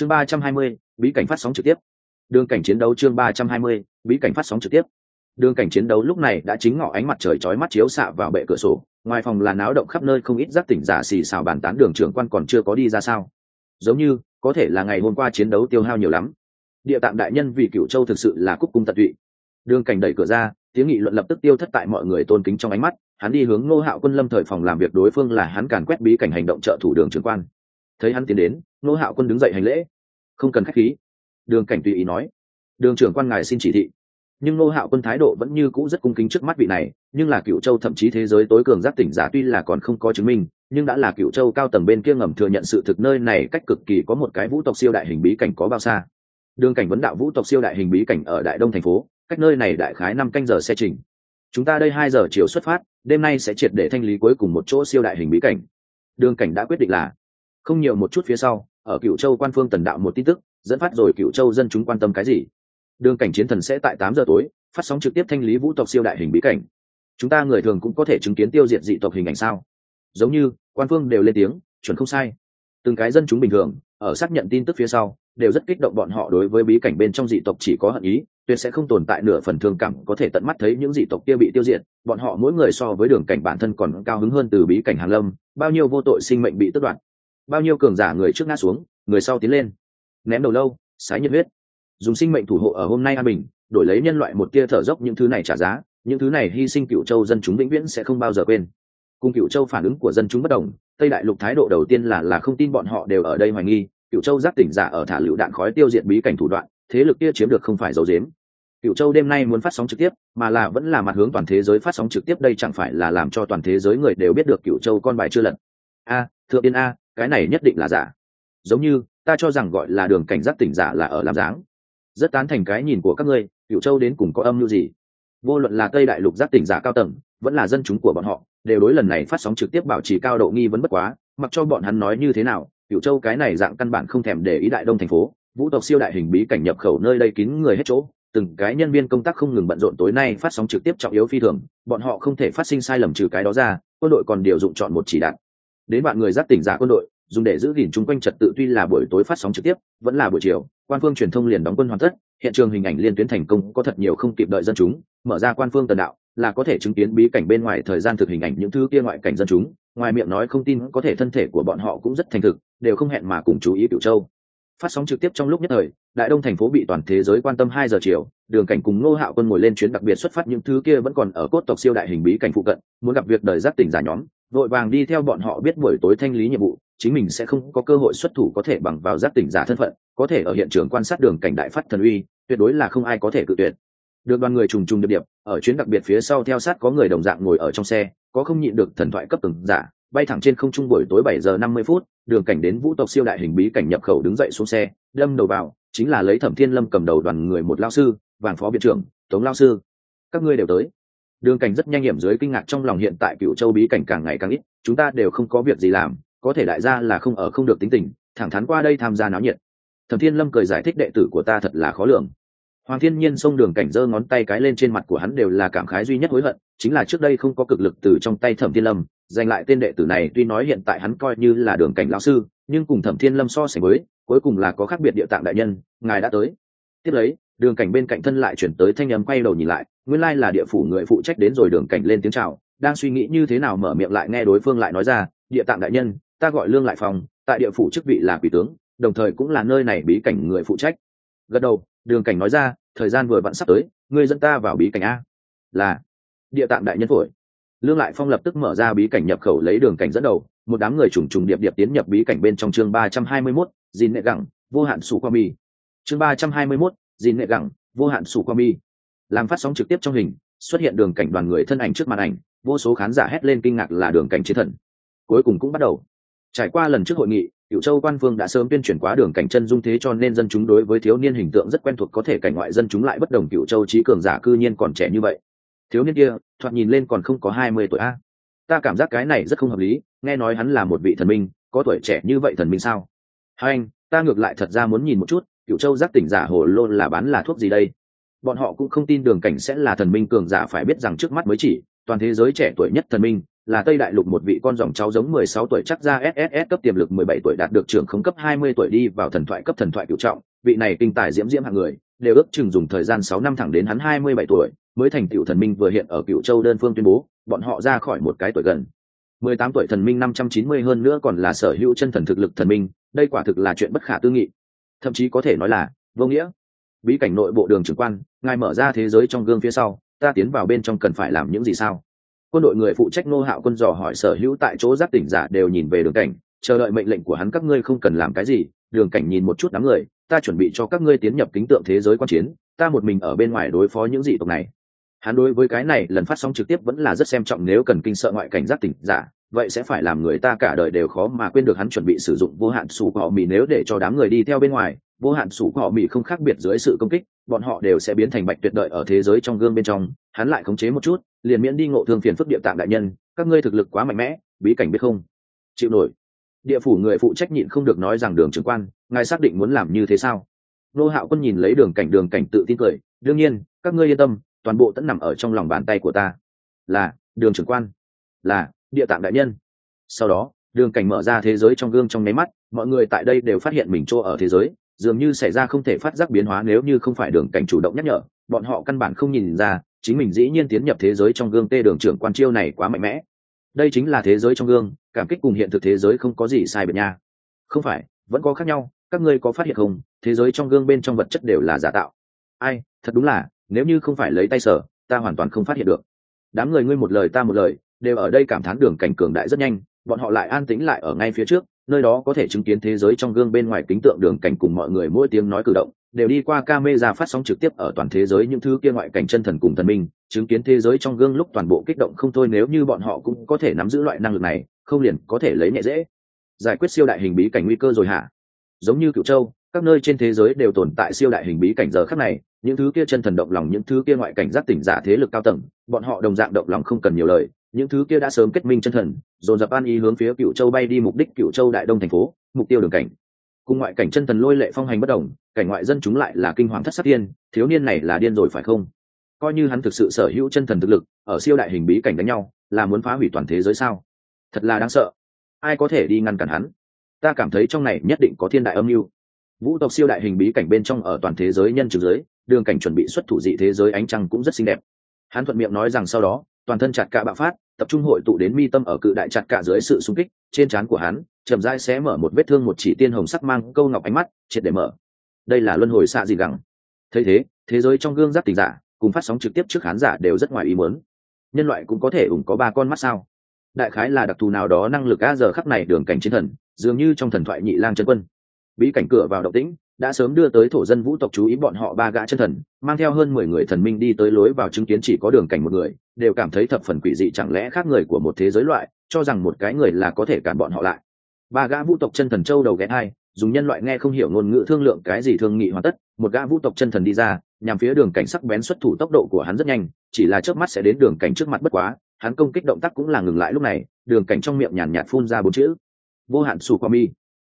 chương ba trăm hai mươi, bí cảnh phát sóng trực tiếp. Đường cảnh chiến đấu chương ba trăm hai mươi, bí cảnh phát sóng trực tiếp. Đường cảnh chiến đấu lúc này đã chính ngọ ánh mặt trời chói mắt chiếu xạ vào bệ cửa sổ, ngoài phòng là náo động khắp nơi không ít giác tỉnh giả xì xào bàn tán đường trưởng quan còn chưa có đi ra sao. Giống như, có thể là ngày hôm qua chiến đấu tiêu hao nhiều lắm. Địa tạm đại nhân vì cựu châu thực sự là cúc cung tận tụy. Đường cảnh đẩy cửa ra, tiếng nghị luận lập tức tiêu thất tại mọi người tôn kính trong ánh mắt, hắn đi hướng ngô hạo quân lâm thời phòng làm việc đối phương là hắn càn quét bí cảnh hành động trợ thủ đường trưởng quan thấy hắn tiến đến, nô hạo quân đứng dậy hành lễ. Không cần khách khí. Đường cảnh tùy ý nói. Đường trưởng quan ngài xin chỉ thị. Nhưng nô hạo quân thái độ vẫn như cũ rất cung kính trước mắt vị này, nhưng là cựu châu thậm chí thế giới tối cường giáp tỉnh giả tuy là còn không có chứng minh, nhưng đã là cựu châu cao tầng bên kia ngầm thừa nhận sự thực nơi này cách cực kỳ có một cái vũ tộc siêu đại hình bí cảnh có bao xa. Đường cảnh vấn đạo vũ tộc siêu đại hình bí cảnh ở đại đông thành phố, cách nơi này đại khái năm canh giờ xe trình. Chúng ta đây hai giờ chiều xuất phát, đêm nay sẽ triệt để thanh lý cuối cùng một chỗ siêu đại hình bí cảnh. Đường cảnh đã quyết định là không nhiều một chút phía sau, ở cựu châu quan phương tần đạo một tin tức, dẫn phát rồi cựu châu dân chúng quan tâm cái gì. Đường cảnh chiến thần sẽ tại tám giờ tối, phát sóng trực tiếp thanh lý vũ tộc siêu đại hình bí cảnh. Chúng ta người thường cũng có thể chứng kiến tiêu diệt dị tộc hình ảnh sao? Giống như, quan phương đều lên tiếng, chuẩn không sai. Từng cái dân chúng bình thường, ở xác nhận tin tức phía sau, đều rất kích động bọn họ đối với bí cảnh bên trong dị tộc chỉ có hận ý, tuyệt sẽ không tồn tại nửa phần thương cảm có thể tận mắt thấy những dị tộc kia bị tiêu diệt. Bọn họ mỗi người so với đường cảnh bản thân còn cao hứng hơn từ bí cảnh hàn lâm, bao nhiêu vô tội sinh mệnh bị tước đoạt bao nhiêu cường giả người trước ngã xuống, người sau tiến lên. Ném đầu lâu, sái nhiệt huyết. Dùng sinh mệnh thủ hộ ở hôm nay an bình, đổi lấy nhân loại một tia thở dốc những thứ này trả giá, những thứ này hy sinh cựu châu dân chúng vĩnh viễn sẽ không bao giờ quên. Cùng cựu châu phản ứng của dân chúng bất đồng, tây đại lục thái độ đầu tiên là là không tin bọn họ đều ở đây hoài nghi, cựu châu giác tỉnh giả ở thả lựu đạn khói tiêu diệt bí cảnh thủ đoạn, thế lực kia chiếm được không phải dấu dếm cựu châu đêm nay muốn phát sóng trực tiếp, mà là vẫn là mặt hướng toàn thế giới phát sóng trực tiếp đây chẳng phải là làm cho toàn thế giới người đều biết được cựu châu con bài chưa lật. A, thượng tiên a cái này nhất định là giả. Giống như, ta cho rằng gọi là đường cảnh giác tỉnh giả là ở làm dáng. Rất tán thành cái nhìn của các ngươi cựu châu đến cùng có âm mưu gì? Vô luận là tây đại lục giác tỉnh giả cao tầng, vẫn là dân chúng của bọn họ, đều đối lần này phát sóng trực tiếp bảo trì cao độ nghi vấn bất quá, mặc cho bọn hắn nói như thế nào cựu châu cái này dạng căn bản không thèm để ý đại đông thành phố, vũ tộc siêu đại hình bí cảnh nhập khẩu nơi đây kín người hết chỗ, từng cái nhân viên công tác không ngừng bận rộn tối nay phát sóng trực tiếp trọng yếu phi thường, bọn họ không thể phát sinh sai lầm trừ cái đó ra, quân đội còn điều dụng chọn một chỉ đạt đến bạn người giác tỉnh giả quân đội, dùng để giữ gìn chung quanh trật tự tuy là buổi tối phát sóng trực tiếp, vẫn là buổi chiều, quan phương truyền thông liền đóng quân hoàn tất, hiện trường hình ảnh liên tuyến thành công, có thật nhiều không kịp đợi dân chúng, mở ra quan phương tần đạo, là có thể chứng kiến bí cảnh bên ngoài thời gian thực hình ảnh những thứ kia ngoại cảnh dân chúng, ngoài miệng nói không tin có thể thân thể của bọn họ cũng rất thành thực, đều không hẹn mà cùng chú ý cựu châu phát sóng trực tiếp trong lúc nhất thời, đại đông thành phố bị toàn thế giới quan tâm hai giờ chiều, đường cảnh cùng ngô hạo quân ngồi lên chuyến đặc biệt xuất phát những thứ kia vẫn còn ở cốt tộc siêu đại hình bí cảnh phụ cận, muốn gặp việc đời giác tỉnh giả nhóm, vội vàng đi theo bọn họ biết buổi tối thanh lý nhiệm vụ, chính mình sẽ không có cơ hội xuất thủ có thể bằng vào giác tỉnh giả thân phận, có thể ở hiện trường quan sát đường cảnh đại phát thần uy, tuyệt đối là không ai có thể cự tuyệt. Được đoàn người trùng trùng điệp điệp, ở chuyến đặc biệt phía sau theo sát có người đồng dạng ngồi ở trong xe, có không nhịn được thần thoại cấp từng giả, bay thẳng trên không trung buổi tối bảy giờ năm mươi phút đường cảnh đến vũ tộc siêu đại hình bí cảnh nhập khẩu đứng dậy xuống xe, đâm đầu vào, chính là lấy thẩm thiên lâm cầm đầu đoàn người một lao sư, vàng phó viện trưởng, tống lao sư. Các ngươi đều tới. Đường cảnh rất nhanh hiểm dưới kinh ngạc trong lòng hiện tại cựu châu bí cảnh càng ngày càng ít, chúng ta đều không có việc gì làm, có thể đại gia là không ở không được tính tình, thẳng thắn qua đây tham gia náo nhiệt. Thẩm thiên lâm cười giải thích đệ tử của ta thật là khó lường. Hoàng thiên nhiên xông đường cảnh giơ ngón tay cái lên trên mặt của hắn đều là cảm khái duy nhất hối hận, chính là trước đây không có cực lực từ trong tay thẩm thiên lâm giành lại tên đệ tử này tuy nói hiện tại hắn coi như là đường cảnh lão sư, nhưng cùng thẩm thiên lâm so sánh với, cuối cùng là có khác biệt địa tạng đại nhân, ngài đã tới. Tiếp lấy, đường cảnh bên cạnh thân lại chuyển tới thanh âm quay đầu nhìn lại, nguyên lai là địa phủ người phụ trách đến rồi đường cảnh lên tiếng chào, đang suy nghĩ như thế nào mở miệng lại nghe đối phương lại nói ra, địa tạng đại nhân, ta gọi lương lại phòng tại địa phủ chức vị là quỷ tướng, đồng thời cũng là nơi này bí cảnh người phụ trách. Gật đầu, đường cảnh nói ra, thời gian vừa vặn sắp tới, ngươi dẫn ta vào bí cảnh a. Là, địa tạng đại nhân phổi lương lại phong lập tức mở ra bí cảnh nhập khẩu lấy đường cảnh dẫn đầu, một đám người trùng trùng điệp điệp tiến nhập bí cảnh bên trong chương ba trăm hai mươi mốt dìn nệ gẳng, vô hạn sủ qua mi chương ba trăm hai mươi mốt dìn nệ gẳng, vô hạn sủ qua mi làm phát sóng trực tiếp trong hình, xuất hiện đường cảnh đoàn người thân ảnh trước màn ảnh, vô số khán giả hét lên kinh ngạc là đường cảnh chiến thần. Cuối cùng cũng bắt đầu. Trải qua lần trước hội nghị cựu châu quan phương đã sớm tuyên truyền quá đường cảnh chân dung thế cho nên dân chúng đối với thiếu niên hình tượng rất quen thuộc, có thể cảnh ngoại dân chúng lại bất đồng cựu châu trí cường giả cư nhiên còn trẻ như vậy thiếu niên kia, thoạt nhìn lên còn không có hai mươi tuổi a. Ta cảm giác cái này rất không hợp lý, nghe nói hắn là một vị thần minh, có tuổi trẻ như vậy thần minh sao? Hai anh, ta ngược lại thật ra muốn nhìn một chút cựu châu giác tỉnh giả hồ lô là bán là thuốc gì đây? Bọn họ cũng không tin đường cảnh sẽ là thần minh cường giả phải biết rằng trước mắt mới chỉ, toàn thế giới trẻ tuổi nhất thần minh, là tây đại lục một vị con dòng cháu giống mười sáu tuổi chắc ra sss cấp tiềm lực mười bảy tuổi đạt được trưởng không cấp hai mươi tuổi đi vào thần thoại cấp thần thoại cựu trọng, vị này kinh tài diễm diễm hạng người, đều ước chừng dùng thời gian sáu năm thẳng đến hắn hai mươi bảy tuổi mới thành tựu thần minh vừa hiện ở cựu châu đơn phương tuyên bố, bọn họ ra khỏi một cái tuổi gần. Mười tám tuổi thần minh năm trăm chín mươi hơn nữa còn là sở hữu chân thần thực lực thần minh, đây quả thực là chuyện bất khả tư nghị. Thậm chí có thể nói là, vô nghĩa. Bí cảnh nội bộ đường trưởng quan, ngài mở ra thế giới trong gương phía sau, ta tiến vào bên trong cần phải làm những gì sao? Quân đội người phụ trách nô hạo quân dò hỏi sở hữu tại chỗ giáp tỉnh giả đều nhìn về đường cảnh, chờ đợi mệnh lệnh của hắn các ngươi không cần làm cái gì, đường cảnh nhìn một chút đám người, ta chuẩn bị cho các ngươi tiến nhập kính tượng thế giới quan chiến, ta một mình ở bên ngoài đối phó những dị tộc này hắn đối với cái này lần phát sóng trực tiếp vẫn là rất xem trọng nếu cần kinh sợ ngoại cảnh giác tỉnh giả, vậy sẽ phải làm người ta cả đời đều khó mà quên được hắn chuẩn bị sử dụng vô hạn sủ cỏ mì nếu để cho đám người đi theo bên ngoài. Vô hạn sủ cỏ mì không khác biệt dưới sự công kích, bọn họ đều sẽ biến thành bạch tuyệt đợi ở thế giới trong gương bên trong. Hắn lại khống chế một chút, liền miễn đi ngộ thương phiền phức địa tạng đại nhân, các ngươi thực lực quá mạnh mẽ, bí cảnh biết không? Chịu nổi. Địa phủ người phụ trách nhịn không được nói rằng đường trưởng quan, ngài xác định muốn làm như thế sao? Nô hạo quân nhìn lấy đường cảnh đường cảnh tự tin cười, đương nhiên, các ngươi yên tâm toàn bộ tẫn nằm ở trong lòng bàn tay của ta. Là, đường trưởng quan. Là, địa tạng đại nhân. Sau đó, đường cảnh mở ra thế giới trong gương trong nháy mắt, mọi người tại đây đều phát hiện mình chỗ ở thế giới, dường như xảy ra không thể phát giác biến hóa nếu như không phải đường cảnh chủ động nhắc nhở, bọn họ căn bản không nhìn ra, chính mình dĩ nhiên tiến nhập thế giới trong gương tê đường trưởng quan chiêu này quá mạnh mẽ. Đây chính là thế giới trong gương, cảm kích cùng hiện thực thế giới không có gì sai biệt nha. Không phải, vẫn có khác nhau, các ngươi có phát hiện không, thế giới trong gương bên trong vật chất đều là giả tạo. Ai, thật đúng là nếu như không phải lấy tay sở, ta hoàn toàn không phát hiện được. Đám người ngươi một lời ta một lời, đều ở đây cảm thán đường cảnh cường đại rất nhanh, bọn họ lại an tĩnh lại ở ngay phía trước, nơi đó có thể chứng kiến thế giới trong gương bên ngoài kính tượng đường cảnh cùng mọi người mỗi tiếng nói cử động, đều đi qua camera phát sóng trực tiếp ở toàn thế giới những thứ kia ngoại cảnh chân thần cùng thần minh, chứng kiến thế giới trong gương lúc toàn bộ kích động không thôi nếu như bọn họ cũng có thể nắm giữ loại năng lực này, không liền có thể lấy nhẹ dễ. Giải quyết siêu đại hình bí cảnh nguy cơ rồi hả? Giống như cựu châu, các nơi trên thế giới đều tồn tại siêu đại hình bí cảnh giờ khắc này những thứ kia chân thần động lòng, những thứ kia ngoại cảnh giác tỉnh giả thế lực cao tầng, bọn họ đồng dạng động lòng không cần nhiều lời. Những thứ kia đã sớm kết minh chân thần, dồn dập an ý hướng phía cựu châu bay đi mục đích cựu châu đại đông thành phố, mục tiêu đường cảnh. Cùng ngoại cảnh chân thần lôi lệ phong hành bất đồng, cảnh ngoại dân chúng lại là kinh hoàng thất sắc tiên, thiếu niên này là điên rồi phải không? Coi như hắn thực sự sở hữu chân thần thực lực, ở siêu đại hình bí cảnh đánh nhau, là muốn phá hủy toàn thế giới sao? Thật là đáng sợ. Ai có thể đi ngăn cản hắn? Ta cảm thấy trong này nhất định có thiên đại âm mưu vũ tộc siêu đại hình bí cảnh bên trong ở toàn thế giới nhân trực giới, đường cảnh chuẩn bị xuất thủ dị thế giới ánh trăng cũng rất xinh đẹp. Hắn thuận miệng nói rằng sau đó, toàn thân chặt cả bạo phát, tập trung hội tụ đến mi tâm ở cự đại chặt cả dưới sự xung kích, trên trán của hắn, chậm rãi sẽ mở một vết thương một chỉ tiên hồng sắc mang câu ngọc ánh mắt, triệt để mở. Đây là luân hồi xạ gì gẳng. Thấy thế thế giới trong gương giác tình giả, cùng phát sóng trực tiếp trước khán giả đều rất ngoài ý muốn. Nhân loại cũng có thể ủng có ba con mắt sao? Đại khái là đặc thù nào đó năng lực a giờ khắc này đường cảnh chiến thần, dường như trong thần thoại nhị lang chân quân bí cảnh cửa vào động tĩnh, đã sớm đưa tới thổ dân vũ tộc chú ý bọn họ ba gã chân thần, mang theo hơn mười người thần minh đi tới lối vào chứng kiến chỉ có đường cảnh một người, đều cảm thấy thập phần quỷ dị chẳng lẽ khác người của một thế giới loại, cho rằng một cái người là có thể cản bọn họ lại. Ba gã vũ tộc chân thần châu đầu ghé hai dùng nhân loại nghe không hiểu ngôn ngữ thương lượng cái gì thương nghị hoàn tất, một gã vũ tộc chân thần đi ra, nhằm phía đường cảnh sắc bén xuất thủ tốc độ của hắn rất nhanh, chỉ là trước mắt sẽ đến đường cảnh trước mặt bất quá, hắn công kích động tác cũng là ngừng lại lúc này, đường cảnh trong miệng nhàn nhạt phun ra bốn chữ. Vô hạn sù qua mi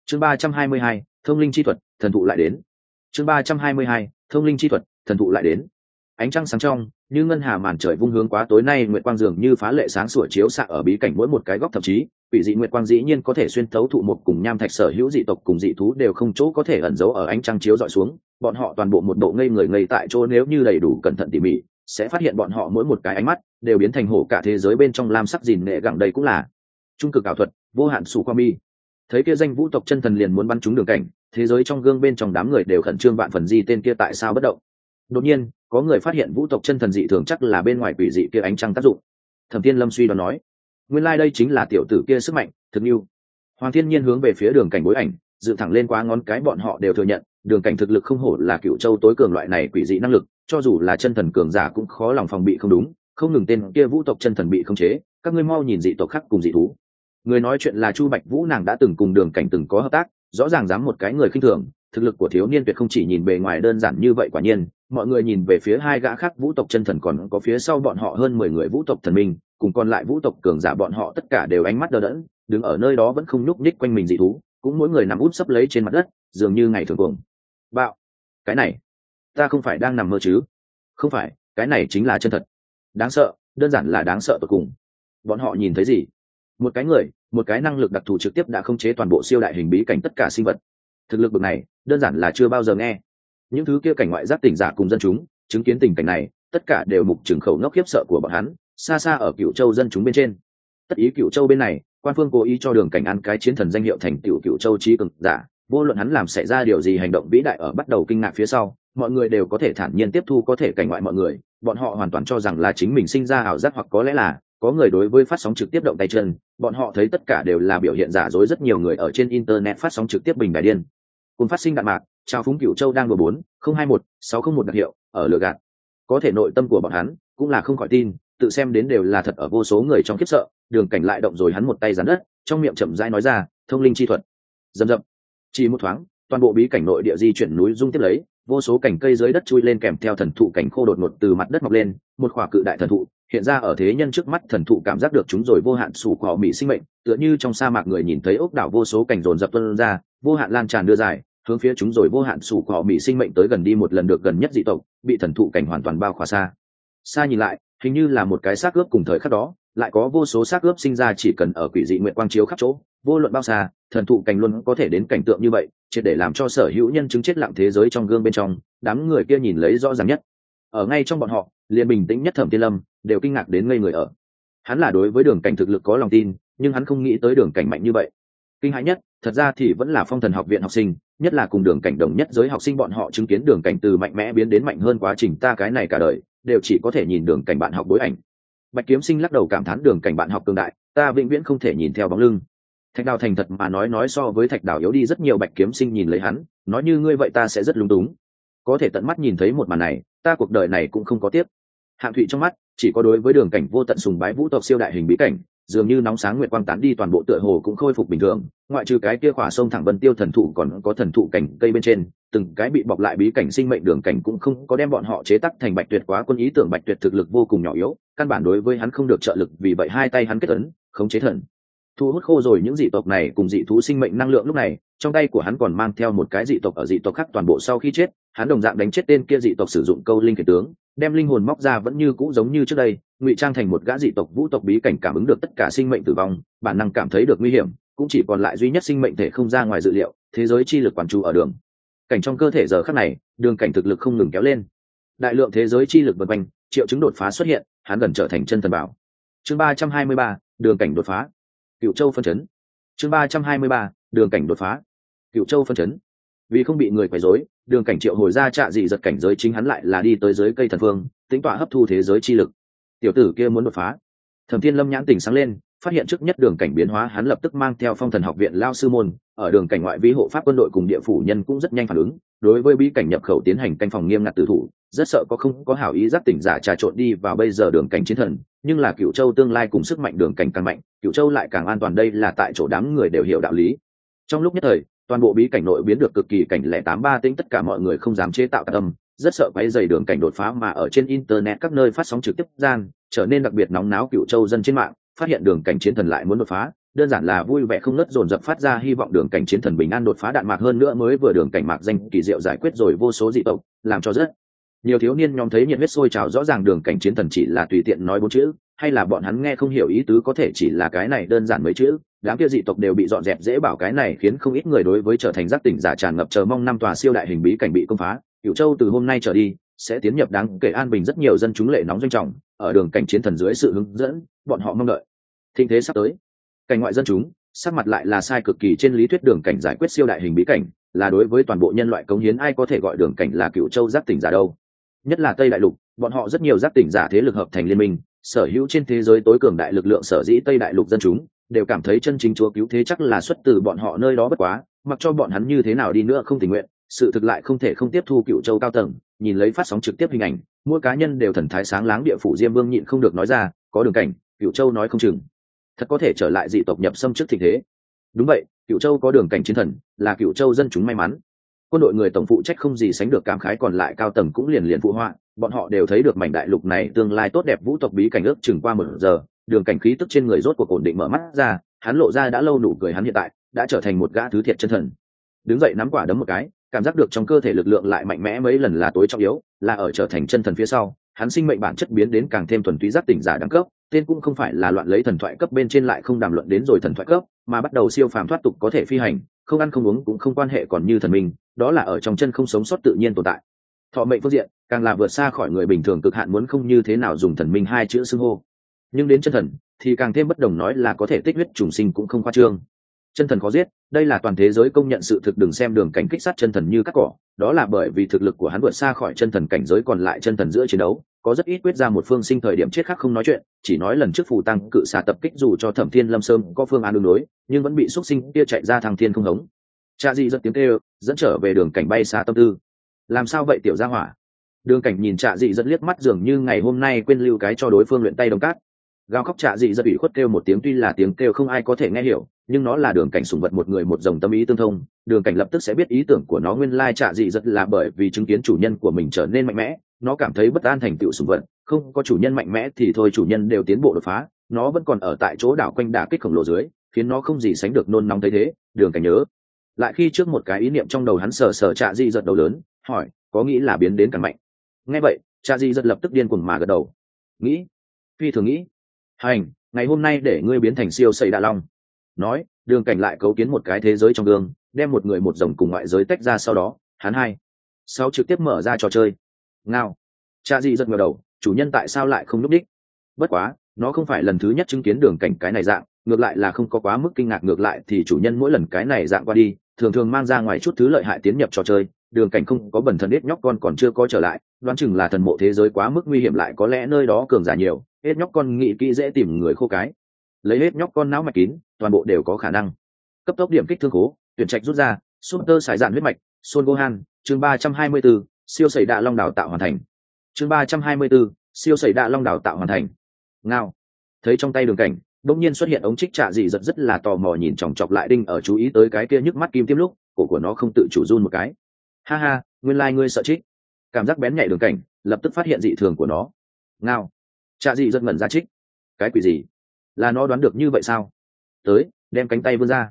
chương ba trăm hai mươi hai thông linh chi thuật, thần thụ lại đến. Chương ba trăm hai mươi hai, thông linh chi thuật, thần thụ lại đến. Ánh trăng sáng trong, như ngân hà màn trời vung hướng quá tối nay nguyệt quang dường như phá lệ sáng sủa chiếu xạ ở bí cảnh mỗi một cái góc thậm chí, quỷ dị nguyệt quang dĩ nhiên có thể xuyên thấu thụ một cùng nham thạch sở hữu dị tộc cùng dị thú đều không chỗ có thể ẩn giấu ở ánh trăng chiếu dọi xuống, bọn họ toàn bộ một bộ ngây người ngây tại chỗ nếu như đầy đủ cẩn thận tỉ mỉ, sẽ phát hiện bọn họ mỗi một cái ánh mắt đều biến thành hổ cả thế giới bên trong lam sắc dìn nệ gẳng đây cũng là trung cực ảo thuật, vô hạn sù qua mi thấy kia danh vũ tộc chân thần liền muốn bắn trúng đường cảnh, thế giới trong gương bên trong đám người đều khẩn trương vạn phần di tên kia tại sao bất động. Đột nhiên, có người phát hiện vũ tộc chân thần dị thường chắc là bên ngoài quỷ dị kia ánh trăng tác dụng. Thẩm tiên lâm suy đoán nói, nguyên lai、like、đây chính là tiểu tử kia sức mạnh, thực yêu hoàng thiên nhiên hướng về phía đường cảnh bối ảnh dự thẳng lên quá ngón cái bọn họ đều thừa nhận, đường cảnh thực lực không hổ là cựu châu tối cường loại này quỷ dị năng lực, cho dù là chân thần cường giả cũng khó lòng phòng bị không đúng, không ngừng tên kia vũ tộc chân thần bị khống chế, các ngươi mau nhìn dị tộc khác cùng dị thú người nói chuyện là chu bạch vũ, nàng đã từng cùng đường cảnh từng có hợp tác, rõ ràng dám một cái người khinh thường, thực lực của thiếu niên tuyệt không chỉ nhìn bề ngoài đơn giản như vậy quả nhiên, mọi người nhìn về phía hai gã khác vũ tộc chân thần còn có phía sau bọn họ hơn mười người vũ tộc thần minh, cùng còn lại vũ tộc cường giả bọn họ tất cả đều ánh mắt đờ đẫn, đứng ở nơi đó vẫn không nhúc nhích quanh mình dị thú, cũng mỗi người nằm út sấp lấy trên mặt đất, dường như ngày thường cuồng. Bạo! Cái này, ta không phải đang nằm mơ chứ? Không phải, cái này chính là chân thật. Đáng sợ, đơn giản là đáng sợ tột cùng. Bọn họ nhìn thấy gì? Một cái người, một cái năng lực đặc thù trực tiếp đã khống chế toàn bộ siêu đại hình bí cảnh tất cả sinh vật. Thực lực bậc này, đơn giản là chưa bao giờ nghe. Những thứ kia cảnh ngoại giác tỉnh giả cùng dân chúng, chứng kiến tình cảnh này, tất cả đều mục trừng khẩu ngốc khiếp sợ của bọn hắn, xa xa ở cựu châu dân chúng bên trên. Tất ý cựu châu bên này, quan phương cố ý cho đường cảnh ăn cái chiến thần danh hiệu thành cựu cựu châu trí cực giả, vô luận hắn làm xảy ra điều gì hành động vĩ đại ở bắt đầu kinh ngạc phía sau, mọi người đều có thể thản nhiên tiếp thu có thể cảnh ngoại mọi người, bọn họ hoàn toàn cho rằng là chính mình sinh ra ảo giác hoặc có lẽ là có người đối với phát sóng trực tiếp động tay chân, bọn họ thấy tất cả đều là biểu hiện giả dối rất nhiều người ở trên internet phát sóng trực tiếp bình đại điên. Cùng phát sinh đạn mạc, trao phúng cửu châu đang đùa bốn, không hai một, sáu không một đặc hiệu, ở lừa gạt. Có thể nội tâm của bọn hắn cũng là không khỏi tin, tự xem đến đều là thật ở vô số người trong khiếp sợ, đường cảnh lại động rồi hắn một tay rắn đất, trong miệng chậm rãi nói ra, thông linh chi thuật. Dầm dậm chỉ một thoáng toàn bộ bí cảnh nội địa di chuyển núi dung tiếp lấy, vô số cảnh cây dưới đất chui lên kèm theo thần thụ cảnh khô đột ngột từ mặt đất mọc lên, một khỏa cự đại thần thụ, hiện ra ở thế nhân trước mắt thần thụ cảm giác được chúng rồi vô hạn sủ cỏ mỹ sinh mệnh, tựa như trong sa mạc người nhìn thấy ốc đảo vô số cảnh rồn dập tuân ra, vô hạn lan tràn đưa dài, hướng phía chúng rồi vô hạn sủ cỏ mỹ sinh mệnh tới gần đi một lần được gần nhất dị tộc, bị thần thụ cảnh hoàn toàn bao khỏa xa. Xa nhìn lại, hình như là một cái xác ướp cùng thời khắc đó, lại có vô số xác ướp sinh ra chỉ cần ở quỷ dị nguyện quang chiếu khắp chỗ, vô luận bao xa, thần thụ cảnh luôn có thể đến cảnh tượng như vậy triệt để làm cho sở hữu nhân chứng chết lặng thế giới trong gương bên trong, đám người kia nhìn lấy rõ ràng nhất. Ở ngay trong bọn họ, liền bình tĩnh nhất thẩm tiên lâm đều kinh ngạc đến ngây người ở. Hắn là đối với đường cảnh thực lực có lòng tin, nhưng hắn không nghĩ tới đường cảnh mạnh như vậy. Kinh hãi nhất, thật ra thì vẫn là phong thần học viện học sinh, nhất là cùng đường cảnh đồng nhất giới học sinh bọn họ chứng kiến đường cảnh từ mạnh mẽ biến đến mạnh hơn quá trình ta cái này cả đời, đều chỉ có thể nhìn đường cảnh bạn học bối ảnh. Bạch kiếm sinh lắc đầu cảm thán đường cảnh bạn học cường đại, ta vĩnh viễn không thể nhìn theo bóng lưng thạch đào thành thật mà nói nói so với thạch đào yếu đi rất nhiều bạch kiếm sinh nhìn lấy hắn, nói như ngươi vậy ta sẽ rất lúng túng. Có thể tận mắt nhìn thấy một màn này, ta cuộc đời này cũng không có tiếp hạng thụy trong mắt, chỉ có đối với đường cảnh vô tận sùng bái vũ tộc siêu đại hình bí cảnh, dường như nóng sáng nguyệt quang tán đi toàn bộ tựa hồ cũng khôi phục bình thường, ngoại trừ cái kia khỏa sông thẳng vân tiêu thần thụ còn có thần thụ cảnh cây bên trên, từng cái bị bọc lại bí cảnh sinh mệnh đường cảnh cũng không có đem bọn họ chế tắc thành bạch tuyệt quá quân ý tưởng bạch tuyệt thực lực vô cùng nhỏ yếu, căn bản đối với hắn không được trợ lực, vì vậy hai tay hắn kết ấn, khống chế thần thu hút khô rồi những dị tộc này cùng dị thú sinh mệnh năng lượng lúc này, trong tay của hắn còn mang theo một cái dị tộc ở dị tộc khác toàn bộ sau khi chết, hắn đồng dạng đánh chết tên kia dị tộc sử dụng câu linh kể tướng, đem linh hồn móc ra vẫn như cũ giống như trước đây, ngụy trang thành một gã dị tộc vũ tộc bí cảnh cảm ứng được tất cả sinh mệnh tử vong, bản năng cảm thấy được nguy hiểm, cũng chỉ còn lại duy nhất sinh mệnh thể không ra ngoài dự liệu, thế giới chi lực quản trụ ở đường. Cảnh trong cơ thể giờ khắc này, đường cảnh thực lực không ngừng kéo lên. Đại lượng thế giới chi lực vượt quanh, triệu chứng đột phá xuất hiện, hắn gần trở thành chân thần bảo. Chương ba trăm hai mươi ba, đường cảnh đột phá cựu châu phân chấn. Chương ba trăm hai mươi ba, đường cảnh đột phá. Cựu châu phân chấn. Vì không bị người quấy rối, đường cảnh triệu hồi ra trạ dị giật cảnh giới chính hắn lại là đi tới dưới cây thần phương tính tọa hấp thu thế giới chi lực. Tiểu tử kia muốn đột phá. Thẩm thiên lâm nhãn tỉnh sáng lên phát hiện trước nhất đường cảnh biến hóa, hắn lập tức mang theo phong thần học viện lao sư môn, ở đường cảnh ngoại vi hộ pháp quân đội cùng địa phủ nhân cũng rất nhanh phản ứng, đối với bí cảnh nhập khẩu tiến hành canh phòng nghiêm ngặt tử thủ, rất sợ có không có hảo ý giác tỉnh giả trà trộn đi vào bây giờ đường cảnh chiến thần, nhưng là cựu châu tương lai cùng sức mạnh đường cảnh càng mạnh cựu châu lại càng an toàn, đây là tại chỗ đám người đều hiểu đạo lý. Trong lúc nhất thời, toàn bộ bí cảnh nội biến được cực kỳ cảnh lẻ tám ba tính tất cả mọi người không dám chế tạo tâm, rất sợ quấy dày đường cảnh đột phá mà ở trên internet các nơi phát sóng trực tiếp gian, trở nên đặc biệt nóng náo cựu châu dân trên mạng phát hiện đường cảnh chiến thần lại muốn đột phá, đơn giản là vui vẻ không nớt dồn dập phát ra hy vọng đường cảnh chiến thần bình an đột phá đạn mạc hơn nữa mới vừa đường cảnh mạc danh kỳ diệu giải quyết rồi vô số dị tộc, làm cho rất nhiều thiếu niên nhóm thấy nhiệt huyết sôi trào rõ ràng đường cảnh chiến thần chỉ là tùy tiện nói bốn chữ, hay là bọn hắn nghe không hiểu ý tứ có thể chỉ là cái này đơn giản mấy chữ, đám kia dị tộc đều bị dọn dẹp dễ bảo cái này khiến không ít người đối với trở thành giác tỉnh giả tràn ngập chờ mong năm tòa siêu đại hình bí cảnh bị công phá cựu châu từ hôm nay trở đi, sẽ tiến nhập đáng kể an bình rất nhiều dân chúng lệ nóng doanh trọng, ở đường cảnh chiến thần dưới sự hướng dẫn, bọn họ mong đợi thịnh thế sắp tới. Cảnh ngoại dân chúng, sắc mặt lại là sai cực kỳ trên lý thuyết đường cảnh giải quyết siêu đại hình bí cảnh, là đối với toàn bộ nhân loại cống hiến ai có thể gọi đường cảnh là cựu châu giác tỉnh giả đâu. Nhất là tây đại lục, bọn họ rất nhiều giác tỉnh giả thế lực hợp thành liên minh, sở hữu trên thế giới tối cường đại lực lượng sở dĩ tây đại lục dân chúng đều cảm thấy chân chính chúa cứu thế chắc là xuất từ bọn họ nơi đó bất quá, mặc cho bọn hắn như thế nào đi nữa không tình nguyện, sự thực lại không thể không tiếp thu cựu châu cao tầng, nhìn lấy phát sóng trực tiếp hình ảnh, mỗi cá nhân đều thần thái sáng láng địa phủ diêm vương nhịn không được nói ra, có đường cảnh, cựu châu nói không chừng thật có thể trở lại dị tộc nhập xâm trước thịnh thế. Đúng vậy cựu châu có đường cảnh chiến thần, là cựu châu dân chúng may mắn. Quân đội người tổng phụ trách không gì sánh được cảm khái còn lại cao tầng cũng liền liền phụ họa, bọn họ đều thấy được mảnh đại lục này tương lai tốt đẹp vũ tộc bí cảnh ước chừng qua một giờ, đường cảnh khí tức trên người rốt cuộc ổn định mở mắt ra, hắn lộ ra đã lâu nụ cười hắn hiện tại, đã trở thành một gã thứ thiệt chân thần. Đứng dậy nắm quả đấm một cái, cảm giác được trong cơ thể lực lượng lại mạnh mẽ mấy lần là tối trọng yếu, là ở trở thành chân thần phía sau hắn sinh mệnh bản chất biến đến càng thêm thuần túy giác tỉnh giả đẳng cấp, tên cũng không phải là loạn lấy thần thoại cấp bên trên lại không đàm luận đến rồi thần thoại cấp, mà bắt đầu siêu phàm thoát tục có thể phi hành, không ăn không uống cũng không quan hệ còn như thần minh đó là ở trong chân không sống sót tự nhiên tồn tại. Thọ mệnh phương diện, càng là vượt xa khỏi người bình thường cực hạn muốn không như thế nào dùng thần minh hai chữ xưng hô. Nhưng đến chân thần, thì càng thêm bất đồng nói là có thể tích huyết trùng sinh cũng không khoa trương. Chân thần có giết, đây là toàn thế giới công nhận sự thực đừng xem đường cảnh kích sát chân thần như các cỏ, đó là bởi vì thực lực của hắn vượt xa khỏi chân thần cảnh giới còn lại chân thần giữa chiến đấu có rất ít quyết ra một phương sinh thời điểm chết khác không nói chuyện, chỉ nói lần trước phù tăng cự xả tập kích dù cho thẩm thiên lâm sơn có phương án đường đối nhưng vẫn bị xuất sinh kia chạy ra thằng thiên không hống. Cha di dẫn tiếng kêu, dẫn trở về đường cảnh bay xa tâm tư. Làm sao vậy tiểu gia hỏa? Đường cảnh nhìn trạ dị dẫn liếc mắt dường như ngày hôm nay quên lưu cái cho đối phương luyện tay đồng cát. Gào khóc trạ dị dẫn ủy khuất kêu một tiếng tuy là tiếng kêu không ai có thể nghe hiểu, nhưng nó là đường cảnh sùng vật một người một dòng tâm ý tương thông, đường cảnh lập tức sẽ biết ý tưởng của nó. Nguyên lai trạ dị rất là bởi vì chứng kiến chủ nhân của mình trở nên mạnh mẽ nó cảm thấy bất an thành tựu sùng vật, không có chủ nhân mạnh mẽ thì thôi chủ nhân đều tiến bộ đột phá, nó vẫn còn ở tại chỗ đảo quanh đả kích khổng lồ dưới, khiến nó không gì sánh được nôn nóng thấy thế, đường cảnh nhớ. Lại khi trước một cái ý niệm trong đầu hắn sờ sờ trạ di giật đầu lớn, hỏi, có nghĩ là biến đến càng mạnh? Nghe vậy, cha di giật lập tức điên cuồng mà gật đầu. Nghĩ, phi thường nghĩ. Hành, ngày hôm nay để ngươi biến thành siêu xây đạ long. Nói, đường cảnh lại cấu kiến một cái thế giới trong gương, đem một người một dòng cùng ngoại giới tách ra sau đó, hắn hai sau trực tiếp mở ra trò chơi ngao. Cha di giật ngờ đầu, chủ nhân tại sao lại không núp đích? Bất quá, nó không phải lần thứ nhất chứng kiến đường cảnh cái này dạng, ngược lại là không có quá mức kinh ngạc, ngược lại thì chủ nhân mỗi lần cái này dạng qua đi, thường thường mang ra ngoài chút thứ lợi hại tiến nhập trò chơi, đường cảnh không có bẩn thần ít nhóc con còn chưa có trở lại, đoán chừng là thần mộ thế giới quá mức nguy hiểm lại có lẽ nơi đó cường giả nhiều, hết nhóc con nghĩ kỹ dễ tìm người khô cái. Lấy hết nhóc con não mạch kín, toàn bộ đều có khả năng. Cấp tốc điểm kích thương cố tuyển trạch rút ra súp tơ xài dạn huyết mạch, son gohan, chương ba trăm hai mươi bốn siêu sẩy đạ long đào tạo hoàn thành. Chương ba trăm hai mươi bốn, siêu sẩy đạ long đào tạo hoàn thành. Ngao. Thấy trong tay đường cảnh đông nhiên xuất hiện ống trích trạ dị giật rất là tò mò nhìn chòng chọc lại đinh ở chú ý tới cái kia nhức mắt kim tiêm lúc, cổ của nó không tự chủ run một cái. Ha ha, nguyên lai、like、ngươi sợ trích. Cảm giác bén nhạy đường cảnh, lập tức phát hiện dị thường của nó. Ngao. Trạ dị giật ngẩn ra trích. Cái quỷ gì? Là nó đoán được như vậy sao? Tới, đem cánh tay vươn ra.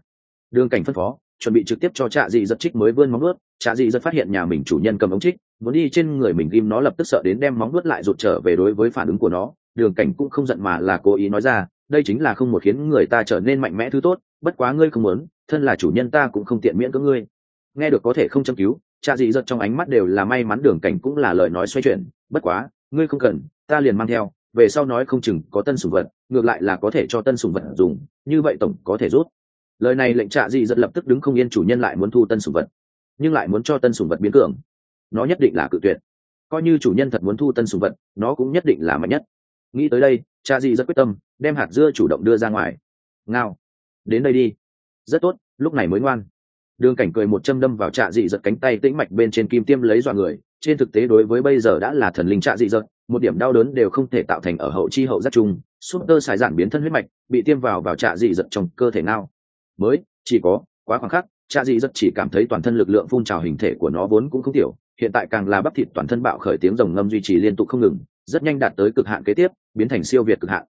Đường cảnh phân phó, chuẩn bị trực tiếp cho trạ dị giật trích mới vươn móng ướt trạ dị giật phát hiện nhà mình chủ nhân cầm ống trích, muốn đi trên người mình ghim nó lập tức sợ đến đem móng vuốt lại rụt trở về đối với phản ứng của nó. Đường cảnh cũng không giận mà là cố ý nói ra, đây chính là không một khiến người ta trở nên mạnh mẽ thứ tốt, bất quá ngươi không muốn, thân là chủ nhân ta cũng không tiện miễn cưỡng ngươi. Nghe được có thể không châm cứu cha dị giật trong ánh mắt đều là may mắn, đường cảnh cũng là lời nói xoay chuyển, bất quá, ngươi không cần, ta liền mang theo, về sau nói không chừng có tân sùng vật, ngược lại là có thể cho tân sùng vật dùng, như vậy tổng có thể rút. Lời này lệnh trạ dị giật lập tức đứng không yên, chủ nhân lại muốn thu tân sùng vật nhưng lại muốn cho tân sùng vật biến cường. Nó nhất định là cự tuyệt. Coi như chủ nhân thật muốn thu tân sùng vật, nó cũng nhất định là mạnh nhất. Nghĩ tới đây, cha dị rất quyết tâm, đem hạt dưa chủ động đưa ra ngoài. Ngao. Đến đây đi. Rất tốt, lúc này mới ngoan. Đường cảnh cười một châm đâm vào trạ dị giật cánh tay tĩnh mạch bên trên kim tiêm lấy dọa người. Trên thực tế đối với bây giờ đã là thần linh trạ dị giật, một điểm đau đớn đều không thể tạo thành ở hậu chi hậu giác chung. Súp tơ xài giản biến thân huyết mạch, bị tiêm vào vào trạ dị giật trong cơ thể ngao. mới, chỉ có, quá khoảng khắc cha dị rất chỉ cảm thấy toàn thân lực lượng phun trào hình thể của nó vốn cũng không tiểu, hiện tại càng là bắp thịt toàn thân bạo khởi tiếng rồng ngâm duy trì liên tục không ngừng, rất nhanh đạt tới cực hạn kế tiếp, biến thành siêu việt cực hạn.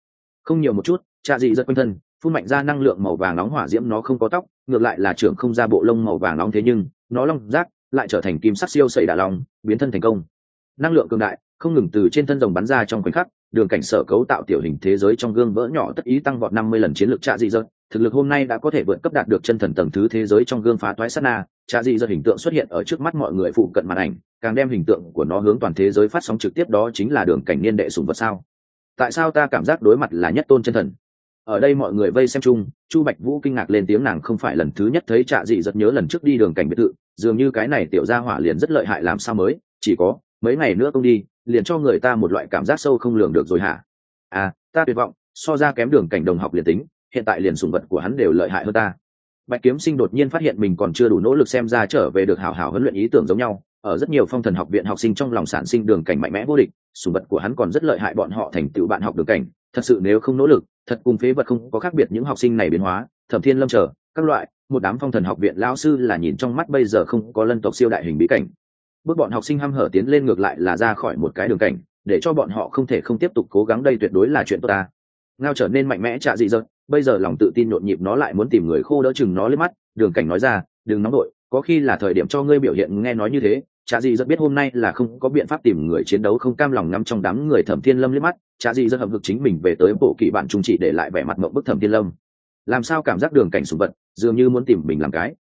Không nhiều một chút, cha dị rất quanh thân, phun mạnh ra năng lượng màu vàng nóng hỏa diễm nó không có tóc, ngược lại là trưởng không ra bộ lông màu vàng nóng thế nhưng, nó long rác, lại trở thành kim sắc siêu sẩy đà lòng, biến thân thành công. Năng lượng cường đại, không ngừng từ trên thân rồng bắn ra trong khoảnh khắc, đường cảnh sở cấu tạo tiểu hình thế giới trong gương vỡ nhỏ tất ý tăng vọt năm mươi lần chiến lược trạ dị dật thực lực hôm nay đã có thể vượt cấp đạt được chân thần tầng thứ thế giới trong gương phá toái sát na trà dị dật hình tượng xuất hiện ở trước mắt mọi người phụ cận màn ảnh, càng đem hình tượng của nó hướng toàn thế giới phát sóng trực tiếp đó chính là đường cảnh niên đệ sùng vật sao. Tại sao ta cảm giác đối mặt là nhất tôn chân thần? Ở đây mọi người vây xem chung, chu bạch vũ kinh ngạc lên tiếng nàng không phải lần thứ nhất thấy trạ dị giật nhớ lần trước đi đường cảnh biệt thự, dường như cái này tiểu gia hỏa liền rất lợi hại làm sao mới, chỉ có, mấy ngày nữa công đi, liền cho người ta một loại cảm giác sâu không lường được rồi hả? À ta tuyệt vọng, so ra kém đường cảnh đồng học liền tính hiện tại liền sùng vật của hắn đều lợi hại hơn ta. Bạch kiếm sinh đột nhiên phát hiện mình còn chưa đủ nỗ lực xem ra trở về được hảo hảo huấn luyện ý tưởng giống nhau, ở rất nhiều phong thần học viện học sinh trong lòng sản sinh đường cảnh mạnh mẽ vô địch, sùng vật của hắn còn rất lợi hại bọn họ thành tựu bạn học đường cảnh, thật sự nếu không nỗ lực, thật cùng phế vật không có khác biệt những học sinh này biến hóa, thẩm thiên lâm trở các loại, một đám phong thần học viện lao sư là nhìn trong mắt bây giờ không có lân tộc siêu đại hình bí cảnh. Bước bọn học sinh hăm hở tiến lên ngược lại là ra khỏi một cái đường cảnh, để cho bọn họ không thể không tiếp tục cố gắng, đây tuyệt đối là chuyện tốt ta. Ngao trở nên mạnh mẽ trạ dị dật bây giờ lòng tự tin nhộn nhịp nó lại muốn tìm người khô đỡ chừng nó lên mắt, đường cảnh nói ra, đừng nóng đội có khi là thời điểm cho ngươi biểu hiện nghe nói như thế. Cha gì rất biết hôm nay là không có biện pháp tìm người chiến đấu, không cam lòng ngắm trong đám người thẩm thiên lâm liếc mắt. Cha gì rất hợp lực chính mình về tới bộ kỳ bạn trung trị để lại vẻ mặt mộng bức thẩm thiên lâm. Làm sao cảm giác đường cảnh sùng vật, dường như muốn tìm mình làm cái.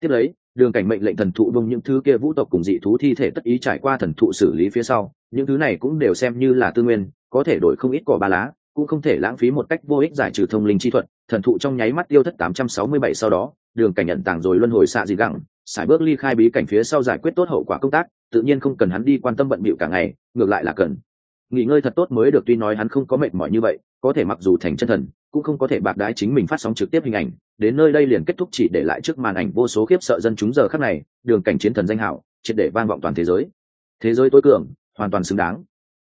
Tiếp lấy, đường cảnh mệnh lệnh thần thụ bông những thứ kia vũ tộc cùng dị thú thi thể tất ý trải qua thần thụ xử lý phía sau. Những thứ này cũng đều xem như là tư nguyên, có thể đổi không ít cỏ ba lá cũng không thể lãng phí một cách vô ích giải trừ thông linh chi thuật, thần thụ trong nháy mắt tiêu thất 867 sau đó, đường cảnh nhận tàng rồi luân hồi xạ dị gẳng sải bước ly khai bí cảnh phía sau giải quyết tốt hậu quả công tác, tự nhiên không cần hắn đi quan tâm bận bịu cả ngày, ngược lại là cần. Nghỉ ngơi thật tốt mới được tuy nói hắn không có mệt mỏi như vậy, có thể mặc dù thành chân thần, cũng không có thể bạc đái chính mình phát sóng trực tiếp hình ảnh, đến nơi đây liền kết thúc chỉ để lại trước màn ảnh vô số khiếp sợ dân chúng giờ khắc này, đường cảnh chiến thần danh hảo, triệt để vang vọng toàn thế giới. Thế giới tối cường, hoàn toàn xứng đáng.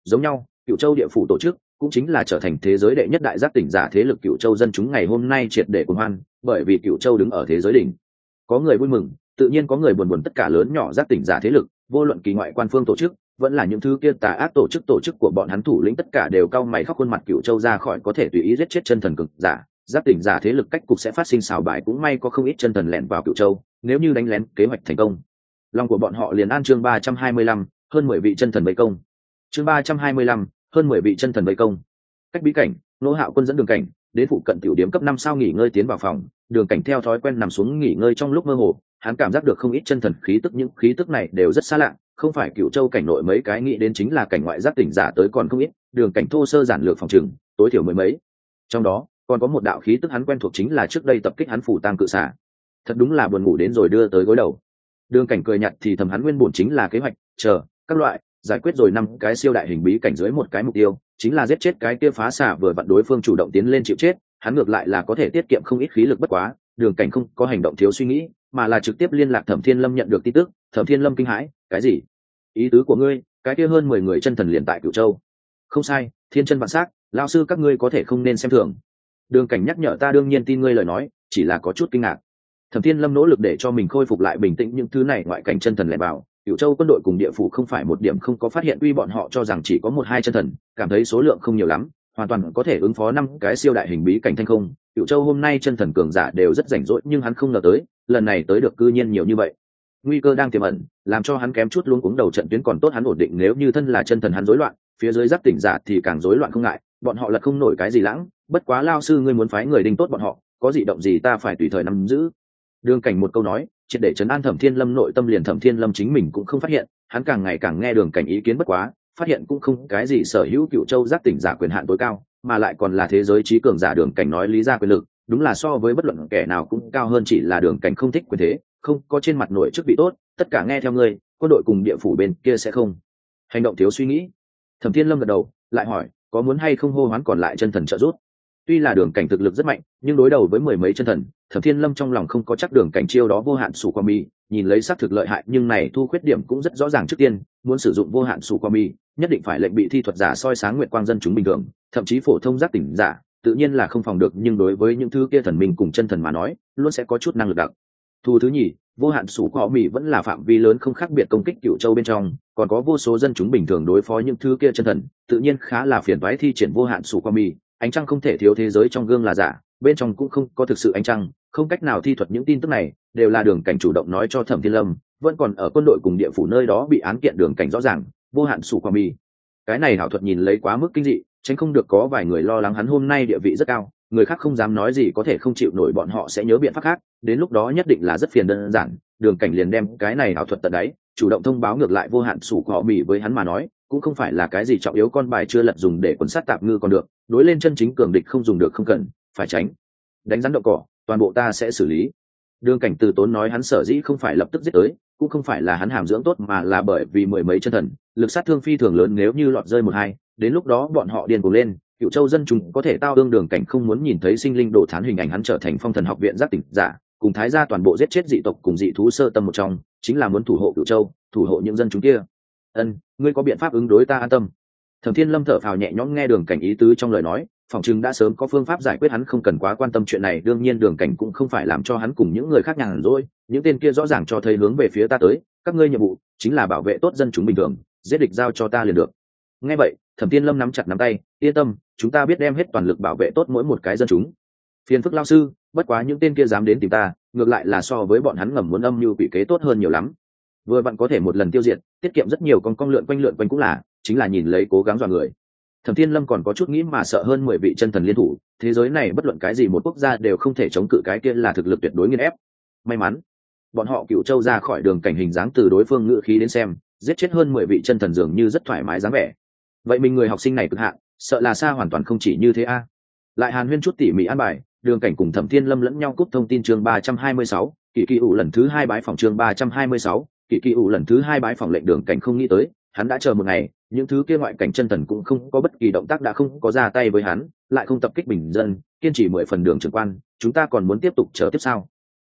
Giống nhau cựu châu địa phủ tổ chức cũng chính là trở thành thế giới đệ nhất đại giác tỉnh giả thế lực cựu châu dân chúng ngày hôm nay triệt để cuồng hoan, bởi vì cựu châu đứng ở thế giới đỉnh. Có người vui mừng, tự nhiên có người buồn buồn tất cả lớn nhỏ giác tỉnh giả thế lực, vô luận kỳ ngoại quan phương tổ chức, vẫn là những thứ kia tà ác tổ chức tổ chức của bọn hắn thủ lĩnh tất cả đều cao mày khóc khuôn mặt cựu châu ra khỏi có thể tùy ý giết chết chân thần cực giả. Giác tỉnh giả thế lực cách cục sẽ phát sinh xào bài cũng may có không ít chân thần lẻn vào cựu châu, nếu như đánh lén, kế hoạch thành công. Lòng của bọn họ liền an chương ba trăm hai mươi lăm, hơn mười vị chân thần vây công. Chương ba trăm hai mươi lăm hơn mười vị chân thần vây công. Cách bí cảnh nô hạo quân dẫn đường cảnh, đến phụ cận tiểu điểm cấp năm sao nghỉ ngơi tiến vào phòng, đường cảnh theo thói quen nằm xuống nghỉ ngơi trong lúc mơ hồ, hắn cảm giác được không ít chân thần khí tức, những khí tức này đều rất xa lạ, không phải cựu châu cảnh nội mấy cái nghĩ đến chính là cảnh ngoại giác tỉnh giả tới còn không ít, đường cảnh thô sơ giản lược phòng trừng tối thiểu mười mấy. Trong đó, còn có một đạo khí tức hắn quen thuộc chính là trước đây tập kích hắn phủ tăng cự xả thật đúng là buồn ngủ đến rồi đưa tới gối đầu. Đường cảnh cười nhặt thì thầm hắn nguyên bổn chính là kế hoạch, chờ, các loại giải quyết rồi năm cái siêu đại hình bí cảnh dưới một cái mục tiêu, chính là giết chết cái kia phá xả vừa vặn đối phương chủ động tiến lên chịu chết, hắn ngược lại là có thể tiết kiệm không ít khí lực bất quá, đường cảnh không có hành động thiếu suy nghĩ, mà là trực tiếp liên lạc thẩm thiên lâm nhận được tin tức, thẩm thiên lâm kinh hãi, cái gì? Ý tứ của ngươi, cái kia hơn mười người chân thần liền tại cửu châu. Không sai, thiên chân vạn s á c lao sư các ngươi có thể không nên xem thường. Đường cảnh nhắc nhở, ta đương nhiên tin ngươi lời nói, chỉ là có chút kinh ngạc. Thẩm thiên lâm nỗ lực để cho mình khôi phục lại bình tĩnh những thứ này ngoại cảnh chân thần lẻ bảo cựu châu quân đội cùng địa phủ không phải một điểm không có phát hiện uy bọn họ cho rằng chỉ có một hai chân thần, cảm thấy số lượng không nhiều lắm, hoàn toàn có thể ứng phó năm cái siêu đại hình bí cảnh thanh không. Cựu châu hôm nay chân thần cường giả đều rất rảnh rỗi nhưng hắn không ngờ tới, lần này tới được cư nhiên nhiều như vậy. Nguy cơ đang tiềm ẩn, làm cho hắn kém chút luôn cuống đầu trận tuyến còn tốt hắn ổn định, nếu như thân là chân thần hắn rối loạn, phía dưới giáp tỉnh giả thì càng rối loạn không ngại, bọn họ lật không nổi cái gì lãng, bất quá lao sư ngươi muốn phái người đinh tốt bọn họ, có gì động gì ta phải tùy thời nắm giữ. Đường cảnh một câu nói triệt để chấn an thẩm thiên lâm, nội tâm liền thẩm thiên lâm chính mình cũng không phát hiện, hắn càng ngày càng nghe đường cảnh ý kiến bất quá, phát hiện cũng không cái gì sở hữu cựu châu giác tỉnh giả quyền hạn tối cao, mà lại còn là thế giới trí cường giả đường cảnh nói lý ra quyền lực, đúng là so với bất luận kẻ nào cũng cao hơn chỉ là đường cảnh không thích quyền thế, không có trên mặt nội chức bị tốt, tất cả nghe theo ngươi, quân đội cùng địa phủ bên kia sẽ không. Hành động thiếu suy nghĩ. Thẩm thiên lâm gật đầu, lại hỏi, có muốn hay không hô hoán còn lại chân thần trợ giúp? Tuy là đường cảnh thực lực rất mạnh, nhưng đối đầu với mười mấy chân thần thẩm thiên lâm trong lòng không có chắc đường cảnh chiêu đó vô hạn sủ qua mi, nhìn lấy xác thực lợi hại, nhưng này thu khuyết điểm cũng rất rõ ràng trước tiên, muốn sử dụng vô hạn sủ qua mi, nhất định phải lệnh bị thi thuật giả soi sáng nguyện quang dân chúng bình thường, thậm chí phổ thông giác tỉnh giả, tự nhiên là không phòng được, nhưng đối với những thứ kia thần mình cùng chân thần mà nói, luôn sẽ có chút năng lực đặc. Thu thứ nhì, vô hạn sủ cọ mỹ vẫn là phạm vi lớn không khác biệt công kích cựu châu bên trong, còn có vô số dân chúng bình thường đối phó những thứ kia chân thần, tự nhiên khá là phiền toái thi triển vô hạn sủ cọ mỹ ánh trăng không thể thiếu thế giới trong gương là giả, bên trong cũng không có thực sự ánh trăng không cách nào thi thuật những tin tức này, đều là đường cảnh chủ động nói cho thẩm thiên lâm, vẫn còn ở quân đội cùng địa phủ nơi đó bị án kiện đường cảnh rõ ràng, vô hạn sủ qua mi cái này hảo thuật nhìn lấy quá mức kinh dị, tránh không được có vài người lo lắng hắn hôm nay địa vị rất cao, người khác không dám nói gì có thể không chịu nổi bọn họ sẽ nhớ biện pháp khác, đến lúc đó nhất định là rất phiền đơn giản, đường cảnh liền đem cái này ảo thuật tận đáy, chủ động thông báo ngược lại vô hạn sủ của họ mì với hắn mà nói, cũng không phải là cái gì trọng yếu con bài chưa lật dùng để quần sát tạp ngư còn được, đối lên chân chính cường địch không dùng được không cần, phải tránh. Đánh rắn đậu cỏ toàn bộ ta sẽ xử lý. Đường cảnh từ tốn nói hắn sở dĩ không phải lập tức giết tới, cũng không phải là hắn hàm dưỡng tốt mà là bởi vì mười mấy chân thần, lực sát thương phi thường lớn nếu như lọt rơi một hai, đến lúc đó bọn họ điên cuồng lên, cựu châu dân chúng có thể tao đương đường cảnh không muốn nhìn thấy sinh linh đổ thán hình ảnh hắn trở thành phong thần học viện giác tỉnh giả, cùng thái gia toàn bộ giết chết dị tộc cùng dị thú sơ tâm một trong, chính là muốn thủ hộ cựu châu, thủ hộ những dân chúng kia. Ân, ngươi có biện pháp ứng đối ta an tâm. Thẩm thiên lâm thở phào nhẹ nhõm nghe đường cảnh ý tứ trong lời nói phòng chừng đã sớm có phương pháp giải quyết hắn không cần quá quan tâm chuyện này, đương nhiên đường cảnh cũng không phải làm cho hắn cùng những người khác nhàn rỗi, những tên kia rõ ràng cho thấy hướng về phía ta tới, các ngươi nhiệm vụ chính là bảo vệ tốt dân chúng bình thường, giết địch giao cho ta liền được. Nghe vậy, thẩm tiên lâm nắm chặt nắm tay, yên tâm, chúng ta biết đem hết toàn lực bảo vệ tốt mỗi một cái dân chúng. Phiền phức lao sư, bất quá những tên kia dám đến tìm ta, ngược lại là so với bọn hắn ngầm muốn âm mưu quỷ kế tốt hơn nhiều lắm. Vừa bạn có thể một lần tiêu diệt, tiết kiệm rất nhiều con con lượn quanh lượn quanh cũng là, chính là nhìn lấy cố gắng dọa người thẩm thiên lâm còn có chút nghĩ mà sợ hơn mười vị chân thần liên thủ, thế giới này bất luận cái gì một quốc gia đều không thể chống cự cái kia là thực lực tuyệt đối nghiên ép. May mắn, bọn họ cựu châu ra khỏi đường cảnh hình dáng từ đối phương ngự khí đến xem, giết chết hơn mười vị chân thần dường như rất thoải mái dáng vẻ. Vậy mình người học sinh này cực hạn, sợ là xa hoàn toàn không chỉ như thế a. Lại hàn huyên chút tỉ mỉ an bài, đường cảnh cùng thẩm thiên lâm lẫn nhau cúp thông tin chương ba trăm hai mươi sáu kỳ kỳ ủ lần thứ hai bái phòng chương ba trăm hai mươi sáu kỳ kỳ ủ lần thứ hai bái phòng lệnh đường cảnh không nghĩ tới, hắn đã chờ một ngày những thứ kia ngoại cảnh chân thần cũng không có bất kỳ động tác đã không có ra tay với hắn, lại không tập kích bình dân, kiên trì mười phần đường trưởng quan, chúng ta còn muốn tiếp tục chờ tiếp sau.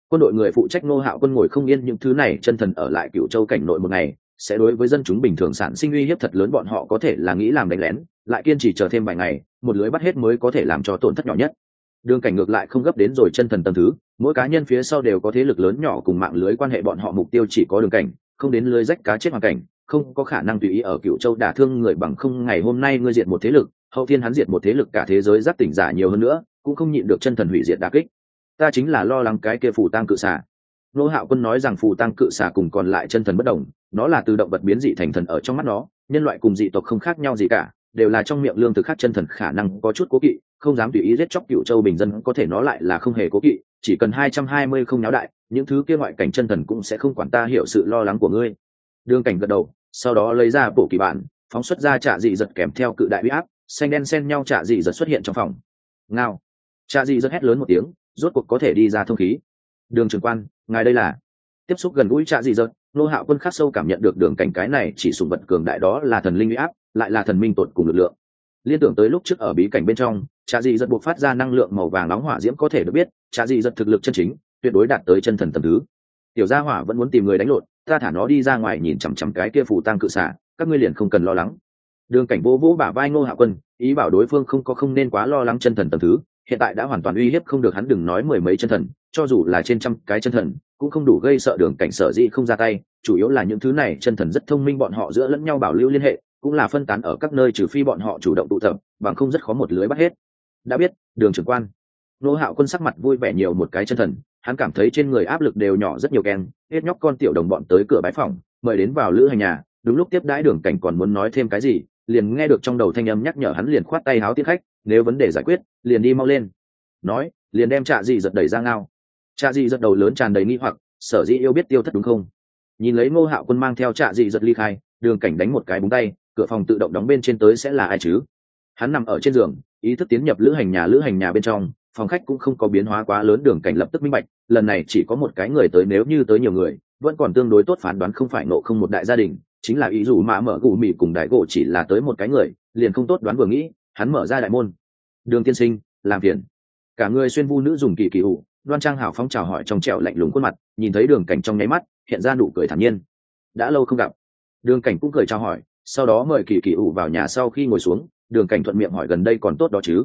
Quân đội người phụ trách nô hạo quân ngồi không yên những thứ này, chân thần ở lại cựu châu cảnh nội một ngày, sẽ đối với dân chúng bình thường sản sinh uy hiếp thật lớn, bọn họ có thể là nghĩ làm đánh lén, lại kiên trì chờ thêm vài ngày, một lưới bắt hết mới có thể làm cho tổn thất nhỏ nhất. Đường cảnh ngược lại không gấp đến rồi chân thần tầng thứ, mỗi cá nhân phía sau đều có thế lực lớn nhỏ cùng mạng lưới quan hệ bọn họ mục tiêu chỉ có đường cảnh, không đến lưới rách cá chết hoàn cảnh không có khả năng tùy ý ở cựu châu đả thương người bằng không, ngày hôm nay ngươi diệt một thế lực, hậu thiên hắn diệt một thế lực, cả thế giới giáp tỉnh giả nhiều hơn nữa, cũng không nhịn được chân thần hủy diệt đà kích. Ta chính là lo lắng cái kia phủ tăng cự xả nô hạo quân nói rằng phù tăng cự xả cùng còn lại chân thần bất đồng, nó là từ động vật biến dị thành thần ở trong mắt nó, nhân loại cùng dị tộc không khác nhau gì cả, đều là trong miệng lương thực khác chân thần khả năng có chút cố kỵ, không dám tùy ý giết chóc cựu châu bình dân, có thể nó lại là không hề cố kỵ, chỉ cần hai trăm hai mươi không náo đại, những thứ kia ngoại cảnh chân thần cũng sẽ không quản ta hiểu sự lo lắng của ngươi đường cảnh gật đầu, sau đó lấy ra bộ kỳ bản, phóng xuất ra trạ dị giật kèm theo cự đại huy áp, xanh đen xen nhau trạ dị giật xuất hiện trong phòng. Ngao. Trạ dị giật hét lớn một tiếng, rốt cuộc có thể đi ra thông khí. Đường trưởng quan, ngài đây là. Tiếp xúc gần gũi trạ dị giật, nô hạo quân khắc sâu cảm nhận được đường cảnh cái này chỉ sùng vật cường đại đó là thần linh huy áp, lại là thần minh tột cùng lực lượng. Liên tưởng tới lúc trước ở bí cảnh bên trong, trạ dị giật buộc phát ra năng lượng màu vàng nóng hỏa diễm có thể được biết, trạ dị giật thực lực chân chính, tuyệt đối đạt tới chân thần tầm thứ. Tiểu gia hỏa vẫn muốn tìm người đánh lộn ta thả nó đi ra ngoài nhìn chằm chằm cái kia phù tăng cự xả, các ngươi liền không cần lo lắng. Đường cảnh vô vũ bả vai ngô hạ quân, ý bảo đối phương không có không nên quá lo lắng chân thần tầm thứ, hiện tại đã hoàn toàn uy hiếp không được hắn đừng nói mười mấy chân thần, cho dù là trên trăm cái chân thần, cũng không đủ gây sợ đường cảnh sở dĩ không ra tay, chủ yếu là những thứ này chân thần rất thông minh bọn họ giữa lẫn nhau bảo lưu liên hệ, cũng là phân tán ở các nơi trừ phi bọn họ chủ động tụ tập, bằng không rất khó một lưới bắt hết. Đã biết, đường trưởng quan. Nô hạo quân sắc mặt vui vẻ nhiều một cái chân thần hắn cảm thấy trên người áp lực đều nhỏ rất nhiều ken hết nhóc con tiểu đồng bọn tới cửa bãi phòng, mời đến vào lữ hành nhà, đúng lúc tiếp đãi đường cảnh còn muốn nói thêm cái gì, liền nghe được trong đầu thanh âm nhắc nhở hắn liền khoát tay háo tiết khách, nếu vấn đề giải quyết, liền đi mau lên. Nói, liền đem trạ dị giật đẩy ra ngao. Trạ dị giật đầu lớn tràn đầy nghi hoặc, sở dĩ yêu biết tiêu thất đúng không? Nhìn lấy ngô hạo quân mang theo trạ dị giật ly khai, đường cảnh đánh một cái búng tay, cửa phòng tự động đóng bên trên tới sẽ là ai chứ? Hắn nằm ở trên giường, ý thức tiến nhập lữ hành nhà, lữ hành nhà bên trong phòng khách cũng không có biến hóa quá lớn, đường cảnh lập tức minh bạch, lần này chỉ có một cái người tới, nếu như tới nhiều người, vẫn còn tương đối tốt phán đoán không phải nộ không một đại gia đình, chính là ý dù mà mở gù mì cùng đại gỗ chỉ là tới một cái người, liền không tốt đoán vừa nghĩ, hắn mở ra đại môn. Đường tiên sinh, làm phiền. Cả người xuyên vu nữ dùng kỳ kỳ hụ đoan trang hào phong chào hỏi trong trẹo lạnh lùng khuôn mặt, nhìn thấy đường cảnh trong nháy mắt, hiện ra nụ cười thản nhiên. Đã lâu không gặp. Đường cảnh cũng cười chào hỏi, sau đó mời kỳ kỳ ủ vào nhà sau khi ngồi xuống, đường cảnh thuận miệng hỏi gần đây còn tốt đó chứ.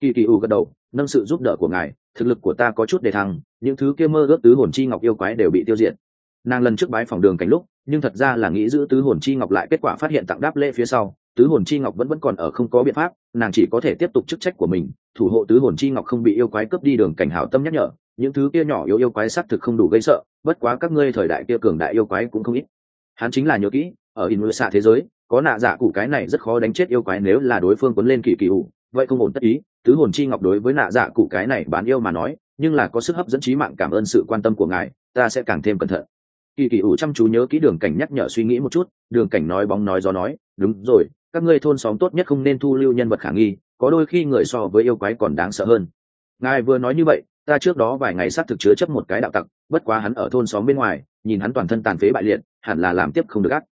Kỳ kỳ ủ gật đầu nâng sự giúp đỡ của ngài, thực lực của ta có chút đề thăng, những thứ kia mơ ước tứ hồn chi ngọc yêu quái đều bị tiêu diệt. Nàng lần trước bái phòng đường cảnh lúc, nhưng thật ra là nghĩ giữ tứ hồn chi ngọc lại, kết quả phát hiện tặng đáp lễ phía sau, tứ hồn chi ngọc vẫn vẫn còn ở không có biện pháp, nàng chỉ có thể tiếp tục chức trách của mình, thủ hộ tứ hồn chi ngọc không bị yêu quái cướp đi đường cảnh hảo tâm nhắc nhở, những thứ kia nhỏ yếu yêu quái xác thực không đủ gây sợ, bất quá các ngươi thời đại kia cường đại yêu quái cũng không ít. Hắn chính là nhớ kỹ, ở in xạ thế giới, có nạ giả cụ cái này rất khó đánh chết yêu quái nếu là đối phương quấn lên kỳ kỳ ủ vậy không ổn tất ý tứ hồn chi ngọc đối với nạ dạ cụ cái này bán yêu mà nói, nhưng là có sức hấp dẫn trí mạng cảm ơn sự quan tâm của ngài, ta sẽ càng thêm cẩn thận. Kỳ kỳ ủ chăm chú nhớ kỹ đường cảnh nhắc nhở suy nghĩ một chút, đường cảnh nói bóng nói gió nói, đúng rồi, các ngươi thôn xóm tốt nhất không nên thu lưu nhân vật khả nghi, có đôi khi người so với yêu quái còn đáng sợ hơn. Ngài vừa nói như vậy, ta trước đó vài ngày xác thực chứa chấp một cái đạo tặc, bất quá hắn ở thôn xóm bên ngoài, nhìn hắn toàn thân tàn phế bại liệt, hẳn là làm tiếp không được ác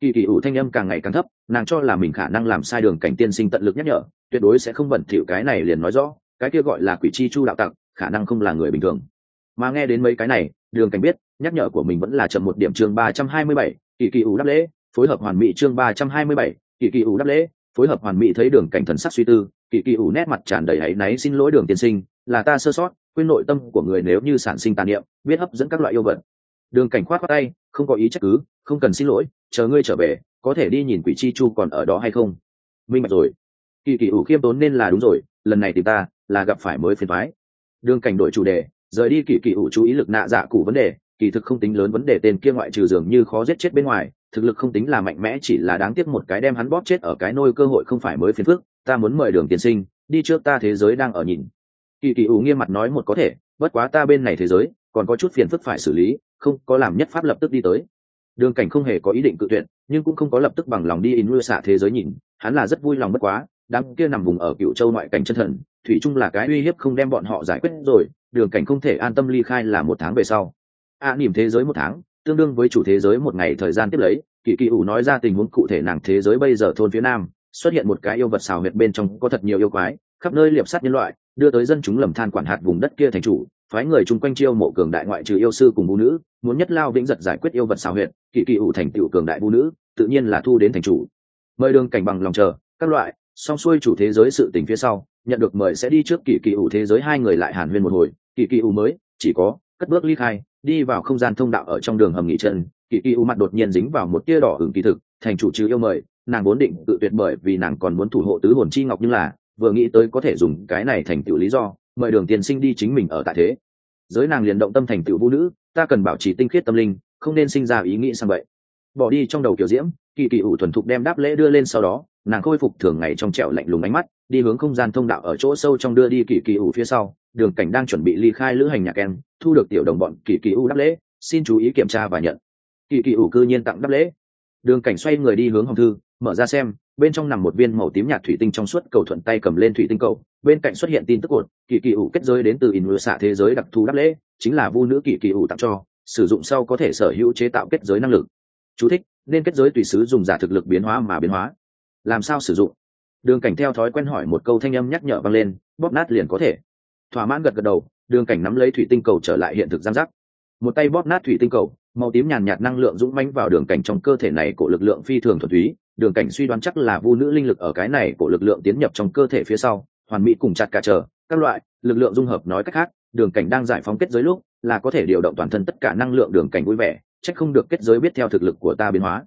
kỳ kỳ ủ thanh âm càng ngày càng thấp, nàng cho là mình khả năng làm sai đường cảnh tiên sinh tận lực nhắc nhở, tuyệt đối sẽ không bẩn thỉu cái này liền nói rõ, cái kia gọi là quỷ chi chu đạo tặc, khả năng không là người bình thường. Mà nghe đến mấy cái này, đường cảnh biết, nhắc nhở của mình vẫn là chậm một điểm chương ba trăm hai mươi bảy, kỳ kỳ ủ đáp lễ, phối hợp hoàn mỹ chương ba trăm hai mươi bảy, kỳ kỳ ủ đáp lễ, phối hợp hoàn mỹ thấy đường cảnh thần sắc suy tư, kỳ kỳ ủ nét mặt tràn đầy áy náy xin lỗi đường tiên sinh, là ta sơ sót, quên nội tâm của người nếu như sản sinh tàn niệm, biết hấp dẫn các loại yêu vật đường cảnh khoát khoát tay, không có ý trách cứ, không cần xin lỗi, chờ ngươi trở về, có thể đi nhìn quỷ chi chu còn ở đó hay không? Minh bạch rồi. Kỳ kỳ ủ khiêm tốn nên là đúng rồi, lần này tìm ta là gặp phải mới phiền thoái đường cảnh đổi chủ đề, rời đi kỳ kỳ ủ chú ý lực nạ dạ cụ vấn đề, kỳ thực không tính lớn vấn đề tên kia ngoại trừ dường như khó giết chết bên ngoài, thực lực không tính là mạnh mẽ chỉ là đáng tiếc một cái đem hắn bóp chết ở cái nôi cơ hội không phải mới phiền phức, ta muốn mời đường tiên sinh, đi trước ta thế giới đang ở nhìn. Kỳ kỳ ủ nghiêm mặt nói một có thể, bất quá ta bên này thế giới còn có chút phiền phức phải xử lý không có làm nhất pháp lập tức đi tới. Đường cảnh không hề có ý định cự tuyệt nhưng cũng không có lập tức bằng lòng đi in mưa xạ thế giới nhìn hắn là rất vui lòng bất quá đám kia nằm vùng ở cựu châu ngoại cảnh chân thần thủy chung là cái uy hiếp không đem bọn họ giải quyết rồi đường cảnh không thể an tâm ly khai là một tháng về sau. A à, nỉm thế giới một tháng tương đương với chủ thế giới một ngày thời gian tiếp lấy kỳ kỳ ủ nói ra tình huống cụ thể nàng thế giới bây giờ thôn phía nam xuất hiện một cái yêu vật xào huyệt bên trong có thật nhiều yêu quái khắp nơi liệp sát nhân loại đưa tới dân chúng lầm than quản hạt vùng đất kia thành chủ phái người chung quanh chiêu mộ cường đại ngoại trừ yêu sư cùng vũ nữ, muốn nhất lao vĩnh giật giải quyết yêu vật xào huyện kỵ kỵ ủ thành tựu cường đại vũ nữ, tự nhiên là thu đến thành chủ. Mời đường cảnh bằng lòng chờ, các loại song xuôi chủ thế giới sự tình phía sau, nhận được mời sẽ đi trước kỳ kỳ ủ thế giới hai người lại hàn huyên một hồi, kỳ kỳ ủ mới, chỉ có, cất bước ly khai, đi vào không gian thông đạo ở trong đường hầm nghỉ chân, kỳ kỳ ủ mặt đột nhiên dính vào một tia đỏ hưởng kỳ thực, thành chủ trừ yêu mời, nàng vốn định tự tuyệt bởi vì nàng còn muốn thủ hộ tứ hồn chi ngọc nhưng là, vừa nghĩ tới có thể dùng cái này thành tựu lý do mời đường tiền sinh đi chính mình ở tại thế. Giới nàng liền động tâm thành tựu vũ nữ, ta cần bảo trì tinh khiết tâm linh, không nên sinh ra ý nghĩ sang vậy. Bỏ đi trong đầu kiểu diễm, kỳ kỳ ủ thuần thục đem đáp lễ đưa lên sau đó, nàng khôi phục thường ngày trong trẻo lạnh lùng ánh mắt, đi hướng không gian thông đạo ở chỗ sâu trong đưa đi kỳ kỳ ủ phía sau, đường cảnh đang chuẩn bị ly khai lữ hành nhạc em thu được tiểu đồng bọn kỳ kỳ ủ đáp lễ, xin chú ý kiểm tra và nhận. Kỳ kỳ ủ cư nhiên tặng đáp lễ. Đường cảnh xoay người đi hướng hồng thư, mở ra xem bên trong nằm một viên màu tím nhạt thủy tinh trong suốt cầu thuận tay cầm lên thủy tinh cầu bên cạnh xuất hiện tin tức cột kỳ kỳ ủ kết giới đến từ in mưa xạ thế giới đặc thù đáp lễ chính là vu nữ kỳ kỳ ủ tặng cho sử dụng sau có thể sở hữu chế tạo kết giới năng lực. Chú thích, nên kết giới tùy sứ dùng giả thực lực biến hóa mà biến hóa. Làm sao sử dụng? Đường cảnh theo thói quen hỏi một câu thanh âm nhắc nhở vang lên bóp nát liền có thể. Thỏa mãn gật gật đầu đường cảnh nắm lấy thủy tinh cầu trở lại hiện thực giam giác một tay bóp nát thủy tinh cầu màu tím nhàn nhạt năng lượng dũng mánh vào đường cảnh trong cơ thể này của lực lượng phi thường thuần túy đường cảnh suy đoán chắc là vu nữ linh lực ở cái này của lực lượng tiến nhập trong cơ thể phía sau, hoàn mỹ cùng chặt cả chờ các loại, lực lượng dung hợp nói cách khác, đường cảnh đang giải phóng kết giới lúc, là có thể điều động toàn thân tất cả năng lượng đường cảnh vui vẻ trách không được kết giới biết theo thực lực của ta biến hóa.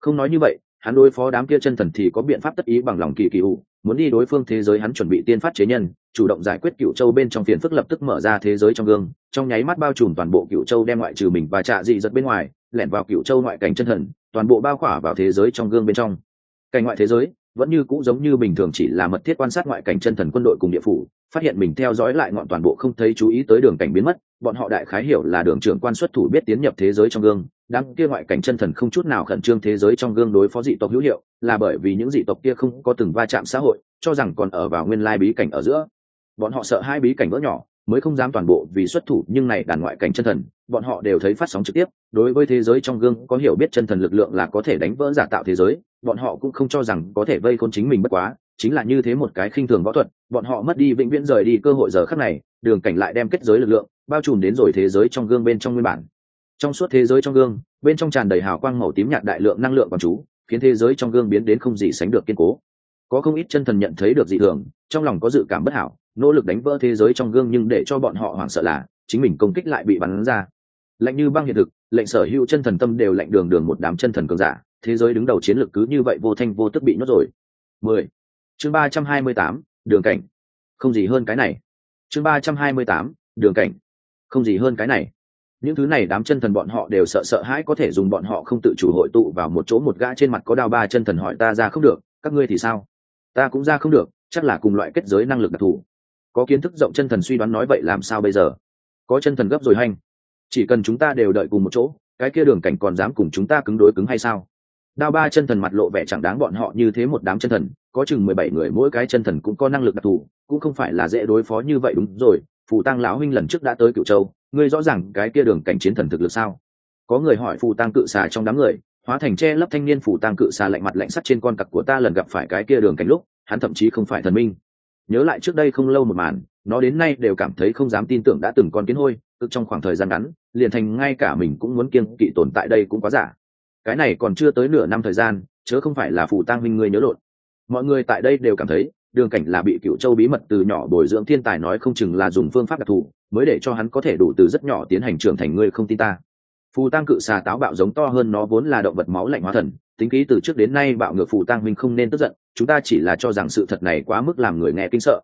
Không nói như vậy, hắn đối phó đám kia chân thần thì có biện pháp tất ý bằng lòng kỳ kỳ ủ, muốn đi đối phương thế giới hắn chuẩn bị tiên phát chế nhân, chủ động giải quyết cựu châu bên trong phiền phức lập tức mở ra thế giới trong gương, trong nháy mắt bao trùm toàn bộ cựu châu đem ngoại trừ mình và trạ dị giật bên ngoài, lẻn vào cựu châu ngoại cảnh chân thần toàn bộ bao khỏa vào thế giới trong gương bên trong. Cảnh ngoại thế giới vẫn như cũ giống như bình thường chỉ là mật thiết quan sát ngoại cảnh chân thần quân đội cùng địa phủ, phát hiện mình theo dõi lại ngọn toàn bộ không thấy chú ý tới đường cảnh biến mất, bọn họ đại khái hiểu là đường trưởng quan xuất thủ biết tiến nhập thế giới trong gương đáng kia ngoại cảnh chân thần không chút nào khẩn trương thế giới trong gương đối phó dị tộc hữu hiệu, là bởi vì những dị tộc kia không có từng va chạm xã hội, cho rằng còn ở vào nguyên lai bí cảnh ở giữa. Bọn họ sợ hai bí cảnh vỡ nhỏ, mới không dám toàn bộ vì xuất thủ, nhưng này đàn ngoại cảnh chân thần bọn họ đều thấy phát sóng trực tiếp. Đối với thế giới trong gương, có hiểu biết chân thần lực lượng là có thể đánh vỡ giả tạo thế giới. Bọn họ cũng không cho rằng có thể vây khôn chính mình bất quá. Chính là như thế một cái khinh thường võ thuật, bọn họ mất đi vĩnh viễn rời đi cơ hội giờ khắc này, đường cảnh lại đem kết giới lực lượng bao trùm đến rồi thế giới trong gương bên trong nguyên bản. Trong suốt thế giới trong gương, bên trong tràn đầy hào quang màu tím nhạt đại lượng năng lượng còn chú, khiến thế giới trong gương biến đến không gì sánh được kiên cố. Có không ít chân thần nhận thấy được dị thường, trong lòng có dự cảm bất hảo, nỗ lực đánh vỡ thế giới trong gương nhưng để cho bọn họ hoảng sợ là chính mình công kích lại bị bắn ra. Lạnh như băng hiện thực, lệnh sở hữu chân thần tâm đều lạnh đường đường một đám chân thần cường giả, thế giới đứng đầu chiến lược cứ như vậy vô thanh vô tức bị nhốt rồi. Mười. Chương ba trăm hai mươi tám, đường cảnh. Không gì hơn cái này. Chương ba trăm hai mươi tám, đường cảnh. Không gì hơn cái này. Những thứ này đám chân thần bọn họ đều sợ sợ hãi có thể dùng bọn họ không tự chủ hội tụ vào một chỗ một gã trên mặt có đao ba chân thần hỏi ta ra không được, các ngươi thì sao? Ta cũng ra không được, chắc là cùng loại kết giới năng lực đặc thù. Có kiến thức rộng chân thần suy đoán nói vậy làm sao bây giờ? Có chân thần gấp rồi hành. Chỉ cần chúng ta đều đợi cùng một chỗ, cái kia đường cảnh còn dám cùng chúng ta cứng đối cứng hay sao? Đao ba chân thần mặt lộ vẻ chẳng đáng bọn họ như thế một đám chân thần, có chừng mười bảy người mỗi cái chân thần cũng có năng lực đặc thù, cũng không phải là dễ đối phó như vậy đúng rồi. Phù tăng lão huynh lần trước đã tới cựu châu, ngươi rõ ràng cái kia đường cảnh chiến thần thực lực sao? Có người hỏi phù tăng cự xà trong đám người, hóa thành che lấp thanh niên phù tăng cự xà lạnh mặt lạnh sắt trên con cặc của ta lần gặp phải cái kia đường cảnh lúc, hắn thậm chí không phải thần minh. Nhớ lại trước đây không lâu một màn nó đến nay đều cảm thấy không dám tin tưởng đã từng con kiến hôi cực trong khoảng thời gian ngắn, liền thành ngay cả mình cũng muốn kiêng kỵ tồn tại đây cũng quá giả. Cái này còn chưa tới nửa năm thời gian, chớ không phải là phù tang minh người nhớ lộn. Mọi người tại đây đều cảm thấy, đường cảnh là bị cựu châu bí mật từ nhỏ bồi dưỡng thiên tài nói không chừng là dùng phương pháp đặc thù, mới để cho hắn có thể đủ từ rất nhỏ tiến hành trưởng thành ngươi không tin ta. Phù tăng cự xà táo bạo giống to hơn nó vốn là động vật máu lạnh hóa thần, tính ký từ trước đến nay bạo ngược phù tăng minh không nên tức giận, chúng ta chỉ là cho rằng sự thật này quá mức làm người nghe kinh sợ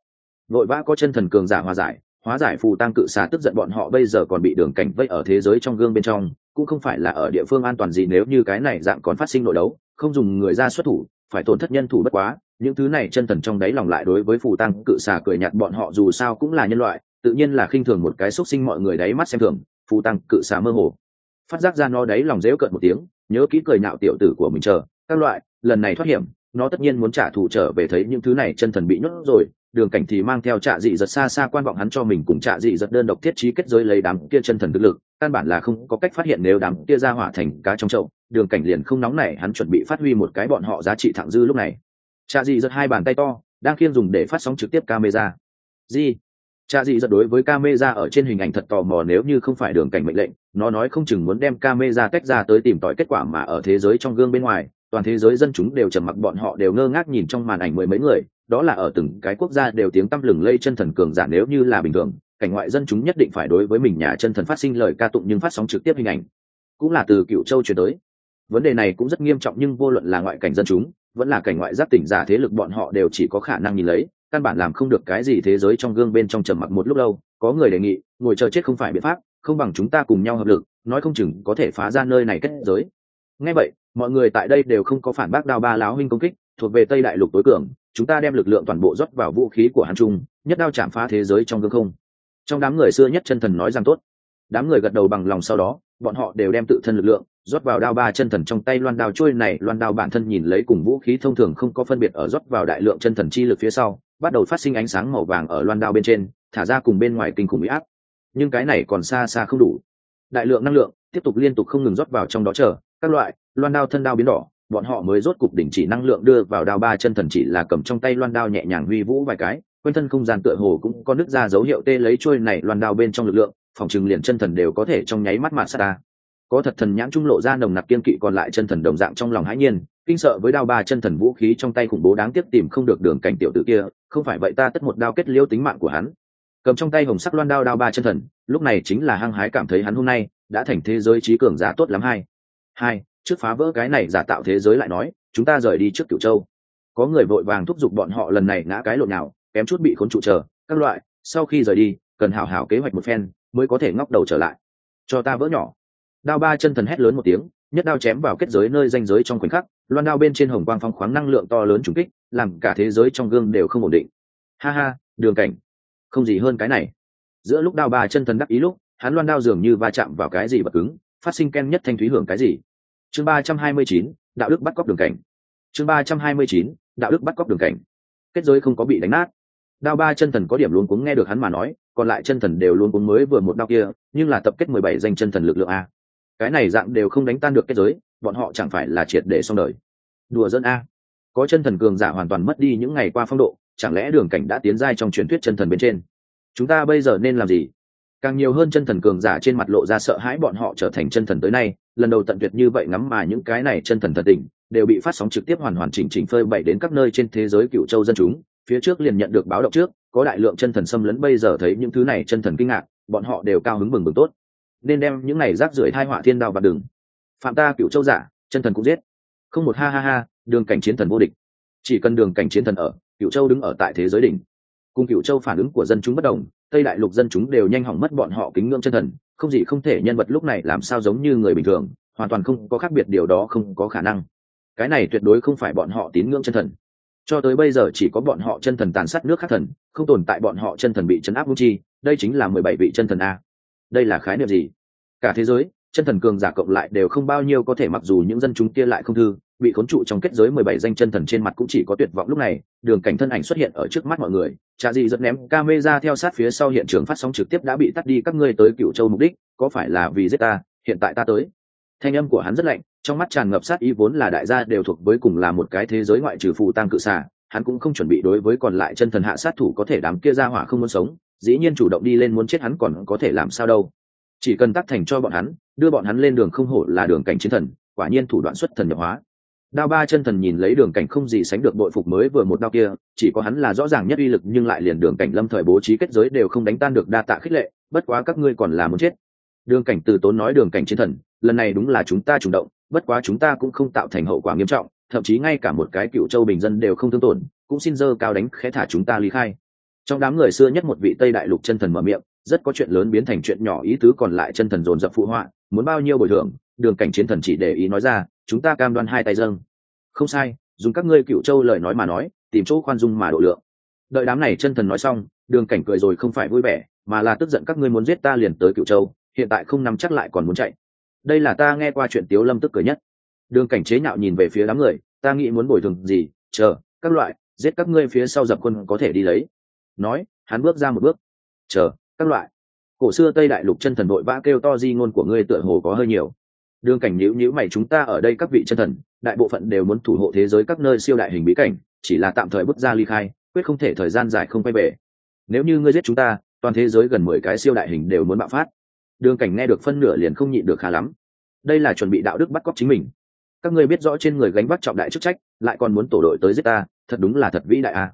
vội vã có chân thần cường giả hòa giải, hóa giải phù tăng cự xà tức giận bọn họ bây giờ còn bị đường cảnh vây ở thế giới trong gương bên trong, cũng không phải là ở địa phương an toàn gì nếu như cái này dạng còn phát sinh nội đấu, không dùng người ra xuất thủ, phải tổn thất nhân thủ bất quá. Những thứ này chân thần trong đáy lòng lại đối với phù tăng cự xà cười nhạt bọn họ dù sao cũng là nhân loại, tự nhiên là khinh thường một cái xúc sinh mọi người đáy mắt xem thường, phù tăng cự xà mơ hồ. Phát giác ra nó đáy lòng dễu cợt một tiếng, nhớ kỹ cười nhạo tiểu tử của mình chờ, các loại, lần này thoát hiểm, nó tất nhiên muốn trả thù trở về thấy những thứ này chân thần bị nhốt rồi đường cảnh thì mang theo trạ dị giật xa xa quan vọng hắn cho mình cùng trạ dị giật đơn độc thiết trí kết giới lấy đám kia chân thần thực lực, căn bản là không có cách phát hiện nếu đám kia ra hỏa thành cá trong chậu, đường cảnh liền không nóng này hắn chuẩn bị phát huy một cái bọn họ giá trị thẳng dư lúc này. Trạ dị giật hai bàn tay to, đang khiêng dùng để phát sóng trực tiếp camera. Di trạ dị giật đối với camera ở trên hình ảnh thật tò mò nếu như không phải đường cảnh mệnh lệnh, nó nói không chừng muốn đem camera tách ra tới tìm tòi kết quả mà ở thế giới trong gương bên ngoài toàn thế giới dân chúng đều trầm mặc, bọn họ đều ngơ ngác nhìn trong màn ảnh mười mấy người, đó là ở từng cái quốc gia đều tiếng tăm lừng lây chân thần cường giả nếu như là bình thường, cảnh ngoại dân chúng nhất định phải đối với mình nhà chân thần phát sinh lời ca tụng nhưng phát sóng trực tiếp hình ảnh. Cũng là từ cựu châu chuyển tới. Vấn đề này cũng rất nghiêm trọng nhưng vô luận là ngoại cảnh dân chúng, vẫn là cảnh ngoại giáp tỉnh giả thế lực bọn họ đều chỉ có khả năng nhìn lấy, căn bản làm không được cái gì thế giới trong gương bên trong trầm mặc một lúc lâu. Có người đề nghị, ngồi chờ chết không phải biện pháp, không bằng chúng ta cùng nhau hợp lực, nói không chừng có thể phá ra nơi này kết giới. Ngay vậy mọi người tại đây đều không có phản bác đao ba láo huynh công kích, thuộc về tây đại lục tối cường, chúng ta đem lực lượng toàn bộ rót vào vũ khí của hàn trung nhất đao chạm phá thế giới trong gương không. Trong đám người xưa nhất chân thần nói rằng tốt. Đám người gật đầu bằng lòng sau đó, bọn họ đều đem tự thân lực lượng rót vào đao ba chân thần trong tay loan đao trôi này, loan đao bản thân nhìn lấy cùng vũ khí thông thường không có phân biệt ở rót vào đại lượng chân thần chi lực phía sau, bắt đầu phát sinh ánh sáng màu vàng ở loan đao bên trên, thả ra cùng bên ngoài kinh khủng bị áp. Nhưng cái này còn xa xa không đủ. Đại lượng năng lượng tiếp tục liên tục không ngừng rót vào trong đó chờ, các loại loan đao thân đao biến đỏ, bọn họ mới rốt cục đỉnh chỉ năng lượng đưa vào đao ba chân thần chỉ là cầm trong tay loan đao nhẹ nhàng huy vũ vài cái, quanh thân không gian tựa hồ cũng có nước ra dấu hiệu tê lấy trôi này loan đao bên trong lực lượng, phòng chừng liền chân thần đều có thể trong nháy mắt mạ sát ta. Có thật thần nhãn trung lộ ra nồng nặc kiên kỵ còn lại chân thần đồng dạng trong lòng hãi nhiên, kinh sợ với đao ba chân thần vũ khí trong tay khủng bố đáng tiếc tìm không được đường cảnh tiểu tử kia, không phải vậy ta tất một đao kết liêu tính mạng của hắn. Cầm trong tay hồng sắc loan đao đao ba chân thần, lúc này chính là hăng hái cảm thấy hắn hôm nay đã thành thế giới trí cường giả tốt lắm hai hai trước phá vỡ cái này giả tạo thế giới lại nói, chúng ta rời đi trước cửu châu. Có người vội vàng thúc giục bọn họ lần này ngã cái lộn nào kém chút bị khốn trụ chờ, các loại, sau khi rời đi, cần hảo hảo kế hoạch một phen, mới có thể ngóc đầu trở lại. Cho ta vỡ nhỏ. Đao ba chân thần hét lớn một tiếng, nhất đao chém vào kết giới nơi danh giới trong khoảnh khắc, loan đao bên trên hồng quang phong khoáng năng lượng to lớn trùng kích, làm cả thế giới trong gương đều không ổn định. Ha ha, đường cảnh. Không gì hơn cái này. Giữa lúc đao ba chân thần đắc ý lúc, hắn loan đao dường như va chạm vào cái gì bật cứng, phát sinh ken nhất thanh thúy hưởng cái gì chương ba trăm hai mươi chín, đạo đức bắt cóc đường cảnh. Chương ba trăm hai mươi chín, đạo đức bắt cóc đường cảnh. Kết giới không có bị đánh nát. Đao ba chân thần có điểm luôn cuống nghe được hắn mà nói, còn lại chân thần đều luôn cuống mới vừa một đao kia, nhưng là tập kết mười bảy danh chân thần lực lượng a. Cái này dạng đều không đánh tan được kết giới, bọn họ chẳng phải là triệt để xong đời. Đùa dân a. Có chân thần cường giả hoàn toàn mất đi những ngày qua phong độ, chẳng lẽ đường cảnh đã tiến giai trong truyền thuyết chân thần bên trên? Chúng ta bây giờ nên làm gì? Càng nhiều hơn chân thần cường giả trên mặt lộ ra sợ hãi bọn họ trở thành chân thần tới nay lần đầu tận tuyệt như vậy ngắm mà những cái này chân thần thần tình, đều bị phát sóng trực tiếp hoàn hoàn chỉnh chỉnh phơi bày đến các nơi trên thế giới cựu châu dân chúng. Phía trước liền nhận được báo động trước, có đại lượng chân thần xâm lấn, bây giờ thấy những thứ này chân thần kinh ngạc, bọn họ đều cao hứng bừng bừng tốt. Nên đem những này rác rưởi thai họa thiên đao và đường. Phạm ta cựu châu giả, chân thần cũng giết. Không một ha ha ha, đường cảnh chiến thần vô địch. Chỉ cần đường cảnh chiến thần ở, cựu châu đứng ở tại thế giới đỉnh. Cùng cựu châu phản ứng của dân chúng bất đồng, tây đại lục dân chúng đều nhanh hỏng mất bọn họ kính ngưỡng chân thần không gì không thể nhân vật lúc này làm sao giống như người bình thường, hoàn toàn không có khác biệt điều đó không có khả năng. Cái này tuyệt đối không phải bọn họ tín ngưỡng chân thần. Cho tới bây giờ chỉ có bọn họ chân thần tàn sát nước khác thần, không tồn tại bọn họ chân thần bị chấn áp vũ chi, đây chính là mười bảy vị chân thần a. Đây là khái niệm gì? Cả thế giới chân thần cường giả cộng lại đều không bao nhiêu có thể mặc dù những dân chúng kia lại không thư, bị khốn trụ trong kết giới mười bảy danh chân thần trên mặt cũng chỉ có tuyệt vọng lúc này, đường cảnh thân ảnh xuất hiện ở trước mắt mọi người trà dị dẫn ném camera theo sát phía sau hiện trường phát sóng trực tiếp đã bị tắt đi các ngươi tới cựu châu mục đích, có phải là vì giết ta, hiện tại ta tới. Thanh âm của hắn rất lạnh, trong mắt tràn ngập sát ý vốn là đại gia đều thuộc với cùng là một cái thế giới ngoại trừ phù tăng cự xả hắn cũng không chuẩn bị đối với còn lại chân thần hạ sát thủ có thể đám kia ra hỏa không muốn sống, dĩ nhiên chủ động đi lên muốn chết hắn còn có thể làm sao đâu chỉ cần tác thành cho bọn hắn, đưa bọn hắn lên đường không hổ là đường cảnh chiến thần, quả nhiên thủ đoạn xuất thần nhập hóa. Đao ba chân thần nhìn lấy đường cảnh không gì sánh được bội phục mới vừa một đao kia, chỉ có hắn là rõ ràng nhất uy lực nhưng lại liền đường cảnh lâm thời bố trí kết giới đều không đánh tan được đa tạ khích lệ, bất quá các ngươi còn là muốn chết. Đường cảnh từ tốn nói đường cảnh chiến thần, lần này đúng là chúng ta chủ động, bất quá chúng ta cũng không tạo thành hậu quả nghiêm trọng, thậm chí ngay cả một cái cựu châu bình dân đều không thương tổn, cũng xin dơ cao đánh khẽ thả chúng ta ly khai. Trong đám người xưa nhất một vị tây đại lục chân thần mở miệng rất có chuyện lớn biến thành chuyện nhỏ, ý tứ còn lại chân thần dồn dập phụ họa, muốn bao nhiêu bồi thường, đường cảnh chiến thần chỉ để ý nói ra, chúng ta cam đoan hai tay dâng. Không sai, dùng các ngươi cựu châu lời nói mà nói, tìm chỗ khoan dung mà độ lượng. Đợi đám này chân thần nói xong, đường cảnh cười rồi không phải vui vẻ, mà là tức giận các ngươi muốn giết ta liền tới cựu châu, hiện tại không nắm chắc lại còn muốn chạy. Đây là ta nghe qua chuyện tiếu lâm tức cười nhất. Đường cảnh chế nhạo nhìn về phía đám người, ta nghĩ muốn bồi thường gì, chờ, các loại, giết các ngươi phía sau dập quân có thể đi lấy. Nói, hắn bước ra một bước. Chờ các loại. Cổ xưa tây đại lục chân thần vội vã kêu to di ngôn của ngươi tựa hồ có hơi nhiều. Đường cảnh nhữ nhữ mày, chúng ta ở đây các vị chân thần, đại bộ phận đều muốn thủ hộ thế giới các nơi siêu đại hình bí cảnh, chỉ là tạm thời bước ra ly khai, quyết không thể thời gian dài không quay về. Nếu như ngươi giết chúng ta, toàn thế giới gần mười cái siêu đại hình đều muốn bạo phát. Đường cảnh nghe được phân nửa liền không nhịn được khá lắm. Đây là chuẩn bị đạo đức bắt cóc chính mình. Các ngươi biết rõ trên người gánh vác trọng đại chức trách, lại còn muốn tổ đội tới giết ta, thật đúng là thật vĩ đại à.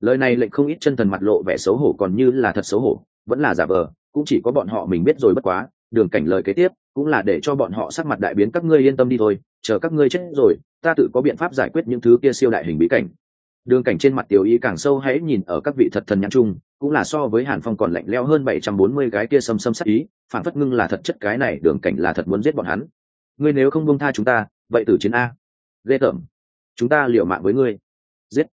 lời này lệnh không ít chân thần mặt lộ vẻ xấu hổ, còn như là thật xấu hổ vẫn là giả vờ, cũng chỉ có bọn họ mình biết rồi bất quá, đường cảnh lời kế tiếp, cũng là để cho bọn họ sắc mặt đại biến, các ngươi yên tâm đi thôi, chờ các ngươi chết rồi, ta tự có biện pháp giải quyết những thứ kia siêu đại hình bí cảnh. Đường cảnh trên mặt tiểu ý càng sâu hãy nhìn ở các vị thật thần nhãn chung, cũng là so với hàn phong còn lạnh leo hơn bảy trăm bốn mươi cái kia xâm xâm sắc ý, phản phất ngưng là thật chất cái này, đường cảnh là thật muốn giết bọn hắn. Ngươi nếu không bông tha chúng ta, vậy tử chiến a. Ghê tởm. Chúng ta liều mạng với ngươi. Giết.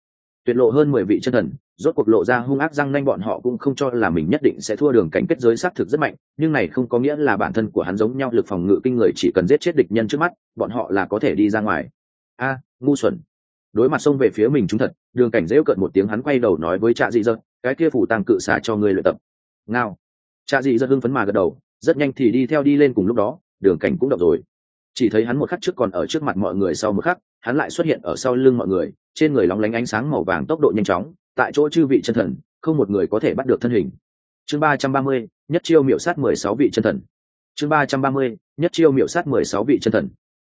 Tuyệt lộ hơn mười vị chân thần rốt cuộc lộ ra hung ác răng nanh bọn họ cũng không cho là mình nhất định sẽ thua đường cảnh kết giới xác thực rất mạnh, nhưng này không có nghĩa là bản thân của hắn giống nhau lực phòng ngự kinh người chỉ cần giết chết địch nhân trước mắt, bọn họ là có thể đi ra ngoài. A, ngu xuẩn. Đối mặt xông về phía mình chúng thật, đường cảnh dễu cận một tiếng hắn quay đầu nói với trạ dị dật, cái kia phủ tăng cự xả cho người luyện tập. Ngao. Trạ dị dật hưng phấn mà gật đầu, rất nhanh thì đi theo đi lên cùng lúc đó, đường cảnh cũng động rồi. Chỉ thấy hắn một khắc trước còn ở trước mặt mọi người sau một khắc, hắn lại xuất hiện ở sau lưng mọi người, trên người lóng lánh ánh sáng màu vàng tốc độ nhanh chóng tại chỗ chư vị chân thần, không một người có thể bắt được thân hình. Chương ba trăm ba mươi, nhất chiêu miệu sát mười sáu vị chân thần. Chương ba trăm ba mươi, nhất chiêu miệu sát mười sáu vị chân thần.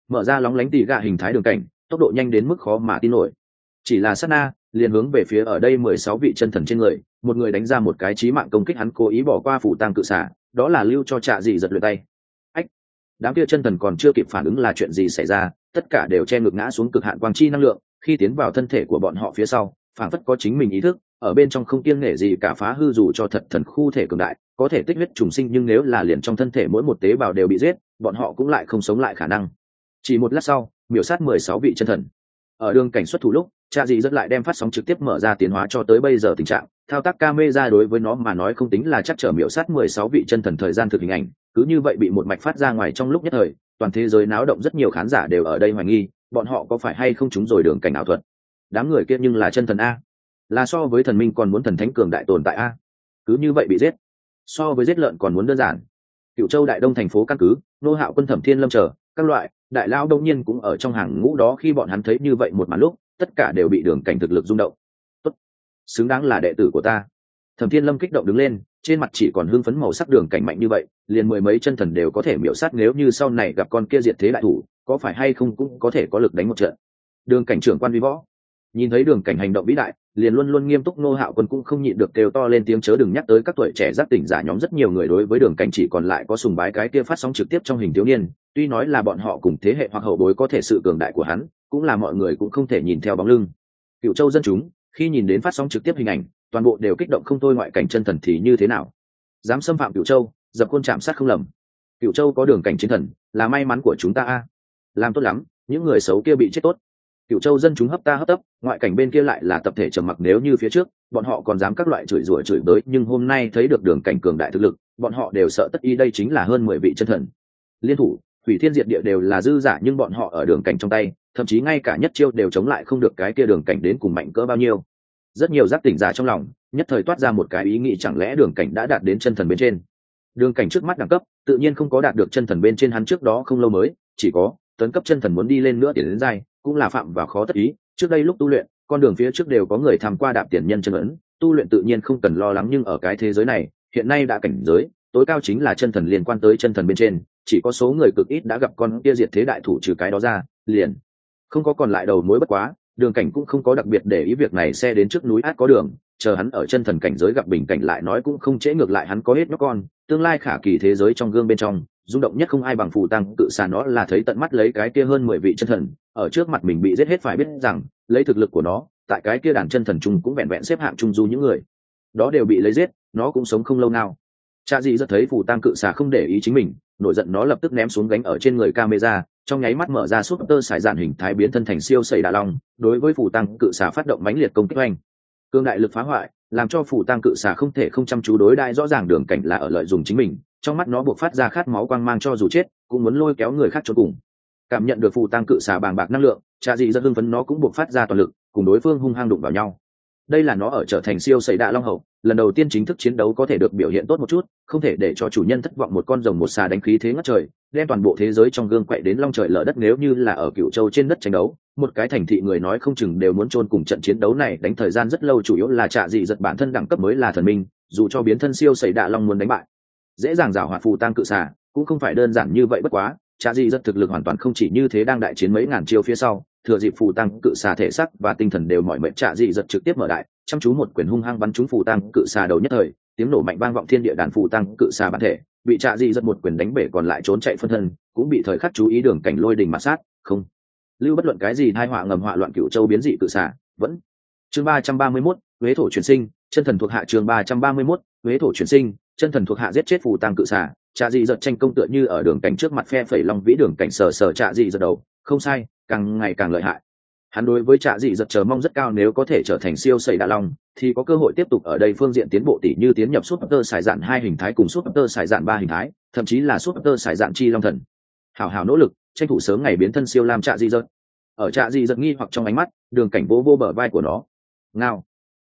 Mở ra lóng lánh tỉ gạ hình thái đường cảnh, tốc độ nhanh đến mức khó mà tin nổi. Chỉ là sát na, liền hướng về phía ở đây mười sáu vị chân thần trên người, một người đánh ra một cái trí mạng công kích hắn cố ý bỏ qua phủ tang cự xả, đó là lưu cho trạ dị giật lượt tay. Ách, đám kia chân thần còn chưa kịp phản ứng là chuyện gì xảy ra, tất cả đều che ngực ngã xuống cực hạn quang chi năng lượng, khi tiến vào thân thể của bọn họ phía sau phản phất có chính mình ý thức, ở bên trong không kiêng nể gì cả phá hư dù cho thật thần khu thể cường đại, có thể tích huyết trùng sinh nhưng nếu là liền trong thân thể mỗi một tế bào đều bị giết, bọn họ cũng lại không sống lại khả năng. Chỉ một lát sau, miểu sát mười sáu vị chân thần. Ở đường cảnh xuất thủ lúc, cha dì rất lại đem phát sóng trực tiếp mở ra tiến hóa cho tới bây giờ tình trạng, thao tác ca mê ra đối với nó mà nói không tính là chắc trở miểu sát mười sáu vị chân thần thời gian thực hình ảnh, cứ như vậy bị một mạch phát ra ngoài trong lúc nhất thời, toàn thế giới náo động rất nhiều khán giả đều ở đây hoài nghi, bọn họ có phải hay không chúng rồi đường cảnh ảo thuật đám người kia nhưng là chân thần a. Là so với thần minh còn muốn thần thánh cường đại tồn tại a. Cứ như vậy bị giết. So với giết lợn còn muốn đơn giản. Cựu châu đại đông thành phố căn cứ, nô hạo quân thẩm thiên lâm chờ, các loại, đại lao đông nhiên cũng ở trong hàng ngũ đó khi bọn hắn thấy như vậy một màn lúc, tất cả đều bị đường cảnh thực lực rung động. Tốt. xứng đáng là đệ tử của ta. Thẩm thiên lâm kích động đứng lên, trên mặt chỉ còn hưng phấn màu sắc đường cảnh mạnh như vậy, liền mười mấy chân thần đều có thể miễu sát nếu như sau này gặp con kia diệt thế đại thủ, có phải hay không cũng có thể có lực đánh một trận. Đường cảnh trưởng quan vi võ nhìn thấy đường cảnh hành động vĩ đại, liền luôn luôn nghiêm túc nô hạo quân cũng không nhịn được kêu to lên tiếng chớ đừng nhắc tới các tuổi trẻ giác tỉnh giả nhóm rất nhiều người đối với đường cảnh chỉ còn lại có sùng bái cái kia phát sóng trực tiếp trong hình thiếu niên, tuy nói là bọn họ cùng thế hệ hoặc hậu bối có thể sự cường đại của hắn, cũng là mọi người cũng không thể nhìn theo bóng lưng. Cựu châu dân chúng, khi nhìn đến phát sóng trực tiếp hình ảnh, toàn bộ đều kích động không thôi ngoại cảnh chân thần thì như thế nào? Dám xâm phạm cựu châu, dập khuôn chạm sát không lầm. Cựu châu có đường cảnh chiến thần, là may mắn của chúng ta a. Làm tốt lắm, những người xấu kia bị chết tốt cựu châu dân chúng hấp ta hấp tấp, ngoại cảnh bên kia lại là tập thể trầm mặc nếu như phía trước, bọn họ còn dám các loại chửi rủa chửi bới, nhưng hôm nay thấy được đường cảnh cường đại thực lực, bọn họ đều sợ tất y đây chính là hơn mười vị chân thần. Liên thủ, thủy thiên diệt địa đều là dư giả nhưng bọn họ ở đường cảnh trong tay, thậm chí ngay cả nhất chiêu đều chống lại không được cái kia đường cảnh đến cùng mạnh cỡ bao nhiêu. Rất nhiều giác tỉnh giả trong lòng, nhất thời toát ra một cái ý nghĩ chẳng lẽ đường cảnh đã đạt đến chân thần bên trên. Đường cảnh trước mắt đẳng cấp, tự nhiên không có đạt được chân thần bên trên hắn trước đó không lâu mới, chỉ có tấn cấp chân thần muốn đi lên nữa tiền đến dai cũng là phạm vào khó tất ý. Trước đây lúc tu luyện, con đường phía trước đều có người tham qua đạp tiền nhân chân ấn. Tu luyện tự nhiên không cần lo lắng nhưng ở cái thế giới này, hiện nay đã cảnh giới, tối cao chính là chân thần liên quan tới chân thần bên trên. Chỉ có số người cực ít đã gặp con kia diệt thế đại thủ trừ cái đó ra, liền không có còn lại đầu mối bất quá. Đường cảnh cũng không có đặc biệt để ý việc này xe đến trước núi át có đường, chờ hắn ở chân thần cảnh giới gặp bình cảnh lại nói cũng không trễ ngược lại hắn có hết nhóc con. Tương lai khả kỳ thế giới trong gương bên trong, rung động nhất không ai bằng phù tăng tự xà nó là thấy tận mắt lấy cái kia hơn mười vị chân thần ở trước mặt mình bị giết hết phải biết rằng, lấy thực lực của nó, tại cái kia đàn chân thần trùng cũng vẹn vẹn xếp hạng trung du những người. Đó đều bị lấy giết, nó cũng sống không lâu nào. Cha dị rất thấy phù tăng cự xà không để ý chính mình, nổi giận nó lập tức ném xuống gánh ở trên người camera, trong nháy mắt mở ra suốt tơ sải dạn hình thái biến thân thành siêu sẩy đà long, đối với phù tăng cự xà phát động mãnh liệt công kích oanh. Cương đại lực phá hoại, làm cho phù tăng cự xà không thể không chăm chú đối đại rõ ràng đường cảnh là ở lợi dụng chính mình, trong mắt nó buộc phát ra khát máu quang mang cho dù chết, cũng muốn lôi kéo người khác cho cùng cảm nhận được phù tăng cự xà bàng bạc năng lượng trà dị dân hưng phấn nó cũng buộc phát ra toàn lực, cùng đối phương hung hăng đụng vào nhau. Đây là nó ở trở thành siêu xảy đạ long hậu, lần đầu tiên chính thức chiến đấu có thể được biểu hiện tốt một chút, không thể để cho chủ nhân thất vọng một con rồng một xà đánh khí thế ngất trời, đem toàn bộ thế giới trong gương quậy đến long trời lở đất nếu như là ở cựu châu trên đất tranh đấu. Một cái thành thị người nói không chừng đều muốn chôn cùng trận chiến đấu này, đánh thời gian rất lâu chủ yếu là trạ dị giật bản thân đẳng cấp mới là thần minh, dù cho biến thân siêu xảy đạ long muốn đánh bại. Dễ dàng giảo hoạt phù tăng cự xà, cũng không phải đơn giản như vậy bất quá trạ dị rất thực lực hoàn toàn không chỉ như thế đang đại chiến mấy ngàn chiêu phía sau, thừa dịp phù tăng cự xà thể sắc và tinh thần đều mỏi mệt trạ dị giật trực tiếp mở đại, chăm chú một quyền hung hăng bắn trúng phù tăng cự xà đầu nhất thời, tiếng nổ mạnh vang vọng thiên địa đàn phù tăng cự xà bản thể, bị trạ dị giật một quyền đánh bể còn lại trốn chạy phân thân, cũng bị thời khắc chú ý đường cảnh lôi đình mặt sát, không. Lưu bất luận cái gì thai họa ngầm họa loạn cựu châu biến dị cự xà, vẫn. Chương ba trăm ba mươi mốt, huế thổ truyền sinh, chân thần thuộc hạ chương ba trăm ba mươi mốt, huế thổ truyền sinh chân thần thuộc hạ giết chết phù tăng cự xà, trạ dị giật tranh công tựa như ở đường cảnh trước mặt phe phẩy long vĩ đường cảnh sờ sờ trạ dị giật đầu. Không sai, càng ngày càng lợi hại. Hắn đối với trạ dị giật chờ mong rất cao nếu có thể trở thành siêu sẩy đạ long, thì có cơ hội tiếp tục ở đây phương diện tiến bộ tỷ như tiến nhập súp tơ sải dạn hai hình thái cùng súp tơ sải dạn ba hình thái, thậm chí là súp tơ sải dạn chi long thần. Hào hào nỗ lực, tranh thủ sớm ngày biến thân siêu lam trạ dị giật ở trạ dị giật nghi hoặc trong ánh mắt, đường cảnh vô vô bờ vai của nó. Ngao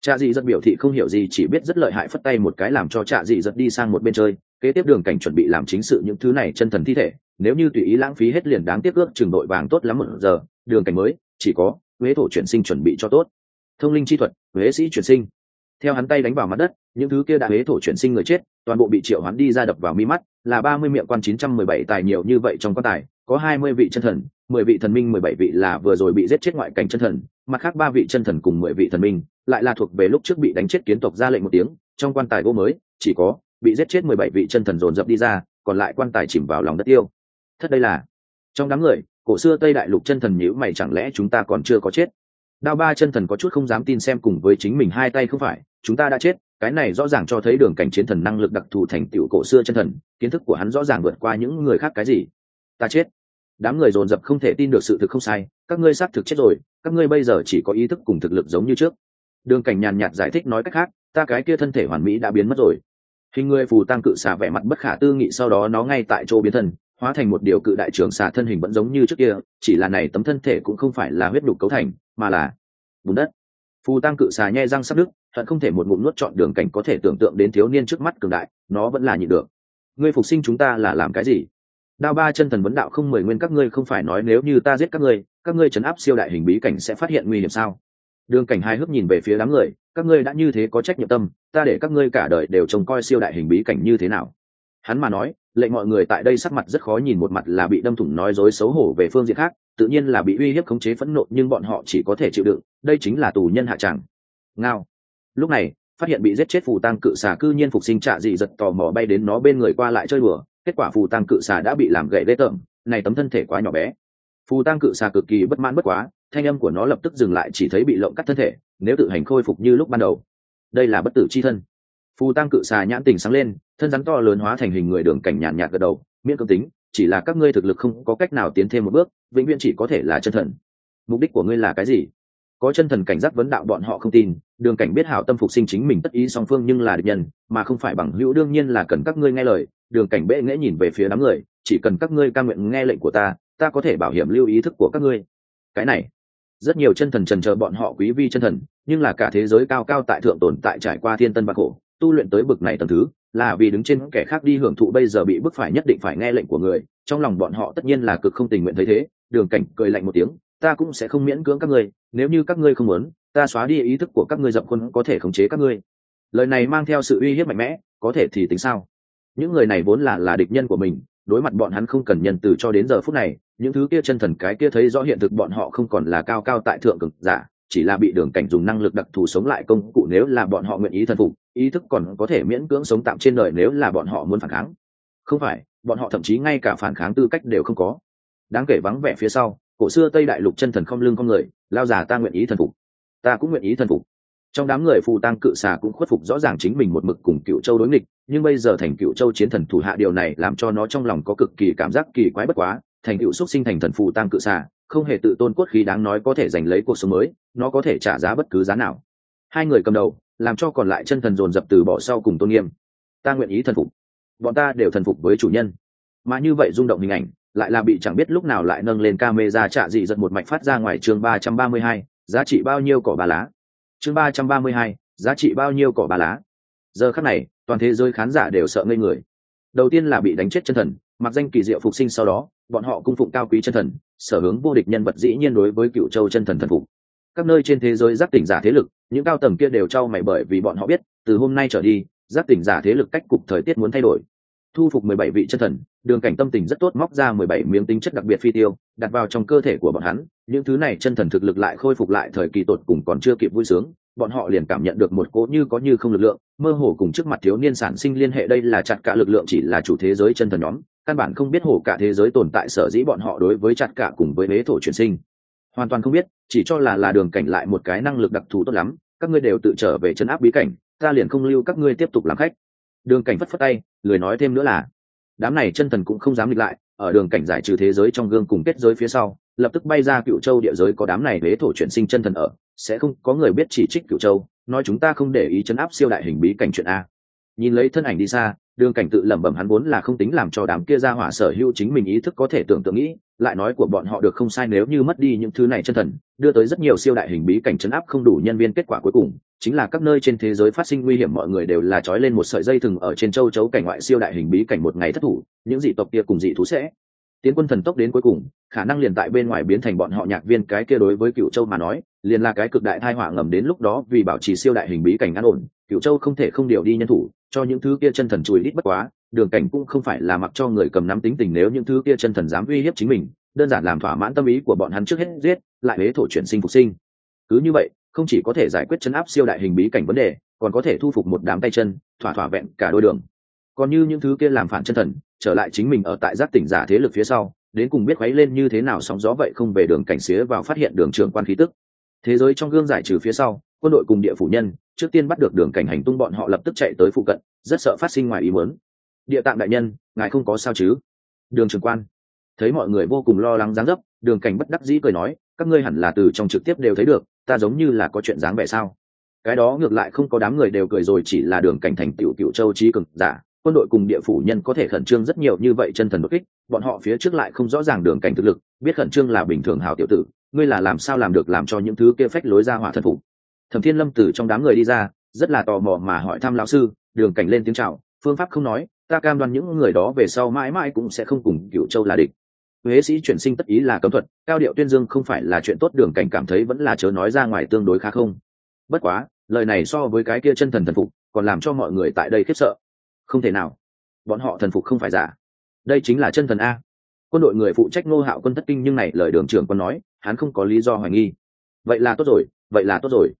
trạ dị giật biểu thị không hiểu gì, chỉ biết rất lợi hại phất tay một cái làm cho trạ dị giật đi sang một bên chơi, kế tiếp đường cảnh chuẩn bị làm chính sự những thứ này chân thần thi thể, nếu như tùy ý lãng phí hết liền đáng tiếc ước trường đội vàng tốt lắm một giờ, đường cảnh mới, chỉ có, huế thổ chuyển sinh chuẩn bị cho tốt. Thông linh chi thuật, huế sĩ chuyển sinh. Theo hắn tay đánh vào mặt đất, những thứ kia đã huế thổ chuyển sinh người chết, toàn bộ bị triệu hắn đi ra đập vào mi mắt, là ba mươi miệng quan chín trăm mười bảy tài nhiều như vậy trong quan tài, có hai mươi vị chân thần mười vị thần minh, mười bảy vị là vừa rồi bị giết chết ngoại cảnh chân thần, mặt khác ba vị chân thần cùng mười vị thần minh lại là thuộc về lúc trước bị đánh chết kiến tộc ra lệnh một tiếng, trong quan tài gỗ mới, chỉ có bị giết chết mười bảy vị chân thần dồn dập đi ra, còn lại quan tài chìm vào lòng đất tiêu. Thất đây là, trong đám người, cổ xưa tây đại lục chân thần nhữ mày chẳng lẽ chúng ta còn chưa có chết? Đao ba chân thần có chút không dám tin xem cùng với chính mình hai tay không phải, chúng ta đã chết, cái này rõ ràng cho thấy đường cảnh chiến thần năng lực đặc thù thành tựu cổ xưa chân thần, kiến thức của hắn rõ ràng vượt qua những người khác cái gì. Ta chết đám người dồn dập không thể tin được sự thực không sai, các ngươi xác thực chết rồi, các ngươi bây giờ chỉ có ý thức cùng thực lực giống như trước. Đường cảnh nhàn nhạt giải thích nói cách khác, ta cái kia thân thể hoàn mỹ đã biến mất rồi. Hình người phù tăng cự xà vẻ mặt bất khả tư nghị sau đó nó ngay tại chỗ biến thân, hóa thành một điều cự đại trưởng xà thân hình vẫn giống như trước kia, chỉ là này tấm thân thể cũng không phải là huyết đục cấu thành, mà là bùn đất. Phù tăng cự xà nhai răng sắp nước thận không thể một ngụm nuốt chọn đường cảnh có thể tưởng tượng đến thiếu niên trước mắt cường đại, nó vẫn là nhịn được. Ngươi phục sinh chúng ta là làm cái gì? Đao ba chân thần vấn đạo không mười nguyên các ngươi không phải nói nếu như ta giết các ngươi các ngươi chấn áp siêu đại hình bí cảnh sẽ phát hiện nguy hiểm sao? Đường cảnh hai hước nhìn về phía đám người, các ngươi đã như thế có trách nhiệm tâm, ta để các ngươi cả đời đều trông coi siêu đại hình bí cảnh như thế nào? Hắn mà nói, lệnh mọi người tại đây sắc mặt rất khó nhìn một mặt là bị đâm thủng nói dối xấu hổ về phương diện khác, tự nhiên là bị uy hiếp khống chế phẫn nộ, nhưng bọn họ chỉ có thể chịu đựng, đây chính là tù nhân hạ tràng ngao. Lúc này, phát hiện bị giết chết phù tăng cự xà cư nhiên phục sinh trạ dị giật tò mò bay đến nó bên người qua lại chơi đùa kết quả phù tăng cự xà đã bị làm gậy lê tởm, này tấm thân thể quá nhỏ bé. Phù tăng cự xà cực kỳ bất mãn bất quá, thanh âm của nó lập tức dừng lại chỉ thấy bị lộng cắt thân thể, nếu tự hành khôi phục như lúc ban đầu. Đây là bất tử c h i thân. Phù tăng cự xà nhãn tình sáng lên, thân rắn to lớn hóa thành hình người đường cảnh nhàn nhạt gật đầu, miễn cương tính, chỉ là các ngươi thực lực không có cách nào tiến thêm một bước, vĩnh viễn chỉ có thể là chân thần. Mục đích của ngươi là cái gì? Có chân thần cảnh giác vấn đạo bọn họ không tin, đường cảnh biết hảo tâm phục sinh chính mình tất ý song phương nhưng là địch nhân, mà không phải bằng hữu đương nhiên là cần các ngươi nghe lời, đường cảnh bệ nghễ nhìn về phía đám người, chỉ cần các ngươi ca nguyện nghe lệnh của ta ta có thể bảo hiểm lưu ý thức của các ngươi. Cái này, rất nhiều chân thần trần chờ bọn họ quý vi chân thần, nhưng là cả thế giới cao cao tại thượng tồn tại trải qua thiên tân bạc khổ, tu luyện tới bực này tầm thứ, là vì đứng trên kẻ khác đi hưởng thụ bây giờ bị bức phải nhất định phải nghe lệnh của người, trong lòng bọn họ tất nhiên là cực không tình nguyện thấy thế, đường cảnh cười lạnh một tiếng ta cũng sẽ không miễn cưỡng các ngươi, nếu như các ngươi không muốn, ta xóa đi ý thức của các ngươi dậm khuôn có thể khống chế các ngươi. Lời này mang theo sự uy hiếp mạnh mẽ, có thể thì tính sao? Những người này vốn là là địch nhân của mình, đối mặt bọn hắn không cần nhân từ cho đến giờ phút này, những thứ kia chân thần cái kia thấy rõ hiện thực bọn họ không còn là cao cao tại thượng cực giả, chỉ là bị đường cảnh dùng năng lực đặc thù sống lại công cụ nếu là bọn họ nguyện ý thần phục, ý thức còn có thể miễn cưỡng sống tạm trên đời nếu là bọn họ muốn phản kháng. Không phải, bọn họ thậm chí ngay cả phản kháng tư cách đều không có. Đáng kể vắng vẻ phía sau cổ xưa tây đại lục chân thần không lưng con người, lao già ta nguyện ý thần phục. Ta cũng nguyện ý thần phục. Trong đám người phù tăng cự xà cũng khuất phục rõ ràng chính mình một mực cùng cựu châu đối nghịch, nhưng bây giờ thành cựu châu chiến thần thủ hạ điều này làm cho nó trong lòng có cực kỳ cảm giác kỳ quái bất quá, thành cựu xuất sinh thành thần phù tăng cự xà, không hề tự tôn cốt khí đáng nói có thể giành lấy cuộc sống mới, nó có thể trả giá bất cứ giá nào. Hai người cầm đầu, làm cho còn lại chân thần dồn dập từ bỏ sau cùng tôn nghiêm. Ta nguyện ý thần phục. Bọn ta đều thần phục với chủ nhân. Mà như vậy rung động hình ảnh lại là bị chẳng biết lúc nào lại nâng lên camera trả trạ dị giật một mạch phát ra ngoài chương ba trăm ba mươi hai, giá trị bao nhiêu cỏ ba lá? Chương ba trăm ba mươi hai, giá trị bao nhiêu cỏ ba lá? Giờ khắc này, toàn thế giới khán giả đều sợ ngây người. Đầu tiên là bị đánh chết chân thần, mặc danh kỳ diệu phục sinh sau đó, bọn họ cung phụng cao quý chân thần, sở hướng vô địch nhân vật dĩ nhiên đối với cựu châu chân thần thần phục. Các nơi trên thế giới giác tỉnh giả thế lực, những cao tầng kia đều trao mày bởi vì bọn họ biết, từ hôm nay trở đi, giác tỉnh giả thế lực cách cục thời tiết muốn thay đổi thu phục mười bảy vị chân thần, đường cảnh tâm tình rất tốt, móc ra mười bảy miếng tính chất đặc biệt phi tiêu, đặt vào trong cơ thể của bọn hắn. Những thứ này chân thần thực lực lại khôi phục lại thời kỳ tột cùng còn chưa kịp vui sướng, bọn họ liền cảm nhận được một cỗ như có như không lực lượng, mơ hồ cùng trước mặt thiếu niên sản sinh liên hệ đây là chặt cả lực lượng chỉ là chủ thế giới chân thần nhóm, căn bản không biết hồ cả thế giới tồn tại sở dĩ bọn họ đối với chặt cả cùng với bế thổ chuyển sinh. Hoàn toàn không biết, chỉ cho là là đường cảnh lại một cái năng lực đặc thù tốt lắm, các ngươi đều tự trở về chân áp bí cảnh, ta liền không lưu các ngươi tiếp tục làm khách. Đường cảnh phất phất tay lười nói thêm nữa là, đám này chân thần cũng không dám nghịch lại, ở đường cảnh giải trừ thế giới trong gương cùng kết giới phía sau, lập tức bay ra cựu châu địa giới có đám này huế thổ chuyển sinh chân thần ở, sẽ không có người biết chỉ trích cựu châu, nói chúng ta không để ý chấn áp siêu đại hình bí cảnh chuyện a. Nhìn lấy thân ảnh đi xa, đường cảnh tự lẩm bẩm hắn vốn là không tính làm cho đám kia ra hỏa sở hữu chính mình ý thức có thể tưởng tượng nghĩ, lại nói của bọn họ được không sai nếu như mất đi những thứ này chân thần, đưa tới rất nhiều siêu đại hình bí cảnh chấn áp không đủ nhân viên kết quả cuối cùng chính là các nơi trên thế giới phát sinh nguy hiểm mọi người đều là trói lên một sợi dây thừng ở trên châu chấu cảnh ngoại siêu đại hình bí cảnh một ngày thất thủ, những dị tộc kia cùng dị thú sẽ. Tiến quân thần tốc đến cuối cùng, khả năng liền tại bên ngoài biến thành bọn họ nhạc viên cái kia đối với cựu châu mà nói, liền là cái cực đại thai họa ngầm đến lúc đó vì bảo trì siêu đại hình bí cảnh an ổn cựu châu không thể không điều đi nhân thủ, cho những thứ kia chân thần chùi lít bất quá, đường cảnh cũng không phải là mặc cho người cầm nắm tính tình nếu những thứ kia chân thần dám uy hiếp chính mình, đơn giản làm thỏa mãn tâm ý của bọn hắn trước hết giết, lại huế thổ chuyển sinh phục sinh. Cứ như vậy không chỉ có thể giải quyết chấn áp siêu đại hình bí cảnh vấn đề, còn có thể thu phục một đám tay chân, thỏa thỏa vẹn cả đôi đường. Còn như những thứ kia làm phản chân thần, trở lại chính mình ở tại giác tỉnh giả thế lực phía sau, đến cùng biết khuấy lên như thế nào sóng gió vậy không về đường cảnh xía vào phát hiện đường trường quan khí tức. Thế giới trong gương giải trừ phía sau, quân đội cùng địa phủ nhân, trước tiên bắt được đường cảnh hành tung bọn họ lập tức chạy tới phụ cận, rất sợ phát sinh ngoài ý muốn. Địa tạng đại nhân, ngài không có sao chứ? Đường trường quan. Thấy mọi người vô cùng lo lắng dáng dấp, đường cảnh bất đắc dĩ cười nói, các ngươi hẳn là từ trong trực tiếp đều thấy được ta giống như là có chuyện dáng vẻ sao? Cái đó ngược lại không có đám người đều cười rồi, chỉ là đường cảnh thành tiểu cựu châu trí cực giả. Quân đội cùng địa phủ nhân có thể khẩn trương rất nhiều như vậy chân thần bất kích, bọn họ phía trước lại không rõ ràng đường cảnh thực lực, biết khẩn trương là bình thường hào tiểu tử. Ngươi là làm sao làm được làm cho những thứ kia phách lối ra hỏa thần phục? Thẩm thiên lâm từ trong đám người đi ra, rất là tò mò mà hỏi thăm lão sư, đường cảnh lên tiếng chào, phương pháp không nói, ta cam đoan những người đó về sau mãi mãi cũng sẽ không cùng cựu châu là địch huế sĩ chuyển sinh tất ý là cấm thuật, cao điệu tuyên dương không phải là chuyện tốt, đường cảnh cảm thấy vẫn là chớ nói ra ngoài tương đối khá không. Bất quá, lời này so với cái kia chân thần thần phục, còn làm cho mọi người tại đây khiếp sợ. Không thể nào. Bọn họ thần phục không phải giả. Đây chính là chân thần a. Quân đội người phụ trách ngô hạo quân thất kinh nhưng này lời đường trưởng quân nói, hắn không có lý do hoài nghi. Vậy là tốt rồi, vậy là tốt rồi.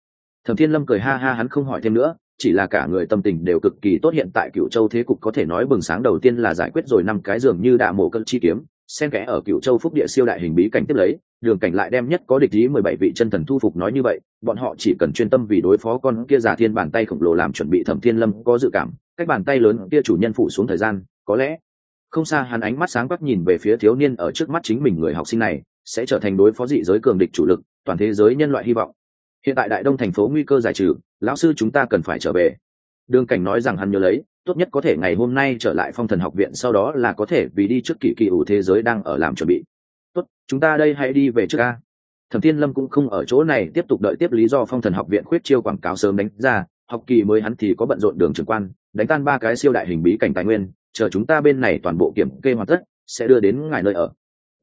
Thẩm thiên lâm cười ha ha, hắn không hỏi thêm nữa, chỉ là cả người tâm tình đều cực kỳ tốt, hiện tại cựu châu thế cục có thể nói bừng sáng đầu tiên là giải quyết rồi năm cái giường như đạ mổ cân chi kiếm xen kẽ ở cựu châu phúc địa siêu đại hình bí cảnh tiếp lấy, đường cảnh lại đem nhất có địch ý mười bảy vị chân thần thu phục nói như vậy, bọn họ chỉ cần chuyên tâm vì đối phó con kia giả thiên bàn tay khổng lồ làm chuẩn bị thẩm thiên lâm có dự cảm, cách bàn tay lớn kia chủ nhân phụ xuống thời gian, có lẽ không xa hắn ánh mắt sáng quắc nhìn về phía thiếu niên ở trước mắt chính mình người học sinh này, sẽ trở thành đối phó dị giới cường địch chủ lực, toàn thế giới nhân loại hy vọng. Hiện tại đại đông thành phố nguy cơ giải trừ, lão sư chúng ta cần phải trở về đường cảnh nói rằng hắn nhớ lấy, tốt nhất có thể ngày hôm nay trở lại phong thần học viện sau đó là có thể vì đi trước kỳ kỳ ủ thế giới đang ở làm chuẩn bị. Tốt, chúng ta đây hãy đi về trước ca thẩm thiên lâm cũng không ở chỗ này, tiếp tục đợi tiếp lý do phong thần học viện khuyết chiêu quảng cáo sớm đánh ra. Học kỳ mới hắn thì có bận rộn đường trường quan, đánh tan ba cái siêu đại hình bí cảnh tài nguyên, chờ chúng ta bên này toàn bộ kiểm kê hoàn tất, sẽ đưa đến ngài nơi ở.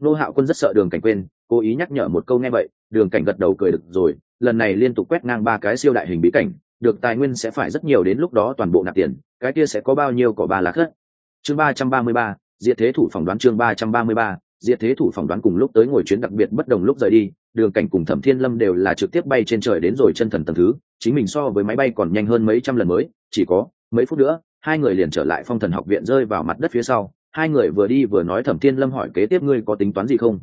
Nô hạo quân rất sợ đường cảnh quên, cố ý nhắc nhở một câu nghe vậy, đường cảnh gật đầu cười được rồi, lần này liên tục quét ngang ba cái siêu đại hình bí cảnh được tài nguyên sẽ phải rất nhiều đến lúc đó toàn bộ nạp tiền, cái kia sẽ có bao nhiêu cỏ ba lá khất. Chương ba trăm ba mươi ba, diệt thế thủ phỏng đoán chương ba trăm ba mươi ba, diệt thế thủ phỏng đoán cùng lúc tới ngồi chuyến đặc biệt bất đồng lúc rời đi, đường cảnh cùng thẩm thiên lâm đều là trực tiếp bay trên trời đến rồi chân thần tầng thứ, chính mình so với máy bay còn nhanh hơn mấy trăm lần mới, chỉ có mấy phút nữa, hai người liền trở lại phong thần học viện rơi vào mặt đất phía sau, hai người vừa đi vừa nói thẩm thiên lâm hỏi kế tiếp ngươi có tính toán gì không?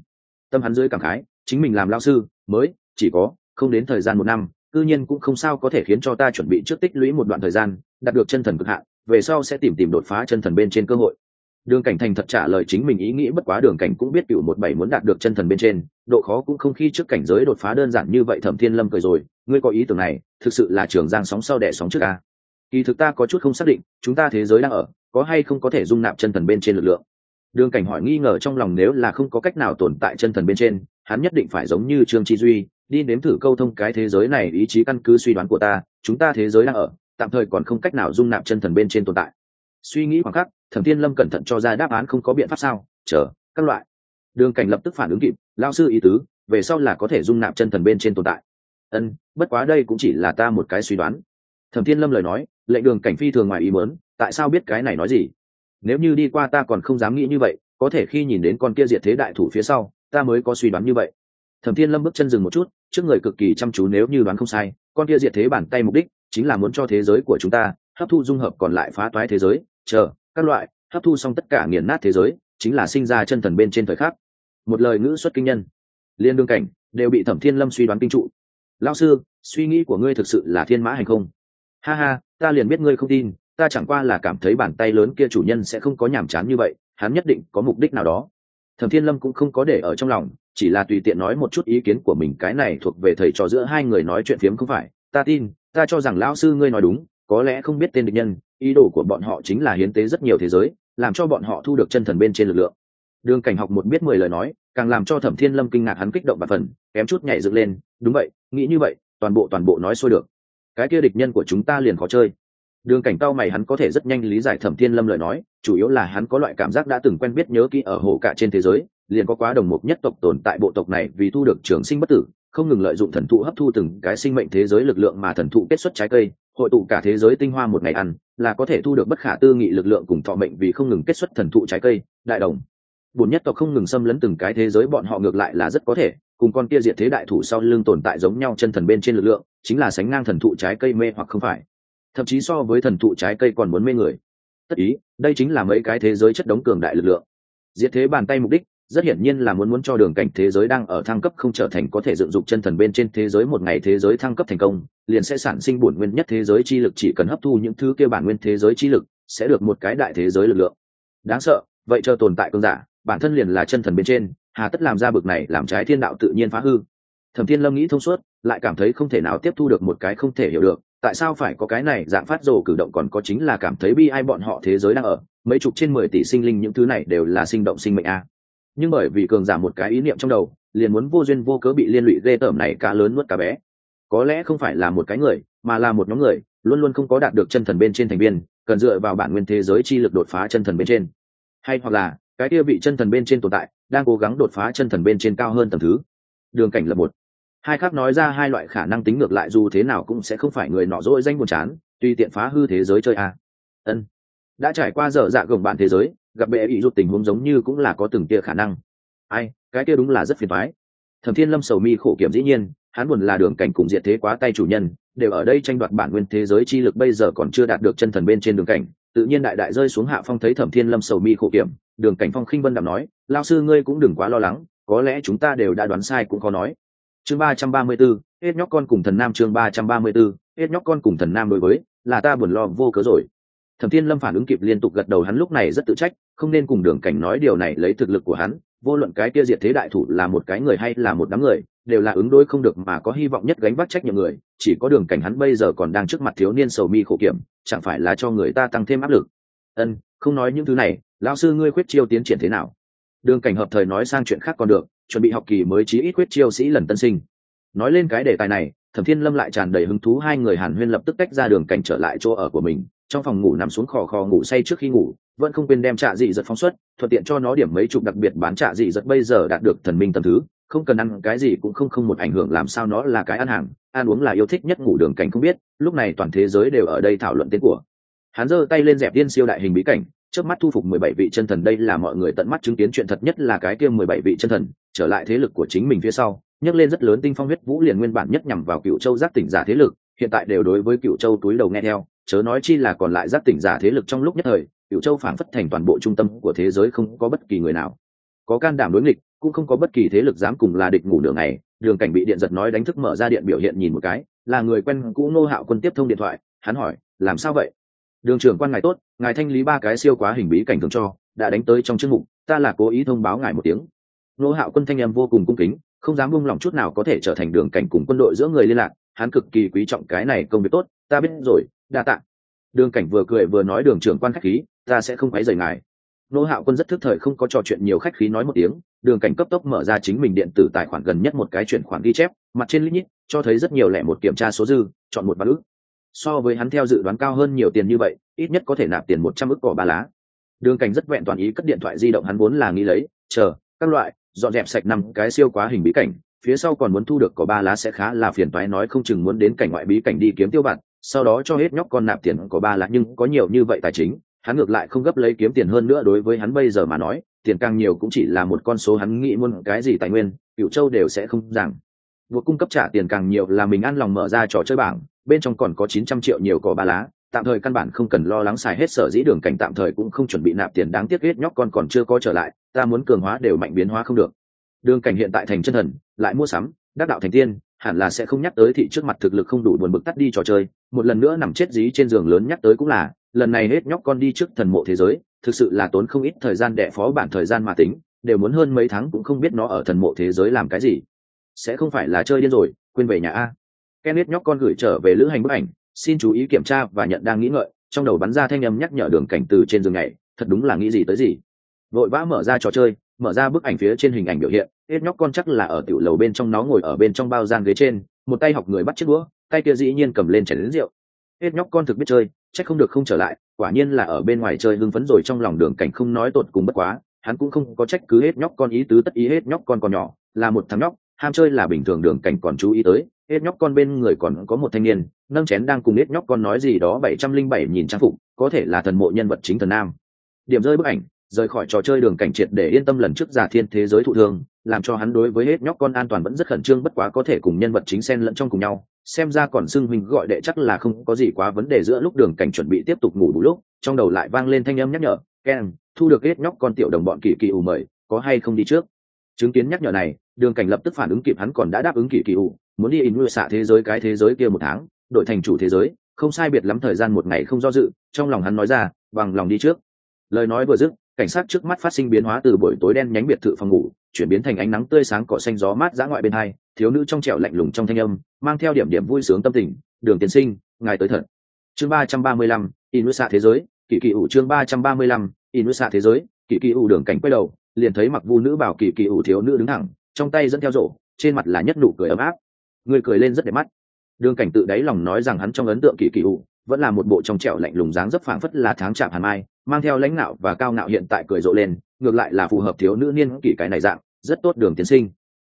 Tâm hắn dưới cảm khái, chính mình làm lao sư, mới, chỉ có, không đến thời gian một năm cư nhiên cũng không sao có thể khiến cho ta chuẩn bị trước tích lũy một đoạn thời gian, đạt được chân thần cực hạn, về sau sẽ tìm tìm đột phá chân thần bên trên cơ hội. Đường cảnh thành thật trả lời chính mình ý nghĩ bất quá đường cảnh cũng biết cựu một bảy muốn đạt được chân thần bên trên, độ khó cũng không khi trước cảnh giới đột phá đơn giản như vậy thẩm thiên lâm cười rồi, ngươi có ý tưởng này, thực sự là trường giang sóng sau đẻ sóng trước ca kỳ thực ta có chút không xác định, chúng ta thế giới đang ở, có hay không có thể dung nạp chân thần bên trên lực lượng? Đường cảnh hỏi nghi ngờ trong lòng nếu là không có cách nào tồn tại chân thần bên trên, hắn nhất định phải giống như trương chi duy đi nếm thử câu thông cái thế giới này, ý chí căn cứ suy đoán của ta, chúng ta thế giới đang ở, tạm thời còn không cách nào dung nạp chân thần bên trên tồn tại. Suy nghĩ khoảng khắc, thẩm tiên lâm cẩn thận cho ra đáp án không có biện pháp sao? Chờ, các loại. Đường cảnh lập tức phản ứng kịp, lao sư ý tứ, về sau là có thể dung nạp chân thần bên trên tồn tại. Ân, bất quá đây cũng chỉ là ta một cái suy đoán. Thẩm tiên lâm lời nói, lệnh đường cảnh phi thường ngoài ý mớn tại sao biết cái này nói gì? Nếu như đi qua ta còn không dám nghĩ như vậy, có thể khi nhìn đến con kia diệt thế đại thủ phía sau, ta mới có suy đoán như vậy thẩm thiên lâm bước chân dừng một chút, trước người cực kỳ chăm chú nếu như đoán không sai, con kia diệt thế bàn tay mục đích chính là muốn cho thế giới của chúng ta hấp thu dung hợp còn lại phá toái thế giới, chờ, các loại, hấp thu xong tất cả nghiền nát thế giới, chính là sinh ra chân thần bên trên thời khắc. Một lời ngữ xuất kinh nhân. Liên đương cảnh, đều bị thẩm thiên lâm suy đoán kinh trụ. Lao sư, suy nghĩ của ngươi thực sự là thiên mã hành không? Ha ha, ta liền biết ngươi không tin, ta chẳng qua là cảm thấy bàn tay lớn kia chủ nhân sẽ không có nhàm chán như vậy, hắn nhất định có mục đích nào đó. Thẩm thiên lâm cũng không có để ở trong lòng chỉ là tùy tiện nói một chút ý kiến của mình, cái này thuộc về thầy trò giữa hai người nói chuyện phiếm không phải. Ta tin, ta cho rằng lão sư ngươi nói đúng, có lẽ không biết tên địch nhân, ý đồ của bọn họ chính là hiến tế rất nhiều thế giới, làm cho bọn họ thu được chân thần bên trên lực lượng. Đường cảnh học một biết mười lời nói, càng làm cho thẩm thiên lâm kinh ngạc hắn kích động và phần, kém chút nhảy dựng lên, đúng vậy, nghĩ như vậy, toàn bộ toàn bộ nói xuôi được. Cái kia địch nhân của chúng ta liền khó chơi. Đường cảnh tao mày hắn có thể rất nhanh lý giải thẩm thiên lâm lời nói, chủ yếu là hắn có loại cảm giác đã từng quen biết nhớ kỹ ở hồ cả trên thế giới liền có quá đồng một nhất tộc tồn tại bộ tộc này vì thu được trường sinh bất tử, không ngừng lợi dụng thần thụ hấp thu từng cái sinh mệnh thế giới lực lượng mà thần thụ kết xuất trái cây, hội tụ cả thế giới tinh hoa một ngày ăn, là có thể thu được bất khả tư nghị lực lượng cùng thọ mệnh vì không ngừng kết xuất thần thụ trái cây, đại đồng. Bổn nhất tộc không ngừng xâm lấn từng cái thế giới, bọn họ ngược lại là rất có thể, cùng con kia diệt thế đại thủ sau lưng tồn tại giống nhau chân thần bên trên lực lượng, chính là sánh ngang thần thụ trái cây mê hoặc không phải. Thậm chí so với thần thụ trái cây còn muốn mê người. Tất ý, đây chính là mấy cái thế giới chất đống cường đại lực lượng. Diệt thế bàn tay mục đích rất hiển nhiên là muốn muốn cho đường cảnh thế giới đang ở thăng cấp không trở thành có thể dựng dục chân thần bên trên thế giới một ngày thế giới thăng cấp thành công, liền sẽ sản sinh bổn nguyên nhất thế giới chi lực chỉ cần hấp thu những thứ kêu bản nguyên thế giới chi lực, sẽ được một cái đại thế giới lực lượng. Đáng sợ, vậy chờ tồn tại cơn giả, bản thân liền là chân thần bên trên, hà tất làm ra bực này làm trái thiên đạo tự nhiên phá hư. Thẩm thiên lâm nghĩ thông suốt, lại cảm thấy không thể nào tiếp thu được một cái không thể hiểu được, tại sao phải có cái này dạng phát rồ cử động còn có chính là cảm thấy bi ai bọn họ thế giới đang ở, mấy chục trên mười tỷ sinh linh những thứ này đều là sinh động sinh mệnh a nhưng bởi vì cường giả một cái ý niệm trong đầu, liền muốn vô duyên vô cớ bị liên lụy ghê tởm này cá lớn nuốt cá bé. Có lẽ không phải là một cái người, mà là một nhóm người, luôn luôn không có đạt được chân thần bên trên thành viên, cần dựa vào bản nguyên thế giới chi lực đột phá chân thần bên trên. Hay hoặc là, cái kia bị chân thần bên trên tồn tại, đang cố gắng đột phá chân thần bên trên cao hơn tầm thứ. Đường cảnh là một. Hai khác nói ra hai loại khả năng tính ngược lại dù thế nào cũng sẽ không phải người nọ dỗi danh buồn chán tuy tiện phá hư thế giới chơi a ân. Đã trải qua dở dạ gồng bạn thế giới gặp bệ ý rụt tình huống giống như cũng là có từng tia khả năng. Ai, cái kia đúng là rất phiền thoái thẩm thiên lâm sầu mi khổ kiểm dĩ nhiên, hắn buồn là đường cảnh cùng diệt thế quá tay chủ nhân, đều ở đây tranh đoạt bản nguyên thế giới chi lực bây giờ còn chưa đạt được chân thần bên trên đường cảnh. Tự nhiên đại đại rơi xuống hạ phong thấy thẩm thiên lâm sầu mi khổ kiểm, đường cảnh phong khinh vân đạm nói lao sư ngươi cũng đừng quá lo lắng, có lẽ chúng ta đều đã đoán sai cũng khó nói. Chương ba trăm ba mươi b ố hết nhóc con cùng thần nam chương ba trăm ba mươi b ố hết nhóc con cùng thần nam đối với, là ta buồn lo vô cớ rồi thẩm thiên lâm phản ứng kịp liên tục gật đầu, hắn lúc này rất tự trách, không nên cùng đường cảnh nói điều này lấy thực lực của hắn, vô luận cái kia diệt thế đại thủ là một cái người hay là một đám người, đều là ứng đối không được mà có hy vọng nhất gánh vác trách nhiệm người, chỉ có đường cảnh hắn bây giờ còn đang trước mặt thiếu niên sầu mi khổ kiểm, chẳng phải là cho người ta tăng thêm áp lực. Ân, không nói những thứ này, lão sư ngươi khuyết chiêu tiến triển thế nào? Đường cảnh hợp thời nói sang chuyện khác còn được, chuẩn bị học kỳ mới chí ít khuyết chiêu sĩ lần tân sinh. Nói lên cái đề tài này, thẩm thiên lâm lại tràn đầy hứng thú, hai người hàn huyên lập tức tách ra đường cảnh trở lại chỗ ở của mình trong phòng ngủ nằm xuống khò khò ngủ say trước khi ngủ, vẫn không quên đem trạ dị giật phóng xuất, thuận tiện cho nó điểm mấy chục đặc biệt bán trạ dị giật bây giờ đạt được thần minh tầm thứ, không cần ăn cái gì cũng không không một ảnh hưởng làm sao nó là cái ăn hàng, ăn uống là yêu thích nhất ngủ đường cảnh không biết, lúc này toàn thế giới đều ở đây thảo luận tên của. Hắn giơ tay lên dẹp điên siêu đại hình bí cảnh, trước mắt thu phục mười bảy vị chân thần đây là mọi người tận mắt chứng kiến chuyện thật nhất là cái kia mười bảy vị chân thần, trở lại thế lực của chính mình phía sau, nhấc lên rất lớn tinh phong huyết vũ liền nguyên bản nhất nhằm vào cựu châu giác tỉnh giả thế lực, hiện tại đều đối với cựu châu túi đầu nghe theo chớ nói chi là còn lại giác tỉnh giả thế lực trong lúc nhất thời cựu châu phản phất thành toàn bộ trung tâm của thế giới không có bất kỳ người nào. Có can đảm đối nghịch, cũng không có bất kỳ thế lực dám cùng là địch ngủ nửa ngày, đường cảnh bị điện giật nói đánh thức mở ra điện biểu hiện nhìn một cái, là người quen cũ nô hạo quân tiếp thông điện thoại, hắn hỏi, làm sao vậy? Đường trưởng quan ngài tốt, ngài thanh lý ba cái siêu quá hình bí cảnh thường cho, đã đánh tới trong chương mục, ta là cố ý thông báo ngài một tiếng. Nô hạo quân thanh em vô cùng cung kính, không dám buông lòng chút nào có thể trở thành đường cảnh cùng quân đội giữa người liên lạc, hắn cực kỳ quý trọng cái này công việc tốt, ta biết rồi đa tạ. Đường cảnh vừa cười vừa nói đường trưởng quan khách khí, ta sẽ không quấy rầy ngài. Nô hạo quân rất thức thời không có trò chuyện nhiều khách khí nói một tiếng, đường cảnh cấp tốc mở ra chính mình điện tử tài khoản gần nhất một cái chuyển khoản ghi chép, mặt trên lít nhít, cho thấy rất nhiều lẻ một kiểm tra số dư, chọn một vạn ước so với hắn theo dự đoán cao hơn nhiều tiền như vậy, ít nhất có thể nạp tiền một trăm ước cỏ ba lá. Đường cảnh rất vẹn toàn ý cất điện thoại di động hắn vốn là nghĩ lấy, chờ, các loại, dọn dẹp sạch năm cái siêu quá hình bí cảnh, phía sau còn muốn thu được có ba lá sẽ khá là phiền toái nói không chừng muốn đến cảnh ngoại bí cảnh đi kiếm tiêu bản sau đó cho hết nhóc con nạp tiền của ba lá nhưng có nhiều như vậy tài chính, hắn ngược lại không gấp lấy kiếm tiền hơn nữa đối với hắn bây giờ mà nói, tiền càng nhiều cũng chỉ là một con số hắn nghĩ muốn cái gì tài nguyên cựu châu đều sẽ không rằng buộc cung cấp trả tiền càng nhiều là mình ăn lòng mở ra trò chơi bảng, bên trong còn có chín trăm triệu nhiều cỏ ba lá, tạm thời căn bản không cần lo lắng xài hết sở dĩ đường cảnh tạm thời cũng không chuẩn bị nạp tiền đáng tiếc hết nhóc con còn chưa có trở lại, ta muốn cường hóa đều mạnh biến hóa không được. Đường cảnh hiện tại thành chân thần, lại mua sắm đắc đạo thành tiên, hẳn là sẽ không nhắc tới thị trước mặt thực lực không đủ buồn bực tắt đi trò chơi, một lần nữa nằm chết dí trên giường lớn nhắc tới cũng là, lần này hết nhóc con đi trước thần mộ thế giới, thực sự là tốn không ít thời gian đẻ phó bản thời gian mà tính, đều muốn hơn mấy tháng cũng không biết nó ở thần mộ thế giới làm cái gì. Sẽ không phải là chơi điên rồi, quên về nhà a. Kenneth nhóc con gửi trở về lữ hành bức ảnh, xin chú ý kiểm tra và nhận đang nghĩ ngợi, trong đầu bắn ra thanh âm nhắc nhở đường cảnh từ trên giường này thật đúng là nghĩ gì tới gì. Vội vã mở ra trò chơi mở ra bức ảnh phía trên hình ảnh biểu hiện hết nhóc con chắc là ở tiểu lầu bên trong nó ngồi ở bên trong bao gian ghế trên, một tay học người bắt chiếc đũa, tay kia dĩ nhiên cầm lên chảy đến rượu. Hết nhóc con thực biết chơi, chắc không được không trở lại, quả nhiên là ở bên ngoài chơi hưng phấn rồi trong lòng đường cảnh không nói tột cùng bất quá, hắn cũng không có trách cứ hết nhóc con ý tứ tất ý hết nhóc con còn nhỏ, là một thằng nhóc, ham chơi là bình thường đường cảnh còn chú ý tới hết nhóc con bên người còn có một thanh niên, nâng chén đang cùng hết nhóc con nói gì đó bảy trăm linh bảy nhìn trang phục, có thể là thần mộ nhân vật chính thần nam. Điểm rơi bức ảnh rời khỏi trò chơi đường cảnh triệt để yên tâm lần trước giả thiên thế giới thụ thương, làm cho hắn đối với hết nhóc con an toàn vẫn rất khẩn trương bất quá có thể cùng nhân vật chính xen lẫn trong cùng nhau, xem ra còn xưng huynh gọi đệ chắc là không có gì quá vấn đề giữa lúc đường cảnh chuẩn bị tiếp tục ngủ đủ lúc, trong đầu lại vang lên thanh âm nhắc nhở, ken, thu được hết nhóc con tiểu đồng bọn kỳ kỳ ủ mời, có hay không đi trước? Chứng kiến nhắc nhở này, đường cảnh lập tức phản ứng kịp hắn còn đã đáp ứng kỳ kỳ ủ, muốn đi in nuôi xạ thế giới cái thế giới kia một tháng đội thành chủ thế giới, không sai biệt lắm thời gian một ngày không do dự, trong lòng hắn nói ra, bằng lòng đi trước. Lời nói vừa dứt cảnh sát trước mắt phát sinh biến hóa từ buổi tối đen nhánh biệt thự phòng ngủ, chuyển biến thành ánh nắng tươi sáng cỏ xanh gió mát dã ngoại bên hai, thiếu nữ trong trẻo lạnh lùng trong thanh âm, mang theo điểm điểm vui sướng tâm tình, đường tiến sinh, ngài tới thật. Chương ba trăm ba mươi lăm in xạ thế giới kỳ kỳ ủ chương ba trăm ba mươi lăm in xạ thế giới kỳ kỳ ủ đường cảnh quay đầu, liền thấy mặc vu nữ bảo kỳ kỳ ủ thiếu nữ đứng thẳng, trong tay dẫn theo rổ, trên mặt là nhất nụ cười ấm áp. Người cười lên rất đẹp mắt. Đường cảnh tự đáy lòng nói rằng hắn trong ấn tượng kỳ kỳ ủ vẫn là một bộ trong trẻo lạnh lùng dáng dấp phảng phất là tháng chạm hàn mai mang theo lãnh nạo và cao ngạo hiện tại cười rộ lên, ngược lại là phù hợp thiếu nữ niên kỷ cái này dạng, rất tốt đường tiến sinh.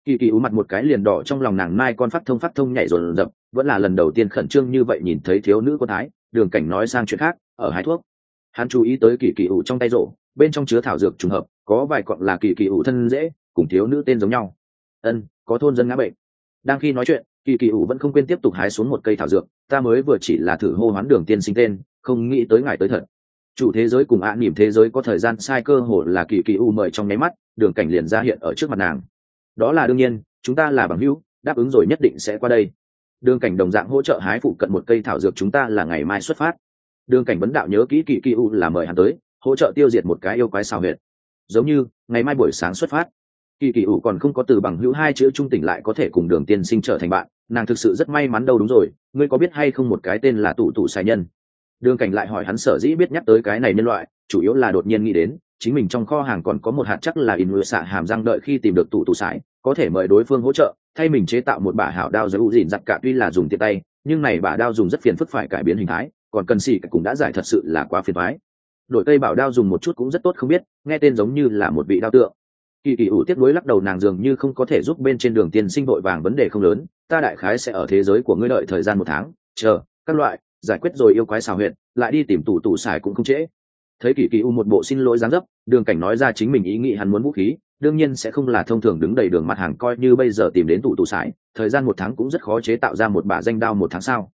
Kỳ kỳ ú mặt một cái liền đỏ trong lòng nàng mai con phát thông phát thông nhảy rồn rập, vẫn là lần đầu tiên khẩn trương như vậy nhìn thấy thiếu nữ con thái, đường cảnh nói sang chuyện khác, ở hái thuốc. Hắn chú ý tới kỳ kỳ ủ trong tay rổ bên trong chứa thảo dược trùng hợp, có vài cọn là kỳ kỳ ủ thân dễ, cùng thiếu nữ tên giống nhau. Ân, có thôn dân ngã bệnh. Đang khi nói chuyện, kỳ kỳ ủ vẫn không quên tiếp tục hái xuống một cây thảo dược, ta mới vừa chỉ là thử hô hoán đường tiên sinh tên, không nghĩ tới ngài tới thật chủ thế giới cùng ạ à nỉm thế giới có thời gian sai cơ hồ là kỳ kỳ u mời trong nháy mắt, đường cảnh liền ra hiện ở trước mặt nàng. Đó là đương nhiên, chúng ta là bằng hữu, đáp ứng rồi nhất định sẽ qua đây. Đường cảnh đồng dạng hỗ trợ hái phụ cận một cây thảo dược chúng ta là ngày mai xuất phát. Đường cảnh vấn đạo nhớ kỹ kỳ kỳ u là mời hắn tới, hỗ trợ tiêu diệt một cái yêu quái xào huyệt. Giống như, ngày mai buổi sáng xuất phát. Kỳ kỳ u còn không có từ bằng hữu hai chữ trung tỉnh lại có thể cùng đường tiên sinh trở thành bạn, nàng thực sự rất may mắn đâu đúng rồi, ngươi có biết hay không một cái tên là tụ tụ xài nhân? Đường cảnh lại hỏi hắn sở dĩ biết nhắc tới cái này nhân loại, chủ yếu là đột nhiên nghĩ đến, chính mình trong kho hàng còn có một hạt chắc là in mưa xạ hàm răng đợi khi tìm được tủ tủ sải, có thể mời đối phương hỗ trợ, thay mình chế tạo một bả hảo đao giới u dìn giặt cả tuy là dùng tiện tay, nhưng này bả đao dùng rất phiền phức phải cải biến hình thái, còn cần xỉ cũng đã giải thật sự là quá phiền thoái đổi cây bảo đao dùng một chút cũng rất tốt không biết, nghe tên giống như là một vị đao tượng. Kỳ kỳ ủ tiếp nối lắc đầu nàng dường như không có thể giúp bên trên đường tiên sinh vội vàng vấn đề không lớn, ta đại khái sẽ ở thế giới của ngươi đợi thời gian một tháng, chờ, các loại giải quyết rồi yêu quái xào huyện lại đi tìm tủ tủ xài cũng không trễ. Thấy kỳ kỳ u một bộ xin lỗi dáng dấp, đường cảnh nói ra chính mình ý nghĩ hắn muốn vũ khí, đương nhiên sẽ không là thông thường đứng đầy đường mặt hàng coi như bây giờ tìm đến tủ tủ xài, thời gian một tháng cũng rất khó chế tạo ra một bả danh đao một tháng sau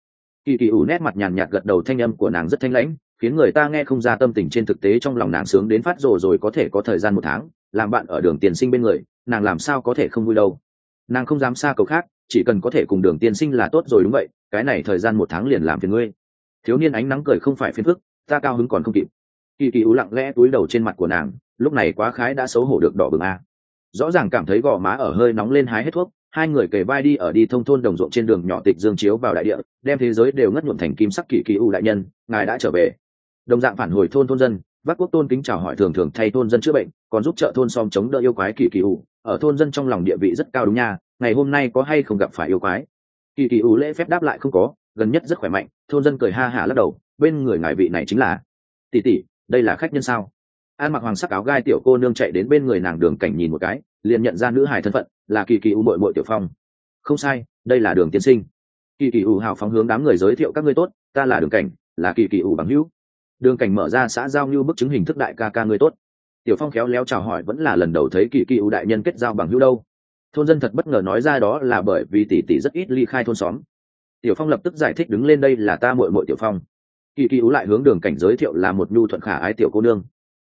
kỳ kỳ u nét mặt nhàn nhạt gật đầu thanh âm của nàng rất thanh lãnh, khiến người ta nghe không ra tâm tình trên thực tế trong lòng nàng sướng đến phát rồ rồi có thể có thời gian một tháng, làm bạn ở đường tiền sinh bên người, nàng làm sao có thể không vui đâu nàng không dám xa cầu khác, chỉ cần có thể cùng đường tiên sinh là tốt rồi đúng vậy, cái này thời gian một tháng liền làm phiền ngươi. Thiếu niên ánh nắng cười không phải phiền phức, ta cao hứng còn không kịp. Kỳ kỳ ú lặng lẽ túi đầu trên mặt của nàng, lúc này quá khái đã xấu hổ được đỏ bừng a. Rõ ràng cảm thấy gò má ở hơi nóng lên hái hết thuốc, hai người kề vai đi ở đi thông thôn đồng ruộng trên đường nhỏ tịch dương chiếu vào đại địa, đem thế giới đều ngất nhuộm thành kim sắc kỳ kỳ u đại nhân, ngài đã trở về. Đồng dạng phản hồi thôn thôn dân vác quốc tôn kính chào hỏi thường thường thay thôn dân chữa bệnh, còn giúp trợ thôn xóm chống đỡ yêu quái kỳ kỳ u ở thôn dân trong lòng địa vị rất cao đúng nha, ngày hôm nay có hay không gặp phải yêu quái? Kỳ kỳ u lễ phép đáp lại không có, gần nhất rất khỏe mạnh, thôn dân cười ha hả lắc đầu, bên người ngài vị này chính là tỷ tỷ, đây là khách nhân sao? An mặc hoàng sắc áo gai tiểu cô nương chạy đến bên người nàng đường cảnh nhìn một cái, liền nhận ra nữ hài thân phận, là kỳ kỳ u bội bội tiểu phong. Không sai, đây là đường tiên sinh. Kỳ kỳ u hào phóng hướng đám người giới thiệu các ngươi tốt, ta là đường cảnh, là kỳ kỳ u bằng hữu. Đường cảnh mở ra xã giao như bức chứng hình thức đại ca ca ngươi tốt tiểu phong khéo léo chào hỏi vẫn là lần đầu thấy kỳ kỳ u đại nhân kết giao bằng hữu đâu. Thôn dân thật bất ngờ nói ra đó là bởi vì tỷ tỷ rất ít ly khai thôn xóm. Tiểu phong lập tức giải thích đứng lên đây là ta mội mội tiểu phong. Kỳ kỳ ú lại hướng đường cảnh giới thiệu là một nhu thuận khả ái tiểu cô nương.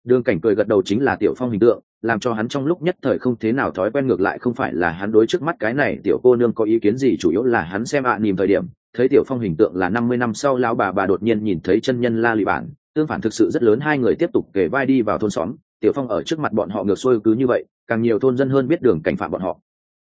Đường cảnh cười gật đầu chính là tiểu phong hình tượng làm cho hắn trong lúc nhất thời không thế nào thói quen ngược lại không phải là hắn đối trước mắt cái này tiểu cô nương có ý kiến gì chủ yếu là hắn xem ạ à, nìm thời điểm thấy tiểu phong hình tượng là năm mươi năm sau lão bà bà đột nhiên nhìn thấy chân nhân la lụy bản tương phản thực sự rất lớn hai người tiếp tục kể vai đi vào thôn xóm tiểu phong ở trước mặt bọn họ ngược xuôi cứ như vậy, càng nhiều thôn dân hơn biết đường cảnh phạm bọn họ.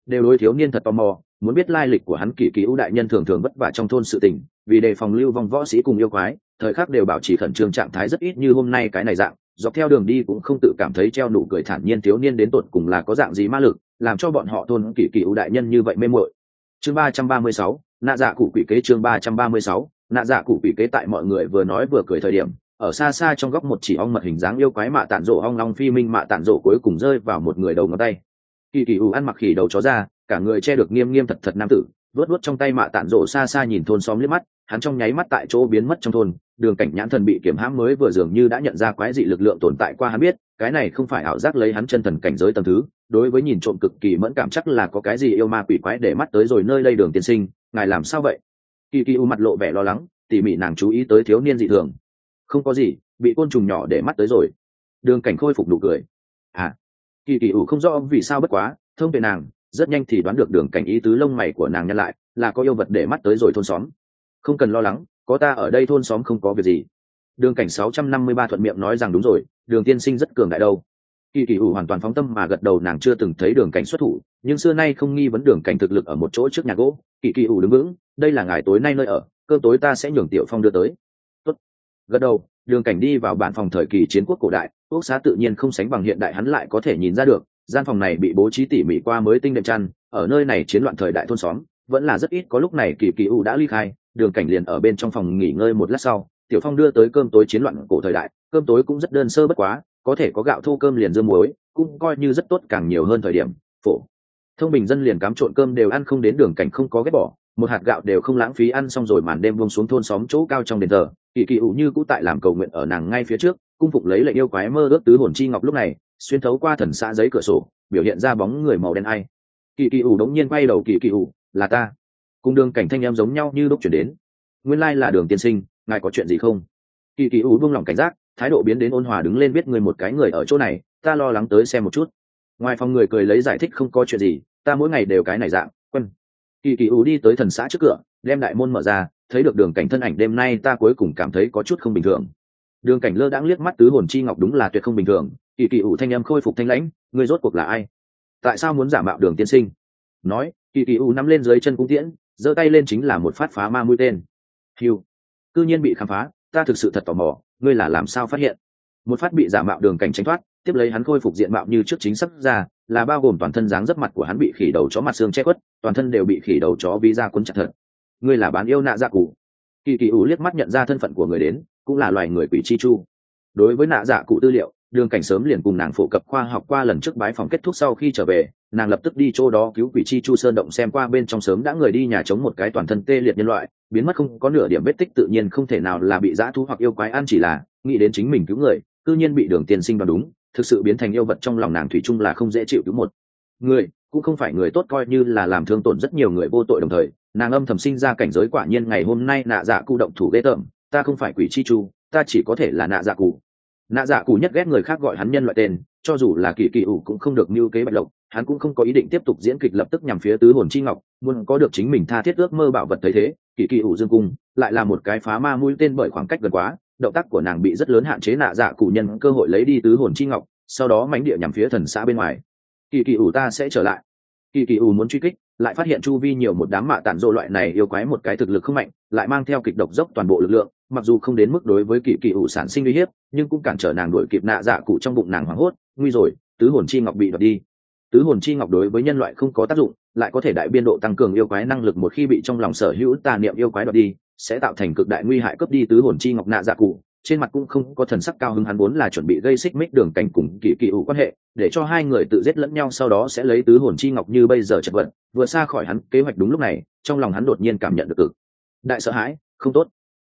Đều đối thiếu niên thật tò mò, muốn biết lai lịch của hắn kỳ kỳ ưu đại nhân thường thường vất vả trong thôn sự tình, vì đề phòng lưu vong võ sĩ cùng yêu quái, thời khắc đều bảo trì khẩn trương trạng thái rất ít như hôm nay cái này dạng, dọc theo đường đi cũng không tự cảm thấy treo nụ cười thản nhiên thiếu niên đến tột cùng là có dạng gì ma lực, làm cho bọn họ thôn kỳ kỳ ưu đại nhân như vậy mê muội. Chương ba trăm ba mươi sáu, nạ dạ cụ quỷ kế chương ba trăm ba mươi sáu, nạ dạ cụ quỷ kế tại mọi người vừa nói vừa cười thời điểm ở xa xa trong góc một chỉ ong mật hình dáng yêu quái mạ tản rổ ong long phi minh mạ tản rổ cuối cùng rơi vào một người đầu ngón tay. Kỳ kỳ ưu ăn mặc khỉ đầu chó ra, cả người che được nghiêm nghiêm thật thật nam tử vớt vớt trong tay mạ tản rổ xa xa nhìn thôn xóm liếc mắt, hắn trong nháy mắt tại chỗ biến mất trong thôn, đường cảnh nhãn thần bị kiểm hãm mới vừa dường như đã nhận ra quái dị lực lượng tồn tại qua hắn biết, cái này không phải ảo giác lấy hắn chân thần cảnh giới tầm thứ, đối với nhìn trộm cực kỳ mẫn cảm chắc là có cái gì yêu ma quỷ quái để mắt tới rồi nơi lây đường tiên sinh, ngài làm sao vậy? Kỳ kỳ u mặt lộ vẻ lo lắng, tỉ mỉ nàng chú ý tới thiếu niên dị thường không có gì, bị côn trùng nhỏ để mắt tới rồi. Đường cảnh khôi phục nụ cười. À kỳ kỳ ủ không rõ vì sao bất quá, thông về nàng, rất nhanh thì đoán được đường cảnh ý tứ lông mày của nàng nhăn lại, là có yêu vật để mắt tới rồi thôn xóm. Không cần lo lắng, có ta ở đây thôn xóm không có việc gì. Đường cảnh sáu trăm năm mươi ba thuận miệng nói rằng đúng rồi, đường tiên sinh rất cường đại đâu. Kỳ kỳ ủ hoàn toàn phóng tâm mà gật đầu nàng chưa từng thấy đường cảnh xuất thủ, nhưng xưa nay không nghi vấn đường cảnh thực lực ở một chỗ trước nhà gỗ. Kỳ kỳ ủ đứng vững, đây là ngày tối nay nơi ở cơ tối ta sẽ nhường tiểu phong đưa tới gật đầu, đường cảnh đi vào bản phòng thời kỳ chiến quốc cổ đại, quốc xá tự nhiên không sánh bằng hiện đại hắn lại có thể nhìn ra được, gian phòng này bị bố trí tỉ mỉ qua mới tinh đệm chăn, ở nơi này chiến loạn thời đại thôn xóm, vẫn là rất ít có lúc này kỳ kỳ u đã ly khai, đường cảnh liền ở bên trong phòng nghỉ ngơi một lát sau, tiểu phong đưa tới cơm tối chiến loạn cổ thời đại, cơm tối cũng rất đơn sơ bất quá, có thể có gạo thô cơm liền dưa muối, cũng coi như rất tốt càng nhiều hơn thời điểm, phổ. Thông bình dân liền cám trộn cơm đều ăn không đến, đường cảnh không có ghét bỏ một hạt gạo đều không lãng phí ăn xong rồi màn đêm buông xuống thôn xóm chỗ cao trong đền thờ, kỳ kỳ ủ như cũ tại làm cầu nguyện ở nàng ngay phía trước, cung phục lấy lệnh yêu quái mơ ước tứ hồn chi ngọc lúc này, xuyên thấu qua thần xã giấy cửa sổ, biểu hiện ra bóng người màu đen ai. Kỳ kỳ ủ đống nhiên quay đầu kỳ kỳ ủ, là ta. Cùng đường cảnh thanh em giống nhau như lúc chuyển đến. Nguyên lai là đường tiên sinh, ngài có chuyện gì không? Kỳ kỳ ủ buông lỏng cảnh giác, thái độ biến đến ôn hòa đứng lên biết người một cái người ở chỗ này, ta lo lắng tới xem một chút. Ngoài phòng người cười lấy giải thích không có chuyện gì, ta mỗi ngày đều cái này dạng kỳ kỳ ủ đi tới thần xã trước cửa, đem đại môn mở ra, thấy được đường cảnh thân ảnh đêm nay ta cuối cùng cảm thấy có chút không bình thường. Đường cảnh lơ đãng liếc mắt tứ hồn chi ngọc đúng là tuyệt không bình thường. Kỳ kỳ ủ thanh em khôi phục thanh lãnh người rốt cuộc là ai? Tại sao muốn giả mạo đường tiên sinh? Nói, kỳ kỳ u nắm lên dưới chân cung tiễn, giơ tay lên chính là một phát phá ma mũi tên. Hiu cư nhiên bị khám phá, ta thực sự thật tò mò, ngươi là làm sao phát hiện? Một phát bị giả mạo đường cảnh tránh thoát, tiếp lấy hắn khôi phục diện mạo như trước chính sắp ra là bao gồm toàn thân dáng dấp mặt của hắn bị khỉ đầu chó mặt xương che khuất, toàn thân đều bị khỉ đầu chó ví ra cuốn chặt thật. Ngươi là bán yêu nạ dạ cụ. Kỳ kỳ ủ liếc mắt nhận ra thân phận của người đến, cũng là loài người quỷ chi chu. Đối với nạ dạ cụ tư liệu, đường cảnh sớm liền cùng nàng phổ cập khoa học qua lần trước bái phòng kết thúc sau khi trở về, nàng lập tức đi chỗ đó cứu quỷ chi chu sơn động xem qua bên trong sớm đã người đi nhà chống một cái toàn thân tê liệt nhân loại, biến mất không có nửa điểm vết tích tự nhiên không thể nào là bị dã thú hoặc yêu quái ăn chỉ là, nghĩ đến chính mình cứu người tự nhiên bị đường tiên sinh đoán đúng thực sự biến thành yêu vật trong lòng nàng thủy chung là không dễ chịu cứu một. Người, cũng không phải người tốt coi như là làm thương tổn rất nhiều người vô tội đồng thời, nàng âm thầm sinh ra cảnh giới quả nhiên ngày hôm nay nạ dạ cụ động thủ ghê tởm, ta không phải quỷ chi chu, ta chỉ có thể là nạ dạ cụ. Nạ dạ cụ nhất ghét người khác gọi hắn nhân loại tên, cho dù là kỳ kỳ ủ cũng không được mưu kế bạch lộc, hắn cũng không có ý định tiếp tục diễn kịch lập tức nhằm phía tứ hồn chi ngọc, muốn có được chính mình tha thiết ước mơ bảo vật thấy thế, kỳ kỳ ủ dương cung, lại là một cái phá ma mũi tên bởi khoảng cách gần quá động tác của nàng bị rất lớn hạn chế nạ dạ cụ nhân cơ hội lấy đi tứ hồn chi ngọc, sau đó mánh địa nhằm phía thần xã bên ngoài. Kỳ kỳ ủ ta sẽ trở lại. Kỳ kỳ ủ muốn truy kích, lại phát hiện chu vi nhiều một đám mạ tản rộ loại này yêu quái một cái thực lực không mạnh, lại mang theo kịch độc dốc toàn bộ lực lượng, mặc dù không đến mức đối với kỳ kỳ ủ sản sinh uy hiếp, nhưng cũng cản trở nàng đuổi kịp nạ dạ cụ trong bụng nàng hoảng hốt, nguy rồi, tứ hồn chi ngọc bị đoạt đi. Tứ hồn chi ngọc đối với nhân loại không có tác dụng, lại có thể đại biên độ tăng cường yêu quái năng lực một khi bị trong lòng sở hữu tà niệm yêu quái đoạt đi sẽ tạo thành cực đại nguy hại cấp đi tứ hồn chi ngọc nạ dạ cụ. Trên mặt cũng không có thần sắc cao hứng, hắn vốn là chuẩn bị gây xích mích đường cảnh cùng kỳ kỳ ủ quan hệ, để cho hai người tự giết lẫn nhau sau đó sẽ lấy tứ hồn chi ngọc như bây giờ chật vật. Vừa xa khỏi hắn, kế hoạch đúng lúc này, trong lòng hắn đột nhiên cảm nhận được cực. Đại sợ hãi, không tốt.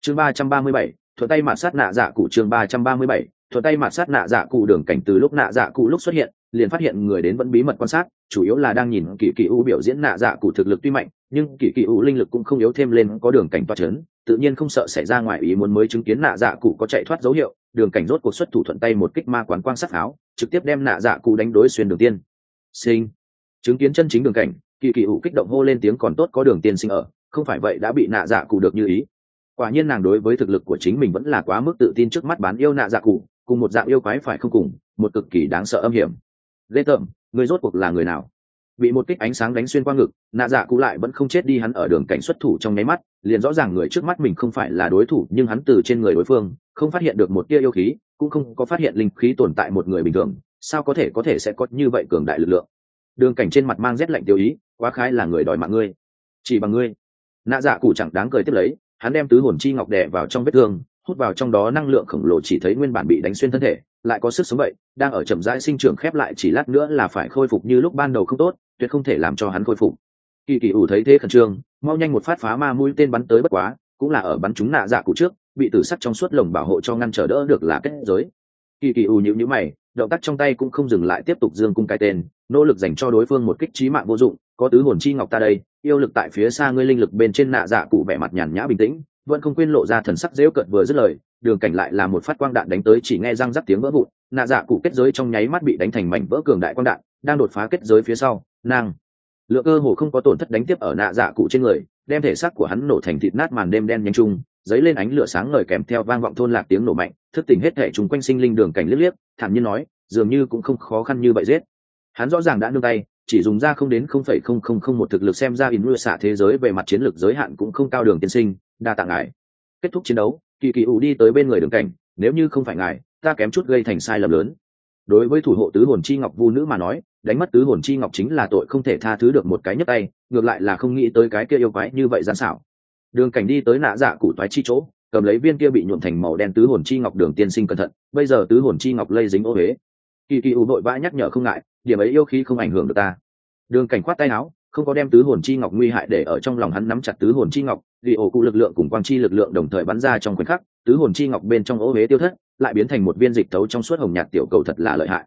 Chương ba trăm ba mươi bảy, thuận tay mạt sát nạ dạ cụ chương ba trăm ba mươi bảy, thuận tay mạt sát nạ dạ cụ đường cảnh từ lúc nạ dạ cụ lúc xuất hiện, liền phát hiện người đến vẫn bí mật quan sát, chủ yếu là đang nhìn kỳ kỳ u biểu diễn nạ dạ cụ thực lực tuy mạnh nhưng kỳ kỳ u linh lực cũng không yếu thêm lên, có đường cảnh toa c tự nhiên không sợ xảy ra ngoài ý muốn mới chứng kiến nạ dạ cụ có chạy thoát dấu hiệu, đường cảnh rốt cuộc xuất thủ thuận tay một kích ma quán quang sắc áo, trực tiếp đem nạ dạ cụ đánh đối xuyên đường tiên. Sinh chứng kiến chân chính đường cảnh, kỳ kỳ ủ kích động hô lên tiếng còn tốt có đường tiên sinh ở, không phải vậy đã bị nạ dạ cụ được như ý. Quả nhiên nàng đối với thực lực của chính mình vẫn là quá mức tự tin trước mắt bán yêu nạ dạ cụ, cùng một dạng yêu quái phải không cùng, một cực kỳ đáng sợ âm hiểm. Ghê tởm người rốt cuộc là người nào? Bị một kích ánh sáng đánh xuyên qua ngực, nạ dạ cụ lại vẫn không chết đi, hắn ở đường cảnh xuất thủ trong nháy mắt, liền rõ ràng người trước mắt mình không phải là đối thủ, nhưng hắn từ trên người đối phương, không phát hiện được một tia yêu khí, cũng không có phát hiện linh khí tồn tại một người bình thường, sao có thể có thể sẽ có như vậy cường đại lực lượng? Đường cảnh trên mặt mang rét lạnh tiêu ý, quá khái là người đòi mạng ngươi. Chỉ bằng ngươi. Nạ dạ cụ chẳng đáng cười tiếp lấy, hắn đem tứ hồn chi ngọc đè vào trong vết thương, hút vào trong đó năng lượng khổng lồ chỉ thấy nguyên bản bị đánh xuyên thân thể, lại có sức sống vậy, đang ở chậm rãi sinh trưởng khép lại, chỉ lát nữa là phải khôi phục như lúc ban đầu không tốt tuyệt không thể làm cho hắn khôi phục. Kỳ kỳ ủ thấy thế khẩn trương, mau nhanh một phát phá ma mũi tên bắn tới bất quá, cũng là ở bắn chúng nạ dạ cụ trước, bị tử sắt trong suốt lồng bảo hộ cho ngăn trở đỡ được là kết giới. Kỳ kỳ ủ nhịu nhữ mày, động tác trong tay cũng không dừng lại tiếp tục dương cung cái tên, nỗ lực dành cho đối phương một kích trí mạng vô dụng, có tứ hồn chi ngọc ta đây, yêu lực tại phía xa ngươi linh lực bên trên nạ dạ cụ vẻ mặt nhàn nhã bình tĩnh, vẫn không quên lộ ra thần sắc dễu cợt vừa dứt lời, đường cảnh lại là một phát quang đạn đánh tới chỉ nghe răng rắc tiếng vỡ vụn, nạ dạ cụ kết giới trong nháy mắt bị đánh thành mảnh vỡ cường đại quang đạn, đang đột phá kết giới phía sau nàng lựa cơ hồ không có tổn thất đánh tiếp ở nạ dạ cụ trên người, đem thể xác của hắn nổ thành thịt nát màn đêm đen nhanh chung, dấy lên ánh lửa sáng ngời kèm theo vang vọng thôn lạc tiếng nổ mạnh, thức tỉnh hết thể chúng quanh sinh linh đường cảnh liếc liếc, thản nhiên nói, dường như cũng không khó khăn như vậy giết. Hắn rõ ràng đã nương tay, chỉ dùng ra không đến không phẩy không không không một thực lực xem ra in mưa xạ thế giới về mặt chiến lược giới hạn cũng không cao đường tiên sinh, đa tạ ngài. Kết thúc chiến đấu, kỳ kỳ ủ đi tới bên người đường cảnh, nếu như không phải ngài, ta kém chút gây thành sai lầm lớn đối với thủ hộ tứ hồn chi ngọc vu nữ mà nói, đánh mất tứ hồn chi ngọc chính là tội không thể tha thứ được một cái nhấp tay, ngược lại là không nghĩ tới cái kia yêu quái như vậy gian xảo. Đường cảnh đi tới nạ dạ cụ toái chi chỗ, cầm lấy viên kia bị nhuộm thành màu đen tứ hồn chi ngọc đường tiên sinh cẩn thận, bây giờ tứ hồn chi ngọc lây dính ô huế kỳ kỳ ủ vội vã nhắc nhở không ngại, điểm ấy yêu khí không ảnh hưởng được ta. Đường cảnh khoát tay áo, không có đem tứ hồn chi ngọc nguy hại để ở trong lòng hắn nắm chặt tứ hồn chi ngọc, vì ổ cụ lực lượng cùng quang chi lực lượng đồng thời bắn ra trong khoảnh khắc tứ hồn chi ngọc bên trong ô huế tiêu thất, lại biến thành một viên dịch tấu trong suốt hồng nhạt tiểu cầu thật là lợi hại.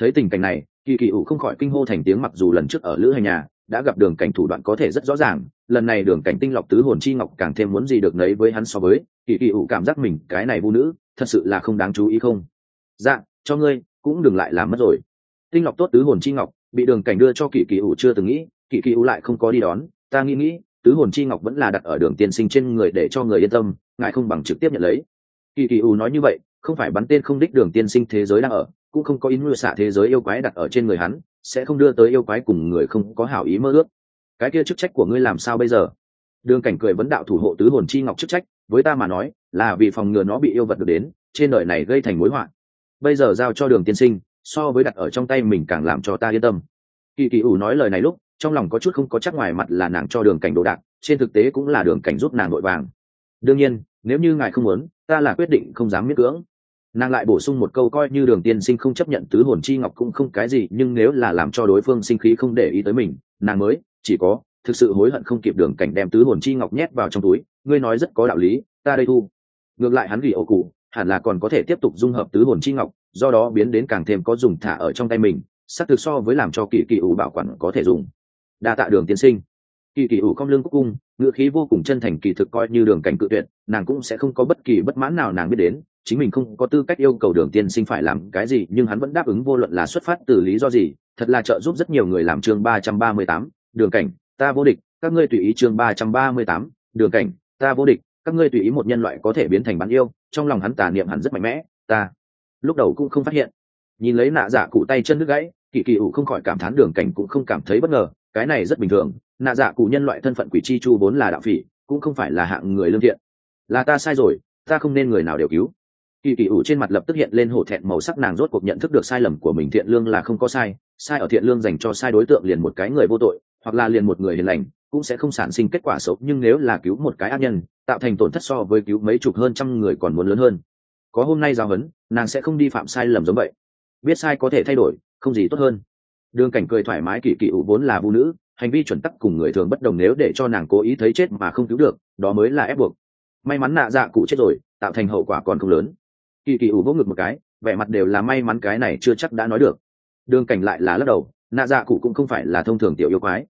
Thấy tình cảnh này, kỳ kỳ ủ không khỏi kinh hô thành tiếng mặc dù lần trước ở lữ hành nhà, đã gặp đường cảnh thủ đoạn có thể rất rõ ràng, lần này đường cảnh tinh lọc tứ hồn chi ngọc càng thêm muốn gì được nấy với hắn so với, kỳ kỳ ủ cảm giác mình cái này vũ nữ, thật sự là không đáng chú ý không? Dạ cho ngươi, cũng đừng lại làm mất rồi. Tinh lọc tốt tứ hồn chi ngọc, bị đường cảnh đưa cho kỳ kỳ ủ chưa từng nghĩ, kỳ kỳ ủ lại không có đi đón, ta nghĩ nghĩ tứ hồn chi ngọc vẫn là đặt ở đường tiên sinh trên người để cho người yên tâm, ngài không bằng trực tiếp nhận lấy. Kỳ kỳ U nói như vậy, không phải bắn tên không đích đường tiên sinh thế giới đang ở, cũng không có ý mưa xạ thế giới yêu quái đặt ở trên người hắn, sẽ không đưa tới yêu quái cùng người không có hảo ý mơ ước. Cái kia chức trách của ngươi làm sao bây giờ? Đường cảnh cười vấn đạo thủ hộ tứ hồn chi ngọc chức trách, với ta mà nói, là vì phòng ngừa nó bị yêu vật được đến, trên đời này gây thành mối họa. Bây giờ giao cho đường tiên sinh, so với đặt ở trong tay mình càng làm cho ta yên tâm. Kỳ kỳ ủ nói lời này lúc trong lòng có chút không có chắc ngoài mặt là nàng cho đường cảnh đồ đạc, trên thực tế cũng là đường cảnh giúp nàng vội vàng. Đương nhiên, nếu như ngài không muốn, ta là quyết định không dám miễn cưỡng. Nàng lại bổ sung một câu coi như đường tiên sinh không chấp nhận tứ hồn chi ngọc cũng không cái gì, nhưng nếu là làm cho đối phương sinh khí không để ý tới mình, nàng mới chỉ có thực sự hối hận không kịp đường cảnh đem tứ hồn chi ngọc nhét vào trong túi, ngươi nói rất có đạo lý, ta đây thu. Ngược lại hắn gỉ ổ cụ, hẳn là còn có thể tiếp tục dung hợp tứ hồn chi ngọc, do đó biến đến càng thêm có dùng thả ở trong tay mình, xác thực so với làm cho kỳ kỳ ủ bảo quản có thể dùng đa tạ đường tiên sinh. Kỳ kỳ ủ không lương cúc cung, ngựa khí vô cùng chân thành kỳ thực coi như đường cảnh cự tuyệt, nàng cũng sẽ không có bất kỳ bất mãn nào nàng biết đến, chính mình không có tư cách yêu cầu đường tiên sinh phải làm cái gì, nhưng hắn vẫn đáp ứng vô luận là xuất phát từ lý do gì, thật là trợ giúp rất nhiều người làm chương ba trăm ba mươi tám, đường cảnh, ta vô địch, các ngươi tùy ý chương ba trăm ba mươi tám, đường cảnh, ta vô địch, các ngươi tùy ý một nhân loại có thể biến thành bán yêu, trong lòng hắn tà niệm hắn rất mạnh mẽ, ta lúc đầu cũng không phát hiện. Nhìn lấy nạ giả cụ tay chân nước gãy, kỳ kỳ ủ không khỏi cảm thán đường cảnh cũng không cảm thấy bất ngờ cái này rất bình thường, nạ dạ cụ nhân loại thân phận quỷ chi chu vốn là đạo phỉ, cũng không phải là hạng người lương thiện. Là ta sai rồi, ta không nên người nào đều cứu. Kỳ kỳ ủ trên mặt lập tức hiện lên hổ thẹn màu sắc, nàng rốt cuộc nhận thức được sai lầm của mình, thiện lương là không có sai sai ở thiện lương dành cho sai đối tượng liền một cái người vô tội, hoặc là liền một người hiền lành, cũng sẽ không sản sinh kết quả xấu, nhưng nếu là cứu một cái ác nhân, tạo thành tổn thất so với cứu mấy chục hơn trăm người còn muốn lớn hơn. Có hôm nay giao hấn nàng sẽ không đi phạm sai lầm giống vậy. Biết sai có thể thay đổi, không gì tốt hơn đường cảnh cười thoải mái kỳ kỳ ủ vốn là vũ nữ, hành vi chuẩn tắc cùng người thường bất đồng nếu để cho nàng cố ý thấy chết mà không cứu được, đó mới là ép buộc. May mắn nạ dạ cụ chết rồi, tạo thành hậu quả còn không lớn. Kỳ kỳ ủ vỗ ngực một cái, vẻ mặt đều là may mắn cái này chưa chắc đã nói được. Đường cảnh lại là lắc đầu, nạ dạ cụ cũng không phải là thông thường tiểu yêu quái.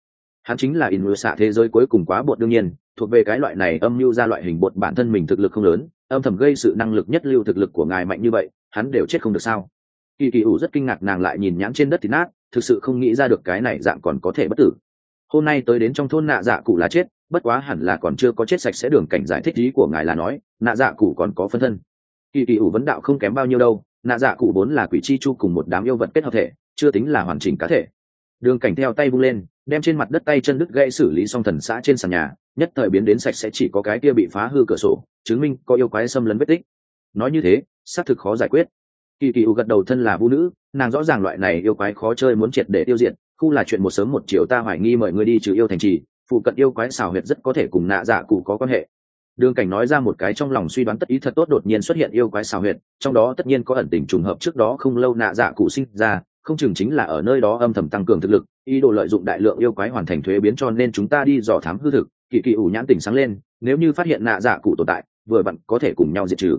Hắn chính là in mưa xạ thế giới cuối cùng quá bột đương nhiên, thuộc về cái loại này âm mưu ra loại hình bột bản thân mình thực lực không lớn, âm thầm gây sự năng lực nhất lưu thực lực của ngài mạnh như vậy, hắn đều chết không được sao? Kỳ kỳ ủ rất kinh ngạc nàng lại nhìn nhãn trên đất thì nát thực sự không nghĩ ra được cái này dạng còn có thể bất tử. Hôm nay tới đến trong thôn nạ dạ cụ là chết, bất quá hẳn là còn chưa có chết sạch sẽ đường cảnh giải thích ý của ngài là nói, nạ dạ cụ còn có phân thân. Kỳ kỳ ủ vấn đạo không kém bao nhiêu đâu, nạ dạ cụ vốn là quỷ chi chu cùng một đám yêu vật kết hợp thể, chưa tính là hoàn chỉnh cá thể. Đường cảnh theo tay vung lên, đem trên mặt đất tay chân đứt gãy xử lý xong thần xã trên sàn nhà, nhất thời biến đến sạch sẽ chỉ có cái kia bị phá hư cửa sổ, chứng minh có yêu quái xâm lấn vết tích. Nói như thế, xác thực khó giải quyết kỳ kỳ u gật đầu thân là vũ nữ, nàng rõ ràng loại này yêu quái khó chơi muốn triệt để tiêu diệt, khu là chuyện một sớm một chiều ta hoài nghi mời ngươi đi trừ yêu thành trì, phụ cận yêu quái xào huyệt rất có thể cùng nạ dạ cụ có quan hệ. Đường cảnh nói ra một cái trong lòng suy đoán tất ý thật tốt đột nhiên xuất hiện yêu quái xào huyệt, trong đó tất nhiên có ẩn tình trùng hợp trước đó không lâu nạ dạ cụ sinh ra, không chừng chính là ở nơi đó âm thầm tăng cường thực lực, ý đồ lợi dụng đại lượng yêu quái hoàn thành thuế biến cho nên chúng ta đi dò thám hư thực. Kỳ kỳ ủ nhãn tỉnh sáng lên, nếu như phát hiện nạ dạ cụ tồn tại, vừa vặn có thể cùng nhau diệt trừ.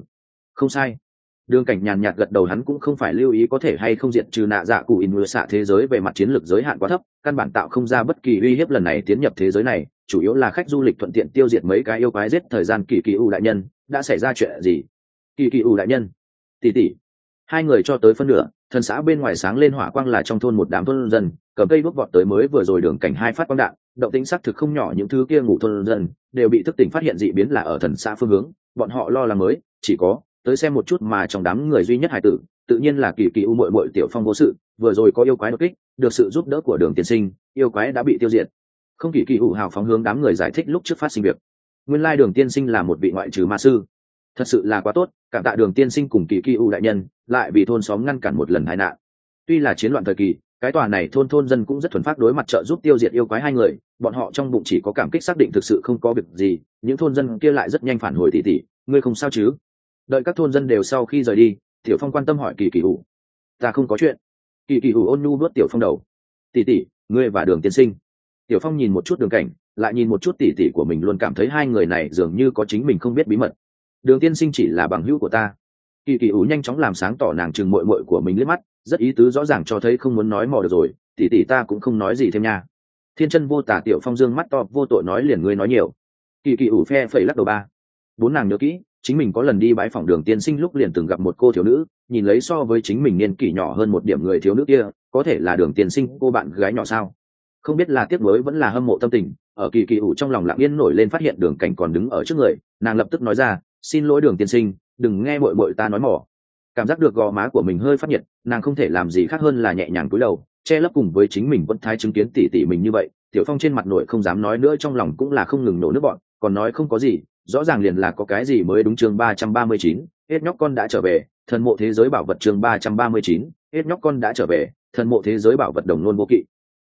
Không sai đường cảnh nhàn nhạt gật đầu, hắn cũng không phải lưu ý có thể hay không diệt trừ nạ dạ cụ in mưa xạ thế giới về mặt chiến lược giới hạn quá thấp, căn bản tạo không ra bất kỳ uy hiếp lần này tiến nhập thế giới này, chủ yếu là khách du lịch thuận tiện tiêu diệt mấy cái yêu quái giết thời gian kỳ kỳ u đại nhân, đã xảy ra chuyện gì? Kỳ kỳ u đại nhân. Tỉ tỉ hai người cho tới phân nửa, thần xã bên ngoài sáng lên hỏa quang là trong thôn một đám thôn dân, cầm cây bước vọt tới mới vừa rồi đường cảnh hai phát quang đạn, động tính xác thực không nhỏ, những thứ kia ngủ thôn dân đều bị thức tỉnh phát hiện dị biến là ở thần xã phương hướng, bọn họ lo lắng mới, chỉ có tới xem một chút mà trong đám người duy nhất hải tử, tự nhiên là kỳ kỳ u mội mội tiểu phong vô sự, vừa rồi có yêu quái đột kích, được sự giúp đỡ của đường tiên sinh, yêu quái đã bị tiêu diệt. Không kỳ kỳ u hào phóng hướng đám người giải thích lúc trước phát sinh việc. Nguyên lai đường tiên sinh là một vị ngoại trừ ma sư. Thật sự là quá tốt, cảm tạ đường tiên sinh cùng kỳ kỳ u đại nhân, lại bị thôn xóm ngăn cản một lần tai nạn. Tuy là chiến loạn thời kỳ, cái tòa này thôn thôn dân cũng rất thuần phát đối mặt trợ giúp tiêu diệt yêu quái hai người, bọn họ trong bụng chỉ có cảm kích xác định thực sự không có việc gì, những thôn dân kia lại rất nhanh phản hồi tỉ tỉ. Ngươi không sao chứ? Đợi các thôn dân đều sau khi rời đi, tiểu phong quan tâm hỏi kỳ kỳ hủ. Ta không có chuyện. Kỳ kỳ hủ ôn nhu vớt tiểu phong đầu. Tỉ tỉ ngươi và đường tiên sinh. Tiểu phong nhìn một chút đường cảnh, lại nhìn một chút tỉ tỉ của mình luôn cảm thấy hai người này dường như có chính mình không biết bí mật. Đường tiên sinh chỉ là bằng hữu của ta. Kỳ kỳ ủ nhanh chóng làm sáng tỏ nàng chừng mội mội của mình liếc mắt, rất ý tứ rõ ràng cho thấy không muốn nói mò được rồi tỉ tỉ ta cũng không nói gì thêm nha. Thiên chân vô tả tiểu phong dương mắt to, vô tội nói liền ngươi nói nhiều. Kỳ kỳ ủ phe phẩy lắc đầu ba. Bốn nàng nhớ kỹ chính mình có lần đi bãi phòng đường tiên sinh lúc liền từng gặp một cô thiếu nữ, nhìn lấy so với chính mình niên kỷ nhỏ hơn một điểm người thiếu nữ kia, có thể là đường tiên sinh cô bạn gái nhỏ sao? Không biết là tiếc nuối vẫn là hâm mộ tâm tình, ở kỳ kỳ ủ trong lòng lặng yên nổi lên phát hiện đường cảnh còn đứng ở trước người, nàng lập tức nói ra, xin lỗi đường tiên sinh, đừng nghe bội bội ta nói mỏ. Cảm giác được gò má của mình hơi phát nhiệt, nàng không thể làm gì khác hơn là nhẹ nhàng cúi đầu, che lấp cùng với chính mình vẫn thái chứng kiến tỉ tỉ mình như vậy, tiểu phong trên mặt nội không dám nói nữa trong lòng cũng là không ngừng nổ nước bọn, còn nói không có gì rõ ràng liền là có cái gì mới đúng chương ba trăm ba mươi chín, hết nhóc con đã trở về, thần mộ thế giới bảo vật chương ba trăm ba mươi chín, hết nhóc con đã trở về, thần mộ thế giới bảo vật đồng luôn vô kỵ.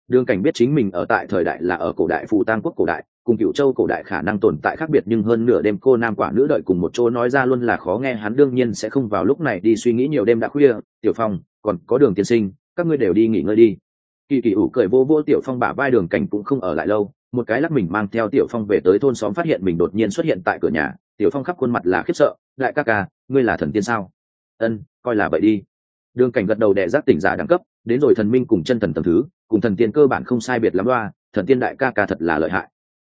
Đường cảnh biết chính mình ở tại thời đại là ở cổ đại phù tang quốc cổ đại, cùng cựu châu cổ đại khả năng tồn tại khác biệt, nhưng hơn nửa đêm cô nam quả nữ đợi cùng một chỗ nói ra luôn là khó nghe, hắn đương nhiên sẽ không vào lúc này đi suy nghĩ nhiều đêm đã khuya. Tiểu phong, còn có đường tiên sinh, các ngươi đều đi nghỉ ngơi đi. Kỳ kỳ ủ cười vô vô tiểu phong bả vai, đường cảnh cũng không ở lại lâu một cái lắc mình mang theo tiểu phong về tới thôn xóm phát hiện mình đột nhiên xuất hiện tại cửa nhà. Tiểu phong khắp khuôn mặt là khiếp sợ. Đại ca ca, ngươi là thần tiên sao? Ân, coi là vậy đi. Đường cảnh gật đầu đệ giác tỉnh giả đẳng cấp, đến rồi thần minh cùng chân thần tầm thứ, cùng thần tiên cơ bản không sai biệt lắm loa, thần tiên đại ca ca thật là lợi hại.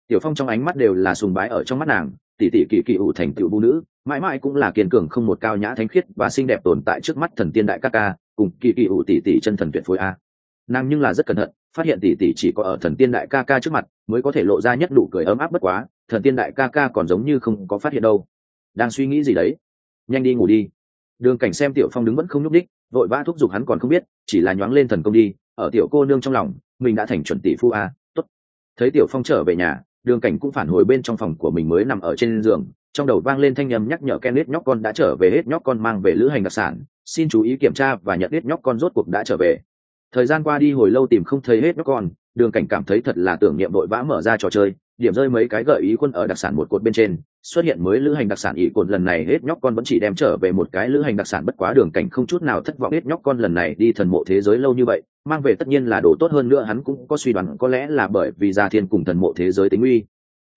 Tiểu phong trong ánh mắt đều là sùng bái ở trong mắt nàng, tỷ tỷ kỳ kỳ ủ thành tiểu vũ nữ, mãi mãi cũng là kiên cường không một cao nhã thánh khiết và xinh đẹp tồn tại trước mắt thần tiên đại ca ca, cùng kỳ kỳ ủ tỷ tỷ chân thần tuyệt phối a nàng nhưng là rất cẩn thận, phát hiện tỷ tỷ chỉ có ở thần tiên đại ca ca trước mặt, mới có thể lộ ra nhất đủ cười ấm áp bất quá, thần tiên đại ca ca còn giống như không có phát hiện đâu. Đang suy nghĩ gì đấy? Nhanh đi ngủ đi. Đường cảnh xem tiểu phong đứng vẫn không nhúc đích vội vã thúc giục hắn còn không biết, chỉ là nhoáng lên thần công đi, ở tiểu cô nương trong lòng, mình đã thành chuẩn tỷ phu a, tốt. Thấy tiểu phong trở về nhà, đường cảnh cũng phản hồi bên trong phòng của mình mới nằm ở trên giường, trong đầu vang lên thanh â m nhắc nhở ken hết nhóc con đã trở về, hết nhóc con mang về lữ hành đặc sản, xin chú ý kiểm tra và nhận hết nhóc con rốt cuộc đã trở về thời gian qua đi hồi lâu tìm không thấy hết nhóc con đường cảnh cảm thấy thật là tưởng niệm đội vã mở ra trò chơi, điểm rơi mấy cái gợi ý quân ở đặc sản một cột bên trên, xuất hiện mới lữ hành đặc sản ỷ cột lần này hết nhóc con vẫn chỉ đem trở về một cái lữ hành đặc sản bất quá đường cảnh không chút nào thất vọng hết nhóc con lần này đi thần mộ thế giới lâu như vậy, mang về tất nhiên là đồ tốt hơn nữa hắn cũng có suy đoán có lẽ là bởi vì gia thiên cùng thần mộ thế giới tính uy.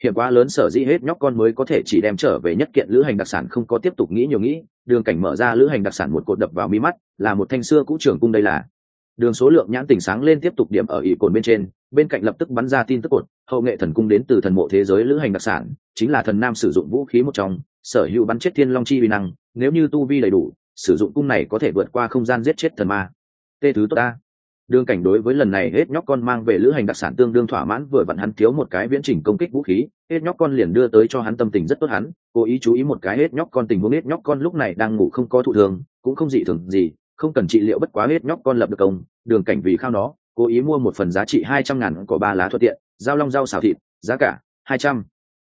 Hiểm quá lớn sở dĩ hết nhóc con mới có thể chỉ đem trở về nhất kiện lữ hành đặc sản không có tiếp tục nghĩ nhiều nghĩ, đường cảnh mở ra lữ hành đặc sản một cột đập vào mi mắt, là một thanh xưa cũ trưởng cung đây là đường số lượng nhãn tình sáng lên tiếp tục điểm ở ỷ cồn bên trên, bên cạnh lập tức bắn ra tin tức cột, hậu nghệ thần cung đến từ thần mộ thế giới lữ hành đặc sản, chính là thần nam sử dụng vũ khí một trong, sở hữu bắn chết thiên long chi vi năng, nếu như tu vi đầy đủ, sử dụng cung này có thể vượt qua không gian giết chết thần ma. Tê thứ tốt ta. Đường cảnh đối với lần này hết nhóc con mang về lữ hành đặc sản tương đương thỏa mãn vừa vặn hắn thiếu một cái viễn trình công kích vũ khí, hết nhóc con liền đưa tới cho hắn tâm tình rất tốt hắn, cố ý chú ý một cái hết nhóc con tình huống, hết nhóc con lúc này đang ngủ không có thụ thường, cũng không dị thường gì không cần trị liệu bất quá hết nhóc con lập được công, đường cảnh vì khao nó, cố ý mua một phần giá trị hai trăm ngàn có ba lá thuận tiện, giao long rau xào thịt, giá cả hai trăm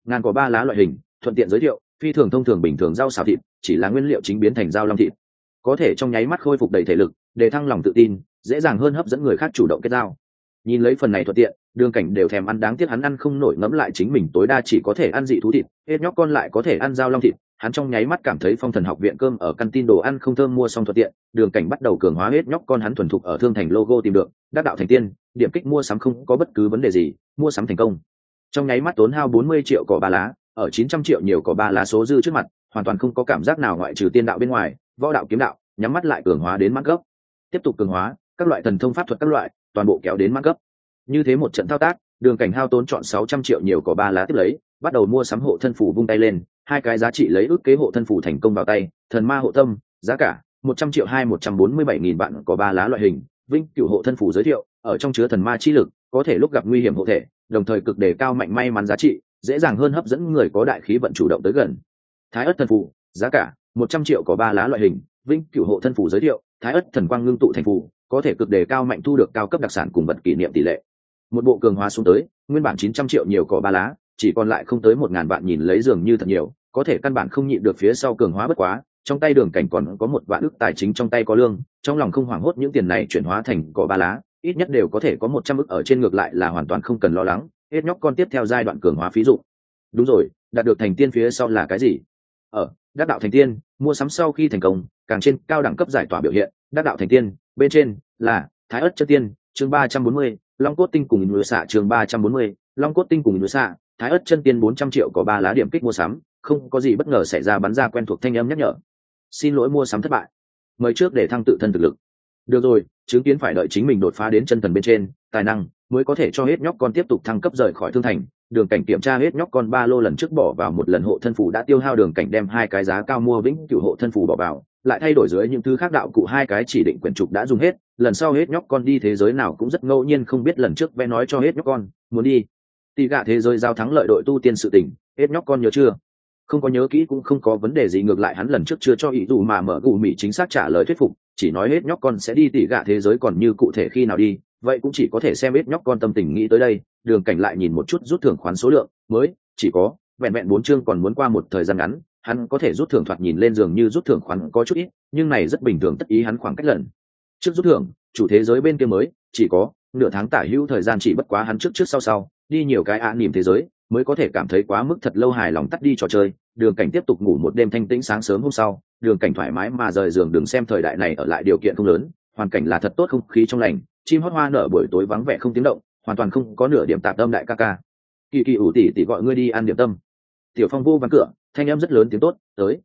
ngàn có ba lá loại hình, thuận tiện giới thiệu, phi thường thông thường bình thường rau xào thịt, chỉ là nguyên liệu chính biến thành rau long thịt. Có thể trong nháy mắt khôi phục đầy thể lực, để thăng lòng tự tin, dễ dàng hơn hấp dẫn người khác chủ động kết giao. Nhìn lấy phần này thuận tiện, đường cảnh đều thèm ăn, đáng tiếc hắn ăn không nổi ngẫm lại chính mình tối đa chỉ có thể ăn dị thú thịt, hết nhóc con lại có thể ăn dao long thịt hắn trong nháy mắt cảm thấy phong thần học viện cơm ở căn tin đồ ăn không thơm mua xong thuận tiện, đường cảnh bắt đầu cường hóa hết nhóc con hắn thuần thục ở thương thành logo tìm được, đắc đạo thành tiên, điểm kích mua sắm không có bất cứ vấn đề gì, mua sắm thành công trong nháy mắt tốn hao bốn mươi triệu cỏ ba lá, ở chín trăm triệu nhiều cỏ ba lá số dư trước mặt, hoàn toàn không có cảm giác nào ngoại trừ tiên đạo bên ngoài, võ đạo kiếm đạo, nhắm mắt lại cường hóa đến mắt gốc tiếp tục cường hóa, các loại thần thông pháp thuật các loại, toàn bộ kéo đến mắt gấp. như thế một trận thao tác, đường cảnh hao tốn chọn sáu trăm triệu nhiều cỏ ba lá tiếp lấy bắt đầu mua sắm hộ thân phủ vung tay lên, hai cái giá trị lấy ước kế hộ thân phủ thành công vào tay, thần ma hộ tâm, giá cả, một trăm triệu hai một trăm bốn mươi bảy nghìn bạn có ba lá loại hình vinh cựu hộ thân phủ giới thiệu, ở trong chứa thần ma chi lực, có thể lúc gặp nguy hiểm hộ thể, đồng thời cực đề cao mạnh may mắn giá trị, dễ dàng hơn hấp dẫn người có đại khí vận chủ động tới gần. Thái ất thần phủ, giá cả, một trăm triệu có ba lá loại hình vinh cựu hộ thân phủ giới thiệu, thái ất thần quang ngưng tụ thành phủ, có thể cực đề cao mạnh thu được cao cấp đặc sản cùng vật kỷ niệm tỷ lệ. Một bộ cường hóa xuống tới, nguyên bản chín trăm triệu nhiều cỏ ba lá chỉ còn lại không tới một ngàn vạn nhìn lấy dường như thật nhiều, có thể căn bản không nhịn được phía sau cường hóa bất quá, trong tay đường cảnh còn có một vạn ức tài chính trong tay có lương, trong lòng không hoảng hốt những tiền này chuyển hóa thành cỏ ba lá, ít nhất đều có thể có một trăm ức ở trên ngược lại là hoàn toàn không cần lo lắng, hết nhóc con tiếp theo giai đoạn cường hóa phí dụ đúng rồi, đạt được thành tiên phía sau là cái gì? Ở đắc đạo thành tiên, mua sắm sau khi thành công, càng trên cao đẳng cấp giải tỏa biểu hiện, đắc đạo thành tiên, bên trên là thái ất chất tiên, chương ba trăm bốn mươi, long cốt tinh cùng núi xạ, chương ba trăm bốn mươi, long cốt tinh cùng núi xạ thái ất chân tiên bốn trăm triệu có ba lá điểm kích mua sắm, không có gì bất ngờ xảy ra bắn ra quen thuộc thanh âm nhắc nhở. Xin lỗi mua sắm thất bại. Mời trước để thăng tự thân thực lực. Được rồi, chứng kiến phải đợi chính mình đột phá đến chân thần bên trên, tài năng mới có thể cho hết nhóc con tiếp tục thăng cấp rời khỏi thương thành. Đường cảnh kiểm tra hết nhóc con ba lô lần trước bỏ vào một lần hộ thân phủ đã tiêu hao, đường cảnh đem hai cái giá cao mua vĩnh cựu hộ thân phủ bỏ vào, lại thay đổi dưới những thứ khác đạo cụ hai cái chỉ định quyển trục đã dùng hết. Lần sau hết nhóc con đi thế giới nào cũng rất ngẫu nhiên, không biết lần trước vẽ nói cho hết nhóc con, muốn đi tỷ gạ thế giới giao thắng lợi đội tu tiên sự tình, hết nhóc con nhớ chưa? Không có nhớ kỹ cũng không có vấn đề gì, ngược lại hắn lần trước chưa cho ý dù mà mở gù mỹ chính xác trả lời thuyết phục, chỉ nói hết nhóc con sẽ đi tỉ gạ thế giới còn như cụ thể khi nào đi, vậy cũng chỉ có thể xem hết nhóc con tâm tình nghĩ tới đây, đường cảnh lại nhìn một chút rút thưởng khoán số lượng, mới, chỉ có, vẹn vẹn bốn chương còn muốn qua một thời gian ngắn, hắn có thể rút thưởng thoạt nhìn lên giường như rút thưởng khoán có chút ít, nhưng này rất bình thường, tất ý hắn khoảng cách lần. Trước rút thưởng, chủ thế giới bên kia mới, chỉ có, nửa tháng tả hữu thời gian chỉ bất quá hắn trước trước sau sau đi nhiều cái ạ niềm thế giới, mới có thể cảm thấy quá mức thật lâu hài lòng tắt đi trò chơi, đường cảnh tiếp tục ngủ một đêm thanh tĩnh sáng sớm hôm sau, đường cảnh thoải mái mà rời giường đường xem thời đại này ở lại điều kiện không lớn, hoàn cảnh là thật tốt không khí trong lành, chim hót hoa nở buổi tối vắng vẻ không tiếng động, hoàn toàn không có nửa điểm tạp tâm đại ca ca. Kỳ kỳ ủ tỉ tỉ gọi ngươi đi ăn điểm tâm. Tiểu phong vô vắng cửa, thanh em rất lớn tiếng tốt, tới.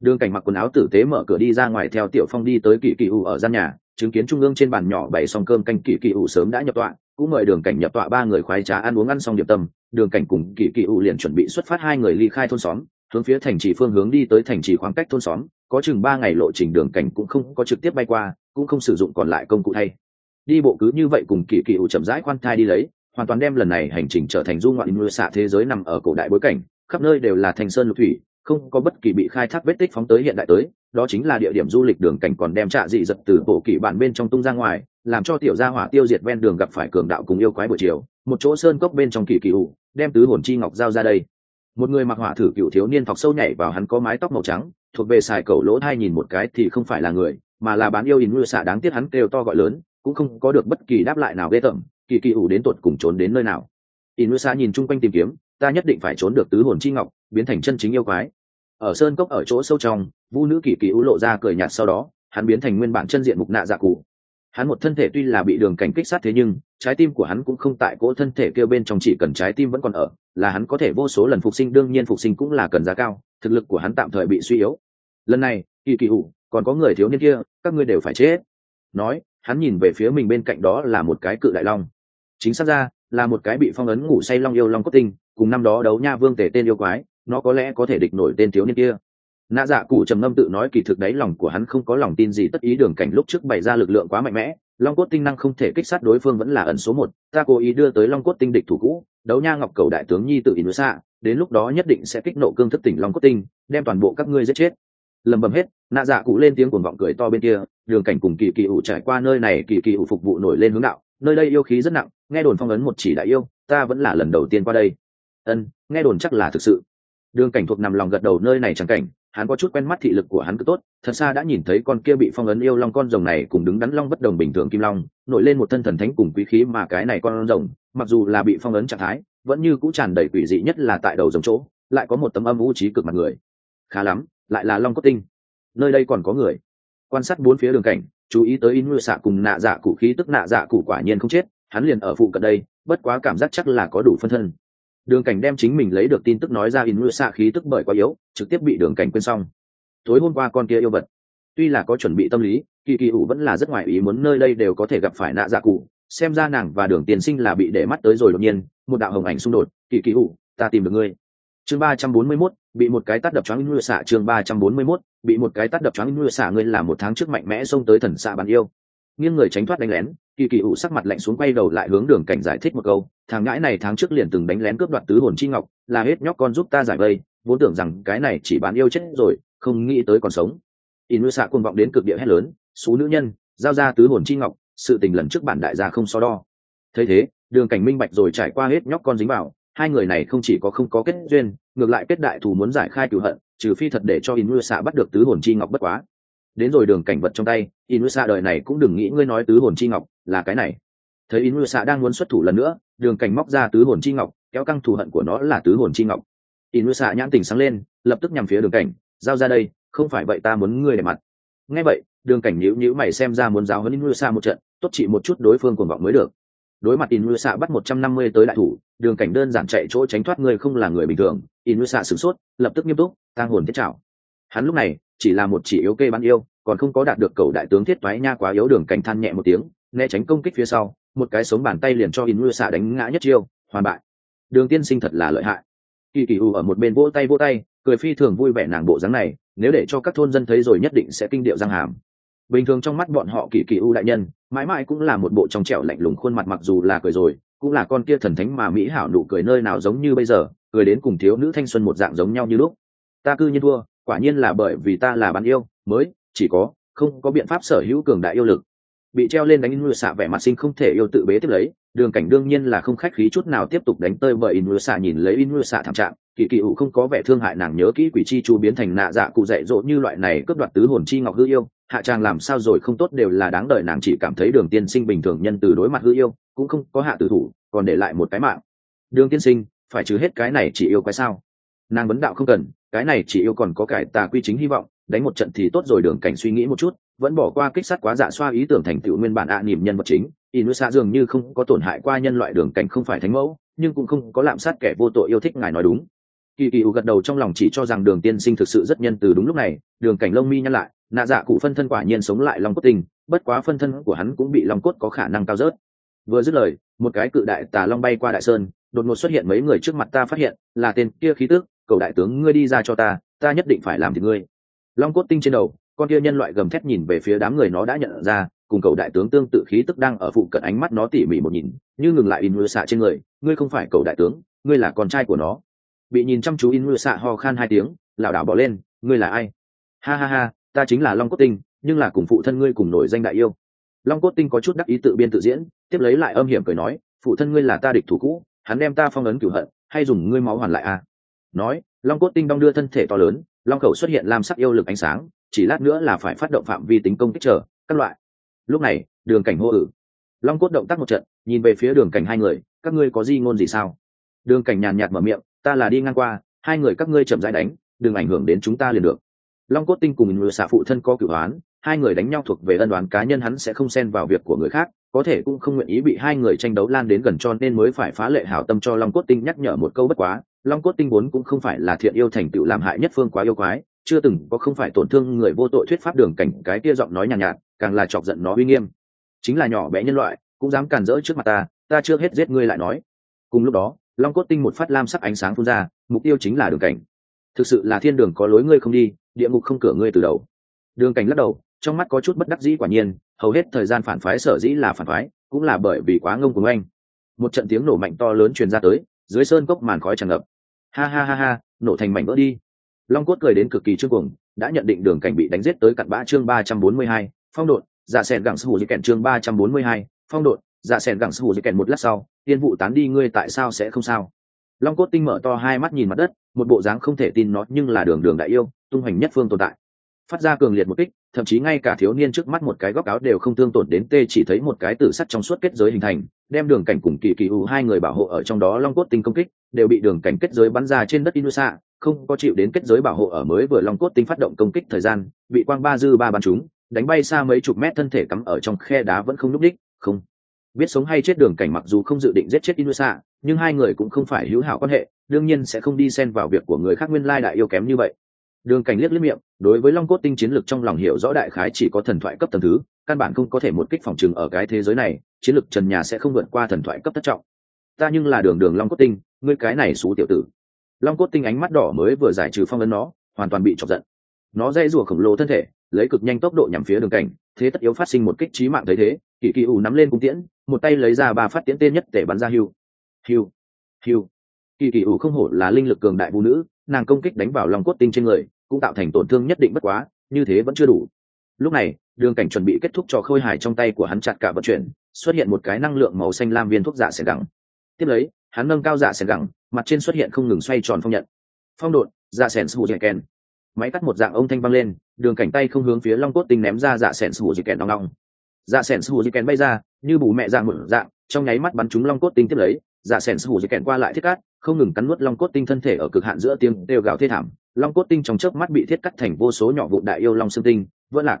Đường cảnh mặc quần áo tử tế mở cửa đi ra ngoài theo tiểu phong đi tới kỳ kỳ ủ ở gian nhà chứng kiến trung ương trên bàn nhỏ bày xong cơm canh kỳ kỳ ủ sớm đã nhập tọa, cũng mời đường cảnh nhập tọa ba người khoái trá ăn uống ăn xong điểm tâm, đường cảnh cùng kỳ kỳ ủ liền chuẩn bị xuất phát hai người ly khai thôn xóm, hướng phía thành trì phương hướng đi tới thành trì khoảng cách thôn xóm, có chừng ba ngày lộ trình đường cảnh cũng không có trực tiếp bay qua, cũng không sử dụng còn lại công cụ thay. Đi bộ cứ như vậy cùng kỳ kỳ ủ chậm rãi khoan thai đi lấy, hoàn toàn đem lần này hành trình trở thành du ngoạn mưa xạ thế giới nằm ở cổ đại bối cảnh, khắp nơi đều là thành sơn lục thủy không có bất kỳ bị khai thác vết tích phóng tới hiện đại tới, đó chính là địa điểm du lịch đường cảnh còn đem trạ dị giật từ bộ kỷ bản bên trong tung ra ngoài, làm cho tiểu gia hỏa tiêu diệt ven đường gặp phải cường đạo cùng yêu quái buổi chiều, một chỗ sơn cốc bên trong kỳ kỳ ủ, đem tứ hồn chi ngọc giao ra đây. Một người mặc hỏa thử cựu thiếu niên thọc sâu nhảy vào hắn có mái tóc màu trắng, thuộc về xài cầu lỗ thai nhìn một cái thì không phải là người, mà là bán yêu in mưa xạ đáng tiếc hắn kêu to gọi lớn, cũng không có được bất kỳ đáp lại nào ghê tởm kỳ kỳ ủ đến tột cùng trốn đến nơi nào. In mưa xạ nhìn chung quanh tìm kiếm, ta nhất định phải trốn được tứ hồn chi ngọc, biến thành chân chính yêu quái ở sơn cốc ở chỗ sâu trong vũ nữ kỳ kỳ ú lộ ra cười nhạt sau đó, hắn biến thành nguyên bản chân diện mục nạ dạ cụ. Hắn một thân thể tuy là bị đường cảnh kích sát thế nhưng, trái tim của hắn cũng không tại cỗ thân thể kêu bên trong, chỉ cần trái tim vẫn còn ở, là hắn có thể vô số lần phục sinh, đương nhiên phục sinh cũng là cần giá cao, thực lực của hắn tạm thời bị suy yếu. Lần này, kỳ kỳ ủ, còn có người thiếu niên kia, các ngươi đều phải chết. Nói, hắn nhìn về phía mình bên cạnh đó là một cái cự đại long. Chính xác ra, là một cái bị phong ấn ngủ say long yêu long cốt tinh, cùng năm đó đấu nha vương tể tên yêu quái nó có lẽ có thể địch nổi tên thiếu niên kia. Nạ dạ cụ trầm ngâm tự nói kỳ thực đấy lòng của hắn không có lòng tin gì, tất ý đường cảnh lúc trước bày ra lực lượng quá mạnh mẽ, long cốt tinh năng không thể kích sát đối phương vẫn là ẩn số một. Ta cố ý đưa tới long cốt tinh địch thủ cũ, đấu nha ngọc cầu đại tướng nhi tự ý xạ, đến lúc đó nhất định sẽ kích nộ cương thức tỉnh long cốt tinh, đem toàn bộ các ngươi giết chết. Lầm bầm hết, nạ dạ cụ lên tiếng cuồng vọng cười to bên kia, đường cảnh cùng kỳ kỳ ủ trải qua nơi này, kỳ kỳ ủ phục vụ nổi lên hướng đạo. Nơi đây yêu khí rất nặng, nghe đồn phong ấn một chỉ đại yêu, ta vẫn là lần đầu tiên qua đây. Ân, nghe đồn chắc là thực sự đường cảnh thuộc nằm lòng gật đầu nơi này chẳng cảnh, hắn có chút quen mắt thị lực của hắn cứ tốt, thật xa đã nhìn thấy con kia bị phong ấn yêu long con rồng này cùng đứng đắn long bất đồng bình thường kim long, nổi lên một thân thần thánh cùng quý khí mà cái này con rồng, mặc dù là bị phong ấn trạng thái, vẫn như cũng tràn đầy quỷ dị nhất là tại đầu rồng chỗ, lại có một tấm âm vũ trí cực mặt người. Khá lắm, lại là long cốt tinh. Nơi đây còn có người. Quan sát bốn phía đường cảnh, chú ý tới in ngựa xạ cùng nạ dạ cụ khí tức nạ dạ cụ quả nhiên không chết, hắn liền ở phụ cận đây, bất quá cảm giác chắc là có đủ phân thân đường cảnh đem chính mình lấy được tin tức nói ra in mưa xạ khí tức bởi quá yếu, trực tiếp bị đường cảnh quên xong. Tối hôm qua con kia yêu vật, tuy là có chuẩn bị tâm lý, kỳ kỳ ủ vẫn là rất ngoài ý muốn nơi đây đều có thể gặp phải nạ dạ cụ, xem ra nàng và đường tiền sinh là bị để mắt tới rồi đột nhiên, một đạo hồng ảnh xung đột, kỳ kỳ ủ, ta tìm được ngươi. Chương ba trăm bốn mươi mốt, bị một cái tát đập choáng mưa xạ, chương ba trăm bốn mươi mốt, bị một cái tát đập choáng mưa xạ, ngươi là một tháng trước mạnh mẽ xông tới thần xạ bàn yêu. Nghiêng người tránh thoát đánh lén kỳ kỳ ủ sắc mặt lạnh xuống quay đầu lại hướng đường cảnh giải thích một câu, thằng ngãi này tháng trước liền từng đánh lén cướp đoạt tứ hồn chi ngọc, là hết nhóc con giúp ta giải vây, vốn tưởng rằng cái này chỉ bán yêu chết rồi, không nghĩ tới còn sống. In mưa xạ cuồng vọng đến cực địa hét lớn số nữ nhân, giao ra tứ hồn chi ngọc, sự tình lần trước bản đại gia không so đo. Thấy thế, đường cảnh minh bạch rồi trải qua hết nhóc con dính vào, hai người này không chỉ có không có kết duyên, ngược lại kết đại thù muốn giải khai cửu hận, trừ phi thật để cho in mưa xạ bắt được tứ hồn chi ngọc bất quá đến rồi đường cảnh vật trong tay, inusa đời này cũng đừng nghĩ ngươi nói tứ hồn chi ngọc là cái này. Thấy inusa đang muốn xuất thủ lần nữa, đường cảnh móc ra tứ hồn chi ngọc, kéo căng thù hận của nó là tứ hồn chi ngọc. Inusa nhãn tình sáng lên, lập tức nhằm phía đường cảnh, giao ra đây, không phải vậy ta muốn ngươi để mặt. Nghe vậy, đường cảnh nhữ nhữ mày xem ra muốn giáo hơn inusa một trận, tốt chỉ một chút đối phương cuồng vọng mới được. Đối mặt inusa bắt một trăm năm mươi tới đại thủ, đường cảnh đơn giản chạy chỗ tránh thoát người không là người bình thường. Inusa sửng sốt, lập tức nghiêm túc, tang hồn thiết trảo. Hắn lúc này chỉ là một chỉ yếu kê bán yêu, còn không có đạt được cầu đại tướng thiết toái nha quá yếu đường cảnh than nhẹ một tiếng, né tránh công kích phía sau, một cái sống bàn tay liền cho in mưa xạ đánh ngã nhất chiêu, hoàn bại. Đường tiên sinh thật là lợi hại. Kỳ kỳ u ở một bên vỗ tay vỗ tay, cười phi thường vui vẻ nàng bộ dáng này, nếu để cho các thôn dân thấy rồi nhất định sẽ kinh điệu răng hàm. Bình thường trong mắt bọn họ kỳ kỳ u đại nhân, mãi mãi cũng là một bộ trong trẻo lạnh lùng khuôn mặt mặc dù là cười rồi, cũng là con kia thần thánh mà mỹ hảo nụ cười nơi nào giống như bây giờ, cười đến cùng thiếu nữ thanh xuân một dạng giống nhau như lúc. Ta cư nhiên thua quả nhiên là bởi vì ta là bạn yêu, mới, chỉ có, không có biện pháp sở hữu cường đại yêu lực. Bị treo lên đánh mưa xạ vẻ mặt sinh không thể yêu tự bế tiếp lấy, đường cảnh đương nhiên là không khách khí chút nào tiếp tục đánh tơi bởi in mưa xạ nhìn lấy in mưa xạ thảm trạng, kỳ kỳ ủ không có vẻ thương hại nàng nhớ kỹ quỷ chi chu biến thành nạ dạ cụ dạy dỗ như loại này cướp đoạt tứ hồn chi ngọc hư yêu, hạ trang làm sao rồi không tốt đều là đáng đợi nàng chỉ cảm thấy đường tiên sinh bình thường nhân từ đối mặt hư yêu, cũng không có hạ tử thủ, còn để lại một cái mạng. Đường tiên sinh, phải trừ hết cái này chỉ yêu cái sao? Nàng vấn đạo không cần cái này chỉ yêu còn có cải tà quy chính hy vọng đánh một trận thì tốt rồi đường cảnh suy nghĩ một chút vẫn bỏ qua kích sát quá dạ xoa ý tưởng thành tựu nguyên bản ạ à, niềm nhân vật chính. Inusa dường như không có tổn hại qua nhân loại đường cảnh không phải thánh mẫu nhưng cũng không có lạm sát kẻ vô tội yêu thích ngài nói đúng. Kỳ kỳ gật đầu trong lòng chỉ cho rằng đường tiên sinh thực sự rất nhân từ đúng lúc này đường cảnh lông mi nhăn lại nạ dạ cụ phân thân quả nhiên sống lại long cốt tình bất quá phân thân của hắn cũng bị long cốt có khả năng cao rớt. Vừa dứt lời một cái cự đại tà long bay qua đại sơn đột ngột xuất hiện mấy người trước mặt ta phát hiện là tên kia khí tức cầu đại tướng ngươi đi ra cho ta ta nhất định phải làm thì ngươi. Long cốt tinh trên đầu, con kia nhân loại gầm thét nhìn về phía đám người nó đã nhận ra, cùng cầu đại tướng tương tự khí tức đang ở phụ cận ánh mắt nó tỉ mỉ một nhìn, như ngừng lại in mưa xạ trên người, ngươi không phải cầu đại tướng, ngươi là con trai của nó. Bị nhìn chăm chú in mưa xạ ho khan hai tiếng, lảo đảo bỏ lên, ngươi là ai? Ha ha ha, ta chính là long cốt tinh, nhưng là cùng phụ thân ngươi cùng nổi danh đại yêu. Long cốt tinh có chút đắc ý tự biên tự diễn, tiếp lấy lại âm hiểm cười nói, phụ thân ngươi là ta địch thủ cũ, hắn đem ta phong ấn cửu hận, hay dùng ngươi máu hoàn lại à? Nói, long cốt tinh đong đưa thân thể to lớn, long khẩu xuất hiện lam sắc yêu lực ánh sáng, chỉ lát nữa là phải phát động phạm vi tính công kích trở, các loại. Lúc này, đường cảnh hô ử. Long cốt động tác một trận, nhìn về phía đường cảnh hai người, các ngươi có di ngôn gì sao? Đường cảnh nhàn nhạt mở miệng, ta là đi ngang qua, hai người các ngươi chậm rãi đánh, đừng ảnh hưởng đến chúng ta liền được. Long cốt tinh cùng người xạ phụ thân có cửu đoán hai người đánh nhau thuộc về ân đoán cá nhân hắn sẽ không xen vào việc của người khác có thể cũng không nguyện ý bị hai người tranh đấu lan đến gần cho nên mới phải phá lệ hảo tâm cho long cốt tinh nhắc nhở một câu bất quá. Long cốt tinh vốn cũng không phải là thiện yêu thành tựu làm hại nhất phương quá yêu quái chưa từng có không phải tổn thương người vô tội thuyết pháp đường cảnh cái kia giọng nói nhàn nhạt, nhạt càng là chọc giận nó uy nghiêm. Chính là nhỏ bé nhân loại cũng dám càn rỡ trước mặt ta ta chưa hết giết ngươi lại nói. Cùng lúc đó long cốt tinh một phát lam sắc ánh sáng phun ra mục tiêu chính là đường cảnh. Thực sự là thiên đường có lối ngươi không đi địa ngục không cửa ngươi từ đầu. Đường cảnh lắc đầu trong mắt có chút bất đắc dĩ quả nhiên, hầu hết thời gian phản phái sở dĩ là phản phái, cũng là bởi vì quá ngông cùng anh một trận tiếng nổ mạnh to lớn truyền ra tới, dưới sơn cốc màn khói tràn ngập. Ha ha ha ha, nổ thành mảnh vỡ đi. Long cốt cười đến cực kỳ trước cùng đã nhận định đường cảnh bị đánh giết tới cặn bã chương ba trăm bốn mươi hai, phong độn dạ sẹn gẳng sư hù di kèn chương ba trăm bốn mươi hai, phong độn dạ sẹn gẳng sư hù di kèn một lát sau, tiên vụ tán đi ngươi tại sao sẽ không sao? Long cốt tinh mở to hai mắt nhìn mặt đất, một bộ dáng không thể tin nó nhưng là đường đường đại yêu, tung hoành nhất phương tồn tại phát ra cường liệt một kích, thậm chí ngay cả thiếu niên trước mắt một cái góc áo đều không thương tổn đến tê chỉ thấy một cái tử sắt trong suốt kết giới hình thành, đem đường cảnh cùng kỳ kỳ u hai người bảo hộ ở trong đó long cốt tinh công kích, đều bị đường cảnh kết giới bắn ra trên đất inusa không có chịu đến kết giới bảo hộ ở mới vừa long cốt tinh phát động công kích thời gian, bị quang ba dư ba bắn chúng đánh bay xa mấy chục mét thân thể cắm ở trong khe đá vẫn không núp đích, không biết sống hay chết đường cảnh mặc dù không dự định giết chết inusa nhưng hai người cũng không phải hữu hảo quan hệ, đương nhiên sẽ không đi xen vào việc của người khác nguyên lai đại yêu kém như vậy đường cảnh liếc liếc miệng, đối với long cốt tinh chiến lược trong lòng hiểu rõ đại khái chỉ có thần thoại cấp tầng thứ, căn bản không có thể một kích phòng trừng ở cái thế giới này, chiến lược trần nhà sẽ không vượt qua thần thoại cấp thất trọng. Ta nhưng là đường đường long cốt tinh, ngươi cái này xú tiểu tử. Long cốt tinh ánh mắt đỏ mới vừa giải trừ phong ấn nó, hoàn toàn bị chọc giận. Nó dây rùa khổng lồ thân thể, lấy cực nhanh tốc độ nhằm phía đường cảnh, thế tất yếu phát sinh một kích trí mạng thấy thế kỳ kỳ ủ nắm lên cung tiễn, một tay lấy ra ba phát tiễn tên nhất để bắn ra hưu. Hưu. Hưu. Kỳ kỳ ủ không hổ là linh lực cường đại vũ nữ nàng công kích đánh vào lòng cốt tinh trên người, cũng tạo thành tổn thương nhất định bất quá, như thế vẫn chưa đủ. Lúc này, đường cảnh chuẩn bị kết thúc cho khôi hài trong tay của hắn chặt cả vận chuyển, xuất hiện một cái năng lượng màu xanh lam viên thuốc giả xẻ gẳng. Tiếp lấy, hắn nâng cao dạ xẻ gẳng, mặt trên xuất hiện không ngừng xoay tròn phong nhận. Phong đột dạ sẻn sù dẻ kèn. Máy cắt một dạng ông thanh văng lên, đường cảnh tay không hướng phía long cốt tinh ném ra dạ sẻn sù dẻ kèn nong nong dạ sẻn sù dẻ kèn bay ra, như bù mẹ dạng một dạng, trong nháy mắt bắn trúng long cốt tinh tiếp lấy dạ sẻn sù dây kèn qua lại thiết cắt, không ngừng cắn nuốt long cốt tinh thân thể ở cực hạn giữa tiếng đều gào thê thảm. Long cốt tinh trong chớp mắt bị thiết cắt thành vô số nhỏ vụn đại yêu long xương tinh vỡ lạc.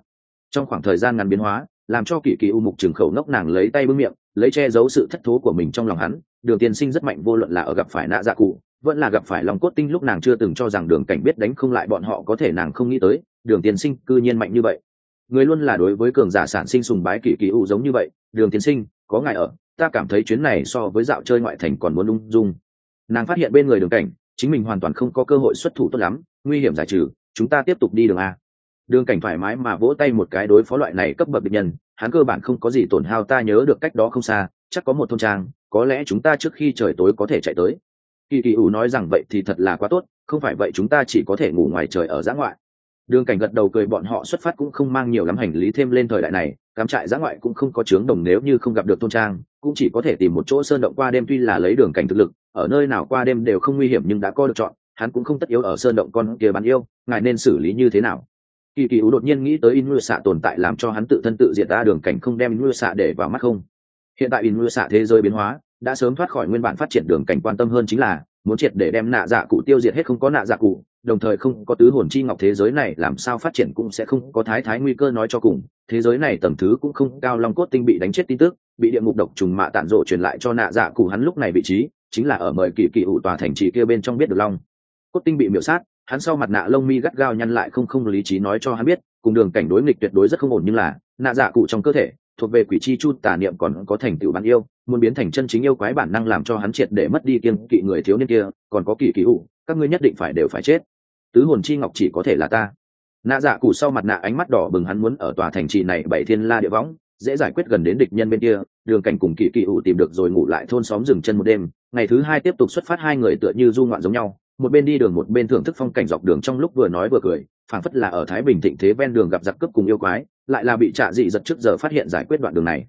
Trong khoảng thời gian ngắn biến hóa làm cho kỳ kỳ u mục trường khẩu nốc nàng lấy tay bưng miệng lấy che giấu sự thất thố của mình trong lòng hắn. Đường tiên sinh rất mạnh vô luận là ở gặp phải nạ dạ cụ vẫn là gặp phải lòng cốt tinh lúc nàng chưa từng cho rằng đường cảnh biết đánh không lại bọn họ có thể nàng không nghĩ tới đường tiên sinh cư nhiên mạnh như vậy. Người luôn là đối với cường giả sản sinh sùng bái kỳ kỳ u giống như vậy đường tiên sinh có ngài ở ta cảm thấy chuyến này so với dạo chơi ngoại thành còn muốn lung dung. Nàng phát hiện bên người đường cảnh, chính mình hoàn toàn không có cơ hội xuất thủ tốt lắm, nguy hiểm giải trừ, chúng ta tiếp tục đi đường a. Đường cảnh thoải mái mà vỗ tay một cái đối phó loại này cấp bậc bệnh nhân, hắn cơ bản không có gì tổn hao, ta nhớ được cách đó không xa, chắc có một thôn trang, có lẽ chúng ta trước khi trời tối có thể chạy tới. Kỳ kỳ ủ nói rằng vậy thì thật là quá tốt, không phải vậy chúng ta chỉ có thể ngủ ngoài trời ở giã ngoại đường cảnh gật đầu cười, bọn họ xuất phát cũng không mang nhiều lắm hành lý thêm lên thời đại này, cắm trại giã ngoại cũng không có trướng đồng nếu như không gặp được tôn trang, cũng chỉ có thể tìm một chỗ sơn động qua đêm tuy là lấy đường cảnh thực lực, ở nơi nào qua đêm đều không nguy hiểm nhưng đã có được chọn, hắn cũng không tất yếu ở sơn động con kia bán yêu, ngài nên xử lý như thế nào? Kỳ kỳ ú đột nhiên nghĩ tới in mưa xạ tồn tại làm cho hắn tự thân tự diệt ra đường cảnh không đem in mưa xạ để vào mắt không? Hiện tại in mưa xạ thế giới biến hóa, đã sớm thoát khỏi nguyên bản phát triển đường cảnh quan tâm hơn chính là, muốn triệt để đem nạ dạ cụ tiêu diệt hết không có nạ dạ cụ đồng thời không có tứ hồn chi ngọc thế giới này, làm sao phát triển cũng sẽ không có thái thái nguy cơ nói cho cùng. Thế giới này tầm thứ cũng không, cao long cốt tinh bị đánh chết tin tức, bị địa ngục độc trùng mạ tản rộ truyền lại cho nạ dạ cụ hắn lúc này vị trí, chính là ở mời kỳ kỳ ủ tòa thành trì kia bên trong biết được long. Cốt tinh bị miểu sát, hắn sau mặt nạ lông mi gắt gao nhăn lại không không lý trí nói cho hắn biết, cùng đường cảnh đối nghịch tuyệt đối rất không ổn nhưng là, nạ dạ cụ trong cơ thể, thuộc về quỷ chi chu tà niệm còn có thành tựu bạn yêu, muốn biến thành chân chính yêu quái bản năng làm cho hắn triệt để mất đi kiên kỵ người thiếu niên kia, còn có kỳ kỳ ủ các ngươi nhất định phải đều phải chết. Tứ hồn chi ngọc chỉ có thể là ta. Nạ dạ cụ sau mặt nạ ánh mắt đỏ bừng hắn muốn ở tòa thành trì này bảy thiên la địa võng, dễ giải quyết gần đến địch nhân bên kia, đường cảnh cùng kỳ kỳ ủ tìm được rồi ngủ lại thôn xóm rừng chân một đêm, ngày thứ hai tiếp tục xuất phát hai người tựa như du ngoạn giống nhau, một bên đi đường một bên thưởng thức phong cảnh dọc đường trong lúc vừa nói vừa cười, phảng phất là ở thái bình thịnh thế ven đường gặp giặc cướp cùng yêu quái, lại là bị trạ dị giật trước giờ phát hiện giải quyết đoạn đường này.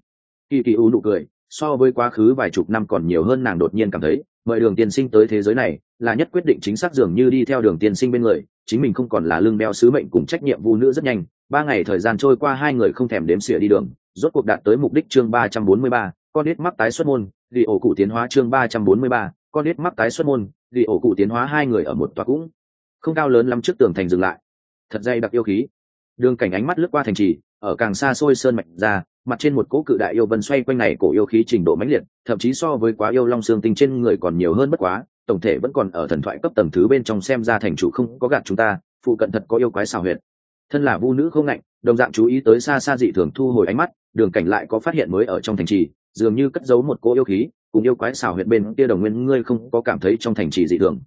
Kỳ kỳ u nụ cười, so với quá khứ vài chục năm còn nhiều hơn nàng đột nhiên cảm thấy mời đường tiên sinh tới thế giới này, là nhất quyết định chính xác dường như đi theo đường tiên sinh bên người, chính mình không còn là lưng đeo sứ mệnh cùng trách nhiệm vu nữ rất nhanh. Ba ngày thời gian trôi qua, hai người không thèm đếm xỉa đi đường, rốt cuộc đạt tới mục đích chương ba trăm bốn mươi ba, con ít mắc tái xuất môn vì ổ cụ tiến hóa chương ba trăm bốn mươi ba, con ít mắc tái xuất môn vì ổ cụ tiến hóa hai người ở một tòa cũng không cao lớn lắm trước tường thành dừng lại. Thật dây đặc yêu khí. Đường cảnh ánh mắt lướt qua thành trì ở càng xa xôi sơn mạch ra, mặt trên một cỗ cự đại yêu vân xoay quanh này cổ yêu khí trình độ mãnh liệt, thậm chí so với quá yêu long xương tinh trên người còn nhiều hơn bất quá, tổng thể vẫn còn ở thần thoại cấp tầng thứ bên trong xem ra thành chủ không có gạt chúng ta, phụ cận thật có yêu quái xào huyệt. Thân là vu nữ không ngạnh đồng dạng chú ý tới xa xa dị thường thu hồi ánh mắt, đường cảnh lại có phát hiện mới ở trong thành trì, dường như cất giấu một cỗ yêu khí, cùng yêu quái xào huyệt bên kia đồng nguyên, ngươi không có cảm thấy trong thành trì dị thường.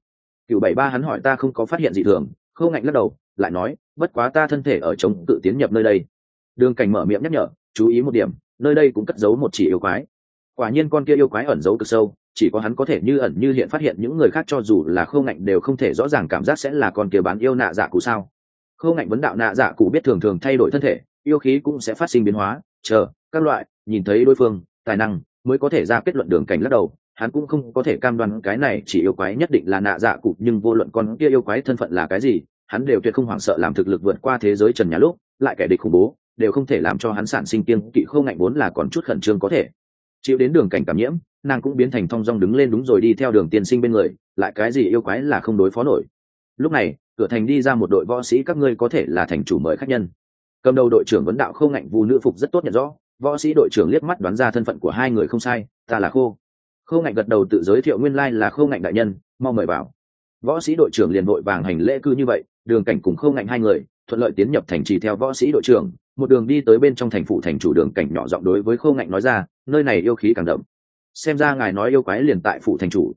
Cựu bảy ba hắn hỏi ta không có phát hiện dị thường, không ngạnh lắc đầu, lại nói, bất quá ta thân thể ở chống tự tiến nhập nơi đây đường cảnh mở miệng nhắc nhở, chú ý một điểm, nơi đây cũng cất giấu một chỉ yêu quái. Quả nhiên con kia yêu quái ẩn giấu cực sâu, chỉ có hắn có thể như ẩn như hiện phát hiện những người khác cho dù là khâu ngạnh đều không thể rõ ràng cảm giác sẽ là con kia bán yêu nạ dạ cụ sao. Khâu ngạnh vấn đạo nạ dạ cụ biết thường thường thay đổi thân thể, yêu khí cũng sẽ phát sinh biến hóa, chờ, các loại, nhìn thấy đối phương, tài năng mới có thể ra kết luận đường cảnh lắc đầu, hắn cũng không có thể cam đoan cái này chỉ yêu quái nhất định là nạ dạ cụ, nhưng vô luận con kia yêu quái thân phận là cái gì, hắn đều tuyệt không hoảng sợ làm thực lực vượt qua thế giới trần nhà lúc, lại kẻ địch khủng bố đều không thể làm cho hắn sản sinh kiên kỵ khô ngạnh vốn là còn chút khẩn trương có thể. Chịu đến đường cảnh cảm nhiễm, nàng cũng biến thành thong dong đứng lên đúng rồi đi theo đường tiên sinh bên người, lại cái gì yêu quái là không đối phó nổi. Lúc này, cửa thành đi ra một đội võ sĩ các ngươi có thể là thành chủ mời khách nhân. Cầm đầu đội trưởng vấn đạo khâu ngạnh vu nữ phục rất tốt nhận rõ, võ sĩ đội trưởng liếc mắt đoán ra thân phận của hai người không sai, ta là khô. Khâu ngạnh gật đầu tự giới thiệu nguyên lai là khâu ngạnh đại nhân, mau mời vào. Võ sĩ đội trưởng liền vội vàng hành lễ cư như vậy, đường cảnh cùng khâu ngạnh hai người, thuận lợi tiến nhập thành trì theo võ sĩ đội trưởng một đường đi tới bên trong thành phủ thành chủ đường cảnh nhỏ giọng đối với khâu ngạnh nói ra, nơi này yêu khí càng đậm. Xem ra ngài nói yêu quái liền tại phủ thành chủ.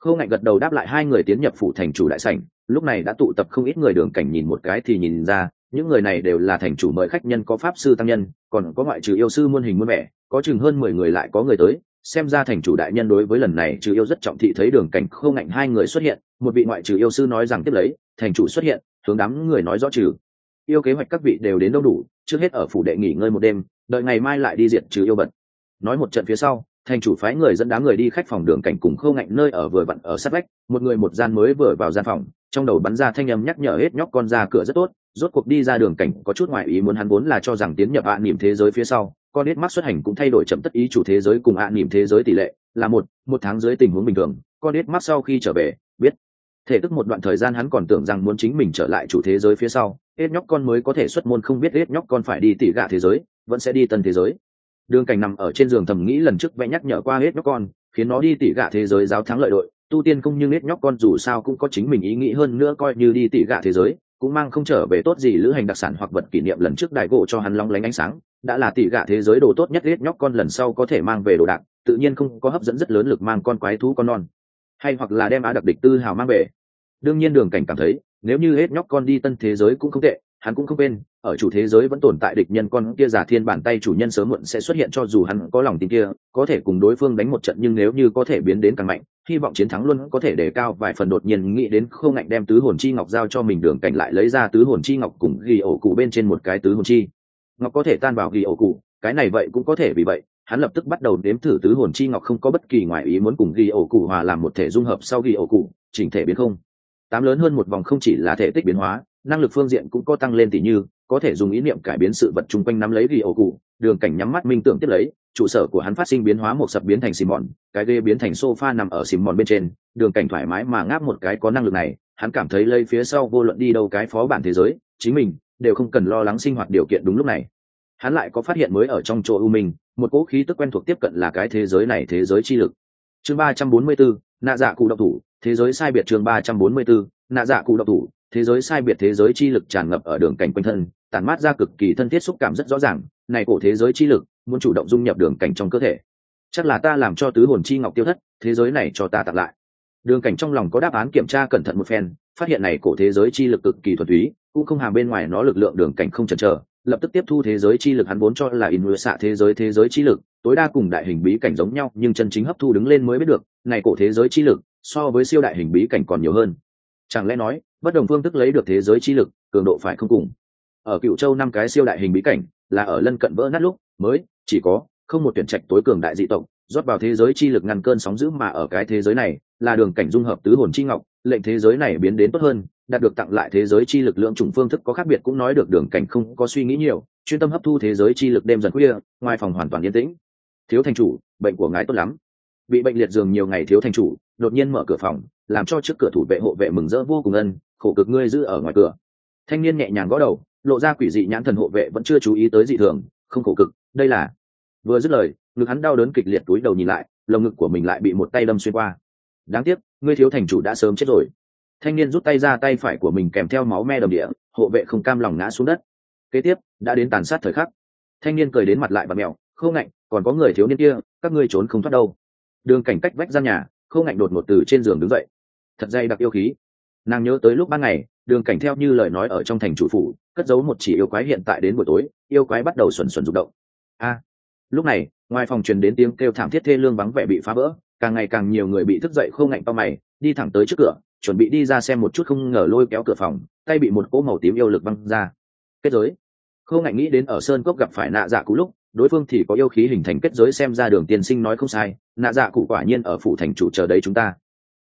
Khâu ngạnh gật đầu đáp lại hai người tiến nhập phủ thành chủ đại sảnh, lúc này đã tụ tập không ít người đường cảnh nhìn một cái thì nhìn ra, những người này đều là thành chủ mời khách nhân có pháp sư tăng nhân, còn có ngoại trừ yêu sư muôn hình muôn vẻ, có chừng hơn mười người lại có người tới. Xem ra thành chủ đại nhân đối với lần này trừ yêu rất trọng thị thấy đường cảnh khâu ngạnh hai người xuất hiện, một vị ngoại trừ yêu sư nói rằng tiếp lấy, thành chủ xuất hiện, hướng đám người nói rõ trừ. Yêu kế hoạch các vị đều đến đâu đủ trước hết ở phủ đệ nghỉ ngơi một đêm, đợi ngày mai lại đi diện trừ yêu bận nói một trận phía sau, thành chủ phái người dẫn đám người đi khách phòng đường cảnh cùng khâu ngạnh nơi ở vừa vặn ở sát vách, một người một gian mới vừa vào gian phòng, trong đầu bắn ra thanh âm nhắc nhở hết nhóc con ra cửa rất tốt, rốt cuộc đi ra đường cảnh có chút ngoại ý muốn hắn vốn là cho rằng tiến nhập ạ à niềm thế giới phía sau, con ít mắt xuất hành cũng thay đổi chậm tất ý chủ thế giới cùng ạ à niềm thế giới tỷ lệ, là một một tháng dưới tình huống bình thường, con ít mắt sau khi trở về, biết thể tức một đoạn thời gian hắn còn tưởng rằng muốn chính mình trở lại chủ thế giới phía sau hết nhóc con mới có thể xuất môn không biết hết nhóc con phải đi tỉ gạ thế giới, vẫn sẽ đi tân thế giới. Đường cảnh nằm ở trên giường thầm nghĩ lần trước vẽ nhắc nhở qua hết nhóc con, khiến nó đi tỉ gạ thế giới giáo thắng lợi đội, tu tiên không nhưng hết nhóc con dù sao cũng có chính mình ý nghĩ hơn nữa coi như đi tỉ gạ thế giới, cũng mang không trở về tốt gì lữ hành đặc sản hoặc vật kỷ niệm lần trước đại gỗ cho hắn long lánh ánh sáng, đã là tỉ gạ thế giới đồ tốt nhất hết nhóc con lần sau có thể mang về đồ đạc, tự nhiên không có hấp dẫn rất lớn lực mang con quái thú con non. Hay hoặc là đem á đặc địch tư hào mang về đương nhiên đường cảnh cảm thấy, nếu như hết nhóc con đi tân thế giới cũng không tệ, hắn cũng không quên, ở chủ thế giới vẫn tồn tại địch nhân con kia giả thiên bản tay chủ nhân sớm muộn sẽ xuất hiện cho dù hắn có lòng tin kia, có thể cùng đối phương đánh một trận nhưng nếu như có thể biến đến càng mạnh, hy vọng chiến thắng luôn có thể đề cao vài phần đột nhiên nghĩ đến không ngạnh đem tứ hồn chi ngọc giao cho mình đường cảnh lại lấy ra tứ hồn chi ngọc cùng ghi ổ cụ bên trên một cái tứ hồn chi. Ngọc có thể tan vào ghi ổ cụ, cái này vậy cũng có thể vì vậy, hắn lập tức bắt đầu đếm thử tứ hồn chi ngọc không có bất kỳ ngoại ý muốn cùng ghi ổ cụ hòa làm một thể dung hợp sau ghi ổ cụ, chỉnh thể biến không tám lớn hơn một vòng không chỉ là thể tích biến hóa, năng lực phương diện cũng có tăng lên tỷ như, có thể dùng ý niệm cải biến sự vật chung quanh nắm lấy ghi ổ cụ, đường cảnh nhắm mắt minh tưởng tiếp lấy, trụ sở của hắn phát sinh biến hóa một sập biến thành xì mòn, cái ghê biến thành sofa nằm ở xì mòn bên trên, đường cảnh thoải mái mà ngáp một cái có năng lực này, hắn cảm thấy lây phía sau vô luận đi đâu cái phó bản thế giới, chính mình đều không cần lo lắng sinh hoạt điều kiện đúng lúc này. Hắn lại có phát hiện mới ở trong chỗ u minh, một cỗ khí tức quen thuộc tiếp cận là cái thế giới này thế giới chi lực. Chương ba trăm bốn mươi bốn nạ dạ cụ độc thủ, thế giới sai biệt chương ba trăm bốn mươi bốn nạ dạ cụ độc thủ, thế giới sai biệt thế giới chi lực tràn ngập ở đường cảnh quanh thân, tản mát ra cực kỳ thân thiết xúc cảm rất rõ ràng, này cổ thế giới chi lực, muốn chủ động dung nhập đường cảnh trong cơ thể. Chắc là ta làm cho tứ hồn chi ngọc tiêu thất, thế giới này cho ta tặng lại. Đường cảnh trong lòng có đáp án kiểm tra cẩn thận một phen, phát hiện này cổ thế giới chi lực cực kỳ thuần túy, cũng không hàm bên ngoài nó lực lượng đường cảnh không chần chờ lập tức tiếp thu thế giới chi lực, hắn vốn cho là in mưa xạ thế giới thế giới chi lực, tối đa cùng đại hình bí cảnh giống nhau, nhưng chân chính hấp thu đứng lên mới biết được, này cổ thế giới chi lực so với siêu đại hình bí cảnh còn nhiều hơn. Chẳng lẽ nói, bất đồng phương thức lấy được thế giới chi lực, cường độ phải không cùng? Ở cựu châu năm cái siêu đại hình bí cảnh, là ở lân cận vỡ nát lúc, mới, chỉ có, không một tuyển trạch tối cường đại dị tộc, rót vào thế giới chi lực ngăn cơn sóng dữ mà ở cái thế giới này, là đường cảnh dung hợp tứ hồn chi ngọc, lệnh thế giới này biến đến tốt hơn đạt được tặng lại thế giới chi lực lượng chủng phương thức có khác biệt cũng nói được đường cảnh không có suy nghĩ nhiều, chuyên tâm hấp thu thế giới chi lực đêm dần khuya, ngoài phòng hoàn toàn yên tĩnh. Thiếu thành chủ, bệnh của ngài tốt lắm. Bị bệnh liệt giường nhiều ngày thiếu thành chủ, đột nhiên mở cửa phòng, làm cho trước cửa thủ vệ hộ vệ mừng rỡ vô cùng ân, khổ cực ngươi giữ ở ngoài cửa. Thanh niên nhẹ nhàng gõ đầu, lộ ra quỷ dị nhãn thần hộ vệ vẫn chưa chú ý tới dị thường, không khổ cực, đây là. Vừa dứt lời, ngực hắn đau đớn kịch liệt túi đầu nhìn lại, lồng ngực của mình lại bị một tay đâm xuyên qua. Đáng tiếc, ngươi thiếu thành chủ đã sớm chết rồi thanh niên rút tay ra tay phải của mình kèm theo máu me đầm địa, hộ vệ không cam lòng ngã xuống đất. Kế tiếp, đã đến tàn sát thời khắc. Thanh niên cười đến mặt lại và mẹo không ngạnh, còn có người thiếu niên kia, các ngươi trốn không thoát đâu. Đường cảnh cách vách ra nhà không ngạnh đột ngột từ trên giường đứng dậy. Thật dây đặc yêu khí. Nàng nhớ tới lúc ban ngày, đường cảnh theo như lời nói ở trong thành chủ phủ, cất giấu một chỉ yêu quái hiện tại đến buổi tối, yêu quái bắt đầu xuẩn xuẩn rụng động. A! Lúc này, ngoài phòng truyền đến tiếng kêu thảm thiết thê lương vắng vẻ bị phá vỡ, càng ngày càng nhiều người bị thức dậy không ngạnh to mày, đi thẳng tới trước cửa chuẩn bị đi ra xem một chút không ngờ lôi kéo cửa phòng, tay bị một cỗ màu tím yêu lực văng ra. Kết giới. Không ngạnh nghĩ đến ở sơn cốc gặp phải nạ dạ cũ lúc, đối phương thì có yêu khí hình thành kết giới xem ra đường tiên sinh nói không sai, nạ dạ cụ quả nhiên ở phủ thành chủ chờ đấy chúng ta.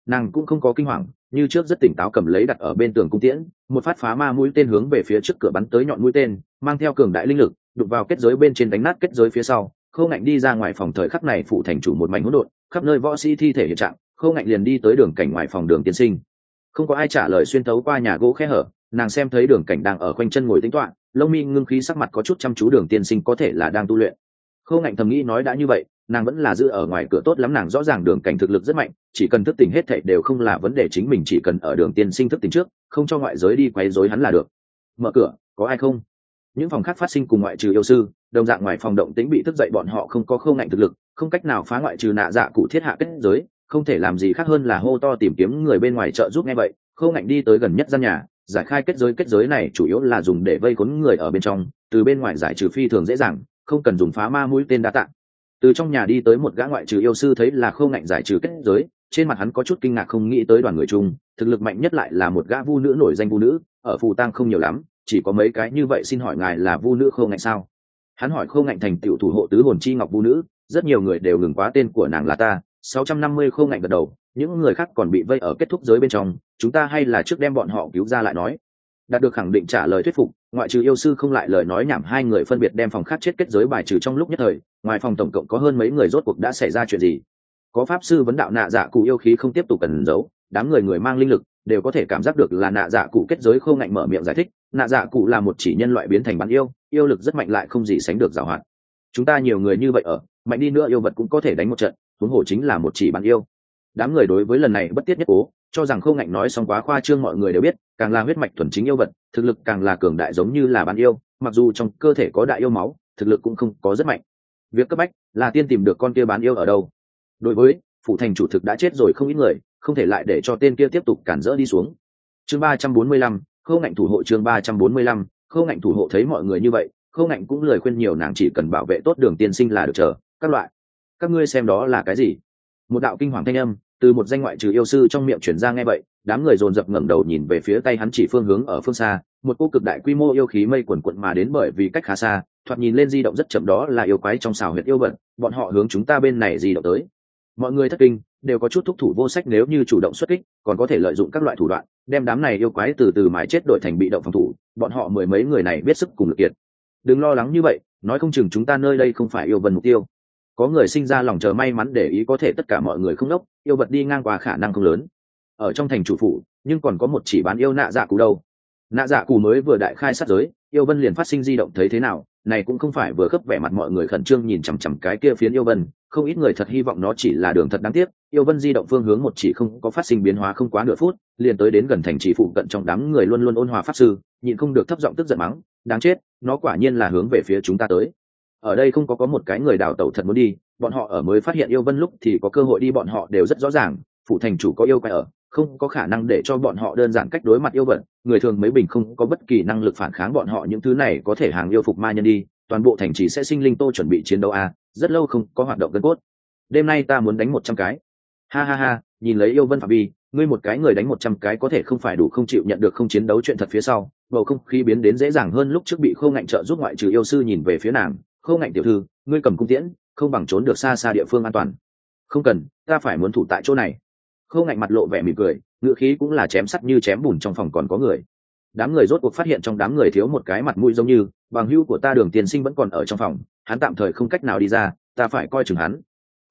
Nàng cũng không có kinh hoàng, như trước rất tỉnh táo cầm lấy đặt ở bên tường cung tiễn, một phát phá ma mũi tên hướng về phía trước cửa bắn tới nhọn mũi tên, mang theo cường đại linh lực đục vào kết giới bên trên đánh nát kết giới phía sau. Khâu ngạnh đi ra ngoài phòng thời khắc này phủ thành chủ một mảnh hỗn độn, khắp nơi võ sĩ thi thể hiện trạng. Khâu ngạnh liền đi tới đường cảnh ngoài phòng đường tiên sinh không có ai trả lời xuyên thấu qua nhà gỗ khe hở, nàng xem thấy đường cảnh đang ở khoanh chân ngồi tính toạ lông mi ngưng khí sắc mặt có chút chăm chú đường tiên sinh có thể là đang tu luyện. Khâu ngạnh thầm nghĩ nói đã như vậy, nàng vẫn là giữ ở ngoài cửa tốt lắm, nàng rõ ràng đường cảnh thực lực rất mạnh, chỉ cần thức tỉnh hết thệ đều không là vấn đề chính mình, chỉ cần ở đường tiên sinh thức tỉnh trước, không cho ngoại giới đi quấy rối hắn là được. Mở cửa, có ai không? Những phòng khác phát sinh cùng ngoại trừ yêu sư, đồng dạng ngoài phòng động tĩnh bị thức dậy bọn họ không có khâu ngạnh thực lực, không cách nào phá ngoại trừ nạ dạ cụ thiết hạ kết giới không thể làm gì khác hơn là hô to tìm kiếm người bên ngoài trợ giúp nghe vậy, khâu ngạnh đi tới gần nhất gian nhà, giải khai kết giới kết giới này chủ yếu là dùng để vây khốn người ở bên trong, từ bên ngoài giải trừ phi thường dễ dàng, không cần dùng phá ma mũi tên đa tạng. Từ trong nhà đi tới một gã ngoại trừ yêu sư thấy là khâu ngạnh giải trừ kết giới, trên mặt hắn có chút kinh ngạc không nghĩ tới đoàn người chung, thực lực mạnh nhất lại là một gã vu nữ nổi danh vu nữ, ở phù tang không nhiều lắm, chỉ có mấy cái như vậy xin hỏi ngài là vu nữ khâu ngạnh sao? Hắn hỏi khâu ngạnh thành tựu thủ hộ tứ hồn chi ngọc vu nữ, rất nhiều người đều ngừng quá tên của nàng là ta sáu trăm năm mươi khâu ngạnh gật đầu, những người khác còn bị vây ở kết thúc giới bên trong, chúng ta hay là trước đem bọn họ cứu ra lại nói. Đạt được khẳng định trả lời thuyết phục, ngoại trừ yêu sư không lại lời nói nhảm hai người phân biệt đem phòng khác chết kết giới bài trừ trong lúc nhất thời, ngoài phòng tổng cộng có hơn mấy người rốt cuộc đã xảy ra chuyện gì. Có pháp sư vấn đạo nạ dạ cụ yêu khí không tiếp tục cần giấu, đám người người mang linh lực đều có thể cảm giác được là nạ dạ cụ kết giới khô ngạnh mở miệng giải thích, nạ dạ cụ là một chỉ nhân loại biến thành bán yêu yêu lực rất mạnh lại không gì sánh được giảo hoạt. Chúng ta nhiều người như vậy ở, mạnh đi nữa yêu vật cũng có thể đánh một trận huống hồ chính là một chỉ bán yêu. Đám người đối với lần này bất tiết nhất cố, cho rằng khâu ngạnh nói xong quá khoa trương mọi người đều biết, càng là huyết mạch thuần chính yêu vật, thực lực càng là cường đại giống như là bán yêu, mặc dù trong cơ thể có đại yêu máu, thực lực cũng không có rất mạnh. Việc cấp bách là tiên tìm được con kia bán yêu ở đâu. Đối với, phủ thành chủ thực đã chết rồi không ít người, không thể lại để cho tên kia tiếp tục cản rỡ đi xuống. Chương ba trăm bốn mươi lăm, khâu ngạnh thủ hộ chương ba trăm bốn mươi lăm, khâu ngạnh thủ hộ thấy mọi người như vậy, khâu ngạnh cũng lời khuyên nhiều nàng chỉ cần bảo vệ tốt đường tiên sinh là được chờ, các loại các ngươi xem đó là cái gì? Một đạo kinh hoàng thanh âm, từ một danh ngoại trừ yêu sư trong miệng chuyển ra nghe vậy, đám người dồn dập ngẩng đầu nhìn về phía tay hắn chỉ phương hướng ở phương xa, một cô cực đại quy mô yêu khí mây quần quận mà đến bởi vì cách khá xa, thoạt nhìn lên di động rất chậm đó là yêu quái trong xào huyệt yêu vận bọn họ hướng chúng ta bên này di động tới. Mọi người thất kinh, đều có chút thúc thủ vô sách nếu như chủ động xuất kích, còn có thể lợi dụng các loại thủ đoạn, đem đám này yêu quái từ từ mái chết đổi thành bị động phòng thủ, bọn họ mười mấy người này biết sức cùng lực kiệt. Đừng lo lắng như vậy, nói không chừng chúng ta nơi đây không phải yêu vân mục tiêu có người sinh ra lòng chờ may mắn để ý có thể tất cả mọi người không đốc, yêu vật đi ngang qua khả năng không lớn. Ở trong thành chủ phủ, nhưng còn có một chỉ bán yêu nạ dạ cụ đâu. Nạ dạ cụ mới vừa đại khai sát giới, yêu vân liền phát sinh di động thấy thế nào, này cũng không phải vừa khớp vẻ mặt mọi người khẩn trương nhìn chằm chằm cái kia phiến yêu vân, không ít người thật hy vọng nó chỉ là đường thật đáng tiếc, yêu vân di động phương hướng một chỉ không có phát sinh biến hóa không quá nửa phút, liền tới đến gần thành chỉ phụ cận trong đám người luôn luôn ôn hòa pháp sư, nhịn không được thấp giọng tức giận mắng, đáng chết, nó quả nhiên là hướng về phía chúng ta tới ở đây không có có một cái người đào tẩu thật muốn đi bọn họ ở mới phát hiện yêu vân lúc thì có cơ hội đi bọn họ đều rất rõ ràng phụ thành chủ có yêu quay ở không có khả năng để cho bọn họ đơn giản cách đối mặt yêu vật người thường mấy bình không có bất kỳ năng lực phản kháng bọn họ những thứ này có thể hàng yêu phục ma nhân đi toàn bộ thành trì sẽ sinh linh tô chuẩn bị chiến đấu à, rất lâu không có hoạt động gân cốt. Đêm nay ta muốn đánh một trăm cái. Ha ha ha nhìn lấy yêu vân phạm vi ngươi một cái người đánh một trăm cái có thể không phải đủ không chịu nhận được không chiến đấu chuyện thật phía sau bầu không khí biến đến dễ dàng hơn lúc trước bị khô ngạnh trợ giúp ngoại trừ yêu sư nhìn về phía nàng khâu ngạnh tiểu thư, ngươi cầm cung tiễn, không bằng trốn được xa xa địa phương an toàn. Không cần, ta phải muốn thủ tại chỗ này. Khâu ngạnh mặt lộ vẻ mỉm cười ngựa khí cũng là chém sắt như chém bùn trong phòng còn có người. Đám người rốt cuộc phát hiện trong đám người thiếu một cái mặt mũi giống như, bằng hưu của ta đường tiền sinh vẫn còn ở trong phòng, hắn tạm thời không cách nào đi ra, ta phải coi chừng hắn.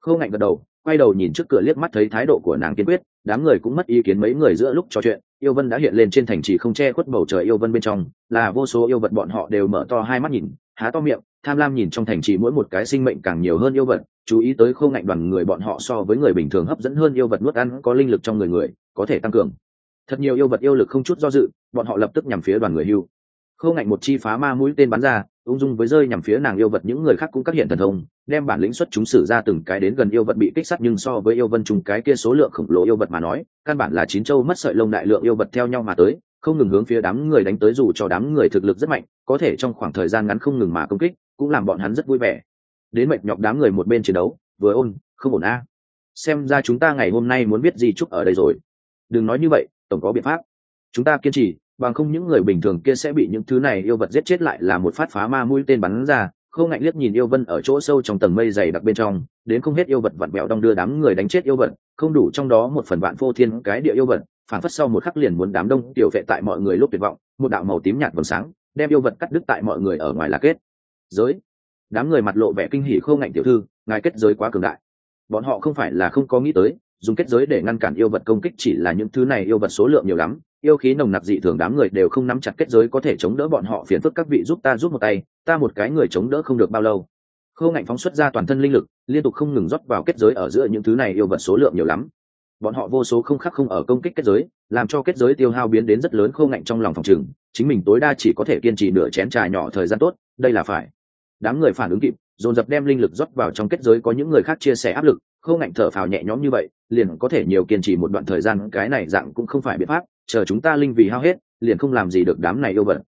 Khâu ngạnh gật đầu, quay đầu nhìn trước cửa liếc mắt thấy thái độ của nàng kiên quyết, đám người cũng mất ý kiến mấy người giữa lúc trò chuyện, yêu vân đã hiện lên trên thành trì không che khuất bầu trời yêu vân bên trong, là vô số yêu vật bọn họ đều mở to hai mắt nhìn, há to miệng tham lam nhìn trong thành trì mỗi một cái sinh mệnh càng nhiều hơn yêu vật, chú ý tới khâu ngạnh đoàn người bọn họ so với người bình thường hấp dẫn hơn yêu vật nuốt ăn, có linh lực trong người người, có thể tăng cường. Thật nhiều yêu vật yêu lực không chút do dự, bọn họ lập tức nhằm phía đoàn người hưu. Khâu ngạnh một chi phá ma mũi tên bắn ra, ung dung với rơi nhằm phía nàng yêu vật, những người khác cũng các hiện thần thông, đem bản lĩnh xuất chúng sử ra từng cái đến gần yêu vật bị kích sát, nhưng so với yêu vân trùng cái kia số lượng khổng lồ yêu vật mà nói, căn bản là chín châu mất sợi lông đại lượng yêu vật theo nhau mà tới, không ngừng hướng phía đám người đánh tới dù cho đám người thực lực rất mạnh, có thể trong khoảng thời gian ngắn không ngừng mà công kích cũng làm bọn hắn rất vui vẻ. Đến mệt nhọc đám người một bên chiến đấu, vừa ôn, không ổn a. Xem ra chúng ta ngày hôm nay muốn biết gì chúc ở đây rồi. Đừng nói như vậy, tổng có biện pháp. Chúng ta kiên trì, bằng không những người bình thường kia sẽ bị những thứ này yêu vật giết chết lại là một phát phá ma mũi tên bắn ra. Không ngạnh liếc nhìn yêu vân ở chỗ sâu trong tầng mây dày đặc bên trong, đến không hết yêu vật vặn bẹo đong đưa đám người đánh chết yêu vật, không đủ trong đó một phần vạn vô thiên cái địa yêu vật, phản phất sau một khắc liền muốn đám đông tiểu vệ tại mọi người lúc tuyệt vọng, một đạo màu tím nhạt vầng sáng, đem yêu vật cắt đứt tại mọi người ở ngoài là kết giới. Đám người mặt lộ vẻ kinh hỉ khô ngạnh tiểu thư, ngài kết giới quá cường đại. Bọn họ không phải là không có nghĩ tới, dùng kết giới để ngăn cản yêu vật công kích chỉ là những thứ này yêu vật số lượng nhiều lắm, yêu khí nồng nặc dị thường đám người đều không nắm chặt kết giới có thể chống đỡ bọn họ phiền phức các vị giúp ta giúp một tay, ta một cái người chống đỡ không được bao lâu. Khâu ngạnh phóng xuất ra toàn thân linh lực, liên tục không ngừng rót vào kết giới ở giữa những thứ này yêu vật số lượng nhiều lắm. Bọn họ vô số không khắc không ở công kích kết giới, làm cho kết giới tiêu hao biến đến rất lớn khâu ngạnh trong lòng phòng trừng chính mình tối đa chỉ có thể kiên trì nửa chén trà nhỏ thời gian tốt, đây là phải đám người phản ứng kịp, dồn dập đem linh lực rót vào trong kết giới có những người khác chia sẻ áp lực, không ngạnh thở phào nhẹ nhõm như vậy, liền có thể nhiều kiên trì một đoạn thời gian, cái này dạng cũng không phải biện pháp, chờ chúng ta linh vì hao hết, liền không làm gì được đám này yêu vật.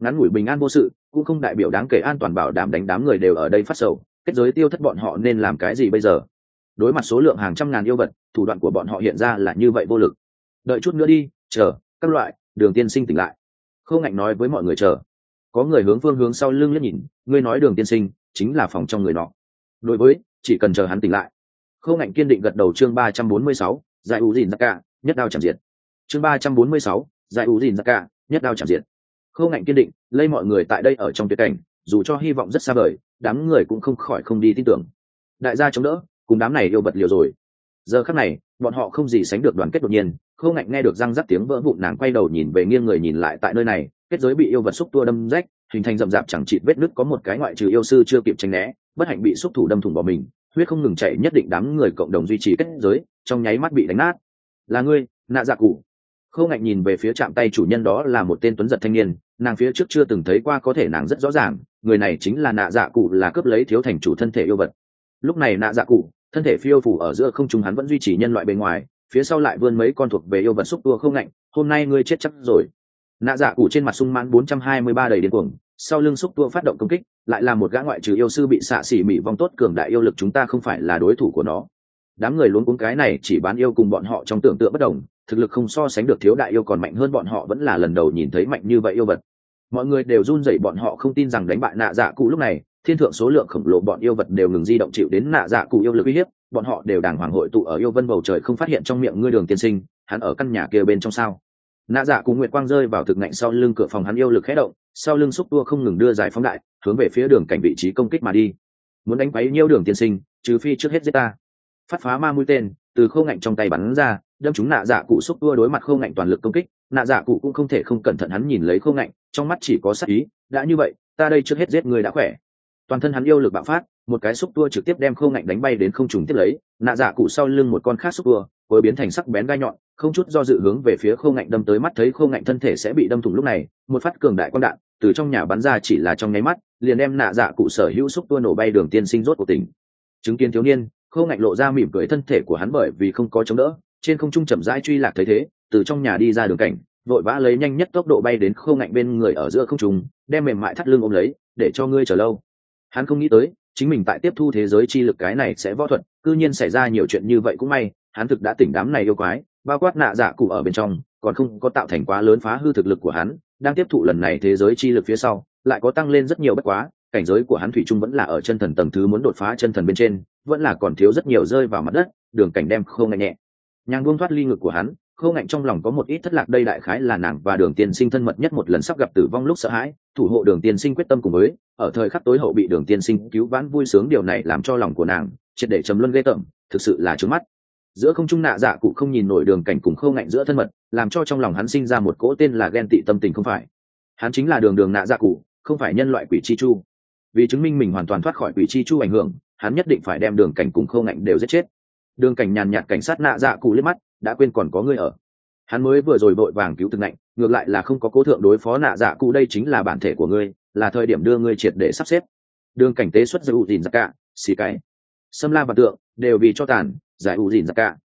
Ngắn ngủi bình an vô sự, cũng không đại biểu đáng kể an toàn bảo đảm đánh đám người đều ở đây phát sầu, kết giới tiêu thất bọn họ nên làm cái gì bây giờ? Đối mặt số lượng hàng trăm ngàn yêu vật, thủ đoạn của bọn họ hiện ra là như vậy vô lực. Đợi chút nữa đi, chờ, các loại, đường tiên sinh tỉnh lại. Không ngạnh nói với mọi người chờ có người hướng phương hướng sau lưng liếc nhìn, ngươi nói đường tiên sinh chính là phòng trong người nọ. Đối với, chỉ cần chờ hắn tỉnh lại. Khâu ngạnh kiên định gật đầu chương ba trăm bốn mươi sáu, giải ủ dìn ra cả nhất đao chạm diệt. Chương ba trăm bốn mươi sáu, giải ủ dìn ra cả nhất đao chạm diệt. Khâu ngạnh kiên định, lây mọi người tại đây ở trong tuyệt cảnh, dù cho hy vọng rất xa vời, đám người cũng không khỏi không đi tin tưởng. Đại gia chống đỡ, cùng đám này yêu bật liều rồi. Giờ khắc này, bọn họ không gì sánh được đoàn kết đột nhiên, Khâu ngạnh nghe được răng rắc tiếng vỡ vụn, nàng quay đầu nhìn về nghiêng người nhìn lại tại nơi này kết giới bị yêu vật xúc tua đâm rách, hình thành rậm rạp chẳng chịt vết nứt có một cái ngoại trừ yêu sư chưa kịp tránh né, bất hạnh bị xúc thủ đâm thủng bỏ mình, huyết không ngừng chạy nhất định đám người cộng đồng duy trì kết giới, trong nháy mắt bị đánh nát. Là ngươi, nạ dạ cụ. Khâu ngạnh nhìn về phía chạm tay chủ nhân đó là một tên tuấn giật thanh niên, nàng phía trước chưa từng thấy qua có thể nàng rất rõ ràng, người này chính là nạ dạ cụ là cướp lấy thiếu thành chủ thân thể yêu vật. Lúc này nạ dạ cụ, thân thể phiêu phủ ở giữa không trung hắn vẫn duy trì nhân loại bên ngoài, phía sau lại vươn mấy con thuộc về yêu vật xúc tua không ngạnh, hôm nay ngươi chết chắc rồi nạ dạ cụ trên mặt sung mãn bốn trăm hai mươi ba đầy điên cuồng, sau lưng xúc tua phát động công kích, lại là một gã ngoại trừ yêu sư bị xạ xỉ mỉ vong tốt cường đại yêu lực chúng ta không phải là đối thủ của nó. Đám người luôn cuống cái này chỉ bán yêu cùng bọn họ trong tưởng tượng bất đồng, thực lực không so sánh được thiếu đại yêu còn mạnh hơn bọn họ vẫn là lần đầu nhìn thấy mạnh như vậy yêu vật. Mọi người đều run rẩy bọn họ không tin rằng đánh bại nạ dạ cụ lúc này, thiên thượng số lượng khổng lồ bọn yêu vật đều ngừng di động chịu đến nạ dạ cụ yêu lực uy hiếp, bọn họ đều đàng hoàng hội tụ ở yêu vân bầu trời không phát hiện trong miệng ngươi đường tiên sinh, hắn ở căn nhà kia bên trong sao? Nạ dạ cụ nguyệt quang rơi vào thực ngạnh sau lưng cửa phòng hắn yêu lực khé động, sau lưng xúc tua không ngừng đưa giải phóng đại, hướng về phía đường cảnh vị trí công kích mà đi. Muốn đánh quấy nhiêu đường tiên sinh, trừ phi trước hết giết ta. Phát phá ma mũi tên, từ khâu ngạnh trong tay bắn ra, đâm chúng nạ dạ cụ xúc tua đối mặt khâu ngạnh toàn lực công kích nạ dạ cụ cũng không thể không cẩn thận hắn nhìn lấy khâu ngạnh, trong mắt chỉ có sắc ý, đã như vậy, ta đây trước hết giết người đã khỏe. Toàn thân hắn yêu lực bạo phát, một cái xúc tua trực tiếp đem khâu ngạnh đánh bay đến không trùng tiếp lấy nạ dạ cụ sau lưng một con khác xúc tua với biến thành sắc bén gai nhọn không chút do dự hướng về phía khô ngạnh đâm tới mắt thấy khô ngạnh thân thể sẽ bị đâm thủng lúc này, một phát cường đại quang đạn từ trong nhà bắn ra chỉ là trong nháy mắt, liền đem nạ dạ cụ sở hữu xúc tua nổ bay đường tiên sinh rốt của tỉnh. Chứng kiến thiếu niên, khô ngạnh lộ ra mỉm cười thân thể của hắn bởi vì không có chống đỡ, trên không trung chậm rãi truy lạc thấy thế, từ trong nhà đi ra đường cảnh, vội vã lấy nhanh nhất tốc độ bay đến khô ngạnh bên người ở giữa không trung, đem mềm mại thắt lưng ôm lấy, để cho ngươi chờ lâu. Hắn không nghĩ tới, chính mình tại tiếp thu thế giới chi lực cái này sẽ võ thuật, cư nhiên xảy ra nhiều chuyện như vậy cũng may, hắn thực đã tỉnh đám này yêu quái bao quát nạ dạ cụ ở bên trong, còn không có tạo thành quá lớn phá hư thực lực của hắn, đang tiếp thụ lần này thế giới chi lực phía sau, lại có tăng lên rất nhiều bất quá, cảnh giới của hắn thủy trung vẫn là ở chân thần tầng thứ muốn đột phá chân thần bên trên, vẫn là còn thiếu rất nhiều rơi vào mặt đất, đường cảnh đem không ngại nhẹ. Nhàng buông thoát ly ngực của hắn, khâu ngạnh trong lòng có một ít thất lạc đây đại khái là nàng và đường tiên sinh thân mật nhất một lần sắp gặp tử vong lúc sợ hãi, thủ hộ đường tiên sinh quyết tâm cùng với, ở thời khắc tối hậu bị đường tiên sinh cứu vãn vui sướng điều này làm cho lòng của nàng, triệt để trầm luân ghê tởm, thực sự là trướng mắt giữa không trung nạ dạ cụ không nhìn nổi đường cảnh cùng khâu ngạnh giữa thân mật, làm cho trong lòng hắn sinh ra một cỗ tên là ghen tị tâm tình không phải. Hắn chính là đường đường nạ dạ cụ, không phải nhân loại quỷ chi chu. Vì chứng minh mình hoàn toàn thoát khỏi quỷ chi chu ảnh hưởng, hắn nhất định phải đem đường cảnh cùng khâu ngạnh đều giết chết. Đường cảnh nhàn nhạt cảnh sát nạ dạ cụ liếc mắt, đã quên còn có người ở. Hắn mới vừa rồi vội vàng cứu từng ngạnh, ngược lại là không có cố thượng đối phó nạ dạ cụ, đây chính là bản thể của ngươi, là thời điểm đưa ngươi triệt để sắp xếp. Đường cảnh tế xuất giữ ụ dìn ra cả xì cái. Xâm la và tượng, đều vì cho tàn giải u dìn giặc cả.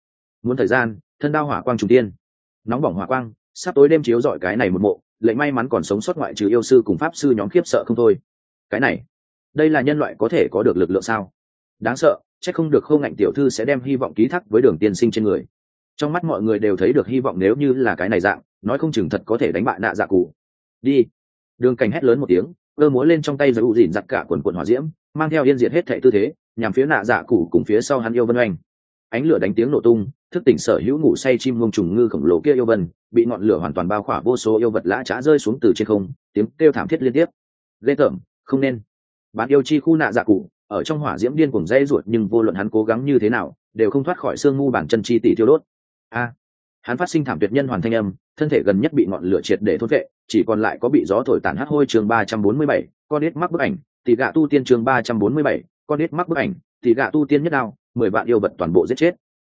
Muốn thời gian, thân đao hỏa quang trung tiên. Nóng bỏng hỏa quang, sắp tối đêm chiếu dọi cái này một mộ, lệnh may mắn còn sống sót ngoại trừ yêu sư cùng pháp sư nhóm khiếp sợ không thôi. Cái này, đây là nhân loại có thể có được lực lượng sao? Đáng sợ, chắc không được khâu ngạnh tiểu thư sẽ đem hy vọng ký thác với đường tiên sinh trên người. Trong mắt mọi người đều thấy được hy vọng nếu như là cái này dạng, nói không chừng thật có thể đánh bại nạ dạ cụ. Đi. Đường cảnh hét lớn một tiếng, cơ múa lên trong tay giới ụ dìn giặt cả quần quần hỏa diễm, mang theo yên diệt hết thệ tư thế, nhằm phía nạ dạ cụ cùng phía sau hắn yêu vân oanh ánh lửa đánh tiếng nổ tung, thức tỉnh sở hữu ngủ say chim ngông trùng ngư khổng lồ kia yêu vân, bị ngọn lửa hoàn toàn bao khỏa vô số yêu vật lã trá rơi xuống từ trên không, tiếng kêu thảm thiết liên tiếp. Ghê tởm, không nên. Bạn yêu chi khu nạ dạ cụ, ở trong hỏa diễm điên cùng dây ruột nhưng vô luận hắn cố gắng như thế nào, đều không thoát khỏi xương ngu bản chân chi tỷ tiêu đốt. A. Hắn phát sinh thảm tuyệt nhân hoàn thanh âm, thân thể gần nhất bị ngọn lửa triệt để thốt vệ chỉ còn lại có bị gió thổi tàn hát hôi chương ba trăm bốn mươi bảy, con ít mắc bức ảnh, tỷ gạ tu tiên chương ba trăm bốn mươi bảy, con ít mắc bức ảnh, tỷ gạ tu tiên nhất đao mười vạn yêu vật toàn bộ giết chết.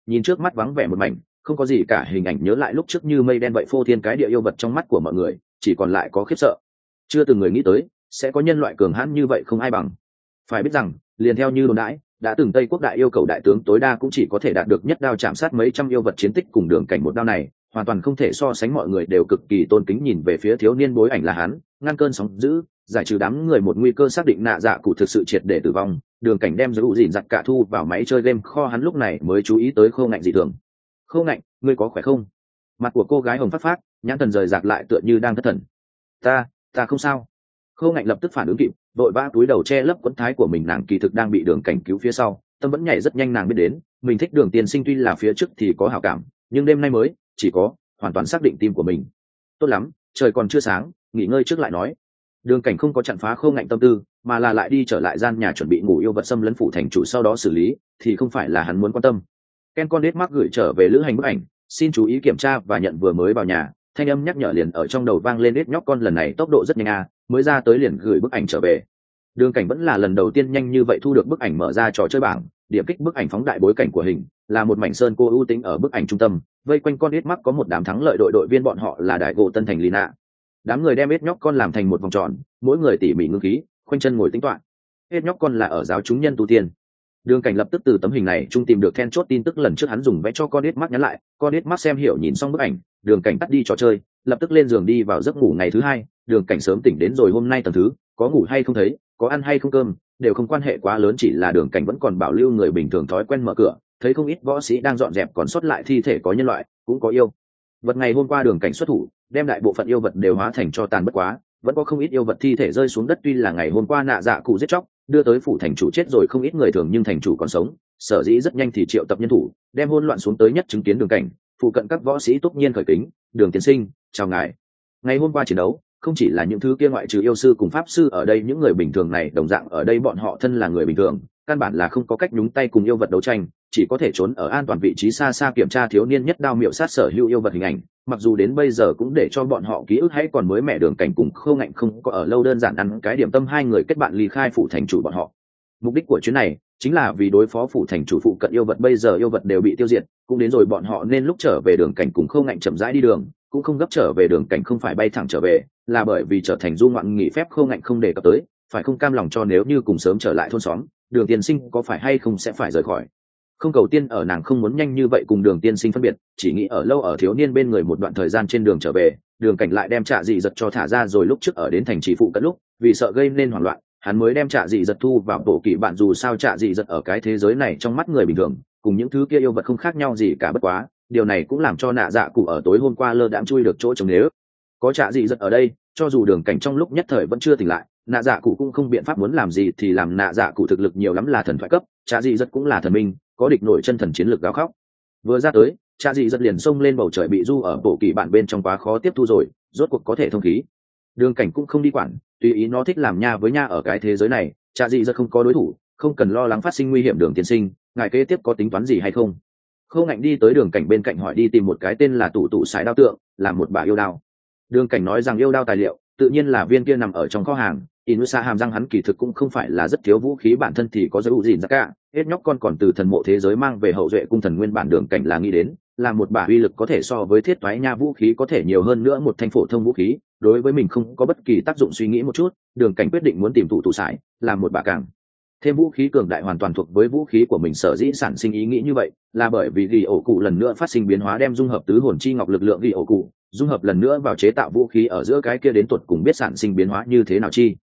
Nhìn trước mắt vắng vẻ một mảnh, không có gì cả hình ảnh nhớ lại lúc trước như mây đen vậy phô thiên cái địa yêu vật trong mắt của mọi người, chỉ còn lại có khiếp sợ. Chưa từng người nghĩ tới, sẽ có nhân loại cường hãn như vậy không ai bằng. Phải biết rằng, liền theo như đồn đãi, đã từng tây quốc đại yêu cầu đại tướng tối đa cũng chỉ có thể đạt được nhất đao chạm sát mấy trăm yêu vật chiến tích cùng đường cảnh một đao này, hoàn toàn không thể so sánh mọi người đều cực kỳ tôn kính nhìn về phía thiếu niên bối ảnh là hắn, ngăn cơn sóng giữ giải trừ đám người một nguy cơ xác định nạ dạ cụ thực sự triệt để tử vong đường cảnh đem giữ dịn giặt cả thu vào máy chơi game kho hắn lúc này mới chú ý tới khâu ngạnh dị thường. Khâu ngạnh, ngươi có khỏe không? Mặt của cô gái hồng phát phát nhãn thần rời rạc lại tựa như đang thất thần. Ta ta không sao. Khâu ngạnh lập tức phản ứng kịp, đội ba túi đầu che lấp quẫn thái của mình, nàng kỳ thực đang bị đường cảnh cứu phía sau, tâm vẫn nhảy rất nhanh nàng biết đến, mình thích đường tiên sinh tuy là phía trước thì có hảo cảm, nhưng đêm nay mới, chỉ có hoàn toàn xác định tim của mình. Tốt lắm, trời còn chưa sáng, nghỉ ngơi trước lại nói đường cảnh không có chặn phá khâu ngạnh tâm tư, mà là lại đi trở lại gian nhà chuẩn bị ngủ yêu vật xâm lấn phủ thành chủ sau đó xử lý, thì không phải là hắn muốn quan tâm. Ken con đết mắc gửi trở về lữ hành bức ảnh, xin chú ý kiểm tra và nhận vừa mới vào nhà, thanh âm nhắc nhở liền ở trong đầu vang lên đết nhóc con lần này tốc độ rất nhanh à mới ra tới liền gửi bức ảnh trở về. Đường cảnh vẫn là lần đầu tiên nhanh như vậy thu được bức ảnh mở ra trò chơi bảng, điểm kích bức ảnh phóng đại bối cảnh của hình, là một mảnh sơn cô ưu tính ở bức ảnh trung tâm, vây quanh con ít mắc có một đám thắng lợi đội đội viên bọn họ là đại gỗ tân thành lina đám người đem hết nhóc con làm thành một vòng tròn, mỗi người tỉ mỉ ngưng khí, khoanh chân ngồi tính toạ hết nhóc con là ở giáo chúng nhân tu tiên. Đường cảnh lập tức từ tấm hình này trung tìm được then chốt tin tức lần trước hắn dùng vẽ cho con ít mắt nhắn lại, con ít mắt xem hiểu nhìn xong bức ảnh, đường cảnh tắt đi trò chơi, lập tức lên giường đi vào giấc ngủ ngày thứ hai. Đường cảnh sớm tỉnh đến rồi hôm nay tầm thứ, có ngủ hay không thấy, có ăn hay không cơm, đều không quan hệ quá lớn chỉ là đường cảnh vẫn còn bảo lưu người bình thường thói quen mở cửa, thấy không ít võ sĩ đang dọn dẹp còn sót lại thi thể có nhân loại, cũng có yêu vật ngày hôm qua đường cảnh xuất thủ, đem đại bộ phận yêu vật đều hóa thành cho tàn bất quá, vẫn có không ít yêu vật thi thể rơi xuống đất tuy là ngày hôm qua nạ dạ cụ giết chóc, đưa tới phủ thành chủ chết rồi không ít người thường nhưng thành chủ còn sống, sở dĩ rất nhanh thì triệu tập nhân thủ, đem hôn loạn xuống tới nhất chứng kiến đường cảnh, phụ cận các võ sĩ tốt nhiên khởi kính, đường tiến sinh, chào ngài. Ngày hôm qua chiến đấu, không chỉ là những thứ kia ngoại trừ yêu sư cùng pháp sư ở đây, những người bình thường này đồng dạng ở đây bọn họ thân là người bình thường, căn bản là không có cách nhúng tay cùng yêu vật đấu tranh chỉ có thể trốn ở an toàn vị trí xa xa kiểm tra thiếu niên nhất đao miệu sát sở hữu yêu vật hình ảnh, mặc dù đến bây giờ cũng để cho bọn họ ký ức hay còn mới mẹ đường cảnh cùng khâu ngạnh không có ở lâu đơn giản ăn cái điểm tâm hai người kết bạn ly khai phủ thành chủ bọn họ. Mục đích của chuyến này chính là vì đối phó phủ thành chủ phụ cận yêu vật, bây giờ yêu vật đều bị tiêu diệt, cũng đến rồi bọn họ nên lúc trở về đường cảnh cùng khâu ngạnh chậm rãi đi đường, cũng không gấp trở về đường cảnh không phải bay thẳng trở về, là bởi vì trở thành du ngoạn nghỉ phép khâu ngạnh không đề cập tới, phải không cam lòng cho nếu như cùng sớm trở lại thôn xóm, đường tiên sinh có phải hay không sẽ phải rời khỏi không cầu tiên ở nàng không muốn nhanh như vậy cùng đường tiên sinh phân biệt, chỉ nghĩ ở lâu ở thiếu niên bên người một đoạn thời gian trên đường trở về, đường cảnh lại đem trạ dị giật cho thả ra rồi lúc trước ở đến thành trì phụ cận lúc, vì sợ gây nên hoảng loạn, hắn mới đem trạ dị giật thu vào bộ kỷ bạn dù sao trạ dị giật ở cái thế giới này trong mắt người bình thường, cùng những thứ kia yêu vật không khác nhau gì cả bất quá, điều này cũng làm cho nạ dạ cụ ở tối hôm qua lơ đãng chui được chỗ trống nếu. Có trạ dị giật ở đây, cho dù đường cảnh trong lúc nhất thời vẫn chưa tỉnh lại, nạ dạ cụ cũng không biện pháp muốn làm gì thì làm nạ dạ cụ thực lực nhiều lắm là thần thoại cấp, trạ dị giật cũng là thần minh có địch nổi chân thần chiến lược gào khóc. Vừa ra tới, cha dị giật liền xông lên bầu trời bị du ở bộ kỳ bạn bên trong quá khó tiếp thu rồi, rốt cuộc có thể thông khí. Đường cảnh cũng không đi quản, tùy ý nó thích làm nha với nha ở cái thế giới này, cha dị giật không có đối thủ, không cần lo lắng phát sinh nguy hiểm đường tiên sinh, ngài kế tiếp có tính toán gì hay không? Khâu ngạnh đi tới đường cảnh bên cạnh hỏi đi tìm một cái tên là tủ tủ sải đao tượng, là một bà yêu đao. Đường cảnh nói rằng yêu đao tài liệu, tự nhiên là viên kia nằm ở trong kho hàng inusa hàm răng hắn kỳ thực cũng không phải là rất thiếu vũ khí, bản thân thì có dấu gìn ra cả. Hết nhóc con còn từ thần mộ thế giới mang về hậu duệ cung thần nguyên bản đường cảnh là nghĩ đến, là một bả uy lực có thể so với thiết toái nha vũ khí có thể nhiều hơn nữa một thanh phổ thông vũ khí. Đối với mình không có bất kỳ tác dụng suy nghĩ một chút, đường cảnh quyết định muốn tìm thủ tụ sải làm một bả càng. Thêm vũ khí cường đại hoàn toàn thuộc với vũ khí của mình, sở dĩ sản sinh ý nghĩ như vậy, là bởi vì ghi ổ cụ lần nữa phát sinh biến hóa đem dung hợp tứ hồn chi ngọc lực lượng ghi ổ cụ, dung hợp lần nữa vào chế tạo vũ khí ở giữa cái kia đến tuột cùng biết sản sinh biến hóa như thế nào chi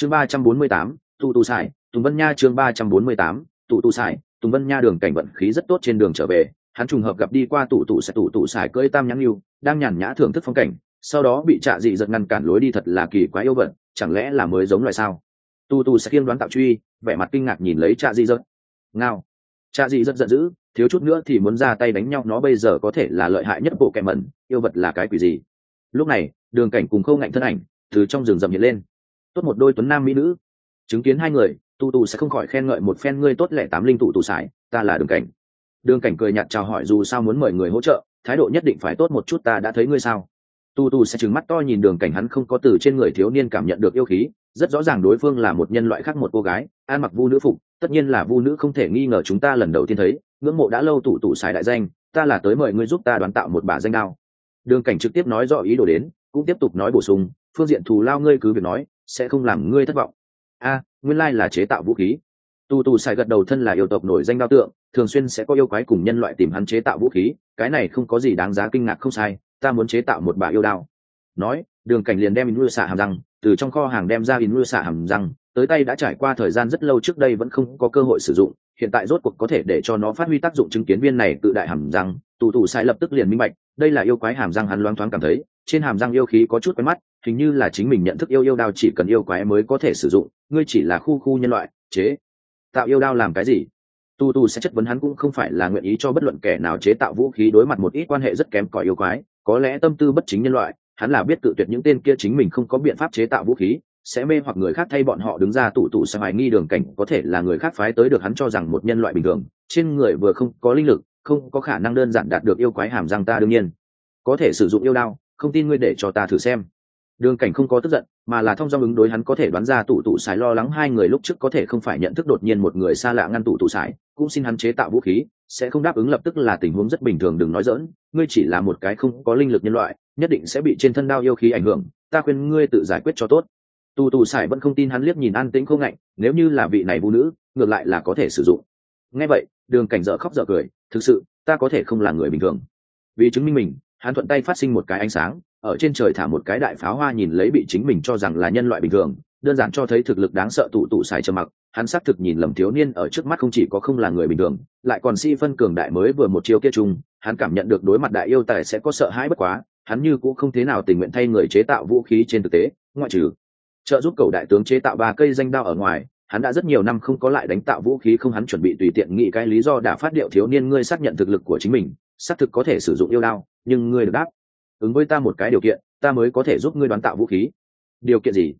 chương ba trăm bốn mươi tám tụ tụ xài, tùng vân nha chương ba trăm bốn mươi tám tụ tụ xài, tùng vân nha đường cảnh vận khí rất tốt trên đường trở về hắn trùng hợp gặp đi qua tụ tụ sẽ tụ tụ xài cưỡi tam nhãn yêu đang nhàn nhã thưởng thức phong cảnh sau đó bị trạ dị giật ngăn cản lối đi thật là kỳ quá yêu vận chẳng lẽ là mới giống loài sao? Tụ tụ sẽ kiêng đoán tạo truy vẻ mặt kinh ngạc nhìn lấy trạ dị giật. Ngao. Trạ dị rất giận dữ thiếu chút nữa thì muốn ra tay đánh nhau nó bây giờ có thể là lợi hại nhất bộ kẻ mẩn yêu vật là cái quỷ gì? Lúc này đường cảnh cùng khâu ngạnh thân ảnh từ trong rừng rậm hiện lên tốt một đôi tuấn nam mỹ nữ. Chứng kiến hai người tụ tụ sẽ không khỏi khen ngợi một phen ngươi tốt lẻ tám linh tụ tụ sải, ta là đường cảnh. Đường cảnh cười nhạt chào hỏi dù sao muốn mời người hỗ trợ, thái độ nhất định phải tốt một chút ta đã thấy ngươi sao. Tu tu sẽ trừng mắt to nhìn đường cảnh hắn không có từ trên người thiếu niên cảm nhận được yêu khí, rất rõ ràng đối phương là một nhân loại khác một cô gái an mặc vu nữ phục, tất nhiên là vu nữ không thể nghi ngờ chúng ta lần đầu tiên thấy, ngưỡng mộ đã lâu tụ tụ xài đại danh, ta là tới mời ngươi giúp ta đoán tạo một bà danh đao. Đường cảnh trực tiếp nói rõ ý đồ đến cũng tiếp tục nói bổ sung, phương diện thù lao ngươi cứ việc nói, sẽ không làm ngươi thất vọng. A, nguyên lai là chế tạo vũ khí. Tù tù xài gật đầu thân là yêu tộc nổi danh đao tượng, thường xuyên sẽ có yêu quái cùng nhân loại tìm hắn chế tạo vũ khí, cái này không có gì đáng giá kinh ngạc không sai, ta muốn chế tạo một bà yêu đao. Nói, đường cảnh liền đem in nuôi xả hàm răng, từ trong kho hàng đem ra in nuôi xả hàm răng, tới tay đã trải qua thời gian rất lâu trước đây vẫn không có cơ hội sử dụng, hiện tại rốt cuộc có thể để cho nó phát huy tác dụng chứng kiến viên này tự đại hàm răng, tù tù sai lập tức liền minh bạch, đây là yêu quái hàm răng hắn loáng thoáng cảm thấy trên hàm răng yêu khí có chút quen mắt, hình như là chính mình nhận thức yêu yêu đao chỉ cần yêu quái mới có thể sử dụng, ngươi chỉ là khu khu nhân loại, chế. Tạo yêu đao làm cái gì? Tu tu sẽ chất vấn hắn cũng không phải là nguyện ý cho bất luận kẻ nào chế tạo vũ khí đối mặt một ít quan hệ rất kém cỏi yêu quái, có lẽ tâm tư bất chính nhân loại, hắn là biết tự tuyệt những tên kia chính mình không có biện pháp chế tạo vũ khí, sẽ mê hoặc người khác thay bọn họ đứng ra tụ tụ sẽ hoài nghi đường cảnh có thể là người khác phái tới được hắn cho rằng một nhân loại bình thường. Trên người vừa không có linh lực, không có khả năng đơn giản đạt được yêu quái hàm răng ta đương nhiên có thể sử dụng yêu đao không tin ngươi để cho ta thử xem. Đường cảnh không có tức giận, mà là thông do ứng đối hắn có thể đoán ra tụ tụ sải lo lắng hai người lúc trước có thể không phải nhận thức đột nhiên một người xa lạ ngăn tụ tụ sải, cũng xin hắn chế tạo vũ khí, sẽ không đáp ứng lập tức là tình huống rất bình thường đừng nói dỡn ngươi chỉ là một cái không có linh lực nhân loại, nhất định sẽ bị trên thân đao yêu khí ảnh hưởng, ta khuyên ngươi tự giải quyết cho tốt. Tù tù sải vẫn không tin hắn liếc nhìn an tĩnh không ngạnh, nếu như là vị này vũ nữ, ngược lại là có thể sử dụng. Nghe vậy, đường cảnh dở khóc dở cười, thực sự, ta có thể không là người bình thường. Vì chứng minh mình hắn thuận tay phát sinh một cái ánh sáng, ở trên trời thả một cái đại pháo hoa nhìn lấy bị chính mình cho rằng là nhân loại bình thường, đơn giản cho thấy thực lực đáng sợ tụ tụ xài trầm mặc, hắn xác thực nhìn lầm thiếu niên ở trước mắt không chỉ có không là người bình thường, lại còn si phân cường đại mới vừa một chiêu kia chung, hắn cảm nhận được đối mặt đại yêu tài sẽ có sợ hãi bất quá, hắn như cũng không thế nào tình nguyện thay người chế tạo vũ khí trên thực tế, ngoại trừ trợ giúp cầu đại tướng chế tạo ba cây danh đao ở ngoài, hắn đã rất nhiều năm không có lại đánh tạo vũ khí không hắn chuẩn bị tùy tiện nghĩ cái lý do đã phát điệu thiếu niên ngươi xác nhận thực lực của chính mình, xác thực có thể sử dụng yêu đao nhưng ngươi được đáp. Ứng với ta một cái điều kiện, ta mới có thể giúp ngươi đoán tạo vũ khí. Điều kiện gì?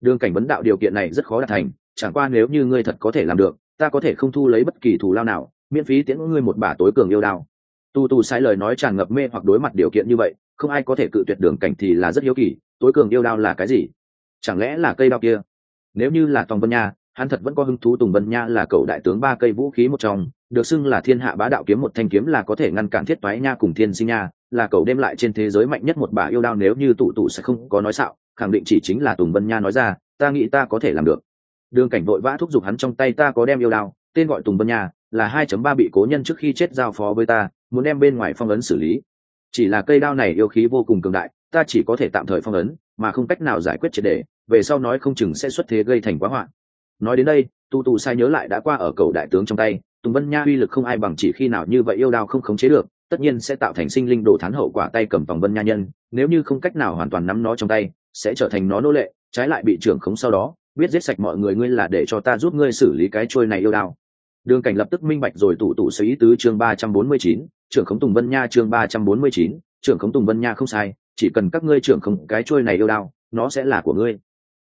Đường cảnh vấn đạo điều kiện này rất khó đạt thành, chẳng qua nếu như ngươi thật có thể làm được, ta có thể không thu lấy bất kỳ thù lao nào, miễn phí tiễn ngươi một bả tối cường yêu đao. Tu tu sai lời nói tràn ngập mê hoặc đối mặt điều kiện như vậy, không ai có thể cự tuyệt đường cảnh thì là rất hiếu kỳ, tối cường yêu đao là cái gì? Chẳng lẽ là cây đao kia? Nếu như là tòng vân nha, hắn thật vẫn có hứng thú tùng vân nha là cậu đại tướng ba cây vũ khí một trong, được xưng là thiên hạ bá đạo kiếm một thanh kiếm là có thể ngăn cản thiết toái nha cùng thiên sinh nha là cầu đêm lại trên thế giới mạnh nhất một bà yêu đao nếu như tụ tụ sẽ không có nói xạo, khẳng định chỉ chính là tùng vân nha nói ra, ta nghĩ ta có thể làm được. Đường cảnh vội vã thúc giục hắn trong tay ta có đem yêu đao, tên gọi tùng vân nha, là hai chấm ba bị cố nhân trước khi chết giao phó với ta, muốn đem bên ngoài phong ấn xử lý. Chỉ là cây đao này yêu khí vô cùng cường đại, ta chỉ có thể tạm thời phong ấn, mà không cách nào giải quyết triệt đề về sau nói không chừng sẽ xuất thế gây thành quá hoạn. Nói đến đây, tu tu sai nhớ lại đã qua ở cầu đại tướng trong tay, tùng vân nha uy lực không ai bằng chỉ khi nào như vậy yêu đao không khống chế được tất nhiên sẽ tạo thành sinh linh đồ thán hậu quả tay cầm vòng vân nha nhân, nếu như không cách nào hoàn toàn nắm nó trong tay, sẽ trở thành nó nô lệ, trái lại bị trưởng khống sau đó, biết giết sạch mọi người ngươi là để cho ta giúp ngươi xử lý cái trôi này yêu đao. Đường cảnh lập tức minh bạch rồi tụ tụ sở ý tứ chương ba trăm bốn mươi chín, trưởng khống tùng vân nha chương ba trăm bốn mươi chín, trưởng khống tùng vân nha không sai, chỉ cần các ngươi trưởng khống cái trôi này yêu đao, nó sẽ là của ngươi.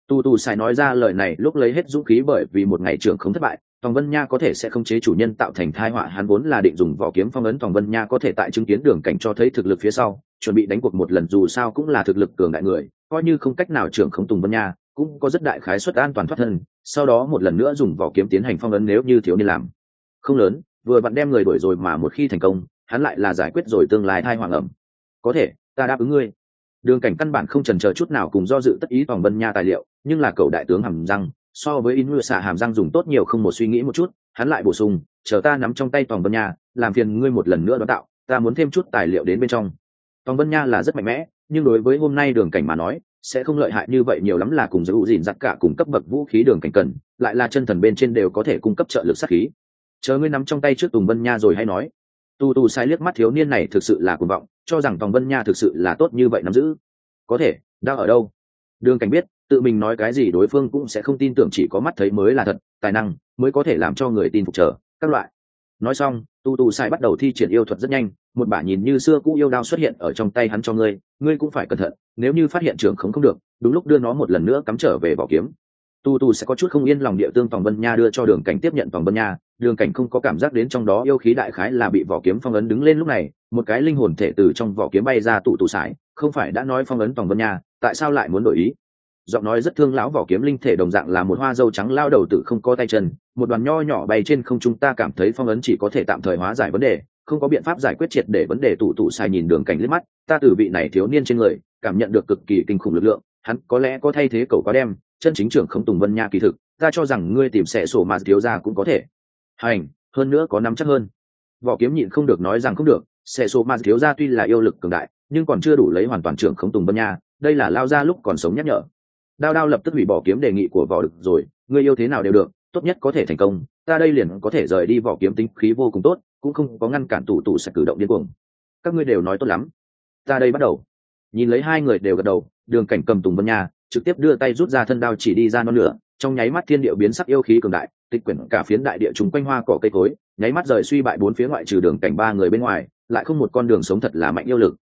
Tu tu sai nói ra lời này, lúc lấy hết dũng khí bởi vì một ngày trưởng khống thất bại Tòng Vân Nha có thể sẽ không chế chủ nhân tạo thành tai họa, hắn vốn là định dùng vỏ kiếm phong ấn Tòng Vân Nha có thể tại chứng kiến đường cảnh cho thấy thực lực phía sau, chuẩn bị đánh cuộc một lần dù sao cũng là thực lực cường đại người, coi như không cách nào trưởng khống Tùng Vân Nha, cũng có rất đại khái suất an toàn thoát thân, sau đó một lần nữa dùng vỏ kiếm tiến hành phong ấn nếu như thiếu niên làm. Không lớn, vừa bạn đem người đuổi rồi mà một khi thành công, hắn lại là giải quyết rồi tương lai thai hoàng ẩm. Có thể, ta đáp ứng ngươi. Đường cảnh căn bản không chần chờ chút nào cùng do dự tất ý Tòng Vân Nha tài liệu, nhưng là cậu đại tướng hầm răng, so với in mưa xạ hàm răng dùng tốt nhiều không một suy nghĩ một chút, hắn lại bổ sung, chờ ta nắm trong tay tòng vân nha, làm phiền ngươi một lần nữa đón tạo, ta muốn thêm chút tài liệu đến bên trong. Tòng vân nha là rất mạnh mẽ, nhưng đối với hôm nay đường cảnh mà nói, sẽ không lợi hại như vậy nhiều lắm là cùng giữ gìn giặc cả cùng cấp bậc vũ khí đường cảnh cần, lại là chân thần bên trên đều có thể cung cấp trợ lực sát khí. Chờ ngươi nắm trong tay trước tùng vân nha rồi hay nói. Tu tu sai liếc mắt thiếu niên này thực sự là cuồng vọng, cho rằng tòng vân nha thực sự là tốt như vậy nắm giữ. Có thể đang ở đâu? Đường cảnh biết tự mình nói cái gì đối phương cũng sẽ không tin tưởng chỉ có mắt thấy mới là thật, tài năng mới có thể làm cho người tin phục trở các loại. Nói xong, tu tu sai bắt đầu thi triển yêu thuật rất nhanh, một bả nhìn như xưa cũ yêu đao xuất hiện ở trong tay hắn cho ngươi ngươi cũng phải cẩn thận, nếu như phát hiện trường không không được, đúng lúc đưa nó một lần nữa cắm trở về vỏ kiếm. Tu tu sẽ có chút không yên lòng địa tương phòng vân nha đưa cho đường cảnh tiếp nhận phòng vân nha, đường cảnh không có cảm giác đến trong đó yêu khí đại khái là bị vỏ kiếm phong ấn đứng lên lúc này, một cái linh hồn thể từ trong vỏ kiếm bay ra tụ tụ sải, không phải đã nói phong ấn phòng vân nha, tại sao lại muốn đổi ý? Giọng nói rất thương lão vỏ kiếm linh thể đồng dạng là một hoa dâu trắng lao đầu tự không có tay chân, một đoàn nho nhỏ bay trên không trung ta cảm thấy phong ấn chỉ có thể tạm thời hóa giải vấn đề, không có biện pháp giải quyết triệt để vấn đề tụ tụ sai nhìn đường cảnh liếc mắt, ta từ vị này thiếu niên trên người, cảm nhận được cực kỳ kinh khủng lực lượng, hắn có lẽ có thay thế cầu có đem, chân chính trưởng không tùng vân nha kỳ thực, ta cho rằng ngươi tìm sẻ sổ mà thiếu ra cũng có thể. Hành, hơn nữa có nắm chắc hơn. Vỏ kiếm nhịn không được nói rằng không được sẻ sổ mà thiếu ra tuy là yêu lực cường đại, nhưng còn chưa đủ lấy hoàn toàn trưởng không tùng vân nha, đây là lao ra lúc còn sống nhắc nhở đao đao lập tức hủy bỏ kiếm đề nghị của võ được rồi, ngươi yêu thế nào đều được, tốt nhất có thể thành công, ta đây liền có thể rời đi vỏ kiếm tính khí vô cùng tốt, cũng không có ngăn cản tủ tủ sẽ cử động điên cuồng. Các ngươi đều nói tốt lắm. Ta đây bắt đầu. Nhìn lấy hai người đều gật đầu, đường cảnh cầm tùng vân nhà trực tiếp đưa tay rút ra thân đao chỉ đi ra non lửa, trong nháy mắt thiên địa biến sắc yêu khí cường đại, tịch quyển cả phiến đại địa chúng quanh hoa cỏ cây cối, nháy mắt rời suy bại bốn phía ngoại trừ đường cảnh ba người bên ngoài, lại không một con đường sống thật là mạnh yêu lực.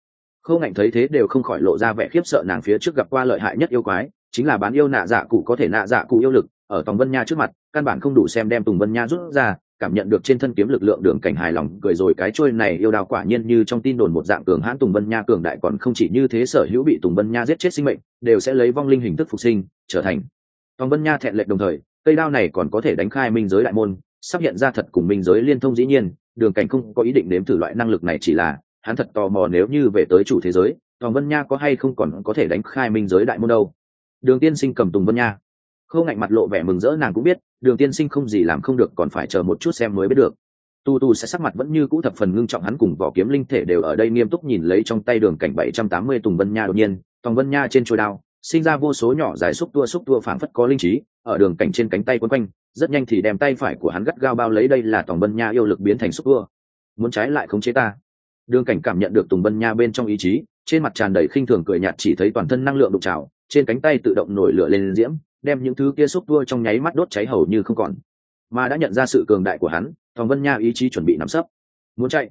Khâu ngạnh thấy thế đều không khỏi lộ ra vẻ khiếp sợ, nàng phía trước gặp qua lợi hại nhất yêu quái chính là bán yêu nạ dạ cụ có thể nạ dạ cụ yêu lực, ở tòng vân nha trước mặt, căn bản không đủ xem đem tùng vân nha rút ra, cảm nhận được trên thân kiếm lực lượng đường cảnh hài lòng, cười rồi cái trôi này yêu đào quả nhiên như trong tin đồn một dạng cường hãn tùng vân nha cường đại còn không chỉ như thế sở hữu bị tùng vân nha giết chết sinh mệnh, đều sẽ lấy vong linh hình thức phục sinh, trở thành. Tòng vân nha thẹn lệch đồng thời, cây đao này còn có thể đánh khai minh giới đại môn, sắp hiện ra thật cùng minh giới liên thông dĩ nhiên, đường cảnh không có ý định nếm thử loại năng lực này chỉ là, hắn thật tò mò nếu như về tới chủ thế giới, tòng vân nha có hay không còn có thể đánh khai minh giới đại môn đâu đường tiên sinh cầm tùng vân nha. Khâu ngạnh mặt lộ vẻ mừng rỡ, nàng cũng biết, đường tiên sinh không gì làm không được, còn phải chờ một chút xem mới biết được. Tu tu sẽ sắc mặt vẫn như cũ thập phần ngưng trọng, hắn cùng vỏ kiếm linh thể đều ở đây nghiêm túc nhìn lấy trong tay đường cảnh bảy trăm tám mươi tùng vân nha đột nhiên tòng vân nha trên trôi đao, sinh ra vô số nhỏ dài xúc tua xúc tua phảng phất có linh trí, ở đường cảnh trên cánh tay quấn quanh, rất nhanh thì đem tay phải của hắn gắt gao bao lấy, đây là tòng vân nha yêu lực biến thành xúc tua. Muốn trái lại khống chế ta. Đường cảnh cảm nhận được tùng vân nha bên trong ý chí, trên mặt tràn đầy khinh thường cười nhạt, chỉ thấy toàn thân năng lượng đục trào trên cánh tay tự động nổi lửa lên diễm, đem những thứ kia xúc tua trong nháy mắt đốt cháy hầu như không còn. Mà đã nhận ra sự cường đại của hắn, thòng vân nha ý chí chuẩn bị nắm sấp. Muốn chạy.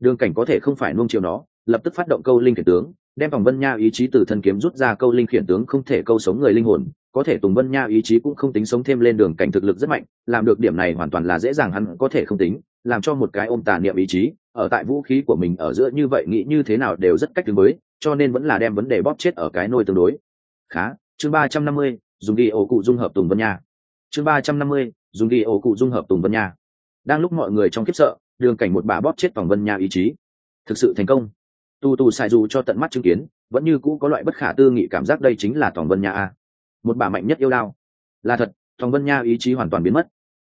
Đường cảnh có thể không phải nuông chiều nó, lập tức phát động câu linh khiển tướng, đem vòng vân nha ý chí từ thân kiếm rút ra câu linh khiển tướng không thể câu sống người linh hồn, có thể tùng vân nha ý chí cũng không tính sống thêm lên đường cảnh thực lực rất mạnh, làm được điểm này hoàn toàn là dễ dàng hắn có thể không tính, làm cho một cái ôm tà niệm ý chí, ở tại vũ khí của mình ở giữa như vậy nghĩ như thế nào đều rất cách tương mới cho nên vẫn là đem vấn đề bóp chết ở cái nôi tương đối khá, chương ba trăm năm mươi, dùng đi ổ cụ dung hợp tùng vân nha. Chương ba trăm năm mươi, dùng đi ổ cụ dung hợp tùng vân nha. Đang lúc mọi người trong kiếp sợ, đường cảnh một bà bóp chết vòng vân nha ý chí. Thực sự thành công. Tu tu xài dù cho tận mắt chứng kiến, vẫn như cũ có loại bất khả tư nghị cảm giác đây chính là tòng vân nha a. Một bà mạnh nhất yêu lao là thật, tòng vân nha ý chí hoàn toàn biến mất.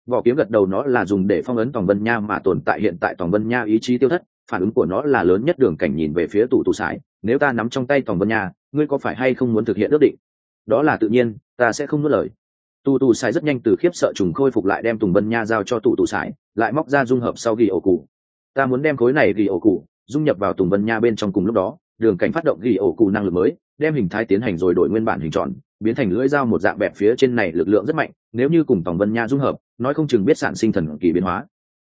Vỏ kiếm gật đầu nó là dùng để phong ấn tòng vân nha mà tồn tại hiện tại tòng vân nha ý chí tiêu thất, phản ứng của nó là lớn nhất đường cảnh nhìn về phía tù tù sải nếu ta nắm trong tay tòng vân nha ngươi có phải hay không muốn thực hiện ước định? Đó là tự nhiên, ta sẽ không nuốt lời. Tù tù sải rất nhanh từ khiếp sợ trùng khôi phục lại đem tùng vân nha giao cho tù tù sải lại móc ra dung hợp sau ghi ổ cụ. Ta muốn đem khối này ghi ổ cụ dung nhập vào tùng vân nha bên trong cùng lúc đó, đường cảnh phát động ghi ổ cụ năng lực mới, đem hình thái tiến hành rồi đổi nguyên bản hình tròn, biến thành lưỡi dao một dạng bẹp phía trên này lực lượng rất mạnh, nếu như cùng tòng vân nha dung hợp, nói không chừng biết sản sinh thần kỳ biến hóa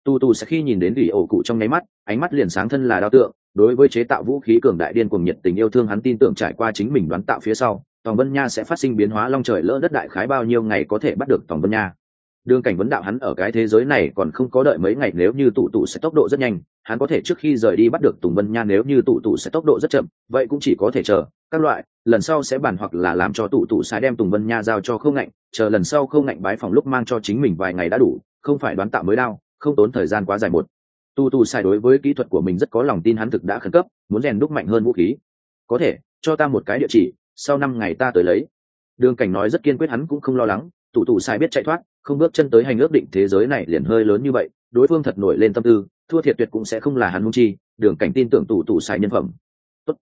tu tu sẽ khi nhìn đến ghi ổ cụ trong nháy mắt, ánh mắt liền sáng thân là đao tượng, đối với chế tạo vũ khí cường đại điên cùng nhiệt tình yêu thương hắn tin tưởng trải qua chính mình đoán tạo phía sau, tòng vân nha sẽ phát sinh biến hóa long trời lỡ đất đại khái bao nhiêu ngày có thể bắt được tòng vân nha. Đường cảnh vấn đạo hắn ở cái thế giới này còn không có đợi mấy ngày nếu như tụ tụ sẽ tốc độ rất nhanh, hắn có thể trước khi rời đi bắt được tùng vân nha nếu như tụ tụ sẽ tốc độ rất chậm, vậy cũng chỉ có thể chờ, các loại, lần sau sẽ bàn hoặc là làm cho tụ tụ sai đem tùng vân nha giao cho không ngạnh, chờ lần sau không ngạnh bái phòng lúc mang cho chính mình vài ngày đã đủ, không phải đoán tạo mới đau không tốn thời gian quá dài một. Tu tu sai đối với kỹ thuật của mình rất có lòng tin, hắn thực đã khẩn cấp, muốn rèn đúc mạnh hơn vũ khí. Có thể, cho ta một cái địa chỉ, sau năm ngày ta tới lấy. Đường cảnh nói rất kiên quyết, hắn cũng không lo lắng. Tụ tụ sai biết chạy thoát, không bước chân tới hành ước định thế giới này liền hơi lớn như vậy, đối phương thật nổi lên tâm tư, thua thiệt tuyệt cũng sẽ không là hắn hung chi. Đường cảnh tin tưởng tụ tụ sai nhân phẩm. Tốt.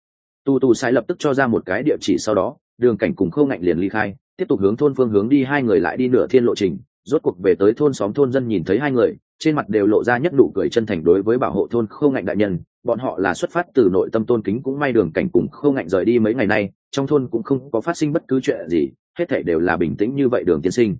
tụ tụ sai lập tức cho ra một cái địa chỉ sau đó, đường cảnh cùng khâu ngạnh liền ly khai, tiếp tục hướng thôn phương hướng đi, hai người lại đi nửa thiên lộ trình. Rốt cuộc về tới thôn xóm, thôn dân nhìn thấy hai người trên mặt đều lộ ra nhất nụ cười chân thành đối với bảo hộ thôn khâu ngạnh đại nhân, bọn họ là xuất phát từ nội tâm tôn kính cũng may đường cảnh cùng khâu ngạnh rời đi mấy ngày nay, trong thôn cũng không có phát sinh bất cứ chuyện gì, hết thể đều là bình tĩnh như vậy đường tiên sinh.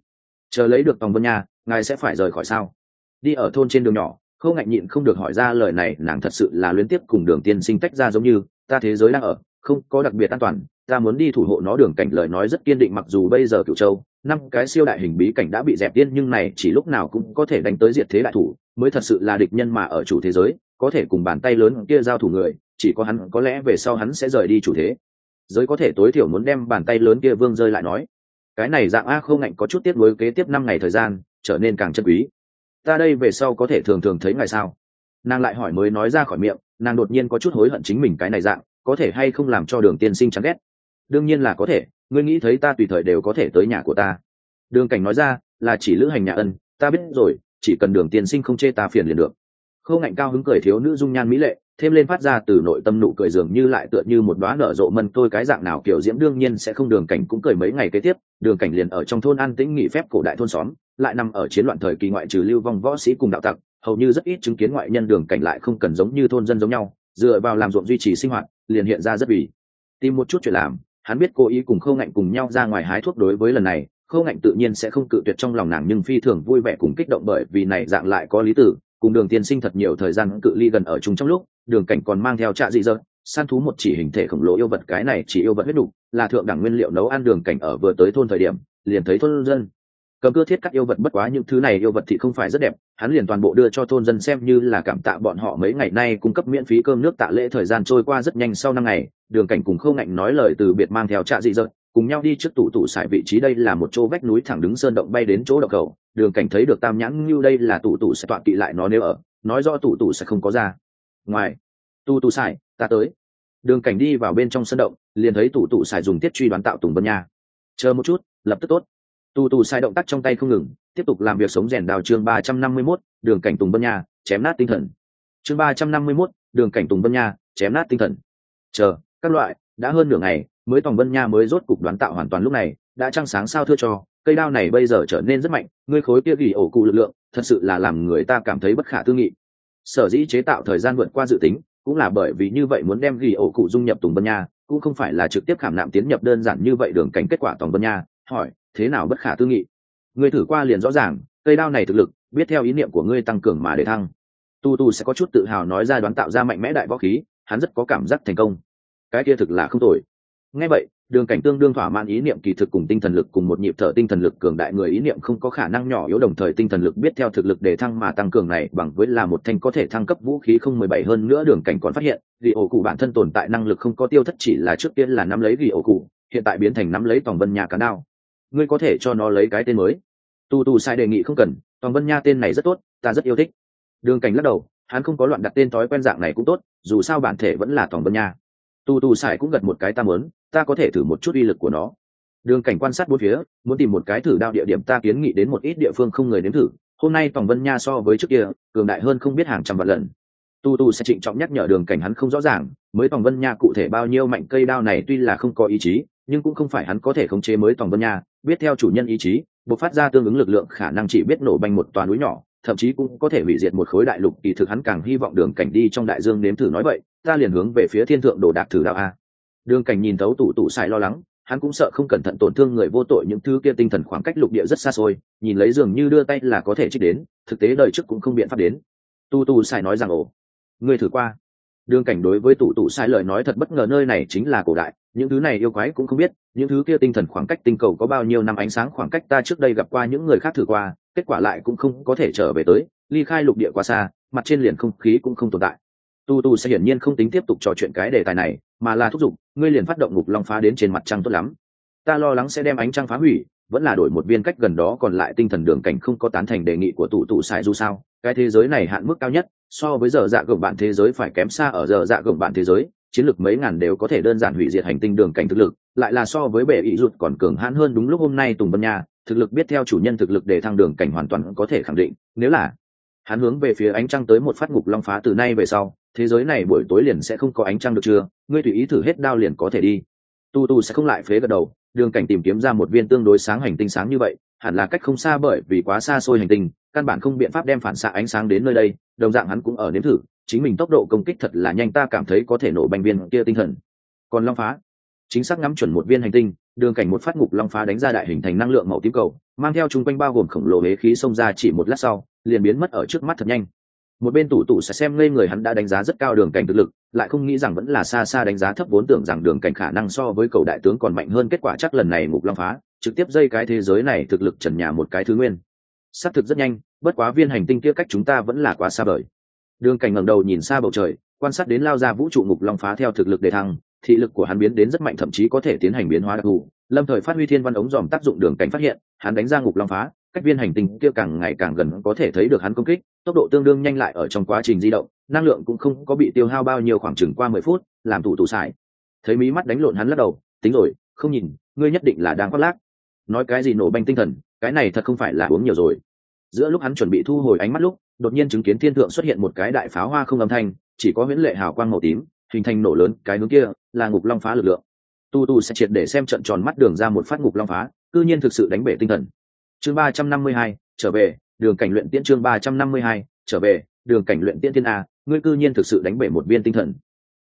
Chờ lấy được tòng vân nha, ngài sẽ phải rời khỏi sao? Đi ở thôn trên đường nhỏ, khâu ngạnh nhịn không được hỏi ra lời này, nàng thật sự là luyến tiếp cùng đường tiên sinh tách ra giống như, ta thế giới đang ở không có đặc biệt an toàn, ta muốn đi thủ hộ nó đường cảnh lời nói rất kiên định mặc dù bây giờ cựu châu, năm cái siêu đại hình bí cảnh đã bị dẹp tiên nhưng này chỉ lúc nào cũng có thể đánh tới diệt thế đại thủ, mới thật sự là địch nhân mà ở chủ thế giới, có thể cùng bàn tay lớn kia giao thủ người, chỉ có hắn, có lẽ về sau hắn sẽ rời đi chủ thế. Giới có thể tối thiểu muốn đem bàn tay lớn kia vương rơi lại nói. Cái này dạng a không ngạnh có chút tiếp nối kế tiếp năm ngày thời gian, trở nên càng chân quý. Ta đây về sau có thể thường thường thấy ngày sao? Nàng lại hỏi mới nói ra khỏi miệng, nàng đột nhiên có chút hối hận chính mình cái này dạng có thể hay không làm cho đường tiên sinh chán ghét? Đương nhiên là có thể, ngươi nghĩ thấy ta tùy thời đều có thể tới nhà của ta. Đường cảnh nói ra, là chỉ lữ hành nhà ân, ta biết rồi, chỉ cần đường tiên sinh không chê ta phiền liền được. Khâu ngạnh cao hứng cười thiếu nữ dung nhan mỹ lệ, thêm lên phát ra từ nội tâm nụ cười dường như lại tựa như một đoá nở rộ mân tôi cái dạng nào kiểu diễm đương nhiên sẽ không đường cảnh cũng cười mấy ngày kế tiếp, đường cảnh liền ở trong thôn an tĩnh nghỉ phép cổ đại thôn xóm, lại nằm ở chiến loạn thời kỳ ngoại trừ lưu vong võ sĩ cùng đạo tặc, hầu như rất ít chứng kiến ngoại nhân đường cảnh lại không cần giống như thôn dân giống nhau, dựa vào làm ruộng duy trì sinh hoạt liền hiện ra rất vì. Tìm một chút chuyện làm, hắn biết cố ý cùng khâu ngạnh cùng nhau ra ngoài hái thuốc đối với lần này, khâu ngạnh tự nhiên sẽ không cự tuyệt trong lòng nàng nhưng phi thường vui vẻ cùng kích động bởi vì này dạng lại có lý tử, cùng đường tiên sinh thật nhiều thời gian cự ly gần ở chung trong lúc, đường cảnh còn mang theo trạ dị dơ săn thú một chỉ hình thể khổng lồ yêu vật cái này chỉ yêu vật huyết đủ, là thượng đẳng nguyên liệu nấu ăn đường cảnh ở vừa tới thôn thời điểm, liền thấy thôn dân cầm cưa thiết cắt yêu vật bất quá những thứ này yêu vật thì không phải rất đẹp, hắn liền toàn bộ đưa cho thôn dân xem như là cảm tạ bọn họ mấy ngày nay cung cấp miễn phí cơm nước tạ lễ thời gian trôi qua rất nhanh sau năm ngày, đường cảnh cùng khâu ngạnh nói lời từ biệt mang theo trạ dị dợt, cùng nhau đi trước tủ tủ sải vị trí đây là một chỗ vách núi thẳng đứng sơn động bay đến chỗ đậu cầu, đường cảnh thấy được tam nhãn như đây là tủ tủ sẽ tọa kỵ lại nó nếu ở, nói rõ tủ tủ sẽ không có ra. Ngoài tu tủ sải ta tới. Đường cảnh đi vào bên trong sân động, liền thấy tủ tủ sải dùng tiết truy đoán tạo tùng vân nha. Chờ một chút, lập tức tốt tu tu sai động tác trong tay không ngừng, tiếp tục làm việc sống rèn đào chương ba trăm năm mươi mốt, đường cảnh tùng Bân nha, chém nát tinh thần. Chương ba trăm năm mươi mốt, đường cảnh tùng Bân nha, chém nát tinh thần. Chờ, các loại, đã hơn nửa ngày, mới tòng Bân nha mới rốt cục đoán tạo hoàn toàn lúc này, đã trăng sáng sao thưa cho, cây đao này bây giờ trở nên rất mạnh, ngươi khối kia gỉ ổ cụ lực lượng, thật sự là làm người ta cảm thấy bất khả tư nghị. Sở dĩ chế tạo thời gian vượt qua dự tính, cũng là bởi vì như vậy muốn đem gỉ ổ cụ dung nhập tùng Bân nha, cũng không phải là trực tiếp khảm nạm tiến nhập đơn giản như vậy đường cảnh kết quả tòng Bân nha, hỏi thế nào bất khả tư nghị? Ngươi thử qua liền rõ ràng, cây đao này thực lực, biết theo ý niệm của ngươi tăng cường mà để thăng. Tu tu sẽ có chút tự hào nói ra đoán tạo ra mạnh mẽ đại võ khí, hắn rất có cảm giác thành công. Cái kia thực là không tồi. Ngay vậy, đường cảnh tương đương thỏa mãn ý niệm kỳ thực cùng tinh thần lực cùng một nhịp thở tinh thần lực cường đại người ý niệm không có khả năng nhỏ yếu đồng thời tinh thần lực biết theo thực lực để thăng mà tăng cường này bằng với là một thanh có thể thăng cấp vũ khí không mười bảy hơn nữa đường cảnh còn phát hiện ghi ổ cụ bản thân tồn tại năng lực không có tiêu thất chỉ là trước tiên là nắm lấy ghi ổ cụ, hiện tại biến thành nắm lấy tòng vân nhà cán đao ngươi có thể cho nó lấy cái tên mới. Tu tu sai đề nghị không cần, tòng vân nha tên này rất tốt, ta rất yêu thích. Đường cảnh lắc đầu, hắn không có loạn đặt tên thói quen dạng này cũng tốt, dù sao bản thể vẫn là tòng vân nha. Tu tu sải cũng gật một cái ta muốn, ta có thể thử một chút uy lực của nó. Đường cảnh quan sát bốn phía, muốn tìm một cái thử đao địa điểm ta kiến nghị đến một ít địa phương không người đến thử. Hôm nay tòng vân nha so với trước kia, cường đại hơn không biết hàng trăm vạn lần tu tu sẽ trịnh trọng nhắc nhở đường cảnh hắn không rõ ràng, mới tòng vân nha cụ thể bao nhiêu mạnh cây đao này tuy là không có ý chí, nhưng cũng không phải hắn có thể khống chế mới tòng vân nha. Biết theo chủ nhân ý chí buộc phát ra tương ứng lực lượng khả năng chỉ biết nổ banh một toàn núi nhỏ, thậm chí cũng có thể hủy diệt một khối đại lục, kỳ thực hắn càng hy vọng đường cảnh đi trong đại dương nếm thử nói vậy, ta liền hướng về phía thiên thượng đồ đạc thử đạo a. Đường cảnh nhìn thấu tủ tủ xài lo lắng, hắn cũng sợ không cẩn thận tổn thương người vô tội những thứ kia tinh thần khoảng cách lục địa rất xa xôi, nhìn lấy dường như đưa tay là có thể trích đến, thực tế đời trước cũng không biện pháp đến. Tu tu xài nói rằng, ồ Ngươi thử qua. Đường cảnh đối với tủ tủ sai lời nói thật bất ngờ nơi này chính là cổ đại, những thứ này yêu quái cũng không biết, những thứ kia tinh thần khoảng cách tinh cầu có bao nhiêu năm ánh sáng khoảng cách ta trước đây gặp qua những người khác thử qua, kết quả lại cũng không có thể trở về tới, ly khai lục địa quá xa, mặt trên liền không khí cũng không tồn tại. Tu tu sẽ hiển nhiên không tính tiếp tục trò chuyện cái đề tài này, mà là thúc giục, ngươi liền phát động ngục long phá đến trên mặt trăng tốt lắm. Ta lo lắng sẽ đem ánh trăng phá hủy, vẫn là đổi một viên cách gần đó còn lại tinh thần đường cảnh không có tán thành đề nghị của tụ tụ sai dù sao cái thế giới này hạn mức cao nhất, so với giờ dạ gồng bạn thế giới phải kém xa ở giờ dạ gồng bạn thế giới. Chiến lược mấy ngàn đều có thể đơn giản hủy diệt hành tinh đường cảnh thực lực, lại là so với bệ ý rụt còn cường hãn hơn đúng lúc hôm nay tùng vân nha. Thực lực biết theo chủ nhân thực lực để thăng đường cảnh hoàn toàn có thể khẳng định. Nếu là hắn hướng về phía ánh trăng tới một phát ngục long phá từ nay về sau, thế giới này buổi tối liền sẽ không có ánh trăng được chưa? Ngươi tùy ý thử hết đao liền có thể đi. Tu tu sẽ không lại phế gật đầu, đường cảnh tìm kiếm ra một viên tương đối sáng hành tinh sáng như vậy hẳn là cách không xa bởi vì quá xa xôi hành tinh, căn bản không biện pháp đem phản xạ ánh sáng đến nơi đây, đồng dạng hắn cũng ở nếm thử, chính mình tốc độ công kích thật là nhanh ta cảm thấy có thể nổ bành viên kia tinh thần. Còn long phá, chính xác ngắm chuẩn một viên hành tinh, đường cảnh một phát ngục long phá đánh ra đại hình thành năng lượng màu tím cầu, mang theo chung quanh bao gồm khổng lồ hế khí xông ra chỉ một lát sau, liền biến mất ở trước mắt thật nhanh một bên tủ tủ sẽ xem ngây người hắn đã đánh giá rất cao đường cảnh thực lực, lại không nghĩ rằng vẫn là xa xa đánh giá thấp vốn tưởng rằng đường cảnh khả năng so với cầu đại tướng còn mạnh hơn, kết quả chắc lần này ngục long phá, trực tiếp dây cái thế giới này thực lực trần nhà một cái thứ nguyên. Xác thực rất nhanh, bất quá viên hành tinh kia cách chúng ta vẫn là quá xa vời. Đường cảnh ngẩng đầu nhìn xa bầu trời, quan sát đến lao ra vũ trụ ngục long phá theo thực lực đề thăng, thị lực của hắn biến đến rất mạnh, thậm chí có thể tiến hành biến hóa đặc thù. Lâm thời phát huy thiên văn ống dòm tác dụng đường cảnh phát hiện, hắn đánh ra ngục long phá cách viên hành tinh kia càng ngày càng gần có thể thấy được hắn công kích, tốc độ tương đương nhanh lại ở trong quá trình di động, năng lượng cũng không có bị tiêu hao bao nhiêu khoảng chừng qua mười phút, làm thủ tủ xài. Thấy mí mắt đánh lộn hắn lắc đầu, tính rồi, không nhìn, ngươi nhất định là đang khoác lác. Nói cái gì nổ banh tinh thần, cái này thật không phải là uống nhiều rồi. Giữa lúc hắn chuẩn bị thu hồi ánh mắt lúc, đột nhiên chứng kiến thiên thượng xuất hiện một cái đại pháo hoa không âm thanh, chỉ có huyễn lệ hào quang màu tím, hình thành nổ lớn, cái hướng kia là ngục long phá lực lượng. Tu tu sẽ triệt để xem trận tròn mắt đường ra một phát ngục long phá, cư nhiên thực sự đánh bể tinh thần chương ba trăm năm mươi hai, trở về, đường cảnh luyện tiễn chương ba trăm năm mươi hai, trở về, đường cảnh luyện tiễn thiên a, ngươi cư nhiên thực sự đánh bể một viên tinh thần.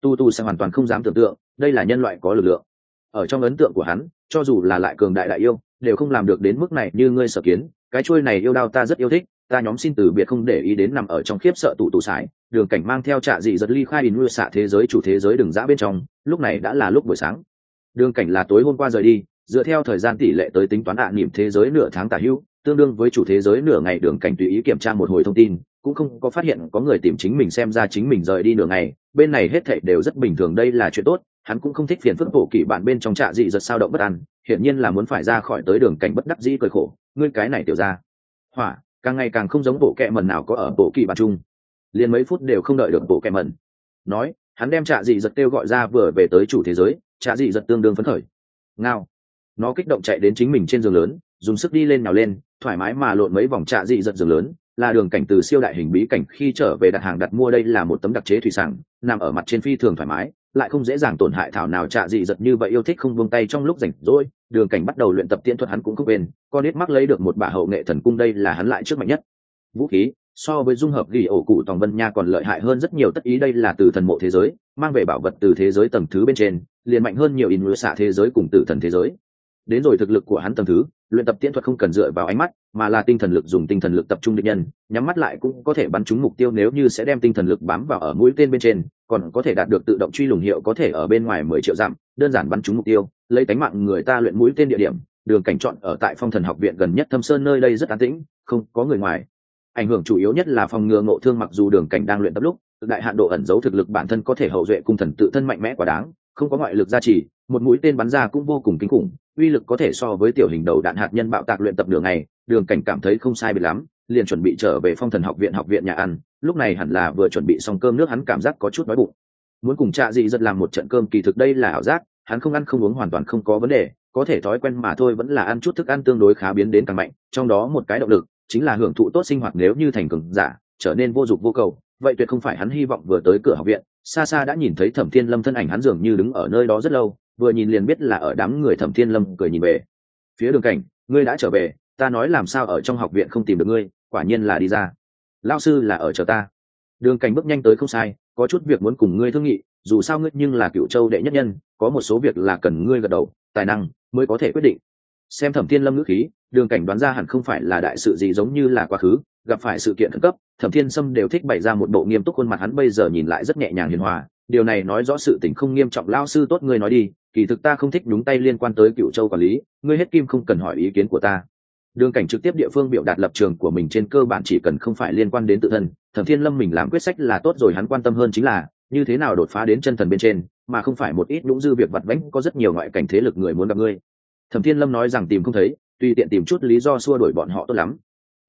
Tu tu sẽ hoàn toàn không dám tưởng tượng, đây là nhân loại có lực lượng. Ở trong ấn tượng của hắn, cho dù là lại cường đại đại yêu, đều không làm được đến mức này như ngươi sở kiến, cái chuôi này yêu đao ta rất yêu thích, ta nhóm xin từ biệt không để ý đến nằm ở trong khiếp sợ tụ tụ sải, đường cảnh mang theo trạ dị giật ly khai in mưa xạ thế giới chủ thế giới đừng dã bên trong, lúc này đã là lúc buổi sáng. Đường cảnh là tối hôm qua rời đi dựa theo thời gian tỷ lệ tới tính toán ạ à, niệm thế giới nửa tháng tả hữu tương đương với chủ thế giới nửa ngày đường cảnh tùy ý kiểm tra một hồi thông tin cũng không có phát hiện có người tìm chính mình xem ra chính mình rời đi nửa ngày. Bên này hết thảy đều rất bình thường đây là chuyện tốt hắn cũng không thích phiền phức bộ kỷ bạn bên trong trạ dị giật sao động bất an hiển nhiên là muốn phải ra khỏi tới đường cảnh bất đắc dĩ cười khổ. Ngươi cái này tiểu ra hỏa càng ngày càng không giống bộ kẹ mần nào có ở bộ kỳ bạn chung. Liền mấy phút đều không đợi được bộ kẹ mần nói hắn đem trạ dị giật kêu gọi ra vừa về tới chủ thế giới trạ dị giật tương đương phấn khởi. Ngao nó kích động chạy đến chính mình trên giường lớn, dùng sức đi lên nào lên, thoải mái mà lộn mấy vòng trạ dị giật giường lớn, là đường cảnh từ siêu đại hình bí cảnh khi trở về đặt hàng đặt mua đây là một tấm đặc chế thủy sản, nằm ở mặt trên phi thường thoải mái, lại không dễ dàng tổn hại thảo nào trạ dị giật như vậy yêu thích không buông tay trong lúc rảnh rỗi, đường cảnh bắt đầu luyện tập tiễn thuật hắn cũng không quên, con ít mắc lấy được một bả hậu nghệ thần cung đây là hắn lại trước mạnh nhất. Vũ khí, so với dung hợp ghi ổ cụ tòng vân nha còn lợi hại hơn rất nhiều, tất ý đây là từ thần mộ thế giới, mang về bảo vật từ thế giới tầng thứ bên trên, liền mạnh hơn nhiều in ngựa xạ thế giới cùng từ thần thế giới đến rồi thực lực của hắn tầng thứ, luyện tập tiễn thuật không cần dựa vào ánh mắt, mà là tinh thần lực dùng tinh thần lực tập trung định nhân, nhắm mắt lại cũng có thể bắn trúng mục tiêu nếu như sẽ đem tinh thần lực bám vào ở mũi tên bên trên, còn có thể đạt được tự động truy lùng hiệu có thể ở bên ngoài mười triệu dặm, đơn giản bắn trúng mục tiêu, lấy tánh mạng người ta luyện mũi tên địa điểm, đường cảnh chọn ở tại phong thần học viện gần nhất thâm sơn nơi đây rất an tĩnh, không có người ngoài. Ảnh hưởng chủ yếu nhất là phòng ngừa ngộ thương mặc dù đường cảnh đang luyện tập lúc đại hạn độ ẩn giấu thực lực bản thân có thể hậu duệ cung thần tự thân mạnh mẽ quá đáng, không có ngoại lực gia trì một mũi tên bắn ra cũng vô cùng kinh khủng, uy lực có thể so với tiểu hình đầu đạn hạt nhân bạo tạc luyện tập đường này đường cảnh cảm thấy không sai biệt lắm, liền chuẩn bị trở về phong thần học viện học viện nhà ăn, lúc này hẳn là vừa chuẩn bị xong cơm nước hắn cảm giác có chút đói bụng. Muốn cùng cha dị giật làm một trận cơm, kỳ thực đây là ảo giác, hắn không ăn không uống hoàn toàn không có vấn đề, có thể thói quen mà thôi vẫn là ăn chút thức ăn tương đối khá biến đến càng mạnh, trong đó một cái động lực chính là hưởng thụ tốt sinh hoạt nếu như thành cường giả, trở nên vô dụng vô cầu, vậy tuyệt không phải hắn hy vọng vừa tới cửa học viện, xa xa đã nhìn thấy thẩm thiên lâm thân ảnh hắn dường như đứng ở nơi đó rất lâu vừa nhìn liền biết là ở đám người thẩm thiên lâm cười nhìn về. Phía đường cảnh, ngươi đã trở về, ta nói làm sao ở trong học viện không tìm được ngươi, quả nhiên là đi ra. Lao sư là ở chờ ta. Đường cảnh bước nhanh tới không sai, có chút việc muốn cùng ngươi thương nghị, dù sao ngươi nhưng là cựu châu đệ nhất nhân, có một số việc là cần ngươi gật đầu, tài năng mới có thể quyết định. Xem thẩm thiên lâm ngữ khí, đường cảnh đoán ra hẳn không phải là đại sự gì giống như là quá khứ, gặp phải sự kiện khẩn cấp, thẩm thiên sâm đều thích bày ra một bộ nghiêm túc khuôn mặt hắn bây giờ nhìn lại rất nhẹ nhàng hiền hòa điều này nói rõ sự tình không nghiêm trọng lao sư tốt ngươi nói đi, kỳ thực ta không thích nhúng tay liên quan tới cựu châu quản lý, ngươi hết kim không cần hỏi ý kiến của ta. Đường cảnh trực tiếp địa phương biểu đạt lập trường của mình trên cơ bản chỉ cần không phải liên quan đến tự thân, thẩm thiên lâm mình làm quyết sách là tốt rồi, hắn quan tâm hơn chính là, như thế nào đột phá đến chân thần bên trên, mà không phải một ít nhũng dư việc vặt vãnh, có rất nhiều ngoại cảnh thế lực người muốn gặp ngươi. Thẩm thiên lâm nói rằng tìm không thấy, tùy tiện tìm chút lý do xua đuổi bọn họ tốt lắm.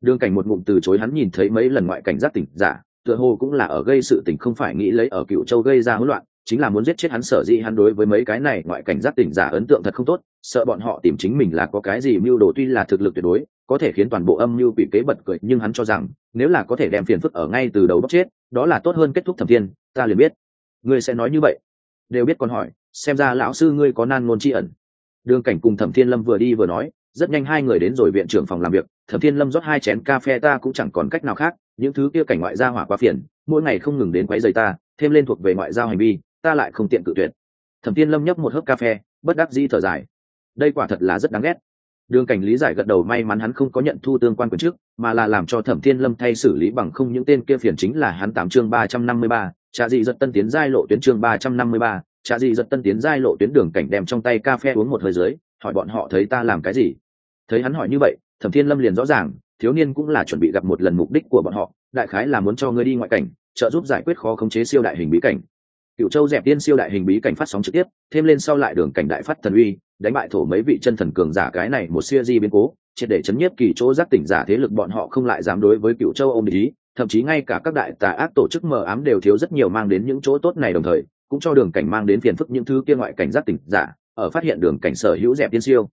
Đường cảnh một ngụm từ chối, hắn nhìn thấy mấy lần ngoại cảnh giác tỉnh giả tựa hồ cũng là ở gây sự tình không phải nghĩ lấy ở cựu châu gây ra hỗn loạn, chính là muốn giết chết hắn sở dĩ hắn đối với mấy cái này ngoại cảnh giác tỉnh giả ấn tượng thật không tốt, sợ bọn họ tìm chính mình là có cái gì mưu đồ tuy là thực lực tuyệt đối, có thể khiến toàn bộ âm mưu bị kế bật cười, nhưng hắn cho rằng, nếu là có thể đem phiền phức ở ngay từ đầu bóc chết, đó là tốt hơn kết thúc thẩm thiên, ta liền biết. Ngươi sẽ nói như vậy? Đều biết còn hỏi, xem ra lão sư ngươi có nan ngôn tri ẩn. Đường cảnh cùng thẩm thiên lâm vừa đi vừa nói, rất nhanh hai người đến rồi viện trưởng phòng làm việc, thẩm thiên lâm rót hai chén cà phê ta cũng chẳng còn cách nào khác những thứ kia cảnh ngoại giao hỏa quá phiền, mỗi ngày không ngừng đến quấy rầy ta, thêm lên thuộc về ngoại giao hành vi, ta lại không tiện cự tuyệt. Thẩm thiên lâm nhấp một hớp cà phê, bất đắc dĩ thở dài. Đây quả thật là rất đáng ghét. Đường cảnh lý giải gật đầu may mắn hắn không có nhận thu tương quan quyền trước, mà là làm cho thẩm thiên lâm thay xử lý bằng không những tên kia phiền chính là hắn tám chương ba trăm năm mươi ba, trà dị giật tân tiến giai lộ tuyến chương ba trăm năm mươi ba, trà dị giật tân tiến giai lộ tuyến đường cảnh đem trong tay cà phê uống một hơi dưới, hỏi bọn họ thấy ta làm cái gì? Thấy hắn hỏi như vậy, thẩm thiên lâm liền rõ ràng thiếu niên cũng là chuẩn bị gặp một lần mục đích của bọn họ, đại khái là muốn cho ngươi đi ngoại cảnh, trợ giúp giải quyết khó khống chế siêu đại hình bí cảnh. Cựu châu dẹp tiên siêu đại hình bí cảnh phát sóng trực tiếp, thêm lên sau lại đường cảnh đại phát thần uy, đánh bại thổ mấy vị chân thần cường giả cái này một siêu di biến cố, triệt để chấn nhiếp kỳ chỗ giác tỉnh giả thế lực bọn họ không lại dám đối với cựu châu ông ý, thậm chí ngay cả các đại tà ác tổ chức mờ ám đều thiếu rất nhiều mang đến những chỗ tốt này đồng thời, cũng cho đường cảnh mang đến phiền phức những thứ kia ngoại cảnh giác tỉnh giả, ở phát hiện đường cảnh sở hữu dẹp tiên siêu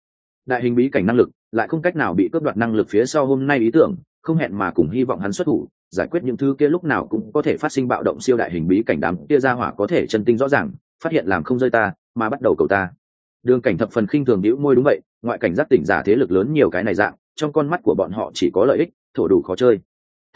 đại hình bí cảnh năng lực, lại không cách nào bị cướp đoạt năng lực phía sau hôm nay ý tưởng, không hẹn mà cùng hy vọng hắn xuất thủ, giải quyết những thứ kia lúc nào cũng có thể phát sinh bạo động siêu đại hình bí cảnh đám kia ra hỏa có thể chân tinh rõ ràng, phát hiện làm không rơi ta, mà bắt đầu cầu ta. Đường cảnh thập phần khinh thường đĩu môi đúng vậy, ngoại cảnh giác tỉnh giả thế lực lớn nhiều cái này dạng, trong con mắt của bọn họ chỉ có lợi ích, thổ đủ khó chơi.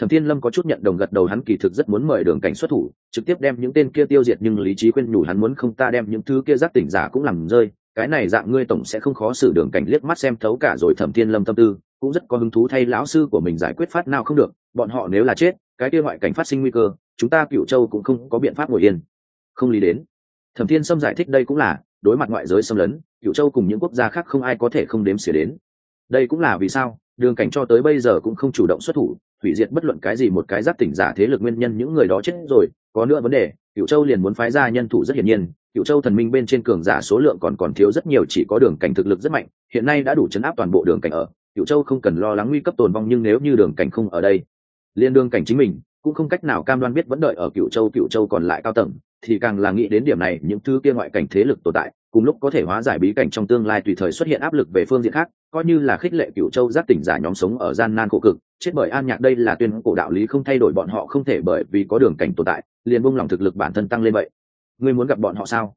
Thẩm thiên lâm có chút nhận đồng gật đầu hắn kỳ thực rất muốn mời đường cảnh xuất thủ, trực tiếp đem những tên kia tiêu diệt nhưng lý trí khuyên nhủ hắn muốn không ta đem những thứ kia giác tỉnh giả cũng làm rơi cái này dạng ngươi tổng sẽ không khó xử đường cảnh liếc mắt xem thấu cả rồi thẩm thiên lâm tâm tư, cũng rất có hứng thú thay lão sư của mình giải quyết phát nào không được, bọn họ nếu là chết, cái kia ngoại cảnh phát sinh nguy cơ, chúng ta cựu châu cũng không có biện pháp ngồi yên. Không lý đến. Thẩm thiên sâm giải thích đây cũng là đối mặt ngoại giới xâm lấn cựu châu cùng những quốc gia khác không ai có thể không đếm xỉa đến. Đây cũng là vì sao, đường cảnh cho tới bây giờ cũng không chủ động xuất thủ, hủy diệt bất luận cái gì một cái giáp tỉnh giả thế lực nguyên nhân những người đó chết rồi, có nữa vấn đề cựu châu liền muốn phái ra nhân thủ rất hiển nhiên cựu châu thần minh bên trên cường giả số lượng còn còn thiếu rất nhiều, chỉ có đường cảnh thực lực rất mạnh, hiện nay đã đủ chấn áp toàn bộ đường cảnh ở. Cựu châu không cần lo lắng nguy cấp tồn vong, nhưng nếu như đường cảnh không ở đây liên đường cảnh chính mình cũng không cách nào cam đoan biết vẫn đợi ở cựu châu cựu châu còn lại cao tầng, thì càng là nghĩ đến điểm này, những thứ kia ngoại cảnh thế lực tồn tại, cùng lúc có thể hóa giải bí cảnh trong tương lai tùy thời xuất hiện áp lực về phương diện khác, coi như là khích lệ cựu châu giác tỉnh giả nhóm sống ở gian nan khổ cực, chết bởi an nhạc đây là tuyên cổ đạo lý không thay đổi bọn họ không thể bởi vì có đường cảnh tồn tại, liền buông lỏng thực lực bản thân tăng lên vậy ngươi muốn gặp bọn họ sao?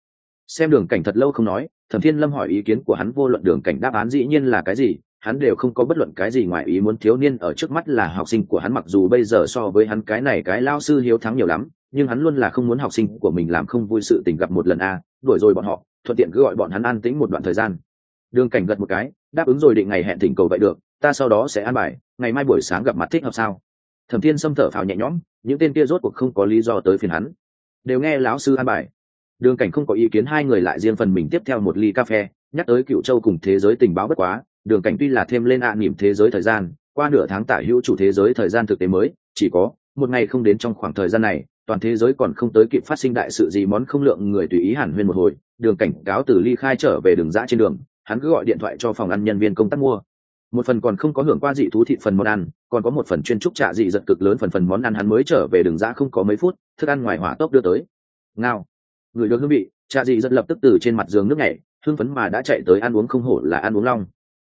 Xem đường cảnh thật lâu không nói, thẩm thiên lâm hỏi ý kiến của hắn, vô luận đường cảnh đáp án dĩ nhiên là cái gì, hắn đều không có bất luận cái gì ngoài ý muốn thiếu niên ở trước mắt là học sinh của hắn, mặc dù bây giờ so với hắn cái này cái lao sư hiếu thắng nhiều lắm, nhưng hắn luôn là không muốn học sinh của mình làm không vui sự tình gặp một lần a, đuổi rồi bọn họ, thuận tiện cứ gọi bọn hắn an tĩnh một đoạn thời gian. Đường cảnh gật một cái, đáp ứng rồi định ngày hẹn thỉnh cầu vậy được, ta sau đó sẽ an bài, ngày mai buổi sáng gặp mặt thích hợp sao? Thẩm thiên xâm thở phào nhẹ nhõm, những tên kia rốt cuộc không có lý do tới phiền hắn đều nghe lão sư an bài. Đường cảnh không có ý kiến hai người lại riêng phần mình tiếp theo một ly cà phê, nhắc tới cựu châu cùng thế giới tình báo bất quá, đường cảnh tuy là thêm lên ạ à nỉm thế giới thời gian, qua nửa tháng tả hữu chủ thế giới thời gian thực tế mới, chỉ có một ngày không đến trong khoảng thời gian này, toàn thế giới còn không tới kịp phát sinh đại sự gì món không lượng người tùy ý hẳn huyên một hồi, đường cảnh cáo từ ly khai trở về đường dã trên đường, hắn cứ gọi điện thoại cho phòng ăn nhân viên công tác mua một phần còn không có hưởng qua dị thú thị phần món ăn, còn có một phần chuyên trúc trạ dị giật cực lớn phần phần món ăn hắn mới trở về đường ra không có mấy phút, thức ăn ngoài hỏa tốc đưa tới. Ngao. Người được hương vị, trạ dị giật lập tức từ trên mặt giường nước nhảy hương phấn mà đã chạy tới ăn uống không hổ là ăn uống long.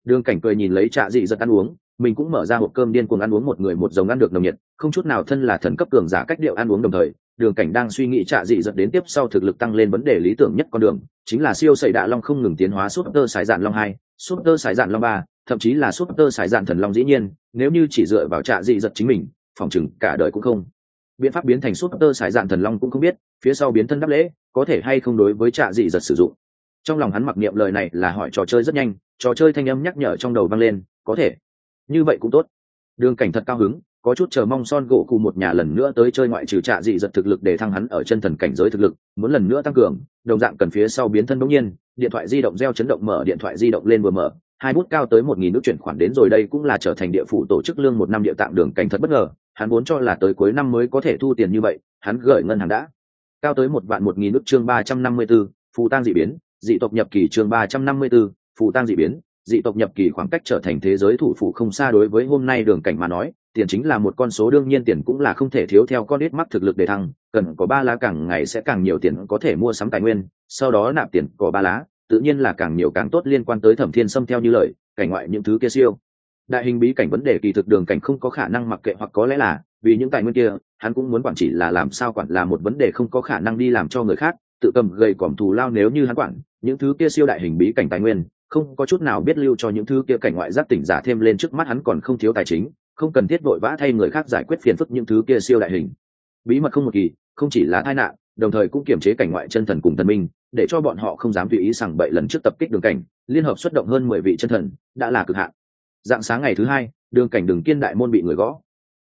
Đường cảnh cười nhìn lấy trạ dị giật ăn uống, mình cũng mở ra hộp cơm điên cuồng ăn uống một người một giống ăn được nồng nhiệt, không chút nào thân là thần cấp cường giả cách điệu ăn uống đồng thời, đường cảnh đang suy nghĩ trạ dị giật đến tiếp sau thực lực tăng lên vấn đề lý tưởng nhất con đường, chính là siêu sẩy đạ long không ngừng tiến hóa súp tơ sải dạn long hai súp tơ sải dạn long ba thậm chí là súp tơ sải dạn thần long dĩ nhiên, nếu như chỉ dựa vào trạ dị giật chính mình, phòng chừng cả đời cũng không. Biện pháp biến thành súp tơ sải dạn thần long cũng không biết, phía sau biến thân đắp lễ, có thể hay không đối với trạ dị giật sử dụng. Trong lòng hắn mặc niệm lời này là hỏi trò chơi rất nhanh, trò chơi thanh âm nhắc nhở trong đầu vang lên, có thể. Như vậy cũng tốt. Đường cảnh thật cao hứng, có chút chờ mong son gỗ cụ một nhà lần nữa tới chơi ngoại trừ trạ dị giật thực lực để thăng hắn ở chân thần cảnh giới thực lực, muốn lần nữa tăng cường, đồng dạng cần phía sau biến thân bỗng nhiên, điện thoại di động reo chấn động mở, điện thoại di động lên vừa mở hai bút cao tới một nghìn nước chuyển khoản đến rồi đây cũng là trở thành địa phủ tổ chức lương một năm địa tạng đường cảnh thật bất ngờ. Hắn vốn cho là tới cuối năm mới có thể thu tiền như vậy, hắn gửi ngân hàng đã cao tới một vạn một nghìn nước chương ba trăm năm mươi b ố phù tăng dị biến, dị tộc nhập kỳ chương ba trăm năm mươi b ố phù tăng dị biến, dị tộc nhập kỳ khoảng cách trở thành thế giới thủ phủ không xa đối với hôm nay đường cảnh mà nói, tiền chính là một con số đương nhiên tiền cũng là không thể thiếu theo con ít mắc thực lực để thăng, cần có ba lá càng ngày sẽ càng nhiều tiền có thể mua sắm tài nguyên, sau đó nạp tiền có ba lá tự nhiên là càng nhiều càng tốt liên quan tới thẩm thiên sâm theo như lời, cảnh ngoại những thứ kia siêu. Đại hình bí cảnh vấn đề kỳ thực đường cảnh không có khả năng mặc kệ hoặc có lẽ là, vì những tài nguyên kia, hắn cũng muốn quản chỉ là làm sao quản là một vấn đề không có khả năng đi làm cho người khác, tự cầm gây còm thù lao nếu như hắn quản, những thứ kia siêu đại hình bí cảnh tài nguyên, không có chút nào biết lưu cho những thứ kia cảnh ngoại giác tỉnh giả thêm lên trước mắt hắn còn không thiếu tài chính, không cần thiết vội vã thay người khác giải quyết phiền phức những thứ kia siêu đại hình. Bí mật không một kỳ, không chỉ là tai nạn, đồng thời cũng kiểm chế cảnh ngoại chân thần cùng thần minh để cho bọn họ không dám tùy ý rằng bậy lần trước tập kích đường cảnh, liên hợp xuất động hơn mười vị chân thần, đã là cực hạn. Dạng sáng ngày thứ hai, đường cảnh đường kiên đại môn bị người gõ.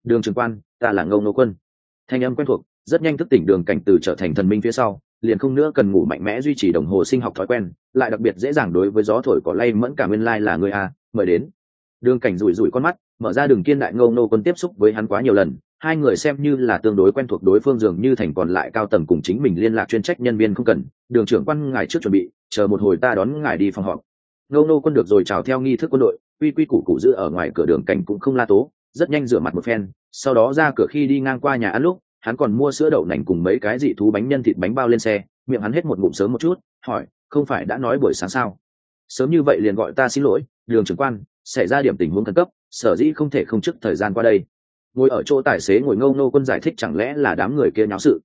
Đường trường quan, ta là ngâu nô quân. Thanh âm quen thuộc, rất nhanh thức tỉnh đường cảnh từ trở thành thần minh phía sau, liền không nữa cần ngủ mạnh mẽ duy trì đồng hồ sinh học thói quen, lại đặc biệt dễ dàng đối với gió thổi cỏ lay mẫn cả nguyên lai là người a, mời đến. Đường cảnh rủi rủi con mắt, mở ra đường kiên đại ngâu nô quân tiếp xúc với hắn quá nhiều lần hai người xem như là tương đối quen thuộc đối phương dường như thành còn lại cao tầng cùng chính mình liên lạc chuyên trách nhân viên không cần, đường trưởng quan ngài trước chuẩn bị, chờ một hồi ta đón ngài đi phòng họp. Ngâu nô quân được rồi chào theo nghi thức quân đội, quy quy củ củ giữ ở ngoài cửa đường cảnh cũng không la tố, rất nhanh rửa mặt một phen, sau đó ra cửa khi đi ngang qua nhà ăn lúc, hắn còn mua sữa đậu nành cùng mấy cái dị thú bánh nhân thịt bánh bao lên xe, miệng hắn hết một ngụm sớm một chút, hỏi, không phải đã nói buổi sáng sao? Sớm như vậy liền gọi ta xin lỗi, đường trưởng quan, xảy ra điểm tình huống khẩn cấp, sở dĩ không thể không trước thời gian qua đây ngồi ở chỗ tài xế ngồi ngâu nô quân giải thích chẳng lẽ là đám người kia nháo sự.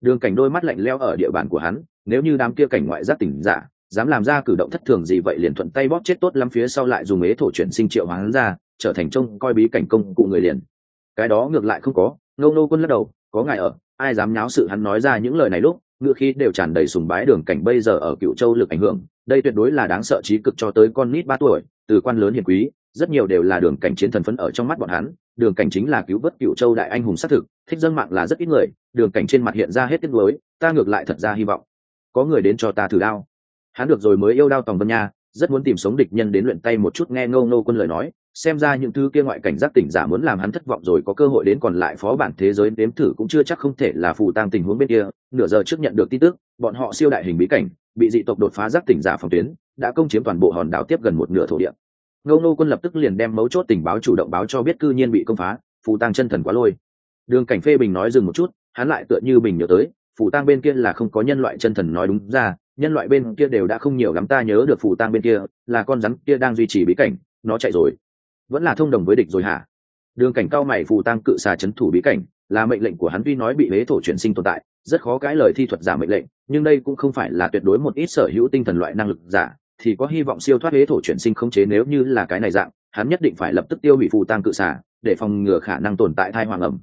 Đường cảnh đôi mắt lạnh leo ở địa bàn của hắn, nếu như đám kia cảnh ngoại giác tỉnh giả, dám làm ra cử động thất thường gì vậy liền thuận tay bóp chết tốt lắm phía sau lại dùng ế thổ chuyển sinh triệu hắn ra, trở thành trông coi bí cảnh công cụ người liền. Cái đó ngược lại không có, ngâu nô quân lắc đầu, có ngài ở, ai dám nháo sự hắn nói ra những lời này lúc, ngựa khí đều tràn đầy sùng bái đường cảnh bây giờ ở cựu châu lực ảnh hưởng, đây tuyệt đối là đáng sợ trí cực cho tới con nít ba tuổi, từ quan lớn hiền quý rất nhiều đều là đường cảnh chiến thần phấn ở trong mắt bọn hắn, đường cảnh chính là cứu vớt cựu châu đại anh hùng xác thực, thích dân mạng là rất ít người, đường cảnh trên mặt hiện ra hết tiếc nuối, ta ngược lại thật ra hy vọng, có người đến cho ta thử đao. Hắn được rồi mới yêu đao tòng vân nha, rất muốn tìm sống địch nhân đến luyện tay một chút nghe ngâu nô quân lời nói, xem ra những thứ kia ngoại cảnh giác tỉnh giả muốn làm hắn thất vọng rồi có cơ hội đến còn lại phó bản thế giới đếm thử cũng chưa chắc không thể là phù tang tình huống bên kia. Nửa giờ trước nhận được tin tức, bọn họ siêu đại hình bí cảnh, bị dị tộc đột phá giác tỉnh giả phòng tuyến, đã công chiếm toàn bộ hòn đảo tiếp gần một nửa thổ địa ngâu nô quân lập tức liền đem mấu chốt tình báo chủ động báo cho biết cư nhiên bị công phá, phù tang chân thần quá lôi. Đường cảnh phê bình nói dừng một chút, hắn lại tựa như bình nhớ tới, phù tang bên kia là không có nhân loại chân thần nói đúng ra, nhân loại bên kia đều đã không nhiều lắm ta nhớ được phù tang bên kia, là con rắn kia đang duy trì bí cảnh, nó chạy rồi. Vẫn là thông đồng với địch rồi hả? Đường cảnh cao mày, phù tăng cự xà c h ấ n thủ bí cảnh, là mệnh lệnh của hắn tuy nói bị huế thổ chuyển sinh tồn tại, rất khó cãi lời thi thuật giả mệnh lệnh, nhưng đây cũng không phải là tuyệt đối một ít sở hữu tinh thần loại năng lực giả thì có hy vọng siêu thoát huế thổ chuyển sinh khống chế nếu như là cái này dạng, hắn nhất định phải lập tức tiêu hủy phù tăng cự xả để phòng ngừa khả năng tồn tại thai hoàng ẩm.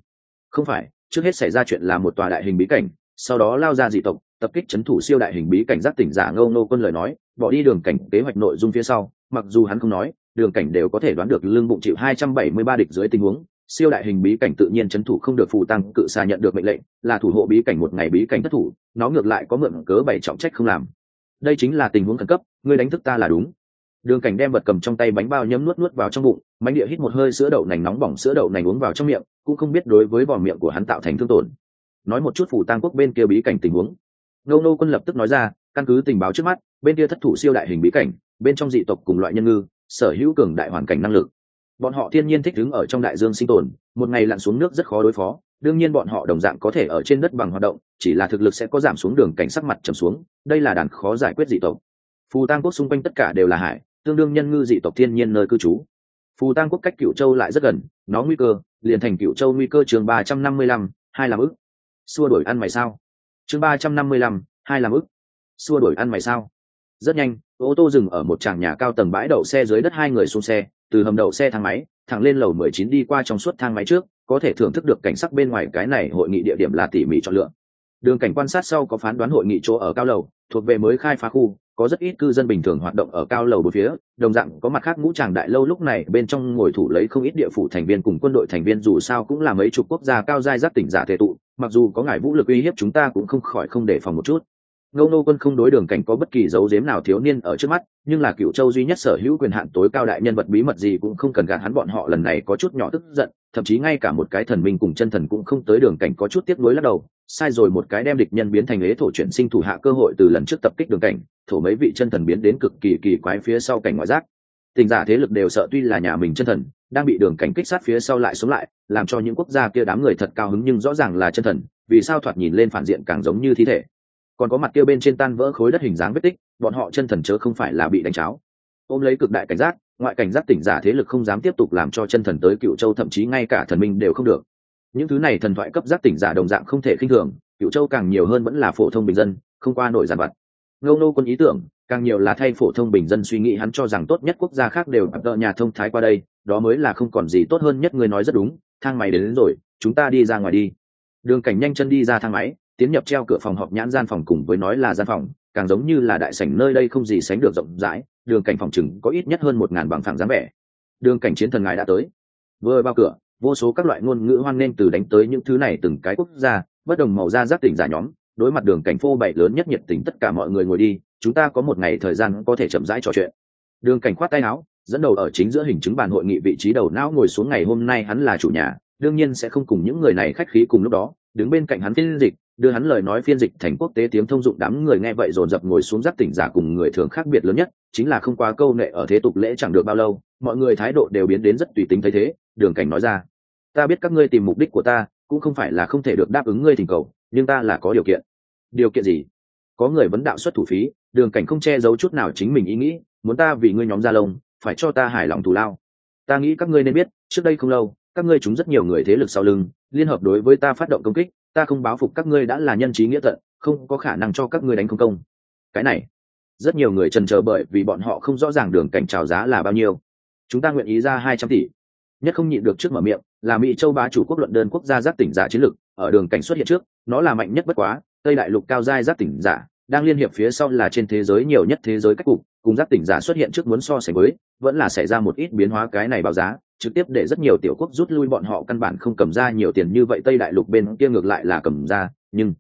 Không phải, trước hết xảy ra chuyện là một tòa đại hình bí cảnh, sau đó lao ra dị tộc, tập kích c h ấ n thủ siêu đại hình bí cảnh giác tỉnh giả ngâu nô quân lời nói, bỏ đi đường cảnh kế hoạch nội dung phía sau, mặc dù hắn không nói, đường cảnh đều có thể đoán được lương bụng chịu 273 địch dưới tình huống, siêu đại hình bí cảnh tự nhiên chấn thủ không được phù tăng cự xà nhận được mệnh lệnh, là thủ hộ bí cảnh một ngày bí cảnh thất thủ, nó ngược lại có mượn cớ bảy trọng trách không làm. Đây chính là tình huống khẩn cấp ngươi đánh thức ta là đúng. Đường cảnh đem vật cầm trong tay bánh bao nhấm nuốt nuốt vào trong bụng bánh địa hít một hơi sữa đậu nành nóng bỏng sữa đậu nành uống vào trong miệng, cũng không biết đối với vòm miệng của hắn tạo thành thương tổn. Nói một chút phủ tăng quốc bên kia bí cảnh tình huống. Ngô nô quân lập tức nói ra, căn cứ tình báo trước mắt, bên kia thất thủ siêu đại hình bí cảnh, bên trong dị tộc cùng loại nhân ngư, sở hữu cường đại hoàn cảnh năng lực. Bọn họ thiên nhiên thích đứng ở trong đại dương sinh tồn, một ngày lặn xuống nước rất khó đối phó, đương nhiên bọn họ đồng dạng có thể ở trên đất bằng hoạt động, chỉ là thực lực sẽ có giảm xuống đường cảnh sắc mặt trầm xuống, đây là đàn khó giải quyết dị tộc phù tăng quốc xung quanh tất cả đều là hải, tương đương nhân ngư dị tộc thiên nhiên nơi cư trú. Phù tăng quốc cách cựu châu lại rất gần, nó nguy cơ, liền thành cựu châu nguy cơ chương ba trăm năm mươi lăm, hai làm ức. Xua đổi ăn mày sao? Chương ba trăm năm mươi lăm, hai làm ức. Xua đổi ăn mày sao? Rất nhanh, ô tô dừng ở một tràng nhà cao tầng bãi đậu xe dưới đất hai người xuống xe, từ hầm đậu xe thang máy, thẳng lên lầu mười chín đi qua trong suốt thang máy trước, có thể thưởng thức được cảnh sắc bên ngoài cái này hội nghị địa điểm là tỉ mỉ chọn lựa. Đường cảnh quan sát sau có phán đoán hội nghị chỗ ở cao lầu, thuộc về mới khai phá khu có rất ít cư dân bình thường hoạt động ở cao lầu bốn phía, đồng dạng có mặt khác ngũ tràng đại lâu lúc này bên trong ngồi thủ lấy không ít địa phủ thành viên cùng quân đội thành viên dù sao cũng là mấy chục quốc gia cao giai giác tỉnh giả thể tụ, mặc dù có ngài vũ lực uy hiếp chúng ta cũng không khỏi không đề phòng một chút. Ngô nô quân không đối đường cảnh có bất kỳ dấu dếm nào thiếu niên ở trước mắt, nhưng là cựu châu duy nhất sở hữu quyền hạn tối cao đại nhân vật bí mật gì cũng không cần gạt hắn, bọn họ lần này có chút nhỏ tức giận thậm chí ngay cả một cái thần minh cùng chân thần cũng không tới đường cảnh có chút tiếc nuối lắc đầu, sai rồi một cái đem địch nhân biến thành ế thổ chuyển sinh thủ hạ cơ hội từ lần trước tập kích đường cảnh, thổ mấy vị chân thần biến đến cực kỳ kỳ quái phía sau cảnh ngoại giác. Tình giả thế lực đều sợ tuy là nhà mình chân thần, đang bị đường cảnh kích sát phía sau lại sống lại, làm cho những quốc gia kia đám người thật cao hứng nhưng rõ ràng là chân thần, vì sao thoạt nhìn lên phản diện càng giống như thi thể. Còn có mặt kia bên trên tan vỡ khối đất hình dáng vết tích, bọn họ chân thần chớ không phải là bị đánh cháo. Ôm lấy cực đại cảnh giác ngoại cảnh giác tỉnh giả thế lực không dám tiếp tục làm cho chân thần tới cựu châu thậm chí ngay cả thần minh đều không được. Những thứ này thần thoại cấp giác tỉnh giả đồng dạng không thể khinh thường cựu châu càng nhiều hơn vẫn là phổ thông bình dân không qua nổi giàn vặt. Ngâu nô quân ý tưởng càng nhiều là thay phổ thông bình dân suy nghĩ hắn cho rằng tốt nhất quốc gia khác đều gặp đỡ nhà thông thái qua đây đó mới là không còn gì tốt hơn nhất người nói rất đúng thang máy đến, đến rồi chúng ta đi ra ngoài đi. Đường cảnh nhanh chân đi ra thang máy tiến nhập treo cửa phòng họp nhãn gian phòng cùng với nói là gian phòng càng giống như là đại sảnh nơi đây không gì sánh được rộng rãi đường cảnh phòng chừng có ít nhất hơn một ngàn bằng phẳng dáng vẻ. Đường cảnh chiến thần ngài đã tới. Vừa vào cửa, vô số các loại ngôn ngữ hoan nghênh từ đánh tới những thứ này từng cái quốc gia, bất đồng màu da giác tỉnh giả nhóm, đối mặt đường cảnh phô bày lớn nhất nhiệt tình tất cả mọi người ngồi đi, chúng ta có một ngày thời gian có thể chậm rãi trò chuyện. Đường cảnh khoát tay áo, dẫn đầu ở chính giữa hình chứng bàn hội nghị vị trí đầu não ngồi xuống ngày hôm nay hắn là chủ nhà, đương nhiên sẽ không cùng những người này khách khí cùng lúc đó, đứng bên cạnh hắn phiên dịch đưa hắn lời nói phiên dịch thành quốc tế tiếng thông dụng đám người nghe vậy dồn dập ngồi xuống giáp tỉnh giả cùng người thường khác biệt lớn nhất, chính là không quá câu nệ ở thế tục lễ chẳng được bao lâu, mọi người thái độ đều biến đến rất tùy tính thấy thế, đường cảnh nói ra. Ta biết các ngươi tìm mục đích của ta, cũng không phải là không thể được đáp ứng ngươi thỉnh cầu, nhưng ta là có điều kiện. Điều kiện gì? Có người vấn đạo xuất thủ phí, đường cảnh không che giấu chút nào chính mình ý nghĩ, muốn ta vì ngươi nhóm gia lông, phải cho ta hài lòng thù lao. Ta nghĩ các ngươi nên biết, trước đây không lâu, các ngươi chúng rất nhiều người thế lực sau lưng, liên hợp đối với ta phát động công kích ta không báo phục các ngươi đã là nhân trí nghĩa tận, không có khả năng cho các ngươi đánh không công. Cái này, rất nhiều người trần chờ bởi vì bọn họ không rõ ràng đường cảnh trào giá là bao nhiêu. Chúng ta nguyện ý ra hai trăm tỷ. Nhất không nhịn được trước mở miệng, là mỹ châu bá chủ quốc luận đơn quốc gia giáp tỉnh giả chiến lược, ở đường cảnh xuất hiện trước, nó là mạnh nhất bất quá, tây đại lục cao giai giáp tỉnh giả, đang liên hiệp phía sau là trên thế giới nhiều nhất thế giới cách cục, cùng giáp tỉnh giả xuất hiện trước muốn so sánh với, vẫn là xảy ra một ít biến hóa cái này báo giá trực tiếp để rất nhiều tiểu quốc rút lui, bọn họ căn bản không cầm ra nhiều tiền như vậy, tây đại lục bên kia ngược lại là cầm ra, nhưng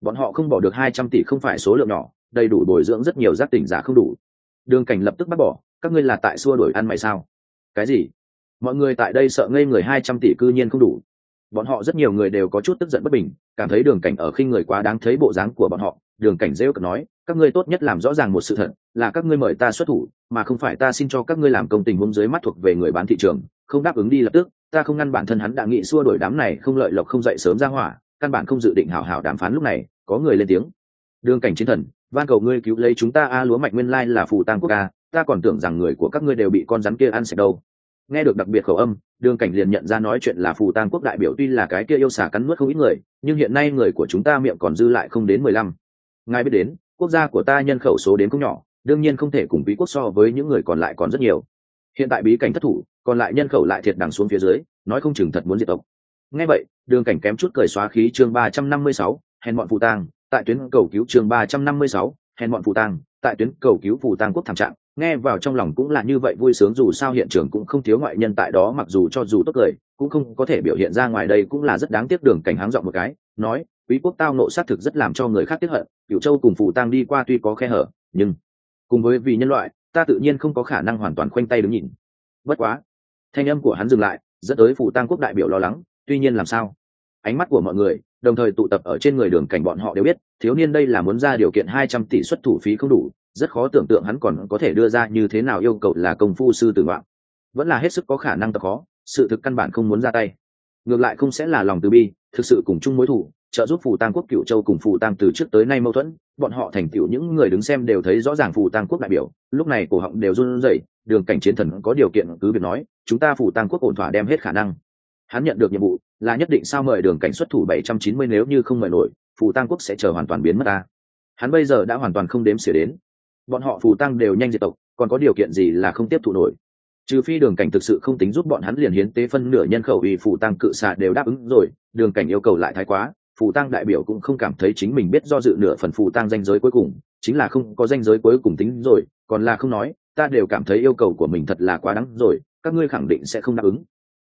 bọn họ không bỏ được hai trăm tỷ, không phải số lượng nhỏ, đầy đủ bồi dưỡng rất nhiều giác tỉnh giả không đủ. Đường cảnh lập tức bác bỏ, các ngươi là tại xua đổi ăn mày sao? Cái gì? Mọi người tại đây sợ ngây người hai trăm tỷ cư nhiên không đủ. Bọn họ rất nhiều người đều có chút tức giận bất bình, cảm thấy đường cảnh ở khi người quá đáng thấy bộ dáng của bọn họ. Đường cảnh rêu cực nói các ngươi tốt nhất làm rõ ràng một sự thật, là các ngươi mời ta xuất thủ, mà không phải ta xin cho các ngươi làm công tình huống dưới mắt thuộc về người bán thị trường, không đáp ứng đi lập tức, ta không ngăn bản thân hắn đã nghị xua đổi đám này không lợi lộc không dậy sớm ra hỏa, căn bản không dự định hảo hảo đàm phán lúc này, có người lên tiếng. Đương cảnh chiến thần, van cầu ngươi cứu lấy chúng ta, a lúa mạch nguyên lai là phù tang quốc ca ta còn tưởng rằng người của các ngươi đều bị con rắn kia ăn sạch đâu. Nghe được đặc biệt khẩu âm, đường cảnh liền nhận ra nói chuyện là phù tang quốc đại biểu tuy là cái kia yêu xả cắn nuốt không ít người, nhưng hiện nay người của chúng ta miệng còn dư lại không đến mười lăm. Ngài biết đến quốc gia của ta nhân khẩu số đến cũng nhỏ, đương nhiên không thể cùng bí quốc so với những người còn lại còn rất nhiều. Hiện tại bí cảnh thất thủ, còn lại nhân khẩu lại thiệt đằng xuống phía dưới, nói không chừng thật muốn diệt tộc. Ngay vậy, đường cảnh kém chút cười xóa khí chương ba trăm năm mươi sáu, hèn bọn phù tang, tại tuyến cầu cứu chương ba trăm năm mươi sáu, hèn bọn phù tang, tại tuyến cầu cứu phù tang quốc thảm trạng. Nghe vào trong lòng cũng là như vậy, vui sướng dù sao hiện trường cũng không thiếu ngoại nhân tại đó, mặc dù cho dù tốt cười, cũng không có thể biểu hiện ra ngoài đây cũng là rất đáng tiếc đường cảnh háng dọn một cái, nói quý quốc tao nộ sát thực rất làm cho người khác tiếp hận cựu châu cùng phù tang đi qua tuy có khe hở, nhưng cùng với vì nhân loại, ta tự nhiên không có khả năng hoàn toàn khoanh tay đứng nhìn. Bất quá, thanh âm của hắn dừng lại, dẫn tới phủ tăng quốc đại biểu lo lắng, tuy nhiên làm sao? Ánh mắt của mọi người, đồng thời tụ tập ở trên người đường cảnh bọn họ đều biết, thiếu niên đây là muốn ra điều kiện hai trăm tỷ xuất thủ phí không đủ, rất khó tưởng tượng hắn còn có thể đưa ra như thế nào yêu cầu là công phu sư tử ngoạn. Vẫn là hết sức có khả năng tập khó, sự thực căn bản không muốn ra tay. Ngược lại không sẽ là lòng từ bi, thực sự cùng chung mối thủ trợ giúp phù tăng quốc cựu châu cùng phù tăng từ trước tới nay mâu thuẫn, bọn họ thành tựu những người đứng xem đều thấy rõ ràng phù tăng quốc đại biểu, lúc này cổ họng đều run rẩy, đường cảnh chiến thần có điều kiện cứ việc nói, chúng ta phù tăng quốc ổn thỏa đem hết khả năng. Hắn nhận được nhiệm vụ là nhất định sao mời đường cảnh xuất thủ bảy trăm chín mươi nếu như không mời nổi, phù tăng quốc sẽ chờ hoàn toàn biến mất ta. Hắn bây giờ đã hoàn toàn không đếm xỉa đến. Bọn họ phù tăng đều nhanh diệt tộc, còn có điều kiện gì là không tiếp thụ nổi? Trừ phi đường cảnh thực sự không tính giúp bọn hắn liền hiến tế phân nửa nhân khẩu vì phù tăng cự xạ đều đáp ứng rồi, đường cảnh yêu cầu lại thái quá phù tăng đại biểu cũng không cảm thấy chính mình biết do dự nửa phần phù tăng danh giới cuối cùng, chính là không có danh giới cuối cùng tính rồi, còn là không nói, ta đều cảm thấy yêu cầu của mình thật là quá đắng rồi, các ngươi khẳng định sẽ không đáp ứng.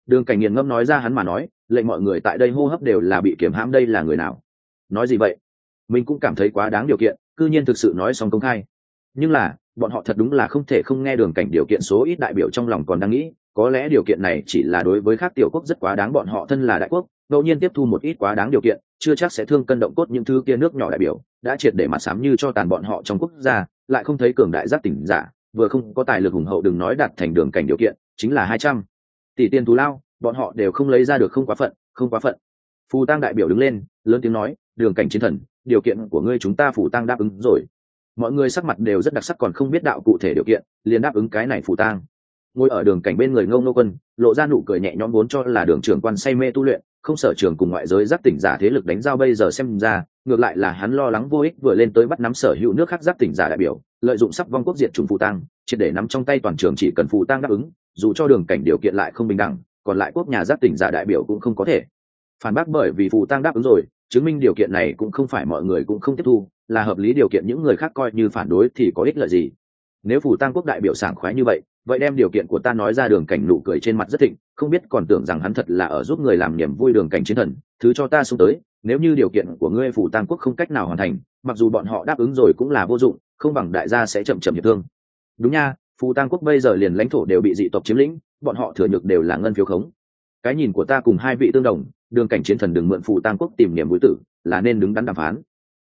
Đường cảnh nghiền ngâm nói ra hắn mà nói, lệnh mọi người tại đây hô hấp đều là bị kiểm hãm đây là người nào? Nói gì vậy? Mình cũng cảm thấy quá đáng điều kiện, cư nhiên thực sự nói xong công khai. Nhưng là, bọn họ thật đúng là không thể không nghe đường cảnh điều kiện số ít đại biểu trong lòng còn đang nghĩ có lẽ điều kiện này chỉ là đối với các tiểu quốc rất quá đáng bọn họ thân là đại quốc, ngẫu nhiên tiếp thu một ít quá đáng điều kiện, chưa chắc sẽ thương cân động cốt những thứ kia nước nhỏ đại biểu, đã triệt để mặt sám như cho tàn bọn họ trong quốc gia, lại không thấy cường đại giác tỉnh giả, vừa không có tài lực hùng hậu đừng nói đặt thành đường cảnh điều kiện, chính là hai trăm. Tỷ tiền thù lao, bọn họ đều không lấy ra được không quá phận, không quá phận. Phù tăng đại biểu đứng lên, lớn tiếng nói, đường cảnh chiến thần, điều kiện của ngươi chúng ta phù tăng đáp ứng rồi. Mọi người sắc mặt đều rất đặc sắc còn không biết đạo cụ thể điều kiện, liền đáp ứng cái này phù tăng ngồi ở đường cảnh bên người ngông nô quân, lộ ra nụ cười nhẹ nhõm vốn cho là đường trưởng quan say mê tu luyện, không sở trường cùng ngoại giới giáp tỉnh giả thế lực đánh giao bây giờ xem ra, ngược lại là hắn lo lắng vô ích vừa lên tới bắt nắm sở hữu nước khác giáp tỉnh giả đại biểu, lợi dụng sắp vong quốc diệt chủng phụ tăng triệt để nắm trong tay toàn trường chỉ cần phụ tăng đáp ứng, dù cho đường cảnh điều kiện lại không bình đẳng, còn lại quốc nhà giáp tỉnh giả đại biểu cũng không có thể. Phản bác bởi vì phụ tăng đáp ứng rồi, chứng minh điều kiện này cũng không phải mọi người cũng không tiếp thu, là hợp lý điều kiện những người khác coi như phản đối thì có ích lợi gì? Nếu phụ tăng quốc đại biểu sảng khoái như vậy vậy đem điều kiện của ta nói ra đường cảnh nụ cười trên mặt rất thịnh, không biết còn tưởng rằng hắn thật là ở giúp người làm niềm vui đường cảnh chiến thần, thứ cho ta xuống tới, nếu như điều kiện của ngươi phủ tam quốc không cách nào hoàn thành, mặc dù bọn họ đáp ứng rồi cũng là vô dụng, không bằng đại gia sẽ chậm chậm hiệp thương. Đúng nha phù tam quốc bây giờ liền lãnh thổ đều bị dị tộc chiếm lĩnh, bọn họ thừa nhược đều là ngân phiếu khống. Cái nhìn của ta cùng hai vị tương đồng, đường cảnh chiến thần đừng mượn phù tam quốc tìm niềm vui tử, là nên đứng đắn đàm phán.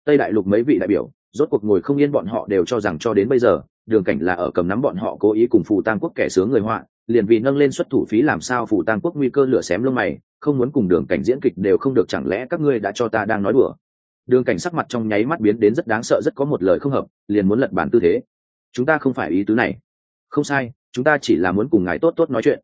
Tây đại lục mấy vị đại biểu rốt cuộc ngồi không yên bọn họ đều cho rằng cho đến bây giờ, đường cảnh là ở cầm nắm bọn họ cố ý cùng phù tăng quốc kẻ sướng người họa, liền vì nâng lên xuất thủ phí làm sao phù tăng quốc nguy cơ lửa xém lông mày, không muốn cùng đường cảnh diễn kịch đều không được chẳng lẽ các ngươi đã cho ta đang nói đùa. Đường cảnh sắc mặt trong nháy mắt biến đến rất đáng sợ rất có một lời không hợp, liền muốn lật bản tư thế. Chúng ta không phải ý tứ này. Không sai, chúng ta chỉ là muốn cùng ngài tốt tốt nói chuyện.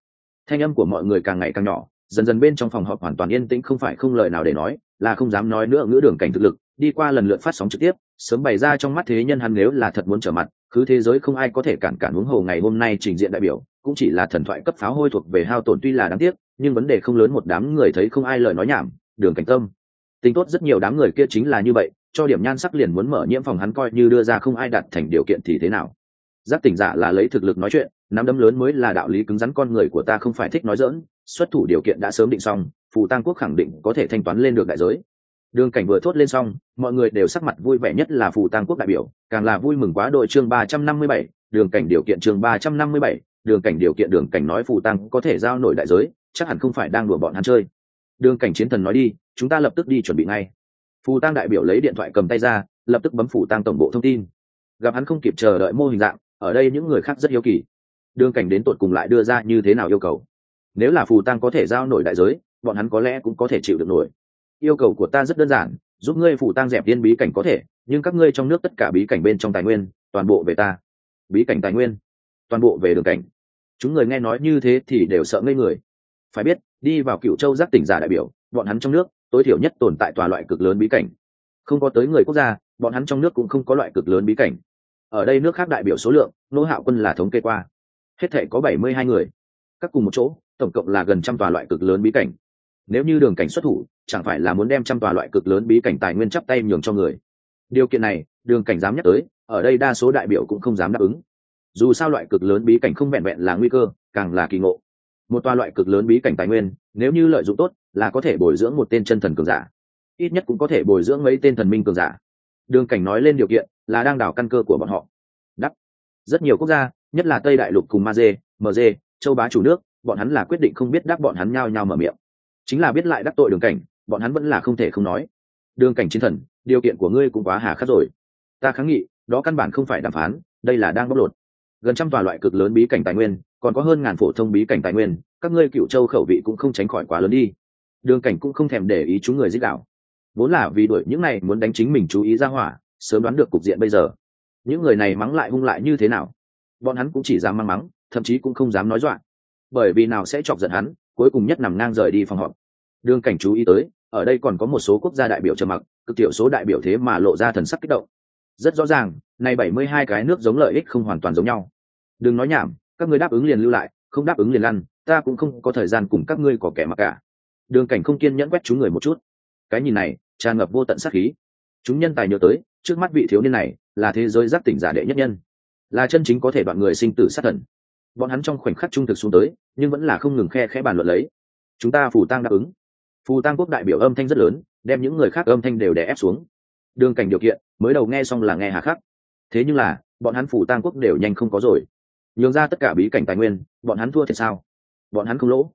Thanh âm của mọi người càng ngày càng nhỏ, dần dần bên trong phòng họp hoàn toàn yên tĩnh không phải không lời nào để nói, là không dám nói nữa ngữ đường cảnh thực lực, đi qua lần lượt phát sóng trực tiếp sớm bày ra trong mắt thế nhân hắn nếu là thật muốn trở mặt, cứ thế giới không ai có thể cản cản huống hồ ngày hôm nay trình diện đại biểu, cũng chỉ là thần thoại cấp pháo hôi thuộc về hao tổn tuy là đáng tiếc, nhưng vấn đề không lớn một đám người thấy không ai lời nói nhảm, đường cảnh tâm. Tính tốt rất nhiều đám người kia chính là như vậy, cho điểm nhan sắc liền muốn mở nhiễm phòng hắn coi như đưa ra không ai đặt thành điều kiện thì thế nào. Giác tỉnh giả là lấy thực lực nói chuyện, nắm đấm lớn mới là đạo lý cứng rắn con người của ta không phải thích nói dỡn xuất thủ điều kiện đã sớm định xong, phù tăng quốc khẳng định có thể thanh toán lên được đại giới đường cảnh vừa thốt lên xong, mọi người đều sắc mặt vui vẻ nhất là phù tăng quốc đại biểu, càng là vui mừng quá đội chương ba trăm năm mươi bảy, đường cảnh điều kiện chương ba trăm năm mươi bảy, đường cảnh điều kiện đường cảnh nói phù tăng có thể giao nổi đại giới, chắc hẳn không phải đang đùa bọn hắn chơi. Đường cảnh chiến thần nói đi, chúng ta lập tức đi chuẩn bị ngay. Phù tăng đại biểu lấy điện thoại cầm tay ra, lập tức bấm phù tăng tổng bộ thông tin. Gặp hắn không kịp chờ đợi mô hình dạng, ở đây những người khác rất hiếu kỳ. Đường cảnh đến tột cùng lại đưa ra như thế nào yêu cầu? Nếu là phù tăng có thể giao nổi đại giới, bọn hắn có lẽ cũng có thể chịu được nổi yêu cầu của ta rất đơn giản, giúp ngươi phủ tang dẹp điên bí cảnh có thể, nhưng các ngươi trong nước tất cả bí cảnh bên trong tài nguyên, toàn bộ về ta. Bí cảnh tài nguyên, toàn bộ về đường cảnh. Chúng người nghe nói như thế thì đều sợ ngây người. Phải biết, đi vào cựu châu giác tỉnh giả đại biểu, bọn hắn trong nước, tối thiểu nhất tồn tại tòa loại cực lớn bí cảnh. Không có tới người quốc gia, bọn hắn trong nước cũng không có loại cực lớn bí cảnh. Ở đây nước khác đại biểu số lượng, nô hạo quân là thống kê qua. Hết thể có bảy mươi hai người. Các cùng một chỗ, tổng cộng là gần trăm tòa loại cực lớn bí cảnh. Nếu như đường cảnh xuất thủ chẳng phải là muốn đem trăm tòa loại cực lớn bí cảnh tài nguyên chắp tay nhường cho người. Điều kiện này, đường cảnh dám nhắc tới, ở đây đa số đại biểu cũng không dám đáp ứng. Dù sao loại cực lớn bí cảnh không vẹn vẹn là nguy cơ, càng là kỳ ngộ. Một tòa loại cực lớn bí cảnh tài nguyên, nếu như lợi dụng tốt, là có thể bồi dưỡng một tên chân thần cường giả. Ít nhất cũng có thể bồi dưỡng mấy tên thần minh cường giả. Đường cảnh nói lên điều kiện, là đang đảo căn cơ của bọn họ. Đắp rất nhiều quốc gia, nhất là tây đại lục cùng ma dê mg châu bá chủ nước, bọn hắn là quyết định không biết đáp bọn hắn nhao nhao mở miệng. Chính là biết lại đắc tội đường cảnh bọn hắn vẫn là không thể không nói. Đường cảnh chiến thần, điều kiện của ngươi cũng quá hà khắc rồi. Ta kháng nghị, đó căn bản không phải đàm phán, đây là đang bóc lột. Gần trăm tòa loại cực lớn bí cảnh tài nguyên, còn có hơn ngàn phổ thông bí cảnh tài nguyên, các ngươi cựu châu khẩu vị cũng không tránh khỏi quá lớn đi. Đường cảnh cũng không thèm để ý chúng người dích đạo. Vốn là vì đuổi những này muốn đánh chính mình chú ý ra hỏa, sớm đoán được cục diện bây giờ. Những người này mắng lại hung lại như thế nào? Bọn hắn cũng chỉ dám mang mắng, thậm chí cũng không dám nói dọa. Bởi vì nào sẽ chọc giận hắn, cuối cùng nhất nằm ngang rời đi phòng họp đường cảnh chú ý tới, ở đây còn có một số quốc gia đại biểu trầm mặc, cực thiểu số đại biểu thế mà lộ ra thần sắc kích động. Rất rõ ràng, nay bảy mươi hai cái nước giống lợi ích không hoàn toàn giống nhau. Đừng nói nhảm, các ngươi đáp ứng liền lưu lại, không đáp ứng liền lăn, ta cũng không có thời gian cùng các ngươi có kẻ mặc cả. Đường cảnh không kiên nhẫn quét chúng người một chút. Cái nhìn này, tràn ngập vô tận sát khí. Chúng nhân tài nhớ tới, trước mắt vị thiếu niên này, là thế giới giác tỉnh giả đệ nhất nhân. Là chân chính có thể đoạn người sinh tử sát thần. Bọn hắn trong khoảnh khắc trung thực xuống tới, nhưng vẫn là không ngừng khe khẽ bàn luận lấy. Chúng ta phủ tăng đáp ứng phù tăng quốc đại biểu âm thanh rất lớn, đem những người khác âm thanh đều đè ép xuống. Đường cảnh điều kiện, mới đầu nghe xong là nghe hà khắc. Thế nhưng là, bọn hắn phù tăng quốc đều nhanh không có rồi. Nhường ra tất cả bí cảnh tài nguyên, bọn hắn thua thì sao? Bọn hắn không lỗ.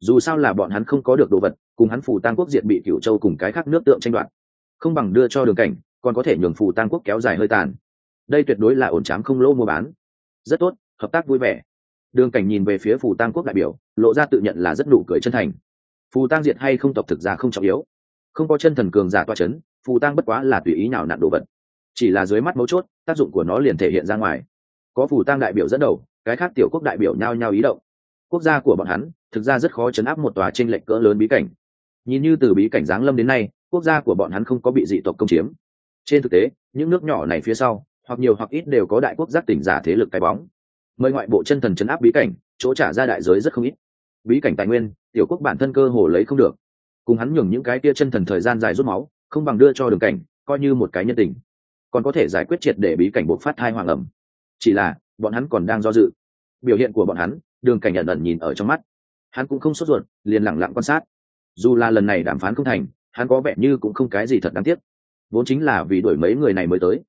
Dù sao là bọn hắn không có được đồ vật, cùng hắn phù tăng quốc diện bị Cửu châu cùng cái khác nước tượng tranh đoạt. Không bằng đưa cho đường cảnh, còn có thể nhường phù tăng quốc kéo dài hơi tàn. Đây tuyệt đối là ổn trám không lỗ mua bán. Rất tốt, hợp tác vui vẻ. Đường cảnh nhìn về phía phù tăng quốc đại biểu, lộ ra tự nhận là rất nụ cười chân thành phù tăng diệt hay không tộc thực ra không trọng yếu. Không có chân thần cường giả toa c h ấ n phù tăng bất quá là tùy ý nào nặn đồ vật. Chỉ là dưới mắt mấu chốt, tác dụng của nó liền thể hiện ra ngoài. Có phù tăng đại biểu dẫn đầu, cái khác tiểu quốc đại biểu nhao nhao ý động. Quốc gia của bọn hắn, thực ra rất khó chấn áp một tòa t r ê n lệch cỡ lớn bí cảnh. Nhìn như từ bí cảnh giáng lâm đến nay, quốc gia của bọn hắn không có bị dị tộc công chiếm. Trên thực tế, những nước nhỏ này phía sau, hoặc nhiều hoặc ít đều có đại quốc giác tỉnh giả thế lực cái bóng. Mời ngoại bộ chân thần chấn áp bí cảnh, chỗ trả ra đại giới rất không ít. Bí cảnh tài nguyên tiểu quốc bản thân cơ hồ lấy không được. Cùng hắn nhường những cái tia chân thần thời gian dài rút máu, không bằng đưa cho đường cảnh, coi như một cái nhân tình. Còn có thể giải quyết triệt để bí cảnh bộc phát thai hoàng ẩm. Chỉ là, bọn hắn còn đang do dự. Biểu hiện của bọn hắn, đường cảnh nhận ẩn nhìn ở trong mắt. Hắn cũng không sốt ruột, liền lẳng lặng quan sát. Dù là lần này đàm phán không thành, hắn có vẻ như cũng không cái gì thật đáng tiếc. Vốn chính là vì đuổi mấy người này mới tới.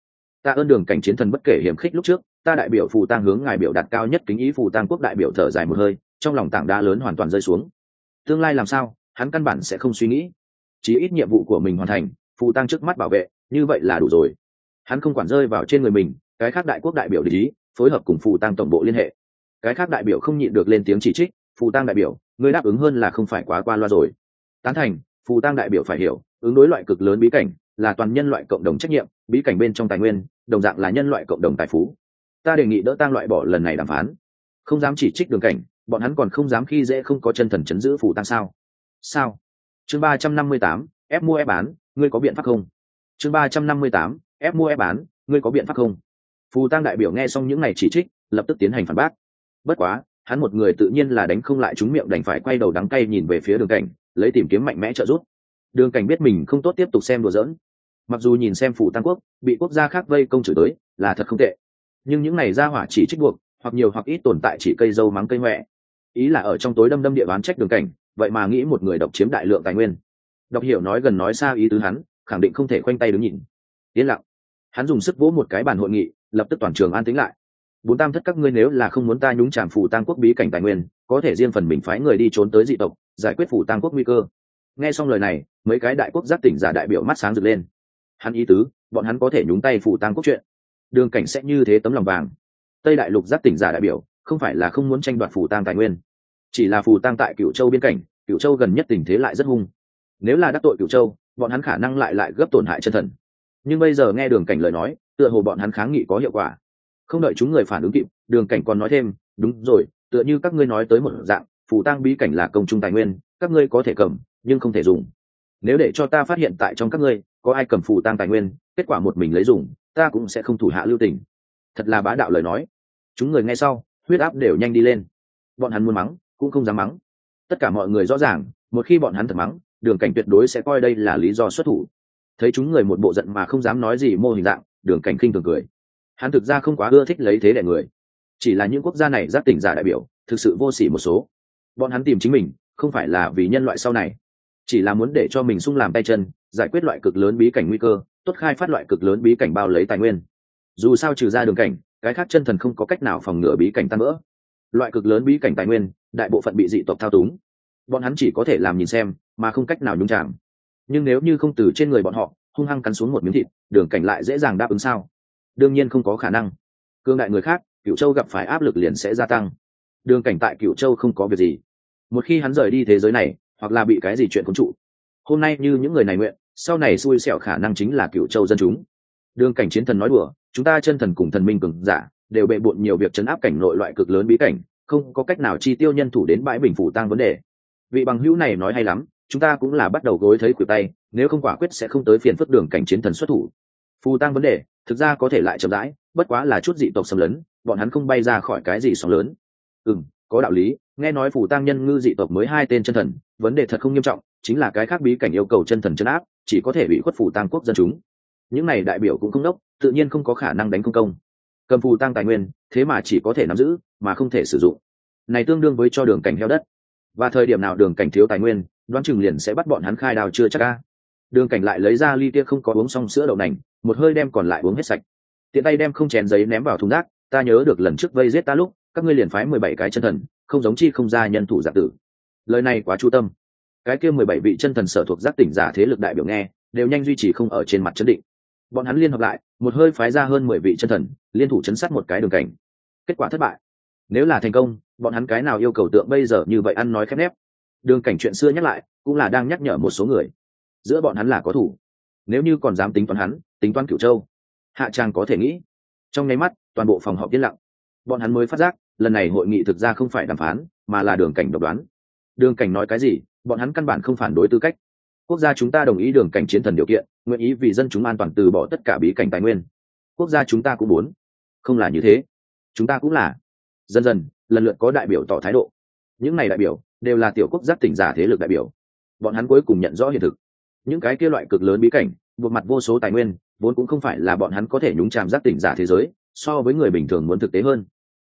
Ta ơn đường cảnh chiến thần bất kể hiểm khích lúc trước, ta đại biểu phù tang hướng ngài biểu đạt cao nhất kính ý phù tang quốc đại biểu thở dài một hơi, trong lòng tảng đá lớn hoàn toàn rơi xuống tương lai làm sao, hắn căn bản sẽ không suy nghĩ. Chỉ ít nhiệm vụ của mình hoàn thành phù tang trước mắt bảo vệ, như vậy là đủ rồi. Hắn không quản rơi vào trên người mình, cái khác đại quốc đại biểu lý, phối hợp cùng phù tang tổng bộ liên hệ. Cái khác đại biểu không nhịn được lên tiếng chỉ trích phù tang đại biểu, người đáp ứng hơn là không phải quá qua loa rồi. Tán thành phù tang đại biểu phải hiểu, ứng đối loại cực lớn bí cảnh là toàn nhân loại cộng đồng trách nhiệm, bí cảnh bên trong tài nguyên, đồng dạng là nhân loại cộng đồng tài phú. Ta đề nghị đỡ tăng loại bỏ lần này đàm phán. Không dám chỉ trích đường cảnh bọn hắn còn không dám khi dễ không có chân thần chấn giữ phủ tăng sao? Sao? Chương ba trăm năm mươi tám, ép mua ép bán, ngươi có biện pháp không? Chương ba trăm năm mươi tám, ép mua ép bán, ngươi có biện pháp không? Phù tăng đại biểu nghe xong những ngày chỉ trích, lập tức tiến hành phản bác. Bất quá, hắn một người tự nhiên là đánh không lại chúng miệng đành phải quay đầu đắng cay nhìn về phía đường cảnh, lấy tìm kiếm mạnh mẽ trợ giúp. Đường cảnh biết mình không tốt tiếp tục xem đùa giỡn. Mặc dù nhìn xem phủ tăng quốc, bị quốc gia khác vây công chửi tới, là thật không tệ. Nhưng những này ra hỏa chỉ trích buộc, hoặc nhiều hoặc ít tồn tại chỉ cây dâu mắng cây huệ ý là ở trong tối đâm đâm địa bán trách đường cảnh, vậy mà nghĩ một người độc chiếm đại lượng tài nguyên. Đọc hiểu nói gần nói xa ý tứ hắn, khẳng định không thể khoanh tay đứng nhìn. Yên lặng. Hắn dùng sức vỗ một cái bàn hội nghị, lập tức toàn trường an tính lại. Bốn tam thất các ngươi nếu là không muốn ta nhúng chàm phủ tăng quốc bí cảnh tài nguyên, có thể riêng phần mình phái người đi trốn tới dị tộc, giải quyết phủ tăng quốc nguy cơ. Nghe xong lời này, mấy cái đại quốc giác tỉnh giả đại biểu mắt sáng rực lên. Hắn ý tứ, bọn hắn có thể nhúng tay phủ tăng quốc chuyện. Đường cảnh sẽ như thế tấm lòng vàng. Tây đại lục giác tỉnh giả đại biểu không phải là không muốn tranh đoạt phù tang tài nguyên, chỉ là phù tang tại cựu châu biên cảnh cựu châu gần nhất tình thế lại rất hung. Nếu là đắc tội cựu châu, bọn hắn khả năng lại lại gấp tổn hại chân thần. Nhưng bây giờ nghe đường cảnh lời nói, tựa hồ bọn hắn kháng nghị có hiệu quả. Không đợi chúng người phản ứng kịp, đường cảnh còn nói thêm, đúng rồi, tựa như các ngươi nói tới một dạng, phù tang bí cảnh là công trung tài nguyên, các ngươi có thể cầm, nhưng không thể dùng. Nếu để cho ta phát hiện tại trong các ngươi, có ai cầm phù tang tài nguyên, kết quả một mình lấy dùng, ta cũng sẽ không thủ hạ lưu tình. Thật là bá đạo lời nói. Chúng người nghe sau huyết áp đều nhanh đi lên. Bọn hắn muốn mắng, cũng không dám mắng. Tất cả mọi người rõ ràng, một khi bọn hắn thật mắng, đường cảnh tuyệt đối sẽ coi đây là lý do xuất thủ. Thấy chúng người một bộ giận mà không dám nói gì mô hình dạng, đường cảnh khinh thường cười. Hắn thực ra không quá ưa thích lấy thế đẻ người. Chỉ là những quốc gia này giác tỉnh giả đại biểu, thực sự vô s ỉ một số. Bọn hắn tìm chính mình, không phải là vì nhân loại sau này. Chỉ là muốn để cho mình sung làm tay chân, giải quyết loại cực lớn bí cảnh nguy cơ, tốt khai phát loại cực lớn bí cảnh bao lấy tài nguyên. Dù sao trừ ra đường cảnh cái khác chân thần không có cách nào phòng ngừa bí cảnh tan vỡ. Loại cực lớn bí cảnh tài nguyên, đại bộ phận bị dị tộc thao túng. Bọn hắn chỉ có thể làm nhìn xem, mà không cách nào nhung tràng nhưng nếu như không từ trên người bọn họ, hung hăng cắn xuống một miếng thịt, đường cảnh lại dễ dàng đáp ứng sao? Đương nhiên không có khả năng. Cương đại người khác cựu châu gặp phải áp lực liền sẽ gia tăng. Đường cảnh tại cựu châu không có việc gì. Một khi hắn rời đi thế giới này, hoặc là bị cái gì chuyện công trụ. Hôm nay như những người này nguyện, sau này xui xẻo khả năng chính là cựu châu dân chúng. Đường cảnh chiến thần nói đùa chúng ta chân thần cùng thần minh cường giả đều bệ bộn nhiều việc chấn áp cảnh nội loại cực lớn bí cảnh, không có cách nào chi tiêu nhân thủ đến bãi bình phủ tăng vấn đề. Vị bằng hữu này nói hay lắm, chúng ta cũng là bắt đầu gối thấy khuỷu tay, nếu không quả quyết sẽ không tới phiền phức đường cảnh chiến thần xuất thủ. Phù tăng vấn đề, thực ra có thể lại chậm rãi, bất quá là chút dị tộc xâm lấn, bọn hắn không bay ra khỏi cái gì sóng lớn. Ừ có đạo lý, nghe nói phù tăng nhân ngư dị tộc mới hai tên chân thần, vấn đề thật không nghiêm trọng, chính là cái khác bí cảnh yêu cầu chân thần chân áp, chỉ có thể bị khuất phù tăng quốc dân chúng những này đại biểu cũng không đốc, tự nhiên không có khả năng đánh công công. Cầm phù tăng tài nguyên, thế mà chỉ có thể nắm giữ, mà không thể sử dụng. Này tương đương với cho đường cảnh heo đất. Và thời điểm nào đường cảnh thiếu tài nguyên, đoán chừng liền sẽ bắt bọn hắn khai đào chưa chắc ca đường cảnh lại lấy ra ly kia không có uống xong sữa đậu nành, một hơi đem còn lại uống hết sạch. Tiện tay đem không chén giấy ném vào thùng rác, ta nhớ được lần trước vây giết ta lúc, các ngươi liền phái mười bảy cái chân thần, không giống chi không ra nhân thủ giả tử. Lời này quá chu tâm. Cái kia mười bảy vị chân thần sở thuộc giác tỉnh giả thế lực đại biểu nghe, đều nhanh duy trì không ở trên mặt chân định bọn hắn liên hợp lại, một hơi phái ra hơn mười vị chân thần, liên thủ chấn sát một cái đường cảnh. Kết quả thất bại. Nếu là thành công, bọn hắn cái nào yêu cầu tượng bây giờ như vậy ăn nói khép nép? Đường cảnh chuyện xưa nhắc lại, cũng là đang nhắc nhở một số người. Giữa bọn hắn là có thủ. Nếu như còn dám tính toán hắn, tính toán cửu châu, hạ trang có thể nghĩ. Trong nháy mắt, toàn bộ phòng họp yên lặng. Bọn hắn mới phát giác, lần này hội nghị thực ra không phải đàm phán, mà là đường cảnh độc đoán. Đường cảnh nói cái gì, bọn hắn căn bản không phản đối tư cách quốc gia chúng ta đồng ý đường cảnh chiến thần điều kiện, nguyện ý vì dân chúng an toàn từ bỏ tất cả bí cảnh tài nguyên. Quốc gia chúng ta cũng muốn. Không là như thế. Chúng ta cũng là. Dần dần, lần lượt có đại biểu tỏ thái độ. Những này đại biểu, đều là tiểu quốc giác tỉnh giả thế lực đại biểu. Bọn hắn cuối cùng nhận rõ hiện thực. Những cái kia loại cực lớn bí cảnh, buộc mặt vô số tài nguyên, vốn cũng không phải là bọn hắn có thể nhúng chàm giác tỉnh giả thế giới, so với người bình thường muốn thực tế hơn.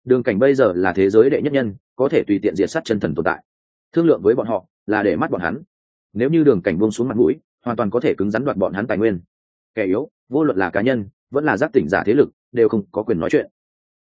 Đường cảnh bây giờ là thế giới đệ nhất nhân, có thể tùy tiện diệt sát chân thần tồn tại. Thương lượng với bọn họ là để mắt bọn hắn nếu như đường cảnh buông xuống mặt mũi, hoàn toàn có thể cứng rắn đoạt bọn hắn tài nguyên. Kẻ yếu, vô luận là cá nhân, vẫn là giác tỉnh giả thế lực, đều không có quyền nói chuyện.